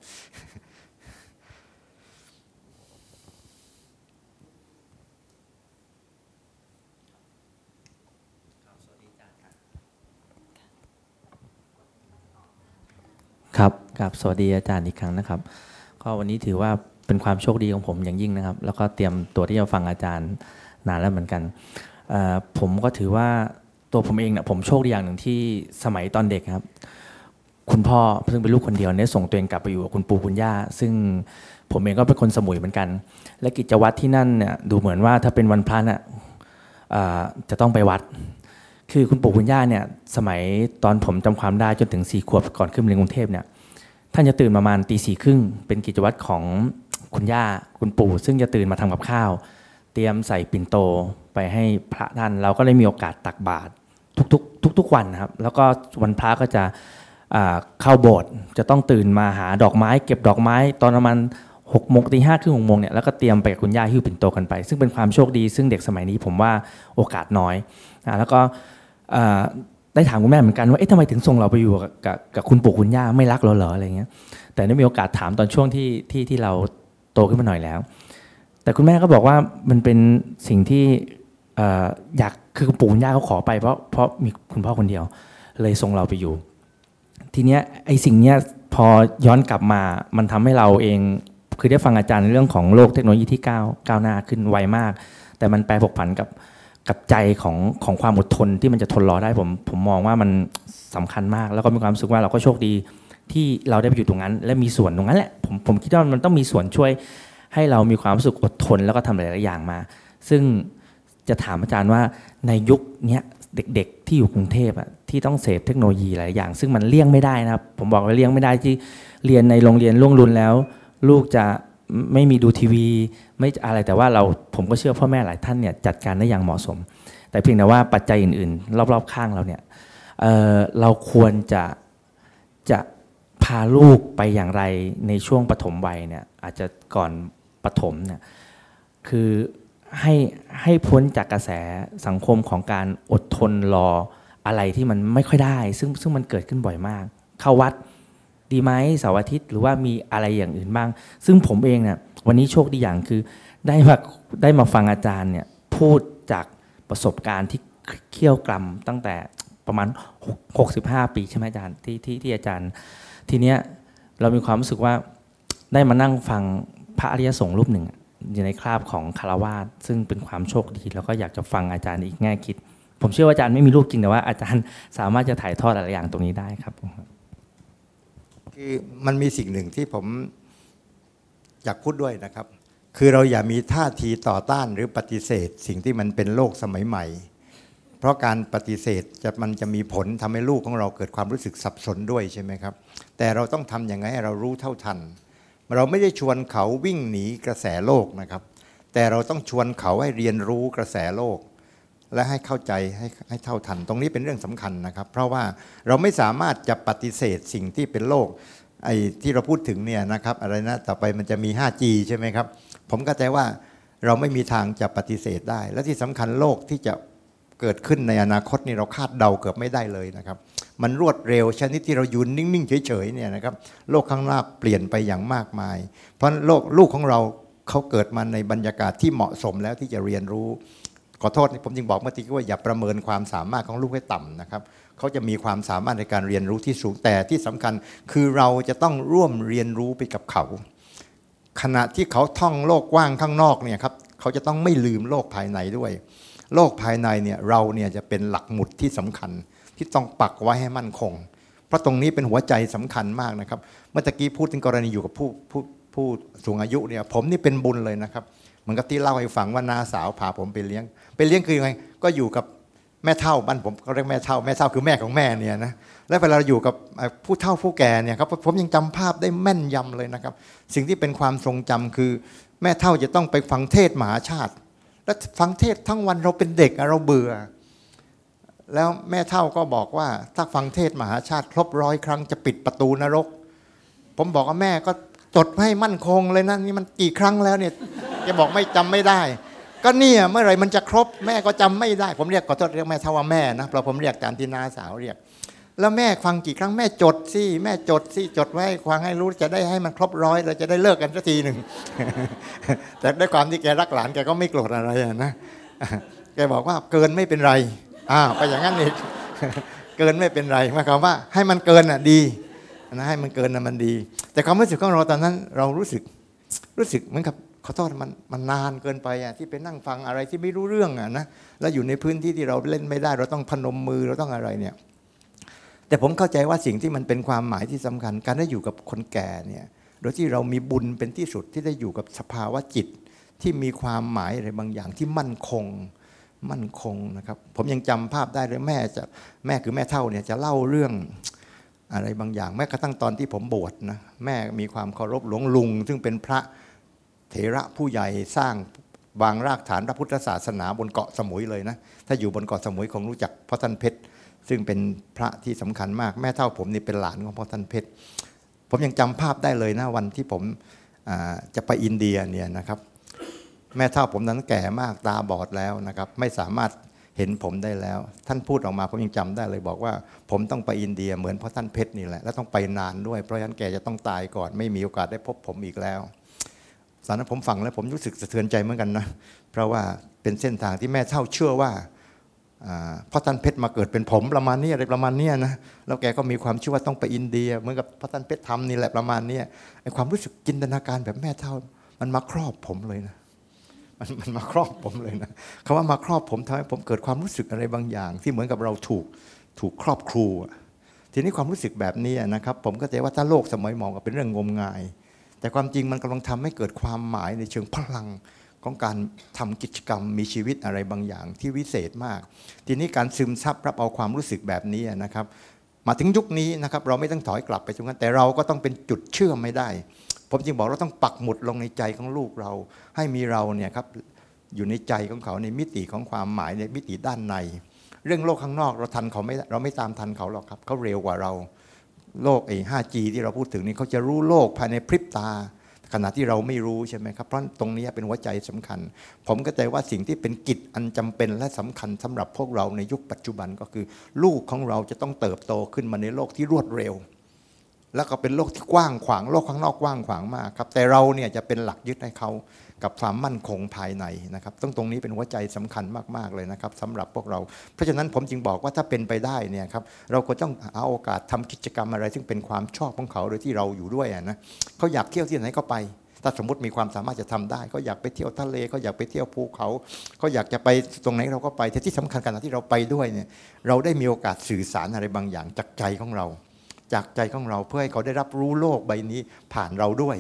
ครับกับสวัสดีอาจารย์อีกครั้งนะครับ ก็วันนี้ถือว่าเป็นความโชคดีของผมอย่างยิ่งนะครับ แล้วก็เตรียมตัวที่จะฟังอาจารย์นานแล้วเหมือนกัน ผมก็ถือว่าตัวผมเองเนี่ยผมโชคดีอย่างหนึ่งที่สมัยตอนเด็กครับ คุณพ่อซึ่งเป็นลูกคนเดียวเนี่ยส่งตัวเองกลับไปอยู่กับคุณปู่คุณย่า ซึ่งผมเองก็เป็นคนสมุยเหมือนกัน และกิจวัตรที่นั่นเนี่ยดูเหมือนว่าถ้าเป็นวันพระน่ะจะต้องไปวัด คือคุณปู่คุณย่าเนี่ยสมัยตอนผมจำความได้จนถึงสี่ขวบก่อนขึ้นเรียนกรุงเทพเนี่ยท่านจะตื่นประมาณตีสี่ครึ่งเป็นกิจวัตรของคุณย่าคุณปู่ ซึ่งจะตื่นมาทำกับข้าว เตรียมใส่ปิ่นโตไปให้พระท่านเราก็ได้มีโอกาสตักบาตรทุกๆทุกๆวันนะครับ แล้วก็วันพระก็จะเข้าโบสถ์จะต้องตื่นมาหาดอกไม้ เก็บดอกไม้ตอนประมาณหกโมงตีห้าครึ่งหกโมงเนี่ยแล้วก็เตรียมไปกับคุณย่าหิ้วปิ่นโตกันไป ซึ่งเป็นความโชคดี ซึ่งเด็กสมัยนี้ผมว่าโอกาสน้อยอ่าแล้วก็ ได้ถามคุณแม่เหมือนกันว่าเอ๊ะทำไมถึงส่งเราไปอยู่กับกับคุณปู่คุณย่าไม่รักเราเหรออะไรเงี้ย แต่ได้มีโอกาสถามตอนช่วงที่ที่ที่เราโตขึ้นมาหน่อยแล้ว แต่คุณแม่ก็บอกว่ามันเป็นสิ่งที่อยากคือปู่คุณย่าเขาขอไปเพราะเพราะมีคุณพ่อคนเดียว เลยส่งเราไปอยู่ ทีเนี้ยไอ้สิ่งเนี้ยพอย้อนกลับมามันทำให้เราเองคือได้ฟังอาจารย์ในเรื่องของโลกเทคโนโลยีที่ก้าวก้าวหน้าขึ้นไวมาก แต่มันแปรผกผันกับ กับใจของของความอดทนที่มันจะทนรอได้ผมผมมองว่ามันสำคัญมาก แล้วก็มีความรู้สึกว่าเราก็โชคดีที่เราได้ไปอยู่ตรงนั้น และมีส่วนตรงนั้นแหละผมผมคิดว่ามันต้องมีส่วนช่วย ให้เรามีความรู้สึกอดทนแล้วก็ทำหลายๆอย่างมา ซึ่งจะถามอาจารย์ว่าในยุคนี้เด็กๆ ที่อยู่กรุงเทพอะที่ต้องเสพเทคโนโลยีหลายอย่าง ซึ่งมันเลี่ยงไม่ได้นะครับ ผมบอกว่าเลี่ยงไม่ได้ที่เรียนในโรงเรียนล่วงรุนแล้ว ลูกจะ ไม่มีดูทีวี ไม่อะไรแต่ว่าเราผมก็เชื่อพ่อแม่หลายท่านเนี่ยจัดการได้อย่างเหมาะสม แต่เพียงแต่ว่าปัจจัยอื่นๆ รอบๆข้างเราเนี่ยเเราควรจะจะพาลูกไปอย่างไรในช่วงปฐมวัยเนี่ยอาจจะก่อนปฐมเนี่ยคือให้ให้พ้นจากกระแสสังคมของการอดทนรออะไรที่มันไม่ค่อยได้ ซึ่งซึ่งมันเกิดขึ้นบ่อยมาก เข้าวัด ดีไหมเสาร์อาทิตย์หรือว่ามีอะไรอย่างอื่นบ้าง ซึ่งผมเองเนี่ยวันนี้โชคดีอย่างคือได้มาได้มาฟังอาจารย์เนี่ยพูดจากประสบการณ์ที่เขี่ยวกรำตั้งแต่ประมาณ 65 ปีใช่ไหมอาจารย์ที่ที่ที่อาจารย์ ทีเนี้ยเรามีความรู้สึกว่าได้มานั่งฟังพระอริยสงฆ์รูปหนึ่ง อยู่ในคราบของคารวาสซึ่งเป็นความโชคดีแล้วก็อยากจะฟังอาจารย์อีกแง่คิด ผมเชื่อว่าอาจารย์ไม่มีลูกจริงแต่ว่าอาจารย์สามารถจะถ่ายทอดอะไรอย่างตรงนี้ได้ครับ คือมันมีสิ่งหนึ่งที่ผมอยากพูดด้วยนะครับ คือเราอย่ามีท่าทีต่อต้านหรือปฏิเสธ สิ่งที่มันเป็นโลกสมัยใหม่ เพราะการปฏิเสธจะมันจะมีผลทำให้ลูกของเราเกิดความรู้สึกสับสนด้วยใช่ไหมครับ แต่เราต้องทำอย่างไงให้เรารู้เท่าทัน เราไม่ได้ชวนเขาวิ่งหนีกระแสโลกนะครับ แต่เราต้องชวนเขาให้เรียนรู้กระแสโลก และให้เข้าใจให้ให้เท่าทัน ตรงนี้เป็นเรื่องสำคัญนะครับ เพราะว่าเราไม่สามารถจะปฏิเสธสิ่งที่เป็นโลกไอ้ที่เราพูดถึงเนี่ยนะครับอะไรนะต่อไปมันจะมี 5G ใช่ไหมครับ ผมเข้าใจว่าเราไม่มีทางจะปฏิเสธได้ และที่สำคัญโลกที่จะเกิดขึ้นในอนาคตนี่เราคาดเดาเกือบไม่ได้เลยนะครับ มันรวดเร็วชนิดที่เรายืนนิ่ง ๆ เฉยๆเนี่ยนะครับโลกข้างหน้าเปลี่ยนไปอย่างมากมาย เพราะโลกลูกของเราเขาเกิดมาในบรรยากาศที่เหมาะสมแล้วที่จะเรียนรู้ ขอโทษผมจึงบอกเมื่อกี้ว่าอย่าประเมินความสามารถของลูกให้ต่ำนะครับเขาจะมีความสามารถในการเรียนรู้ที่สูงแต่ที่สำคัญคือเราจะต้องร่วมเรียนรู้ไปกับเขา ขณะที่เขาท่องโลกกว้างข้างนอกเนี่ยครับเขาจะต้องไม่ลืมโลกภายในด้วย โลกภายในเนี่ยเราเนี่ยจะเป็นหลักหมุดที่สำคัญที่ต้องปักไว้ให้มั่นคง เพราะตรงนี้เป็นหัวใจสำคัญมากนะครับ เมื่อกี้พูดถึงกรณีอยู่กับผู้ผู้ผู้สูงอายุเนี่ยผมนี่เป็นบุญเลยนะครับ เหมือนกับที่เล่าให้ฟังว่านาสาวพาผมไปเลี้ยง ไปเลี้ยงคือยังไงก็อยู่กับแม่เท่าบ้านผมเขาเรียกแม่เท่าแม่เท่าคือแม่ของแม่เนี่ยนะและเวลาเราอยู่กับผู้เท่าผู้แก่เนี่ยครับผมยังจำภาพได้แม่นยำเลยนะครับ สิ่งที่เป็นความทรงจำคือ แม่เท่าจะต้องไปฟังเทศมหาชาติ แล้วฟังเทศทั้งวันเราเป็นเด็กเราเบื่อ แล้วแม่เท่าก็บอกว่าถ้าฟังเทศมหาชาติ ครบร้อยครั้งจะปิดประตูนรก ผมบอกว่าแม่ก็จดให้มั่นคงเลยนะนี่มันกี่ครั้งแล้วเนี่ยแกบอกไม่จำไม่ได้ ก็เนี่ยเมื่อไหร่มันจะครบแม่ก็จำไม่ได้ ผมเรียกขอโทษเรียกแม่เท่าว่าแม่นะเพราะผมเรียกตามที่นาสาวเรียก แล้วแม่ฟังกี่ครั้งแม่จดสิแม่จดสิจดไว้ฟังให้รู้จะได้ให้มันครบร้อยเราจะได้เลิกกันสักทีหนึ่งแต่ด้วยความที่แกรักหลานแกก็ไม่โกรธอะไรนะแกบอกว่าเกินไม่เป็นไรอ้าวไปอย่างนั้นอีกเกินไม่เป็นไรหมายความว่าให้มันเกินอะดีนะให้มันเกินน่ะมันดี แต่ความรู้สึกของเราตอนนั้นเรารู้สึกรู้สึกเหมือนกับ ขอโทษมันมันนานเกินไปอะที่ไปนั่งฟังอะไรที่ไม่รู้เรื่องอะนะแล้วอยู่ในพื้นที่ที่เราเล่นไม่ได้ เราต้องพนมมือเราต้องอะไรเนี่ยแต่ผมเข้าใจว่าสิ่งที่มันเป็นความหมายที่สำคัญ การได้อยู่กับคนแก่เนี่ยโดยที่เรามีบุญเป็นที่สุดที่ได้อยู่กับสภาวะจิตที่มีความหมายอะไรบางอย่างที่มั่นคงมั่นคงนะครับ ผมยังจำภาพได้เลยแม่จะแม่คือแม่เท่าเนี่ยจะเล่าเรื่องอะไรบางอย่างแม้กระทั่งตอนที่ผมบวชนะแม่มีความเคารพหลวงลุง ซึ่งเป็นพระ เถระผู้ใหญ่สร้างวางรากฐานพระพุทธศาสนาบนเกาะสมุยเลยนะถ้าอยู่บนเกาะสมุยคงรู้จักพ่อท่านเพชรซึ่งเป็นพระที่สำคัญมากแม่เท่าผมนี่เป็นหลานของพ่อท่านเพชรผมยังจำภาพได้เลยนะวันที่ผมจะไปอินเดียเนี่ยนะครับ แม่เท่าผมนั้นแก่มากตาบอดแล้วนะครับ ไม่สามารถเห็นผมได้แล้ว ท่านพูดออกมาผมยังจำได้เลยบอกว่า ผมต้องไปอินเดียเหมือนพ่อท่านเพชรนี่แหละและต้องไปนานด้วยเพราะฉะนั้นแกจะต้องตายก่อนไม่มีโอกาสได้พบผมอีกแล้ว ตอนนั้นผมฟังแล้วผมรู้สึกสะเทือนใจเหมือนกันนะเพราะว่าเป็นเส้นทางที่แม่เท่าเชื่อว่าพ่อท่านเพชรมาเกิดเป็นผมประมาณนี้อะไรประมาณนี้นะแล้วแกก็มีความเชื่อว่าต้องไปอินเดีย เหมือนกับพ่อท่านเพชรทำนี่แหละประมาณนี้ไอความรู้สึกจินตนาการแบบแม่เท่า มันมาครอบผมเลยนะมันมันมาครอบผมเลยนะคำว่ามาครอบผมทำให้ผมเกิดความรู้สึกอะไรบางอย่าง ที่เหมือนกับเราถูกถูกครอบครูทีนี้ความรู้สึกแบบนี้นะครับ ผมก็จะว่าถ้าโลกสมัยมองก็เป็นเรื่องงมงาย แต่ความจริงมันกำลังทำให้เกิดความหมายในเชิงพลังของการทำกิจกรรมมีชีวิตอะไรบางอย่างที่วิเศษมาก ทีนี้การซึมซับรับเอาความรู้สึกแบบนี้นะครับ มาถึงยุคนี้นะครับเราไม่ต้องถอยกลับไปตรงนั้นแต่เราก็ต้องเป็นจุดเชื่อมไม่ได้ ผมจึงบอกเราต้องปักหมุดลงในใจของลูกเรา ให้มีเราเนี่ยครับอยู่ในใจของเขาในมิติของความหมายในมิติด้านใน เรื่องโลกข้างนอกเราทันเขาไม่เราไม่ตามทันเขาหรอกครับเขาเร็วกว่าเรา โลกไอ้ 5G ที่เราพูดถึงนี่เขาจะรู้โลกภายในพริบตา ขณะที่เราไม่รู้ใช่ไหมครับเพราะตรงนี้เป็นหัวใจสำคัญ ผมก็ใจว่าสิ่งที่เป็นกิจอันจำเป็นและสำคัญสำหรับพวกเราในยุคปัจจุบันก็คือ ลูกของเราจะต้องเติบโตขึ้นมาในโลกที่รวดเร็ว แล้วก็เป็นโลกที่กว้างขวางโลกข้างนอกกว้างขวางมากครับแต่เราเนี่ยจะเป็นหลักยึดให้เขา กับความมั่นคงภายในนะครับต้องตรงนี้เป็นหัวใจสำคัญมากๆเลยนะครับสำหรับพวกเรา เพราะฉะนั้นผมจึงบอกว่าถ้าเป็นไปได้เนี่ยครับเราก็ต้องเอาโอกาสทำกิจกรรมอะไร ซึ่งเป็นความชอบของเขาโดยที่เราอยู่ด้วยนะเขาอยากเที่ยวที่ไหนก็ไปถ้าสมมติมีความสามารถจะทำได้เขาอยากไปเที่ยวทะเลเขาอยากไปเที่ยวภูเขาเขาอยากจะไปตรงไหนเราก็ไปแต่ที่สำคัญขณะที่เราไปด้วยเนี่ยเราได้มีโอกาสสื่อสารอะไรบางอย่างจากใจของเรา จากใจของเราเพื่อให้เขาได้รับรู้โลกใบนี้ผ่านเราด้วย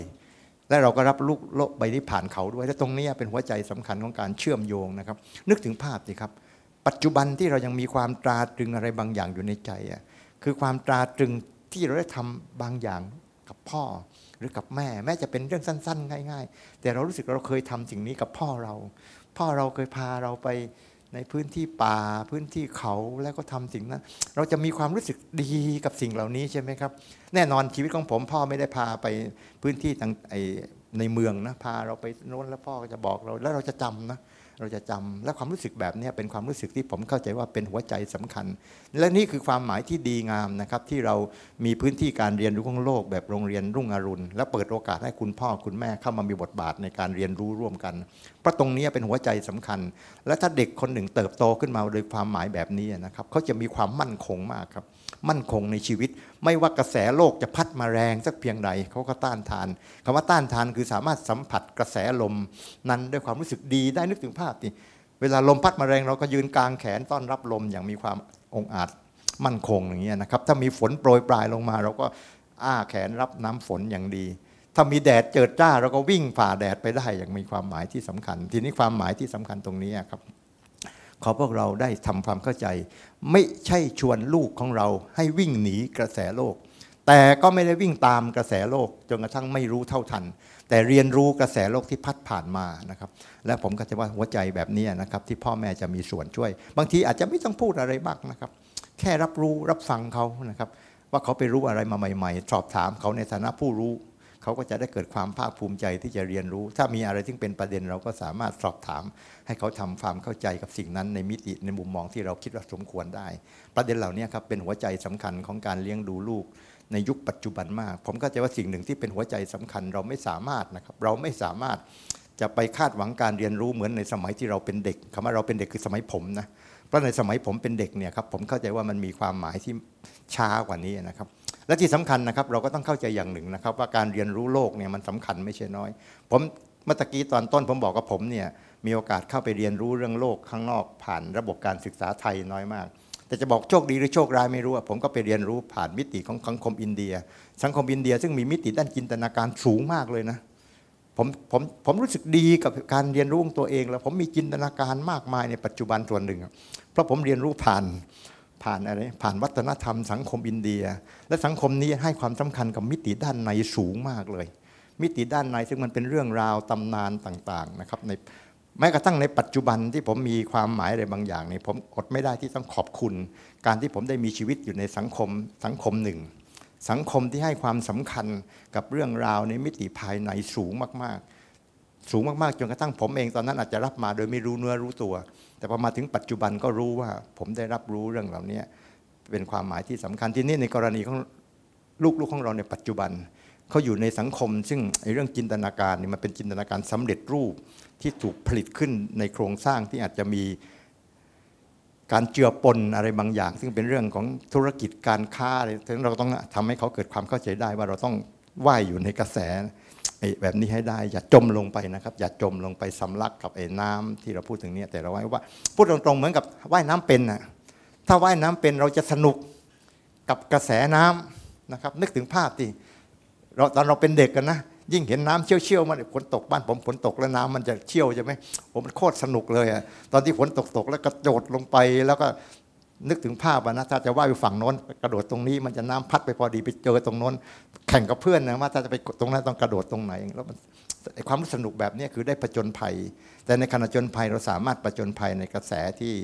และเราก็รับรู้โลกใบนี้ผ่านเขาด้วย และตรงนี้เป็นหัวใจสำคัญของการเชื่อมโยงนะครับ นึกถึงภาพสิครับ ปัจจุบันที่เรายังมีความตราตรึงอะไรบางอย่างอยู่ในใจอะคือความตราตรึงที่เราได้ทำบางอย่างกับพ่อหรือกับแม่แม้จะเป็นเรื่องสั้น ๆ ง่าย ๆ แต่เรารู้สึกเราเคยทำสิ่งนี้กับพ่อเรา พ่อเราเคยพาเราไป ในพื้นที่ป่าพื้นที่เขาแล้วก็ทำสิ่งนั้น เราจะมีความรู้สึกดีกับสิ่งเหล่านี้ใช่ไหมครับ แน่นอนชีวิตของผมพ่อไม่ได้พาไปพื้นที่ต่างในเมืองนะพาเราไปโน้นแล้วพ่อก็จะบอกเรา แล้วเราจะจำนะ เราจะจำและความรู้สึกแบบนี้เป็นความรู้สึกที่ผมเข้าใจว่าเป็นหัวใจสำคัญ และนี่คือความหมายที่ดีงามนะครับ ที่เรามีพื้นที่การเรียนรู้ของโลก แบบโรงเรียนรุ่งอรุณ และเปิดโอกาสให้คุณพ่อคุณแม่เข้ามามีบทบาทในการเรียนรู้ร่วมกัน เพราะตรงนี้เป็นหัวใจสำคัญ และถ้าเด็กคนหนึ่งเติบโตขึ้นมาโดยความหมายแบบนี้นะครับเขาจะมีความมั่นคงมากครับ มั่นคงในชีวิต ไม่ว่ากระแสโลกจะพัดมาแรงสักเพียงใดเขาก็ต้านทานคำว่าต้านทานคือสามารถสัมผัสกระแสลมนั้นด้วยความรู้สึกดีได้นึกถึงภาพดิเวลาลมพัดมาแรงเราก็ยืนกลางแขนต้อนรับลมอย่างมีความองอาจมั่นคงอย่างเงี้ยนะครับ ถ้ามีฝนโปรยปลายลงมา เราก็อ้าแขนรับน้ำฝนอย่างดี ถ้ามีแดดเจิดจ้าเราก็วิ่งฝ่าแดดไปได้อย่างมีความหมายที่สำคัญ ทีนี้ความหมายที่สำคัญตรงนี้ครับ ขอพวกเราได้ทำความเข้าใจ ไม่ใช่ชวนลูกของเราให้วิ่งหนีกระแสโลก แต่ก็ไม่ได้วิ่งตามกระแสโลกจนกระทั่งไม่รู้เท่าทัน แต่เรียนรู้กระแสโลกที่พัดผ่านมานะครับ และผมก็จะว่าหัวใจแบบนี้นะครับที่พ่อแม่จะมีส่วนช่วย บางทีอาจจะไม่ต้องพูดอะไรมากนะครับ แค่รับรู้รับฟังเขานะครับ ว่าเขาไปรู้อะไรมาใหม่ ๆ สอบถามเขาในฐานะผู้รู้เขาก็จะได้เกิดความภาคภูมิใจที่จะเรียนรู้ ถ้ามีอะไรที่เป็นประเด็นเราก็สามารถสอบถาม ให้เขาทำความเข้าใจกับสิ่งนั้นในมิติในมุมมองที่เราคิดว่าสมควรได้ ประเด็นเหล่านี้ครับเป็นหัวใจสำคัญของการเลี้ยงดูลูกในยุคปัจจุบันมาก ผมก็จะว่าสิ่งหนึ่งที่เป็นหัวใจสำคัญเราไม่สามารถนะครับเราไม่สามารถจะไปคาดหวังการเรียนรู้เหมือนในสมัยที่เราเป็นเด็กคำว่าเราเป็นเด็กคือสมัยผมนะเพราะในสมัยผมเป็นเด็กเนี่ยครับผมเข้าใจว่ามันมีความหมายที่ช้ากว่านี้นะครับและที่สำคัญนะครับเราก็ต้องเข้าใจอย่างหนึ่งนะครับ ว่าการเรียนรู้โลกเนี่ยมันสำคัญไม่ใช่น้อย ผมเมื่อกี้ตอนต้นผมบอกกับผมเนี่ย มีโอกาสเข้าไปเรียนรู้เรื่องโลกข้างนอกผ่านระบบการศึกษาไทยน้อยมาก แต่จะบอกโชคดีหรือโชคร้ายไม่รู้ผมก็ไปเรียนรู้ผ่านมิติของสังคมอินเดีย สังคมอินเดียซึ่งมีมิติด้านจินตนาการสูงมากเลยนะผมผมผมรู้สึกดีกับการเรียนรู้ของตัวเอง แล้วผมมีจินตนาการมากมายในปัจจุบันส่วนหนึ่ง เพราะผมเรียนรู้ผ่านผ่านอะไรผ่านวัฒนธรรมสังคมอินเดีย และสังคมนี้ให้ความสำคัญกับมิติด้านในสูงมากเลย มิติด้านในซึ่งมันเป็นเรื่องราวตำนานต่างๆนะครับใน แม้กระทั่งในปัจจุบันที่ผมมีความหมายอะไรบางอย่างเนี่ยผมอดไม่ได้ที่ต้องขอบคุณ การที่ผมได้มีชีวิตอยู่ในสังคมสังคมหนึ่ง สังคมที่ให้ความสำคัญกับเรื่องราวในมิติภายในสูงมากๆ สูงมากๆจนกระทั่งผมเองตอนนั้นอาจจะรับมาโดยไม่รู้เนื้อรู้ตัว แต่พอมาถึงปัจจุบันก็รู้ว่าผมได้รับรู้เรื่องเหล่านี้เป็นความหมายที่สำคัญที่นี่ในกรณีของลูกๆของเราในปัจจุบันเขาอยู่ในสังคม ซึ่งไอ้เรื่องจินตนาการนี่มันเป็นจินตนาการสำเร็จรูป ที่ถูกผลิตขึ้นในโครงสร้างที่อาจจะมีการเจือปนอะไรบางอย่าง ซึ่งเป็นเรื่องของธุรกิจการค้าอะไรซึ่งเราต้องทำให้เขาเกิดความเข้าใจได้ว่าเราต้องว่ายอยู่ในกระแสแบบนี้ให้ได้ อย่าจมลงไปนะครับ อย่าจมลงไปสำลักกับไอ้น้ำที่เราพูดถึงเนี่ยแต่เราไว้ว่า พูดตรงๆเหมือนกับว่ายน้ำเป็นนะถ้าว่ายน้ำเป็นเราจะสนุกกับกระแสน้ำนะครับ นึกถึงภาพที่เราตอนเราเป็นเด็กกันนะ ยิ่งเห็นน้ำเชี่ยวๆมันฝนตกบ้านผมฝนตกแล้วน้ำมันจะเชี่ยวใช่ไหมผมมันโคตรสนุกเลยอะตอนที่ฝนตกตกแล้วกระโดดลงไปแล้วก็นึกถึงภาพนะถ้าจะว่ายไปฝั่งโน้น กระโดดตรงนี้มันจะน้ำพัดไปพอดีไปเจอตรงโน้น แข่งกับเพื่อนนะว่าถ้าจะไปตรงนั้นต้องกระโดดตรงไหนแล้วมันความสนุกแบบนี้คือได้ผจญภัย แต่ในขณะจญภัยเราสามารถผจญภัยในกระแสที่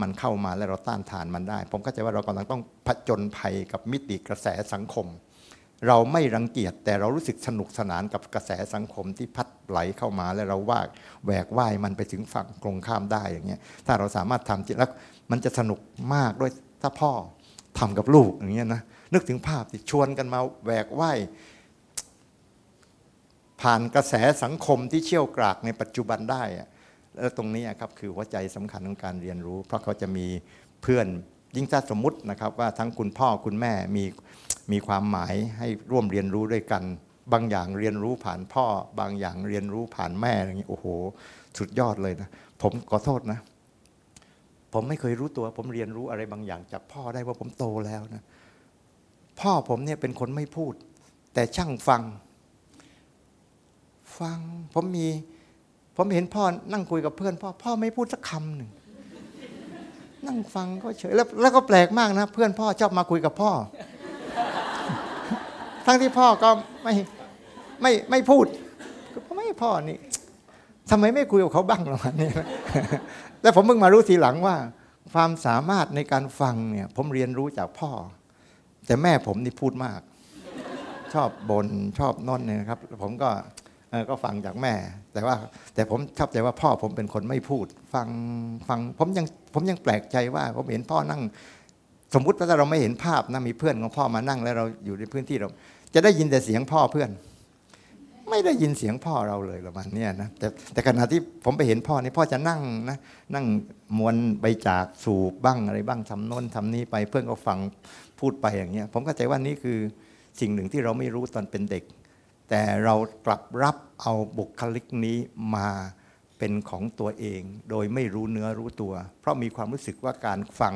มันเข้ามาและเราต้านทานมันได้ ผมเข้าใจว่าเรากำลังต้องผจญภัยกับมิติกระแสสังคม เราไม่รังเกียจแต่เรารู้สึกสนุกสนานกับกระแสสังคมที่พัดไหลเข้ามาและเราว่าแหวกว่ายมันไปถึงฝั่งตรงข้ามได้อย่างเงี้ยถ้าเราสามารถทำจริงแล้วมันจะสนุกมากด้วยถ้าพ่อทำกับลูกอย่างเงี้ยนะนึกถึงภาพที่ชวนกันมาแหวกว่ายผ่านกระแสสังคมที่เชี่ยวกรากในปัจจุบันได้แล้วตรงนี้ครับคือหัวใจสำคัญของการเรียนรู้ เพราะเขาจะมีเพื่อนยิ่งถ้าสมมตินะครับว่าทั้งคุณพ่อคุณแม่มี มีความหมายให้ร่วมเรียนรู้ด้วยกัน บางอย่างเรียนรู้ผ่านพ่อ บางอย่างเรียนรู้ผ่านแม่อะไรอย่างนี้โอ้โห สุดยอดเลยนะ ผมขอโทษนะ ผมไม่เคยรู้ตัว ผมเรียนรู้อะไรบางอย่างจากพ่อได้ว่าผมโตแล้วนะ พ่อผมเนี่ยเป็นคนไม่พูด แต่ช่างฟัง ฟัง ผมมี ผมเห็นพ่อนั่งคุยกับเพื่อน พ่อ พ่อไม่พูดสักคำหนึ่งนั่งฟังก็เฉยแล้วแล้วก็แปลกมากนะ เพื่อนพ่อชอบมาคุยกับพ่อ ทั้งที่พ่อก็ไม่ไม่ไม่พูดก็ไม่พ่อนี่ทำไมไม่คุยกับเขาบ้างหรอเนี่ยแต่ผมเพิ่งมารู้ทีหลังว่า ความสามารถในการฟังเนี่ย ผมเรียนรู้จากพ่อ แต่แม่ผมนี่พูดมาก ชอบบน่นชอบนอนเนี่ยครับ ผมก็ก็ฟังจากแม่ แต่ว่าแต่ผมชอบใจว่าพ่อผมเป็นคนไม่พูด ฟังฟังผมยังผมยังแปลกใจว่า ผมเห็นพ่อนั่ง สมมุติว่าถ้าเราไม่เห็นภาพนะมีเพื่อนของพ่อมานั่งแล้วเราอยู่ในพื้นที่เรา จะได้ยินแต่เสียงพ่อเพื่อน ไม่ได้ยินเสียงพ่อเราเลยประมาณเนี้ยนะแต่แต่ขณะที่ผมไปเห็นพ่อนี่พ่อจะนั่งนะนั่งมวนใบจากสูบบ้างอะไรบ้างทำโน้นทำนี้ไปเพื่อนก็ฟังพูดไปอย่างเงี้ย ผมก็ใจว่านี่คือสิ่งหนึ่งที่เราไม่รู้ตอนเป็นเด็ก แต่เรากลับรับเอาบุคลิกนี้มาเป็นของตัวเอง โดยไม่รู้เนื้อรู้ตัว เพราะมีความรู้สึกว่าการฟัง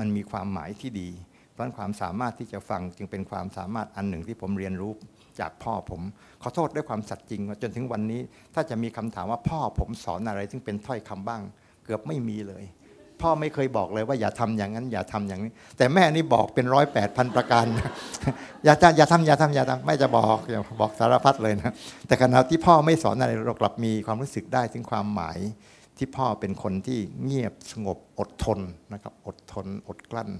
มันมีความหมายที่ดี เพราะฉะนั้นความสามารถที่จะฟังจึงเป็นความสามารถอันหนึ่งที่ผมเรียนรู้จากพ่อผม ขอโทษด้วยความสัตย์จริงว่าจนถึงวันนี้ ถ้าจะมีคำถามว่าพ่อผมสอนอะไร ซึ่งเป็นถ้อยคำบ้าง เกือบไม่มีเลย พ่อไม่เคยบอกเลยว่าอย่าทำอย่างนั้น อย่าทำอย่างนี้ แต่แม่นี่บอกเป็นร้อยแปดพันประการอย่าทำอย่าทำอย่าทำอย่าทำไม่จะบอกอย่าบอกสารพัดเลยนะแต่ขณะที่พ่อไม่สอนอะไรเรากลับมีความรู้สึกได้ถึงความหมาย ที่พ่อเป็นคนที่เงียบสงบอดทนนะครับอดทนอดกลั้น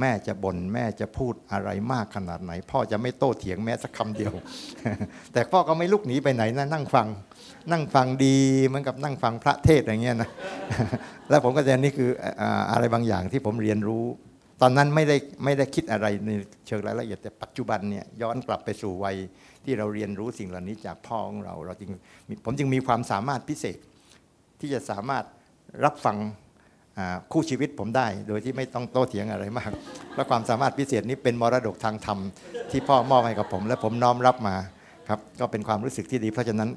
แม่จะบน่นแม่จะพูดอะไรมากขนาดไหน พ่อจะไม่โต้เถียงแม้สักคำเดียว แต่พ่อก็ไม่ลุกหนีไปไหนนะนั่งฟัง นั่งฟังดีเหมือนกับนั่งฟังพระเทศอย่างเงี้ยนะแล้วผมก็จะนี่คืออะไรบางอย่างที่ผมเรียนรู้ ตอนนั้นไม่ได้ไม่ได้คิดอะไรในเชิงรายละเอียดแต่ปัจจุบันเนี่ยย้อนกลับไปสู่วัยที่เราเรียนรู้สิ่งเหล่านี้จากพ่อของเรา เราจึงผมจึงมีความสามารถพิเศษ ที่จะสามารถรับฟังอ่าคู่ชีวิตผมได้ โดยที่ไม่ต้องโต้เถียงอะไรมาก และความสามารถพิเศษนี้เป็นมรดกทางธรรม ที่พ่อมอบให้กับผม และผมน้อมรับมาครับก็เป็นความรู้สึกที่ดี เพราะฉะนั้น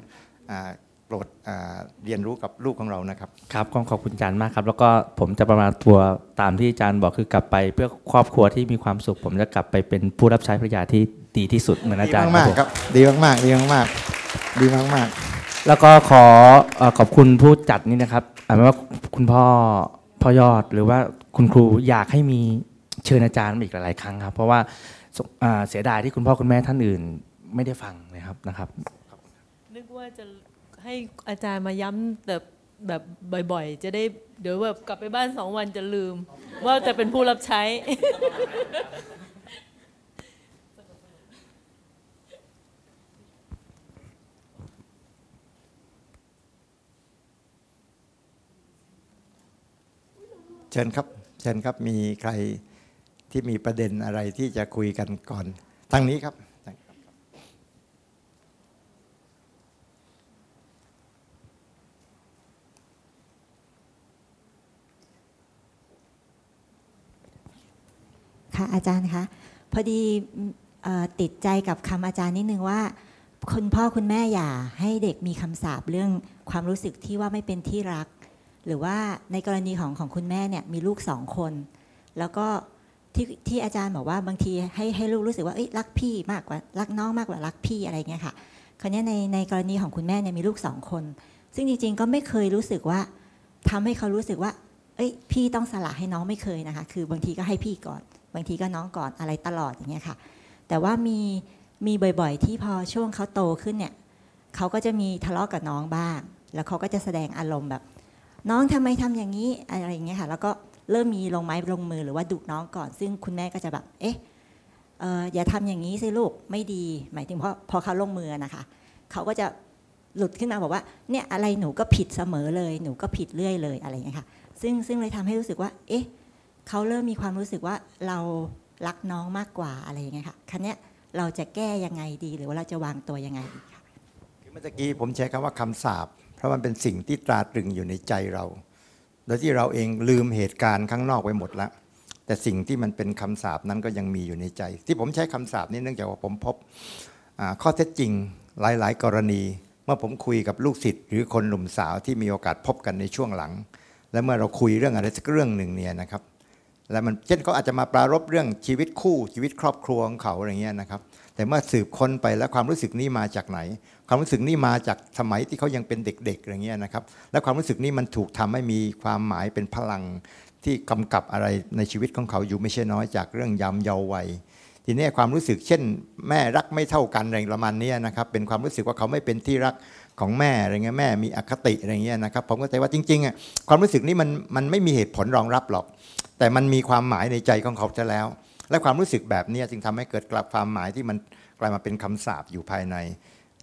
อ่าโปรดอ่าเรียนรู้กับลูกของเรานะครับครับก็ขอบคุณอาจารย์มากครับ แล้วก็ผมจะประมาณตัวตามที่อาจารย์บอกคือกลับไป เพื่อครอบครัวที่มีความสุข ผมจะกลับไปเป็นผู้รับใช้พระยาที่ดีที่สุดเหมือนอาดีจารย์มากผมๆครับ ดีมากๆดีมากๆดีมากๆ แล้วก็ขอเอ่อขอบคุณผู้จัดนี่นะครับเอาเป็นว่าคุณพ่อพ่อยอดหรือว่าคุณครูอยากให้มีเชิญอาจารย์มาอีกหลายๆครั้งครับ เพราะว่าสอ่าเสียดายที่คุณพ่อคุณแม่ท่านอื่นไม่ได้ฟังนะครับนะครับ นึกว่าจะให้อาจารย์มาย้ำแบบแบบบ่อยๆ จะได้เดี๋ยวแบบกลับไปบ้านสองวันจะลืม ว่าจะเป็นผู้รับใช้ เชิญครับ เชิญครับมีใครที่มีประเด็นอะไรที่จะคุยกันก่อนทางนี้ครับ ค่ะอาจารย์คะพอดีอติดใจกับคำอาจารย์นิดนึงว่าคุณพ่อคุณแม่อย่าให้เด็กมีคำสาปเรื่องความรู้สึกที่ว่าไม่เป็นที่รัก หรือว่าในกรณีของของคุณแม่เนี่ยมีลูกสองคน แล้วก็ที่ที่อาจารย์บอกว่าบางทีให้ให้ลูกรู้สึกว่าเอ้ยรักพี่มากกว่ารักน้องมากกว่ารักพี่อะไรเงี้ยค่ะคราวนี้ในในกรณีของคุณแม่เนี่ยมีลูกสองคน ซึ่งจริงๆก็ไม่เคยรู้สึกว่าทำให้เขารู้สึกว่า เอ้ย พี่ต้องสละให้น้องไม่เคยนะคะ คือบางทีก็ให้พี่ก่อน บางทีก็น้องก่อนอะไรตลอดอย่างเงี้ยค่ะ แต่ว่ามีมีบ่อยๆ ที่พอช่วงเขาโตขึ้นเนี่ยเขาก็จะมีทะเลาะกับน้องบ้าง แล้วเขาก็จะแสดงอารมณ์แบบ น้องทำไมทำอย่างนี้อะไรอย่างเงี้ยค่ะ แล้วก็เริ่มมีลงไม้ลงมือหรือว่าดุน้องก่อน ซึ่งคุณแม่ก็จะแบบ เอ๊ะอย่าทำอย่างนี้สิลูกไม่ดี หมายถึงพอพอเขาลงมือนะคะเขาก็จะหลุดขึ้นมาบอกว่าเนี่ยอะไรหนูก็ผิดเสมอเลยหนูก็ผิดเรื่อยเลยอะไรอย่างเงี้ยค่ะ ซึ่งซึ่งเลยทำให้รู้สึกว่า เอ๊ะเขาเริ่มมีความรู้สึกว่าเรารักน้องมากกว่าอะไรอย่างเงี้ยค่ะคันเนี้ยเราจะแก้ยังไงดีหรือว่าเราจะวางตัวยังไงดีค่ะเมื่อกี้ผมใช้คำว่าคำสาป เพราะมันเป็นสิ่งที่ตราตรึงอยู่ในใจเรา โดยที่เราเองลืมเหตุการณ์ข้างนอกไปหมดแล้วแต่สิ่งที่มันเป็นคำสาปนั้นก็ยังมีอยู่ในใจ ที่ผมใช้คำสาปนี้เนื่องจากว่าผมพบข้อเท็จจริงหลาย ๆ กรณี เมื่อผมคุยกับลูกศิษย์หรือคนหนุ่มสาวที่มีโอกาสพบกันในช่วงหลัง และเมื่อเราคุยเรื่องอะไรสักเรื่องหนึ่งเนี่ยนะครับแล้วมันเช่นเขาอาจจะมาปรารบเรื่องชีวิตคู่ชีวิตครอบครัวของเขาอะไรเงี้ยนะครับ แต่เมื่อสืบค้นไปแล้วความรู้สึกนี้มาจากไหน ความรู้สึกนี้มาจากสมัยที่เขายังเป็นเด็กๆอะไรเงี้ยนะครับ และความรู้สึกนี้มันถูกทำให้มีความหมายเป็นพลังที่กำกับอะไรในชีวิตของเขาอยู่ไม่ใช่น้อยจากเรื่องยามเยาว์วัยทีนี้ความรู้สึกเช่น แม่รักไม่เท่ากันอะไรประมาณนี้นะครับ เป็นความรู้สึกว่าเขาไม่เป็นที่รักของแม่อะไรเงี้ยแม่มีอคติอะไรเงี้ยนะครับผมก็ใจว่าจริงๆอะความรู้สึกนี้มันมันไม่มีเหตุผลรองรับหรอก แต่มันมีความหมายในใจของเขาจะแล้ว และความรู้สึกแบบนี้จึงทำให้เกิดกลับความหมายที่มันกลายมาเป็นคำสาปอยู่ภายใน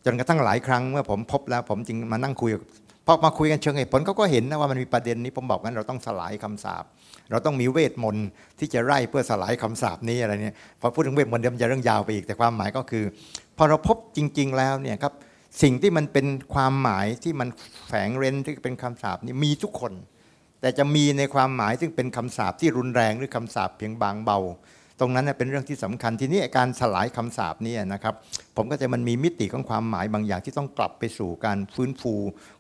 จนกระทั่งหลายครั้งเมื่อผมพบแล้ว ผมจึงมานั่งคุยกับพอมาคุยกันเชิงเหตุผลเขาก็เห็นนะว่ามันมีประเด็นนี้ผมบอกงั้นเราต้องสลายคำสาปเราต้องมีเวทมนต์ที่จะไล่เพื่อสลายคำสาปนี้อะไรเนี่ยพอพูดถึงเวทมนต์เดี๋ยวมันจะเรื่องยาวไปอีกแต่ความหมายก็คือ พอเราพบจริง ๆ แล้วเนี่ยครับสิ่งที่มันเป็นความหมายที่มันแฝงเร้นที่เป็นคำสาปนี่มีทุกคน แต่จะมีในความหมายซึ่งเป็นคำสาปที่รุนแรงหรือคำสาปเพียงบางเบา ตรงนั้นเป็นเรื่องที่สำคัญทีนี้การสลายคำสาปนี้นะครับ ผมก็จะมันมีมิติของความหมายบางอย่างที่ต้องกลับไปสู่การฟื้นฟู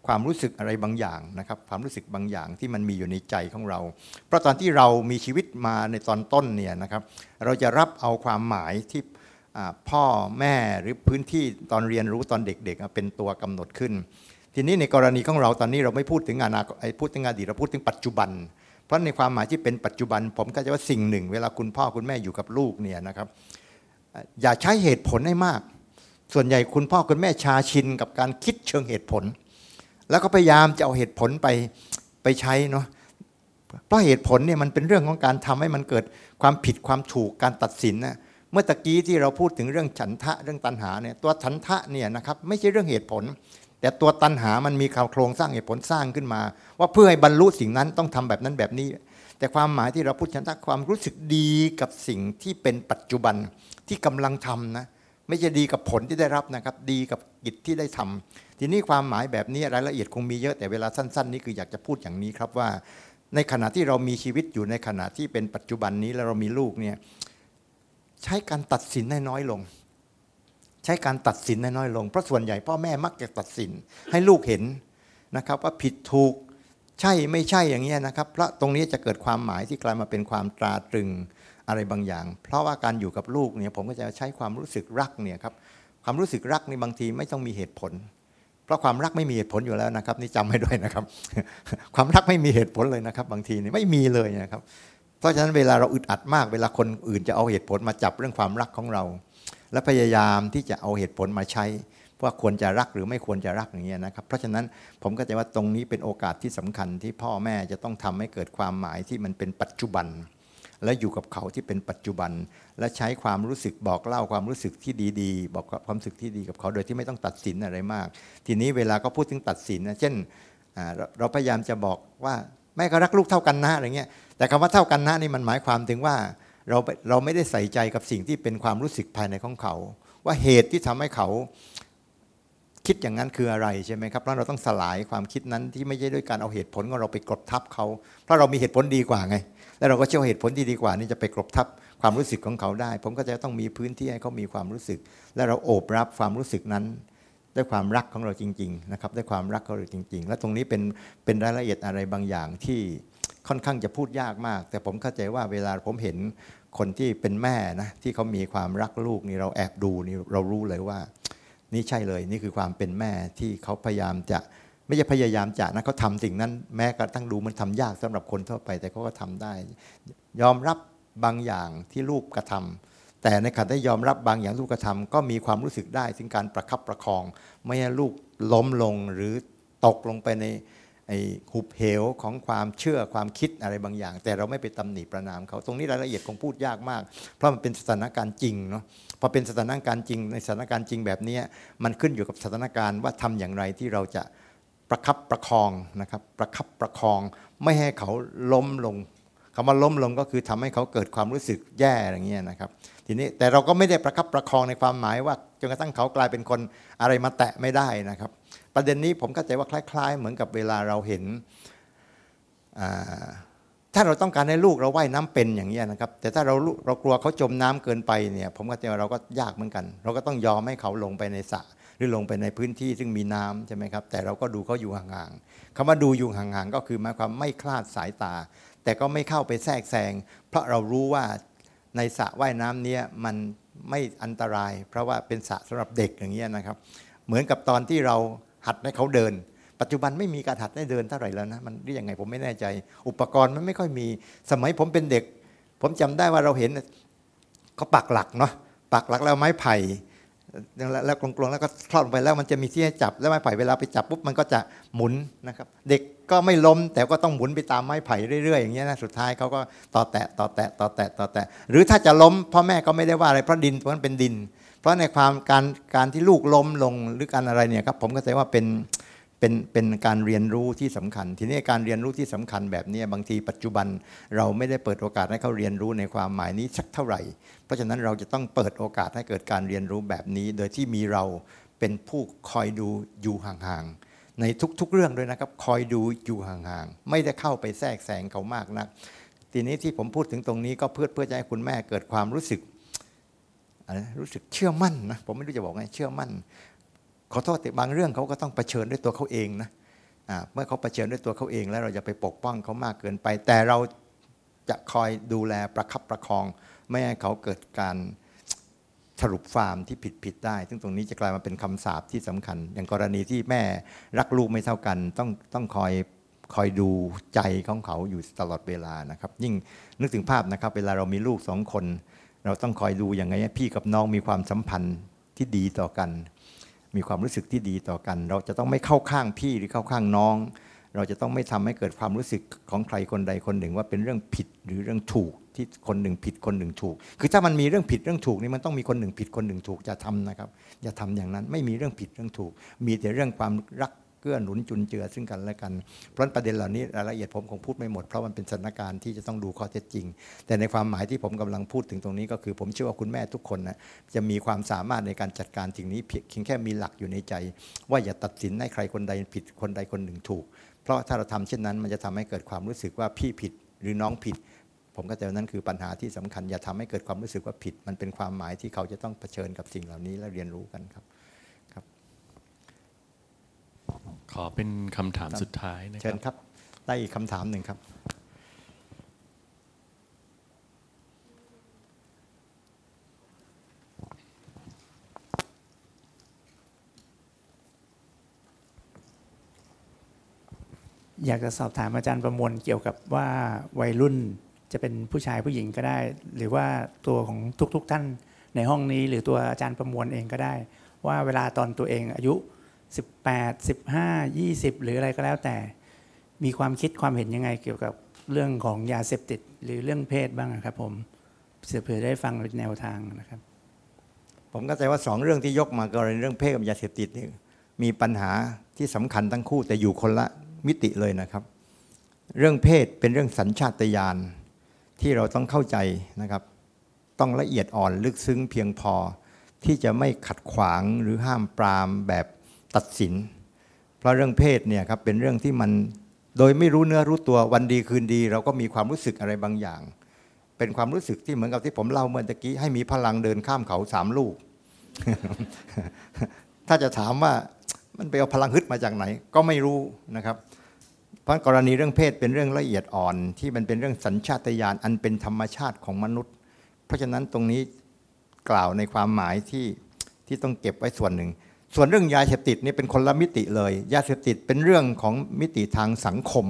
ความรู้สึกอะไรบางอย่างนะครับ ความรู้สึกบางอย่างที่มันมีอยู่ในใจของเรา เพราะตอนที่เรามีชีวิตมาในตอนต้นเนี่ยนะครับ เราจะรับเอาความหมายที่พ่อแม่หรือพื้นที่ตอนเรียนรู้ตอนเด็กๆเป็นตัวกำหนดขึ้น ทีนี้ในกรณีของเราตอนนี้เราไม่พูดถึงอนาคตไอ้พูดถึงอดีตเราพูดถึงปัจจุบัน เพราะในความหมายที่เป็นปัจจุบัน ผมก็จะว่าสิ่งหนึ่ง เวลาคุณพ่อคุณแม่อยู่กับลูกเนี่ยนะครับอย่าใช้เหตุผลให้มาก ส่วนใหญ่คุณพ่อคุณแม่ชาชินกับการคิดเชิงเหตุผล แล้วก็พยายามจะเอาเหตุผลไปไปใช้เนาะเพราะเหตุผลเนี่ยมันเป็นเรื่องของการทำให้มันเกิดความผิดความถูกการตัดสินนะเมื่อตะกี้ที่เราพูดถึงเรื่องฉันทะเรื่องตัณหาเนี่ยตัวฉันทะเนี่ยนะครับไม่ใช่เรื่องเหตุผล แต่ตัวตัณหามันมีโครงสร้างเหตุผลสร้างขึ้นมา ว่าเพื่อให้บรรลุสิ่งนั้นต้องทำแบบนั้นแบบนี้ แต่ความหมายที่เราพูดฉันทะความรู้สึกดีกับสิ่งที่เป็นปัจจุบันที่กำลังทำนะไม่ใช่ดีกับผลที่ได้รับนะครับ ดีกับกิจที่ได้ทำทีนี้ความหมายแบบนี้รายละเอียดคงมีเยอะแต่เวลาสั้น ๆ นี้คืออยากจะพูดอย่างนี้ครับว่า ในขณะที่เรามีชีวิตอยู่ในขณะที่เป็นปัจจุบันนี้แล้วเรามีลูกเนี่ยใช้การตัดสินให้น้อยลง ใช้การตัดสินน้อยลง เพราะส่วนใหญ่พ่อแม่มักจะตัดสินให้ลูกเห็นนะครับว่าผิดถูกใช่ไม่ใช่อย่างเงี้นะครับเพราะตรงนี้จะเกิดความหมายที่กลายมาเป็นความตราตรึงอะไรบางอย่าง เพราะว่าการอยู่กับลูกเนี่ยผมก็จะใช้ความรู้สึกรักเนี่ยครับความรู้สึกรักนี่บางทีไม่ต้องมีเหตุผล เพราะความรักไม่มีเหตุผลอยู่แล้วนะครับนี่จำไว้ด้วยนะครับ ความรักไม่มีเหตุผลเลยนะครับ บางทีนี่ไม่มีเลยนะครับ เพราะฉะนั้นเวลาเราอึดอัดมาก เวลาคนอื่นจะเอาเหตุผลมาจับเรื่องความรักของเรา และพยายามที่จะเอาเหตุผลมาใช้ว่าควรจะรักหรือไม่ควรจะรักอย่างเงี้ยนะครับ เพราะฉะนั้นผมก็จะว่าตรงนี้เป็นโอกาสที่สำคัญที่พ่อแม่จะต้องทำให้เกิดความหมายที่มันเป็นปัจจุบัน และอยู่กับเขาที่เป็นปัจจุบัน และใช้ความรู้สึกบอกเล่าความรู้สึกที่ดีๆ บอกความรู้สึกที่ดีกับเขาโดยที่ไม่ต้องตัดสินอะไรมาก ทีนี้เวลาก็พูดถึงตัดสินนะเช่นเราเราพยายามจะบอกว่าแม่ก็รักลูกเท่ากันนะอะไรเงี้ยแต่คำว่าเท่ากันนะนี่มันหมายความถึงว่า เราเราไม่ได้ใส่ใจกับสิ่งที่เป็นความรู้สึกภายในของเขา ว่าเหตุที่ทำให้เขาคิดอย่างนั้นคืออะไรใช่ไหมครับเพราะเราต้องสลายความคิดนั้นที่ไม่ใช่ด้วยการเอาเหตุผลของเราไปกดทับเขา เพราะเรามีเหตุผลดีกว่าไง แล้วเราก็เชื่อเหตุผลที่ดีกว่านี่จะไปกลบทับความรู้สึกของเขาได้ ผมก็จะต้องมีพื้นที่ให้เขามีความรู้สึก และเราโอบรับความรู้สึกนั้นด้วยความรักของเราจริงๆนะครับด้วยความรักของเราจริง ๆ และตรงนี้เป็นเป็นรายละเอียดอะไรบางอย่างที่ค่อนข้างจะพูดยากมาก แต่ผมเข้าใจว่าเวลาผมเห็น คนที่เป็นแม่นะที่เขามีความรักลูกนี่เราแอบดูนี่เรารู้เลยว่า นี่ใช่เลยนี่คือความเป็นแม่ที่เขาพยายามจะไม่ใช่พยายามจะนะเขาทำสิ่งนั้น แม้กระทั่งดูมันทำยากสำหรับคนทั่วไป แต่เขาก็ทำได้ ยอมรับบางอย่างที่ลูกกระทำแต่ในขณะที่ยอมรับบางอย่างลูกกระทำก็มีความรู้สึกได้ถึงการประคับประคอง ไม่ให้ลูกล้มลงหรือตกลงไปใน ไอ้หุบเหวของความเชื่อความคิดอะไรบางอย่าง แต่เราไม่ไปตำหนิประนามเขาตรงนี้รายละเอียดคงพูดยากมาก เพราะมันเป็นสถานการณ์จริงเนาะพอเป็นสถานการณ์จริงในสถานการณ์จริงแบบนี้มันขึ้นอยู่กับสถานการณ์ว่าทำอย่างไรที่เราจะประคับประคองนะครับประคับประคองไม่ให้เขาล้มลงคำว่าล้มลงก็คือทำให้เขาเกิดความรู้สึกแย่อย่างเงี้ยนะครับ ทีนี้แต่เราก็ไม่ได้ประคับประคองในความหมายว่าจนกระทั่งเขากลายเป็นคนอะไรมาแตะไม่ได้นะครับ ประเด็นนี้ผมเข้าใจว่าคล้าย ๆ เหมือนกับเวลาเราเห็น ถ้าเราต้องการให้ลูกเราว่ายน้ำเป็นอย่างนี้นะครับ แต่ถ้าเราเรากลัวเขาจมน้ำเกินไปเนี่ย ผมก็จะเราก็ยากเหมือนกัน เราก็ต้องยอมให้เขาลงไปในสระหรือลงไปในพื้นที่ซึ่งมีน้ำใช่ไหมครับ แต่เราก็ดูเขาอยู่ห่างๆคำว่าดูอยู่ห่างๆก็คือหมายความไม่คลาดสายตา แต่ก็ไม่เข้าไปแทรกแซงเพราะเรารู้ว่าในสระว่ายน้ำเนี้ยมันไม่อันตราย เพราะว่าเป็นสระสำหรับเด็กอย่างเงี้ยนะครับ เหมือนกับตอนที่เรา หัดให้เขาเดิน ปัจจุบันไม่มีการหัดให้เดินเท่าไหร่แล้วนะมันเรียกยังไงผมไม่แน่ใจ อุปกรณ์มันไม่ค่อยมี สมัยผมเป็นเด็ก ผมจำได้ว่าเราเห็นเขาปักหลักเนาะปักหลักแล้วไม้ไผ่แล้วกลงๆแล้วก็คลอดลงไปแล้วมันจะมีที่ให้จับแล้วไม้ไผ่เวลาไปจับปุ๊บมันก็จะหมุนนะครับเด็กก็ไม่ล้มแต่ก็ต้องหมุนไปตามไม้ไผ่เรื่อยๆอย่างเงี้ยนะสุดท้ายเขาก็ต่อแตะต่อแตะต่อแตะต่อแตะหรือถ้าจะล้มพ่อแม่ก็ไม่ได้ว่าอะไรเพราะดินมันเป็นดิน ราะในความการการที่ลูกล้มลงหรือการอะไรเนี่ยครับผมก็จะว่าเป็นเป็นเป็นการเรียนรู้ที่สำคัญ ทีนี้การเรียนรู้ที่สำคัญแบบนี้บางทีปัจจุบันเราไม่ได้เปิดโอกาสให้เขาเรียนรู้ในความหมายนี้สักเท่าไหร่ เพราะฉะนั้นเราจะต้องเปิดโอกาสให้เกิดการเรียนรู้แบบนี้ โดยที่มีเราเป็นผู้คอยดูอยู่ห่างๆในทุกๆเรื่องด้วยนะครับ คอยดูอยู่ห่างๆไม่ได้เข้าไปแทรกแซงเขามากนัก ทีนี้ที่ผมพูดถึงตรงนี้ก็เพื่อเพื่อจะให้คุณแม่เกิดความรู้สึก รู้สึกเชื่อมั่นนะผมไม่รู้จะบอกไงเชื่อมั่น ขอโทษแต่บางเรื่องเขาก็ต้องเผชิญด้วยตัวเขาเองนะเมื่อเขาเผชิญด้วยตัวเขาเอง แล้วเราจะไปปกป้องเขามากเกินไป แต่เราจะคอยดูแลประคับประคอง ไม่ให้เขาเกิดการสรุปฟาร์มที่ผิดผิดได้ ซึ่งตรงนี้จะกลายมาเป็นคำสาปที่สำคัญ อย่างกรณีที่แม่รักลูกไม่เท่ากัน ต้องต้องคอยคอยดูใจของเขาอยู่ตลอดเวลานะครับ ยิ่งนึกถึงภาพนะครับ เวลาเรามีลูกสองคน เราต้องคอยดูอย่างไงพี่กับน้องมีความสัมพันธ์ที่ดีต่อกัน มีความรู้สึกที่ดีต่อกัน เราจะต้องไม่เข้าข้างพี่หรือเข้าข้างน้อง เราจะต้องไม่ทำให้เกิดความรู้สึกของใครคนใดคนหนึ่ง ว่าเป็นเรื่องผิดหรือเรื่องถูกที่คนหนึ่งผิดคนหนึ่งถูก คือถ้ามันมีเรื่องผิดเรื่องถูกนี่มันต้องมีคนหนึ่งผิดคนหนึ่งถูกจะทำนะครับอย่าทำอย่างนั้นไม่มีเรื่องผิดเรื่องถูก มีแต่เรื่องความรัก กื้อหนุนจุนเจือซึ่งกันและกัน เพราะประเด็นเหล่านี้รายละเอียดผมคงพูดไม่หมด เพราะมันเป็นสถานการณ์ที่จะต้องดูข้อเท็จจริง แต่ในความหมายที่ผมกำลังพูดถึงตรงนี้ก็คือ ผมเชื่อว่าคุณแม่ทุกคนนะจะมีความสามารถในการจัดการสิ่งนี้เพียงแค่มีหลักอยู่ในใจ ว่าอย่าตัดสินให้ใครคนใดผิดคนใดคนหนึ่งถูก เพราะถ้าเราทำเช่นนั้นมันจะทำให้เกิดความรู้สึกว่าพี่ผิดหรือน้องผิดผมก็แต่นั้นคือปัญหาที่สำคัญอย่าทำให้เกิดความรู้สึกว่าผิด มันเป็นความหมายที่เขาจะต้องเผชิญกับสิ่งเหล่านี้และเรียนรู้กันครับ ขอเป็นคำถามสุดท้ายนะครับ เชิญครับ ได้อีกคำถามหนึ่งครับ อยากจะสอบถามอาจารย์ประมวลเกี่ยวกับว่าวัยรุ่นจะเป็นผู้ชายผู้หญิงก็ได้ หรือว่าตัวของทุก ๆทท่านในห้องนี้ หรือตัวอาจารย์ประมวลเองก็ได้ ว่าเวลาตอนตัวเองอายุ 18 15 20 หรืออะไรก็แล้วแต่ มีความคิดความเห็นยังไงเกี่ยวกับเรื่องของยาเสพติดหรือเรื่องเพศบ้างครับผมเสือเผื่อได้ฟังแนวทางนะครับ ผมก็ใจว่าสองเรื่องที่ยกมากรณีเรื่องเพศกับยาเสพติดนี่มีปัญหาที่สำคัญทั้งคู่แต่อยู่คนละมิติเลยนะครับ เรื่องเพศเป็นเรื่องสัญชาตญาณที่เราต้องเข้าใจนะครับ ต้องละเอียดอ่อนลึกซึ้งเพียงพอที่จะไม่ขัดขวางหรือห้ามปรามแบบ ตัดสิน เพราะเรื่องเพศเนี่ยครับเป็นเรื่องที่มันโดยไม่รู้เนื้อรู้ตัววันดีคืนดี เราก็มีความรู้สึกอะไรบางอย่าง เป็นความรู้สึกที่เหมือนกับที่ผมเล่าเมื่อตะกี้ให้มีพลังเดินข้ามเขาสามลูก ถ้าจะถามว่ามันไปเอาพลังฮึดมาจากไหน ก็ไม่รู้นะครับ เพราะกรณีเรื่องเพศเป็นเรื่องละเอียดอ่อน ที่มันเป็นเรื่องสัญชาตญาณอันเป็นธรรมชาติของมนุษย์ เพราะฉะนั้นตรงนี้กล่าวในความหมายที่ที่ต้องเก็บไว้ส่วนหนึ่ง ส่วนเรื่องยาเสพติดนี่เป็นคนละมิติเลย ยาเสพติดเป็นเรื่องของมิติทางสังคม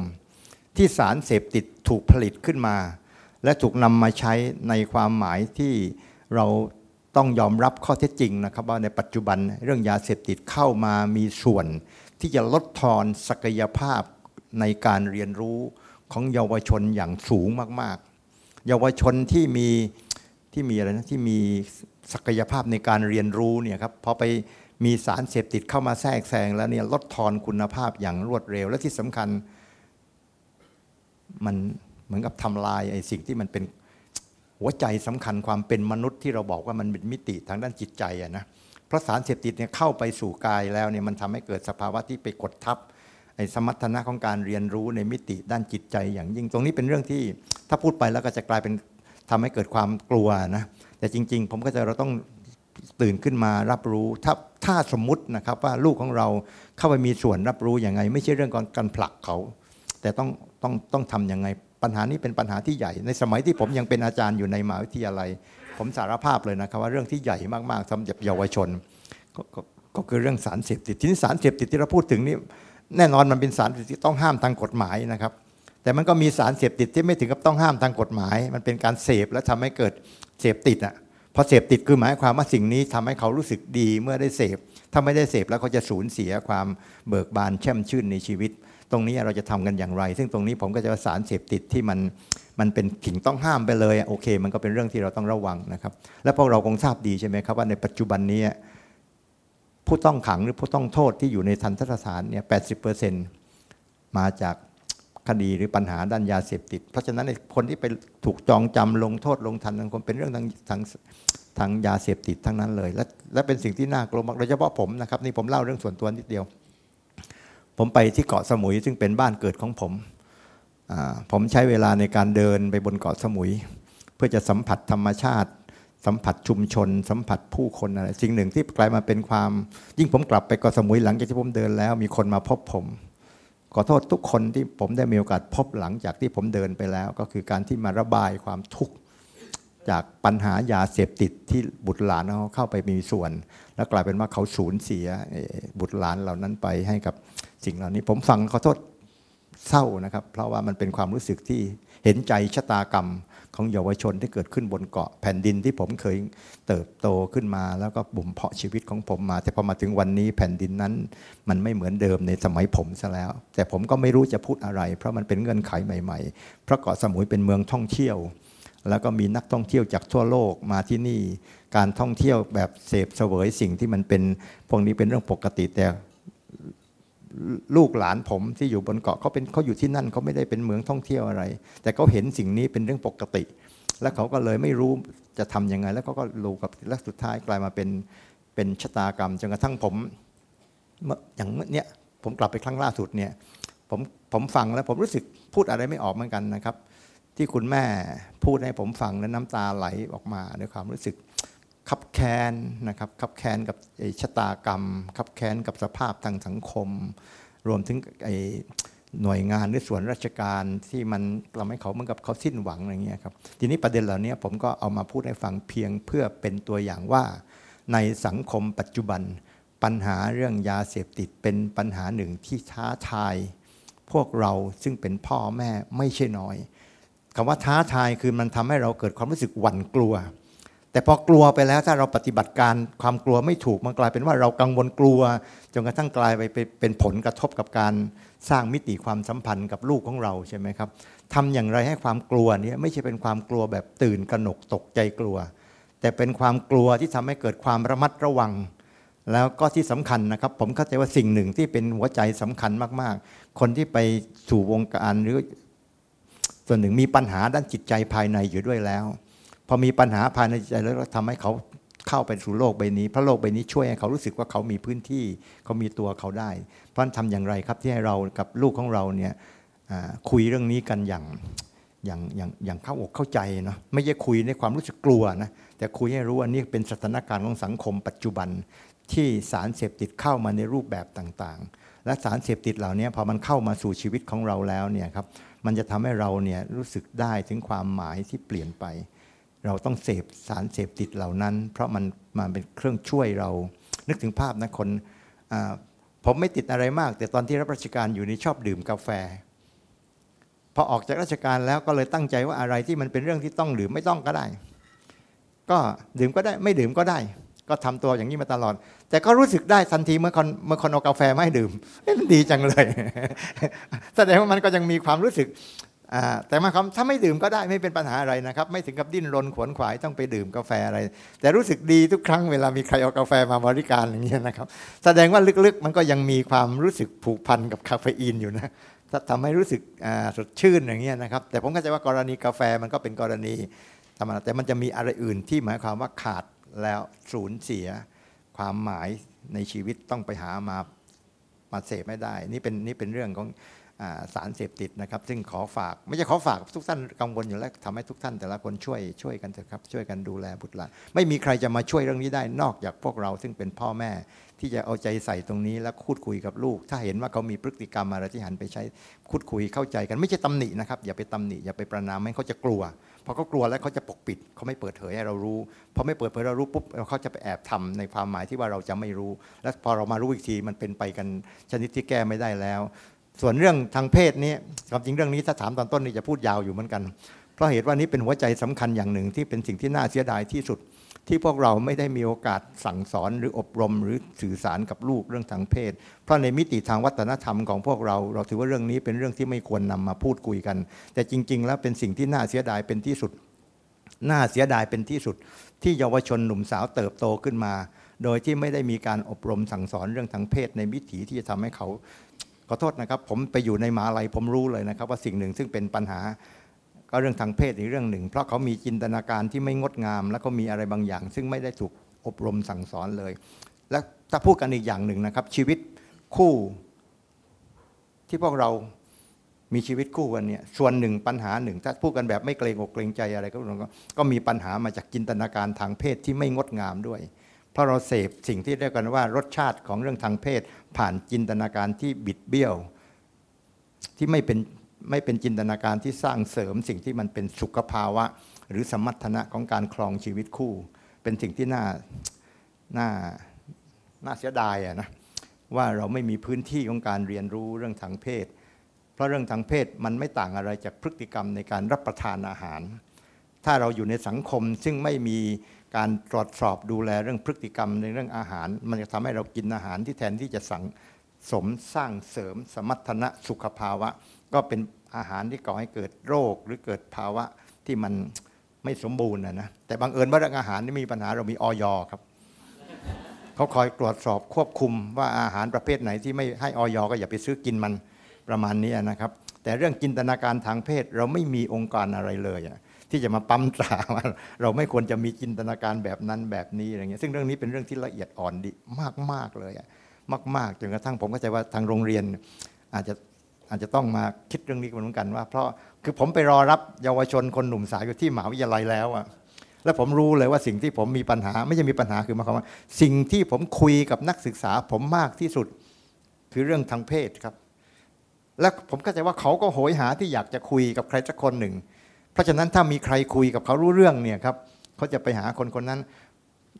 ที่สารเสพติดถูกผลิตขึ้นมา และถูกนำมาใช้ในความหมายที่เราต้องยอมรับข้อเท็จจริงนะครับ ว่าในปัจจุบันเรื่องยาเสพติดเข้ามามีส่วน ที่จะลดทอนศักยภาพในการเรียนรู้ของเยาวชนอย่างสูงมาก ๆ เยาวชนที่มีที่มีอะไรนะที่มีศักยภาพในการเรียนรู้เนี่ยครับพอไป มีสารเสพติดเข้ามาแทรกแซงแล้วเนี่ยลดทอนคุณภาพอย่างรวดเร็ว และที่สำคัญ มันเหมือนกับทำลายไอ้สิ่งที่มันเป็นหัวใจสำคัญความเป็นมนุษย์ที่เราบอกว่ามันเป็นมิติทางด้านจิตใจอะนะเพราะสารเสพติดเนี่ยเข้าไปสู่กายแล้วเนี่ยมันทำให้เกิดสภาวะที่ไปกดทับไอ้สมรรถนะของการเรียนรู้ในมิติด้านจิตใจอย่างยิ่ง ตรงนี้เป็นเรื่องที่ถ้าพูดไปแล้วก็จะกลายเป็นทำให้เกิดความกลัวนะแต่จริง ๆ ผมก็จะเราต้อง ตื่นขึ้นมารับรู้ถ้าถ้าสมมตินะครับว่าลูกของเราเข้าไปมีส่วนรับรู้อย่างไง ไม่ใช่เรื่องการผลักเขา แต่ต้องต้องต้องทำยังไง ปัญหานี้เป็นปัญหาที่ใหญ่ ในสมัยที่ผมยังเป็นอาจารย์อยู่ในมหาวิทยาลัย ผมสารภาพเลยนะครับว่าเรื่องที่ใหญ่มากๆสำหรับเยาวชนกกก็คือเรื่องสารเสพติดทีนี้สารเสพติดที่เราพูดถึงนี่แน่นอนมันเป็นสารที่ต้องห้ามทางกฎหมายนะครับ แต่มันก็มีสารเสพติดที่ไม่ถึงกับต้องห้ามทางกฎหมาย มันเป็นการเสพและทำให้เกิดเสพติดอะ พอเสพติดคือหมายความว่าสิ่งนี้ทำให้เขารู้สึกดีเมื่อได้เสพ ถ้าไม่ได้เสพแล้วเขาจะสูญเสียความเบิกบานแช่มชื่นในชีวิต ตรงนี้เราจะทำกันอย่างไร ซึ่งตรงนี้ผมก็จะสารเสพติดที่มันมันเป็นสิ่งต้องห้ามไปเลยโอเค มันก็เป็นเรื่องที่เราต้องระวังนะครับ และพวกเราคงทราบดีใช่ไหมครับว่าในปัจจุบันนี้ผู้ต้องขังหรือผู้ต้องโทษที่อยู่ในทันทสถานเนี่ยแปมาจาก คดีหรือปัญหาด้านยาเสพติด เพราะฉะนั้นคนที่ไปถูกจองจำลงโทษลงทันทั้งคนเป็นเรื่องทางทางทางยาเสพติดทั้งนั้นเลย และและเป็นสิ่งที่น่ากลัวมากโดยเฉพาะผมนะครับนี่ผมเล่าเรื่องส่วนตัวนิดเดียว ผมไปที่เกาะสมุยซึ่งเป็นบ้านเกิดของผม ผมใช้เวลาในการเดินไปบนเกาะสมุย เพื่อจะสัมผัสธรรมชาติ สัมผัสชุมชน สัมผัสผู้คนอะไรสิ่งหนึ่งที่กลายมาเป็นความ ยิ่งผมกลับไปเกาะสมุยหลังจากที่ผมเดินแล้ว มีคนมาพบผม ขอโทษทุกคนที่ผมได้มีโอกาสพบหลังจากที่ผมเดินไปแล้ว ก็คือการที่มาระบายความทุกข์จากปัญหายาเสพติดที่บุตรหลานเขาเข้าไปมีส่วน แล้วกลายเป็นว่าเขาสูญเสียบุตรหลานเหล่านั้นไปให้กับสิ่งเหล่านี้ ผมฟังขอโทษเศร้านะครับ เพราะว่ามันเป็นความรู้สึกที่เห็นใจชะตากรรม ของเยาวชนที่เกิดขึ้นบนเกาะแผ่นดินที่ผมเคยเติบโตขึ้นมา แล้วก็บ่มเพาะชีวิตของผมมา แต่พอมาถึงวันนี้แผ่นดินนั้น มันไม่เหมือนเดิมในสมัยผมซะแล้ว แต่ผมก็ไม่รู้จะพูดอะไร เพราะมันเป็นเงื่อนไขใหม่ๆ เพราะเกาะสมุยเป็นเมืองท่องเที่ยว แล้วก็มีนักท่องเที่ยวจากทั่วโลกมาที่นี่ การท่องเที่ยวแบบเสพเสวยสิ่งที่มันเป็นพวกนี้เป็นเรื่องปกติแต่ ลูกหลานผมที่อยู่บนเกาะเขาเป็นเขาอยู่ที่นั่นเขาไม่ได้เป็นเมืองท่องเที่ยวอะไร แต่เขาเห็นสิ่งนี้เป็นเรื่องปกติ แล้วเขาก็เลยไม่รู้จะทํำยังไง แล้วเขาก็รู้กับและสุดท้ายกลายมาเป็นเป็นชะตากรรมจนกระทั่งผมอย่างเนี้ยผมกลับไปครั้งล่าสุดเนี่ยผมผมฟังแล้วผมรู้สึกพูดอะไรไม่ออกเหมือนกันนะครับ ที่คุณแม่พูดให้ผมฟังแล้วน้ำตาไหลออกมาด้วยความรู้สึก ขับแค้นนะครับขับแค้นกับชะตากรรมขับแค้นกับสภาพทางสังคม รวมถึงไอหน่วยงานหรือส่วนราชการที่มันทำให้เขาเหมือนกับเขาสิ้นหวังอะไรเงี้ยครับทีนี้ประเด็นเหล่านี้ผมก็เอามาพูดให้ฟังเพียงเพื่อเป็นตัวอย่างว่า ในสังคมปัจจุบัน ปัญหาเรื่องยาเสพติดเป็นปัญหาหนึ่งที่ท้าทาย พวกเราซึ่งเป็นพ่อแม่ไม่ใช่น้อยคำว่าท้าทายคือมันทำให้เราเกิดความรู้สึกหวั่นกลัว แต่พอกลัวไปแล้วถ้าเราปฏิบัติการความกลัวไม่ถูกมันกลายเป็นว่าเรากังวลกลัวจนกระทั่งกลายไปเป็นผลกระทบกับการสร้างมิติความสัมพันธ์กับลูกของเราใช่ไหมครับทำอย่างไรให้ความกลัวนี้ไม่ใช่เป็นความกลัวแบบตื่นกระหนกตกใจกลัว แต่เป็นความกลัวที่ทำให้เกิดความระมัดระวัง แล้วก็ที่สำคัญนะครับ ผมเข้าใจว่าสิ่งหนึ่งที่เป็นหัวใจสำคัญมากๆ คนที่ไปสู่วงการหรือ ส่วนหนึ่งมีปัญหาด้านจิตใจภายในอยู่ด้วยแล้ว พอมีปัญหาภายในใจแล้วทำให้เขาเข้าไปสู่โลกใบนี้พระโลกใบนี้ช่วยให้เขารู้สึกว่าเขามีพื้นที่เขามีตัวเขาได้ เพราะฉะนั้นทำอย่างไรครับที่ให้เรากับลูกของเราเนี่ยคุยเรื่องนี้กันอย่างอย่างอย่างอย่างเข้าอกเข้าใจเนาะไม่ใช่คุยในความรู้สึกกลัวนะแต่คุยให้รู้ว่านี่เป็นสถานการณ์ของสังคมปัจจุบันที่สารเสพติดเข้ามาในรูปแบบต่างๆ และสารเสพติดเหล่านี้พอมันเข้ามาสู่ชีวิตของเราแล้วเนี่ยครับมันจะทำให้เราเนี่ยรู้สึกได้ถึงความหมายที่เปลี่ยนไป เราต้องเสพสารเสพติดเหล่านั้น เพราะมันมันเป็นเครื่องช่วยเรา นึกถึงภาพนะคนผมไม่ติดอะไรมาก แต่ตอนที่รับราชการอยู่นี่ชอบดื่มกาแฟพอออกจากราชการแล้วก็เลยตั้งใจว่าอะไรที่มันเป็นเรื่องที่ต้องดื่มไม่ต้องก็ได้ ก็ดื่มก็ได้ไม่ดื่มก็ได้ ก็ทำตัวอย่างนี้มาตลอด แต่ก็รู้สึกได้ทันทีเมื่อคนเมื่อคนเอากาแฟไมาให้ดื่มมันดีจังเลย แสดงว่ามันก็ยังมีความรู้สึก แต่มาความถ้าไม่ดื่มก็ได้ไม่เป็นปัญหาอะไรนะครับ ไม่ถึงกับดิ้นรนขวนขวายต้องไปดื่มกาแฟอะไร แต่รู้สึกดีทุกครั้งเวลามีใครเอากาแฟมาบริการอย่างเงี้ยนะครับ แสดงว่าลึกๆมันก็ยังมีความรู้สึกผูกพันกับคาเฟอีนอยู่นะถ้าทำให้รู้สึกสดชื่นอย่างเงี้ยนะครับ แต่ผมเข้าใจว่ากรณีกาแฟมันก็เป็นกรณีธรรมดาแต่มันจะมีอะไรอื่นที่หมายความว่าขาดแล้วสูญเสียความหมายในชีวิตต้องไปหามามาเสพไม่ได้ นี่เป็นนี่เป็นเรื่องของ สารเสพติดนะครับ ซึ่งขอฝาก ไม่ใช่ขอฝากทุกท่านกังวลอยู่แล้วทำให้ทุกท่านแต่ละคนช่วยช่วยกันเถอะครับ ช่วยกันดูแลบุตรหลานไม่มีใครจะมาช่วยเรื่องนี้ได้นอกจากพวกเราซึ่งเป็นพ่อแม่ ที่จะเอาใจใส่ตรงนี้และพูดคุยกับลูก ถ้าเห็นว่าเขามีพฤติกรรมอะไรที่หันไปใช้พูดคุยเข้าใจกันไม่ใช่ตำหนินะครับอย่าไปตำหนิอย่าไปประนามให้เขาจะกลัวพอเขากลัวแล้วเขาจะปกปิดเขาไม่เปิดเผยให้เรารู้พอไม่เปิดเผยเรารู้ปุ๊บเขาจะไปแอบทำในความหมายที่ว่าเราจะไม่รู้ และพอเรามารู้อีกทีมันเป็นไปกันชนิดที่แก้ไม่ได้แล้ว ส่วนเรื่องทางเพศนี้ความจริงเรื่องนี้ถ้าถามตอนต้นนี่จะพูดยาวอยู่เหมือนกัน เพราะเหตุว่านี้เป็นหัวใจสำคัญอย่างหนึ่งที่เป็นสิ่งที่น่าเสียดายที่สุด ที่พวกเราไม่ได้มีโอกาสสั่งสอนหรืออบรมหรือสื่อสารกับลูกเรื่องทางเพศ เพราะในมิติทางวัฒนธรรมของพวกเรา เราถือว่าเรื่องนี้เป็นเรื่องที่ไม่ควรนำมาพูดคุยกัน แต่จริง ๆ แล้วเป็นสิ่งที่น่าเสียดายเป็นที่สุด น่าเสียดายเป็นที่สุด ที่เยาวชนหนุ่มสาวเติบโตขึ้นมา โดยที่ไม่ได้มีการอบรมสั่งสอนเรื่องทางเพศ ในวิถีที่จะทำให้เขา ขอโทษนะครับ ผมไปอยู่ในมหาลัยผมรู้เลยนะครับ ว่าสิ่งหนึ่งซึ่งเป็นปัญหา ก็เรื่องทางเพศอีกเรื่องหนึ่ง เพราะเขามีจินตนาการที่ไม่งดงาม แล้วก็มีอะไรบางอย่าง ซึ่งไม่ได้ถูกอบรมสั่งสอนเลย และถ้าพูดกันอีกอย่างหนึ่งนะครับ ชีวิตคู่ที่พวกเรามีชีวิตคู่กันเนี่ยส่วนหนึ่งปัญหาหนึ่ง ถ้าพูดกันแบบไม่เกรงอกเกรงใจอะไรก็ก็มีปัญหามาจากจินตนาการทางเพศที่ไม่งดงามด้วย เพราะเราเสพสิ่งที่เรียกกันว่ารสชาติของเรื่องทางเพศ ผ่านจินตนาการที่บิดเบี้ยว ที่ไม่เป็นไม่เป็นจินตนาการที่สร้างเสริมสิ่งที่มันเป็นสุขภาวะ หรือสมรรถนะของการครองชีวิตคู่ เป็นสิ่งที่น่าน่าน่าเสียดายอะนะว่าเราไม่มีพื้นที่ของการเรียนรู้เรื่องทางเพศ เพราะเรื่องทางเพศมันไม่ต่างอะไรจากพฤติกรรมในการรับประทานอาหาร ถ้าเราอยู่ในสังคมซึ่งไม่มี การตรวจสอบดูแลเรื่องพฤติกรรมในเรื่องอาหาร มันจะทำให้เรากินอาหารที่แทนที่จะสังสมสร้างเสริมสมรรถนะสุขภาวะ ก็เป็นอาหารที่ก่อให้เกิดโรคหรือเกิดภาวะที่มันไม่สมบูรณ์นะนะแต่บังเอิญว่าเรื่องอาหารนี่มีปัญหาเรามีออยครับเขาคอยตรวจสอบควบคุมว่าอาหารประเภทไหนที่ไม่ให้ออยก็อย่าไปซื้อกินมันประมาณนี้นะครับ แต่เรื่องจินตนาการทางเพศเราไม่มีองค์การอะไรเลยอะ ที่จะมาปั๊มตราว่าเราไม่ควรจะมีจินตนาการแบบนั้นแบบนี้อะไรเงี้ยซึ่งเรื่องนี้เป็นเรื่องที่ละเอียดอ่อนดีมากๆเลยอะมาก ๆจนกระทั่งผมเข้าใจว่าทางโรงเรียน อาจจะอาจจะต้องมาคิดเรื่องนี้เหมือนกันว่า เพราะคือผมไปรอรับเยาวชนคนหนุ่มสาวอยู่ที่มหาวิทยาลัยแล้วอะแล้วผมรู้เลยว่าสิ่งที่ผมมีปัญหา ไม่ใช่มีปัญหาคือหมายความว่า สิ่งที่ผมคุยกับนักศึกษาผมมากที่สุดคือเรื่องทางเพศครับ และผมเข้าใจว่าเขาก็โหยหาที่อยากจะคุยกับใครสักคนหนึ่ง เพราะฉะนั้นถ้ามีใครคุยกับเขารู้เรื่องเนี่ยครับเขาจะไปหาคนคนนั้น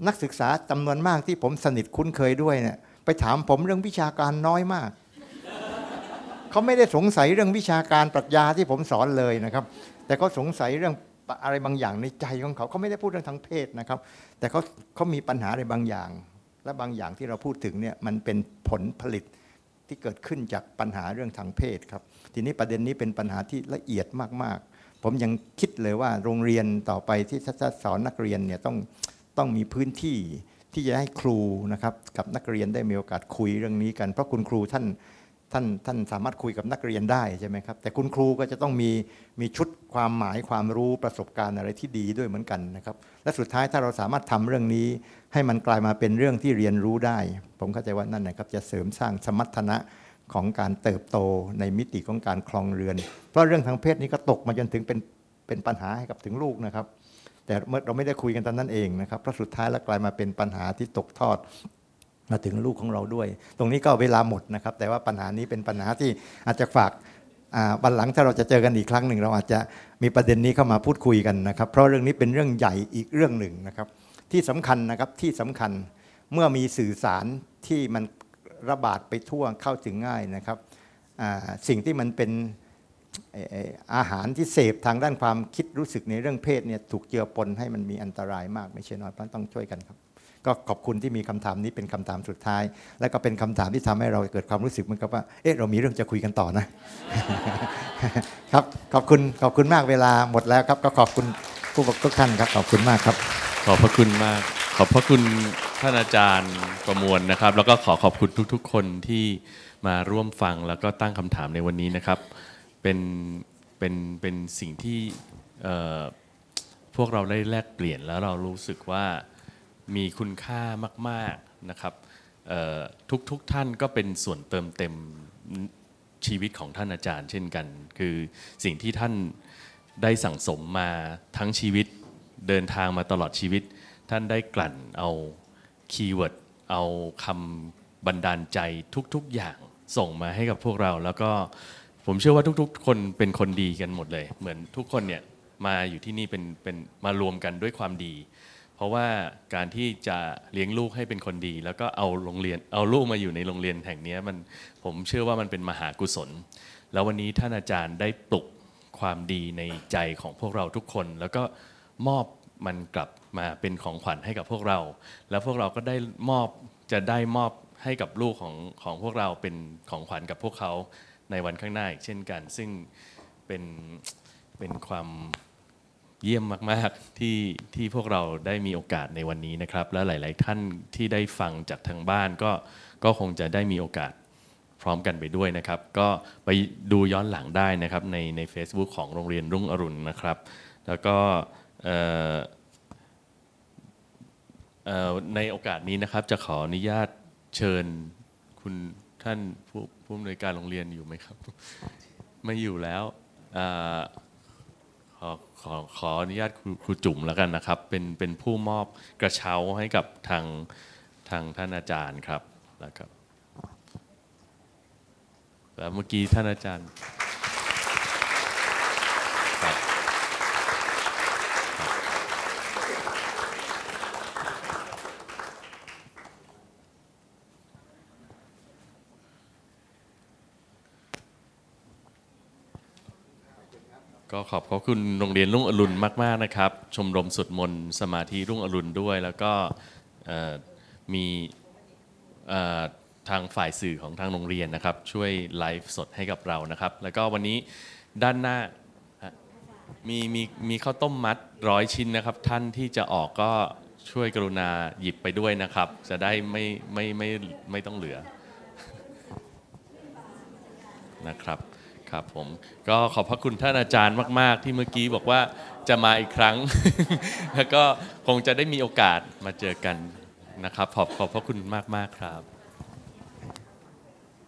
นักศึกษาจำนวนมากที่ผมสนิทคุ้นเคยด้วยเนี่ยไปถามผมเรื่องวิชาการน้อยมาก เขาไม่ได้สงสัยเรื่องวิชาการปรัชญาที่ผมสอนเลยนะครับ แต่เขาสงสัยเรื่องอะไรบางอย่างในใจของเขาเขาไม่ได้พูดเรื่องทางเพศนะครับ แต่เขาเขามีปัญหาอะไรบางอย่าง และบางอย่างที่เราพูดถึงเนี่ยมันเป็นผลผลิตที่เกิดขึ้นจากปัญหาเรื่องทางเพศครับ ทีนี้ประเด็นนี้เป็นปัญหาที่ละเอียดมากๆ ผมยังคิดเลยว่าโรงเรียนต่อไปที่จะสอนนักเรียนเนี่ยต้องต้องมีพื้นที่ที่จะให้ครูนะครับกับนักเรียนได้มีโอกาสคุยเรื่องนี้กัน เพราะคุณครูท่านท่านท่านสามารถคุยกับนักเรียนได้ใช่ไหมครับแต่คุณครูก็จะต้องมีมีชุดความหมายความรู้ประสบการณ์อะไรที่ดีด้วยเหมือนกันนะครับและสุดท้ายถ้าเราสามารถทำเรื่องนี้ ให้มันกลายมาเป็นเรื่องที่เรียนรู้ได้ ผมเข้าใจว่านั่นนะครับจะเสริมสร้างสมรรถนะ ของการเติบโตในมิติของการคลองเรือน เพราะเรื่องทางเพศนี้ก็ตกมาจนถึงเป็นเป็นปัญหาให้กับถึงลูกนะครับ แต่เมื่อเราไม่ได้คุยกันตอนนั้นเองนะครับเพราะสุดท้ายแล้วกลายมาเป็นปัญหาที่ตกทอดมาถึงลูกของเราด้วย ตรงนี้ก็เวลาหมดนะครับ แต่ว่าปัญหานี้เป็นปัญหาที่อาจจะฝากวันหลังถ้าเราจะเจอกันอีกครั้งหนึ่ง เราอาจจะมีประเด็นนี้เข้ามาพูดคุยกันนะครับ เพราะเรื่องนี้เป็นเรื่องใหญ่อีกเรื่องหนึ่งนะครับ ที่สำคัญนะครับที่สำคัญเมื่อมีสื่อสารที่มัน ระบาดไปทั่วเข้าถึงง่ายนะครับสิ่งที่มันเป็นอาหารที่เสพทางด้านความคิดรู้สึกในเรื่องเพศเนี่ยถูกเจือปนให้มันมีอันตรายมากไม่ใช่น้อยเพราะต้องช่วยกันครับ ก็ขอบคุณที่มีคำถามนี้เป็นคำถามสุดท้าย และก็เป็นคำถามที่ทำให้เราเกิดความรู้สึกเหมือนกับว่าเอ๊ะเรามีเรื่องจะคุยกันต่อนะครับขอบคุณขอบคุณมากเวลาหมดแล้วครับ ก็ขอบคุณผู้บกทุกท่านครับขอบคุณมากครับ ขอบพระคุณมาก ขอบพระคุณท่านอาจารย์ประมวลนะครับ แล้วก็ขอขอบคุณทุกๆ คนที่มาร่วมฟังแล้วก็ตั้งคำถามในวันนี้นะครับ เป็นเป็นเป็นสิ่งที่พวกเราได้แลกเปลี่ยนแล้วเรารู้สึกว่ามีคุณค่ามากๆนะครับทุกทุกท่านก็เป็นส่วนเติมเต็มชีวิตของท่านอาจารย์เช่นกัน คือสิ่งที่ท่านได้สั่งสมมาทั้งชีวิตเดินทางมาตลอดชีวิต ท่านได้กลั่นเอา keyword เอาคำบันดาลใจทุกๆอย่างส่งมาให้กับพวกเรา แล้วก็ผมเชื่อว่าทุกๆ คนเป็นคนดีกันหมดเลย เหมือนทุกคนเนี่ยมาอยู่ที่นี่เป็นเป็นมารวมกันด้วยความดี เพราะว่าการที่จะเลี้ยงลูกให้เป็นคนดี แล้วก็เอาโรงเรียนเอาลูกมาอยู่ในโรงเรียนแห่งนี้มันผมเชื่อว่ามันเป็นมหากุศล แล้ววันนี้ท่านอาจารย์ได้ปลุกความดีในใจของพวกเราทุกคน แล้วก็มอบมันกลับ มาเป็นของขวัญให้กับพวกเรา แล้วพวกเราก็ได้มอบจะได้มอบให้กับลูกของของพวกเราเป็นของขวัญกับพวกเขาในวันข้างหน้าอีกเช่นกัน ซึ่งเป็นเป็นความเยี่ยมมาก ๆ ที่ที่พวกเราได้มีโอกาสในวันนี้นะครับ และหลาย ๆ ท่านที่ได้ฟังจากทางบ้านก็ก็คงจะได้มีโอกาสพร้อมกันไปด้วยนะครับ ก็ไปดูย้อนหลังได้นะครับในใน Facebook ของโรงเรียนรุ่งอรุณนะครับ แล้วก็ ในโอกาสนี้นะครับจะขออนุญาตเชิญคุณท่านผู้ผู้อำนวยการโรงเรียนอยู่ไหมครับ ไม่อยู่แล้วขอขอขออนุญาตครูจุ๋มแล้วกันนะครับ เป็นเป็นผู้มอบกระเช้าให้กับทางทางท่านอาจารย์ครับแล้วครับแล้วเมื่อกี้ท่านอาจารย์ ก็ขอบขอบคุณโรงเรียนรุ่งอรุณมาก ๆ นะครับ ชมรมสุดมนสมาธิรุ่งอรุณด้วย แล้วก็มีทางฝ่ายสื่อของทางโรงเรียนนะครับ ช่วยไลฟ์สดให้กับเรานะครับ แล้วก็วันนี้ด้านหน้ามีมีมีข้าวต้มมัดร้อยชิ้นนะครับ ท่านที่จะออกก็ช่วยกรุณาหยิบไปด้วยนะครับ จะได้ไม่ไม่ไม่ไม่ต้องเหลือนะครับ ครับผมก็ขอบพระคุณท่านอาจารย์มาก ๆ ที่เมื่อกี้บอกว่าจะมาอีกครั้ง แล้วก็คงจะได้มีโอกาสมาเจอกันนะครับ ขอบขอบพระคุณมาก ๆ ครับ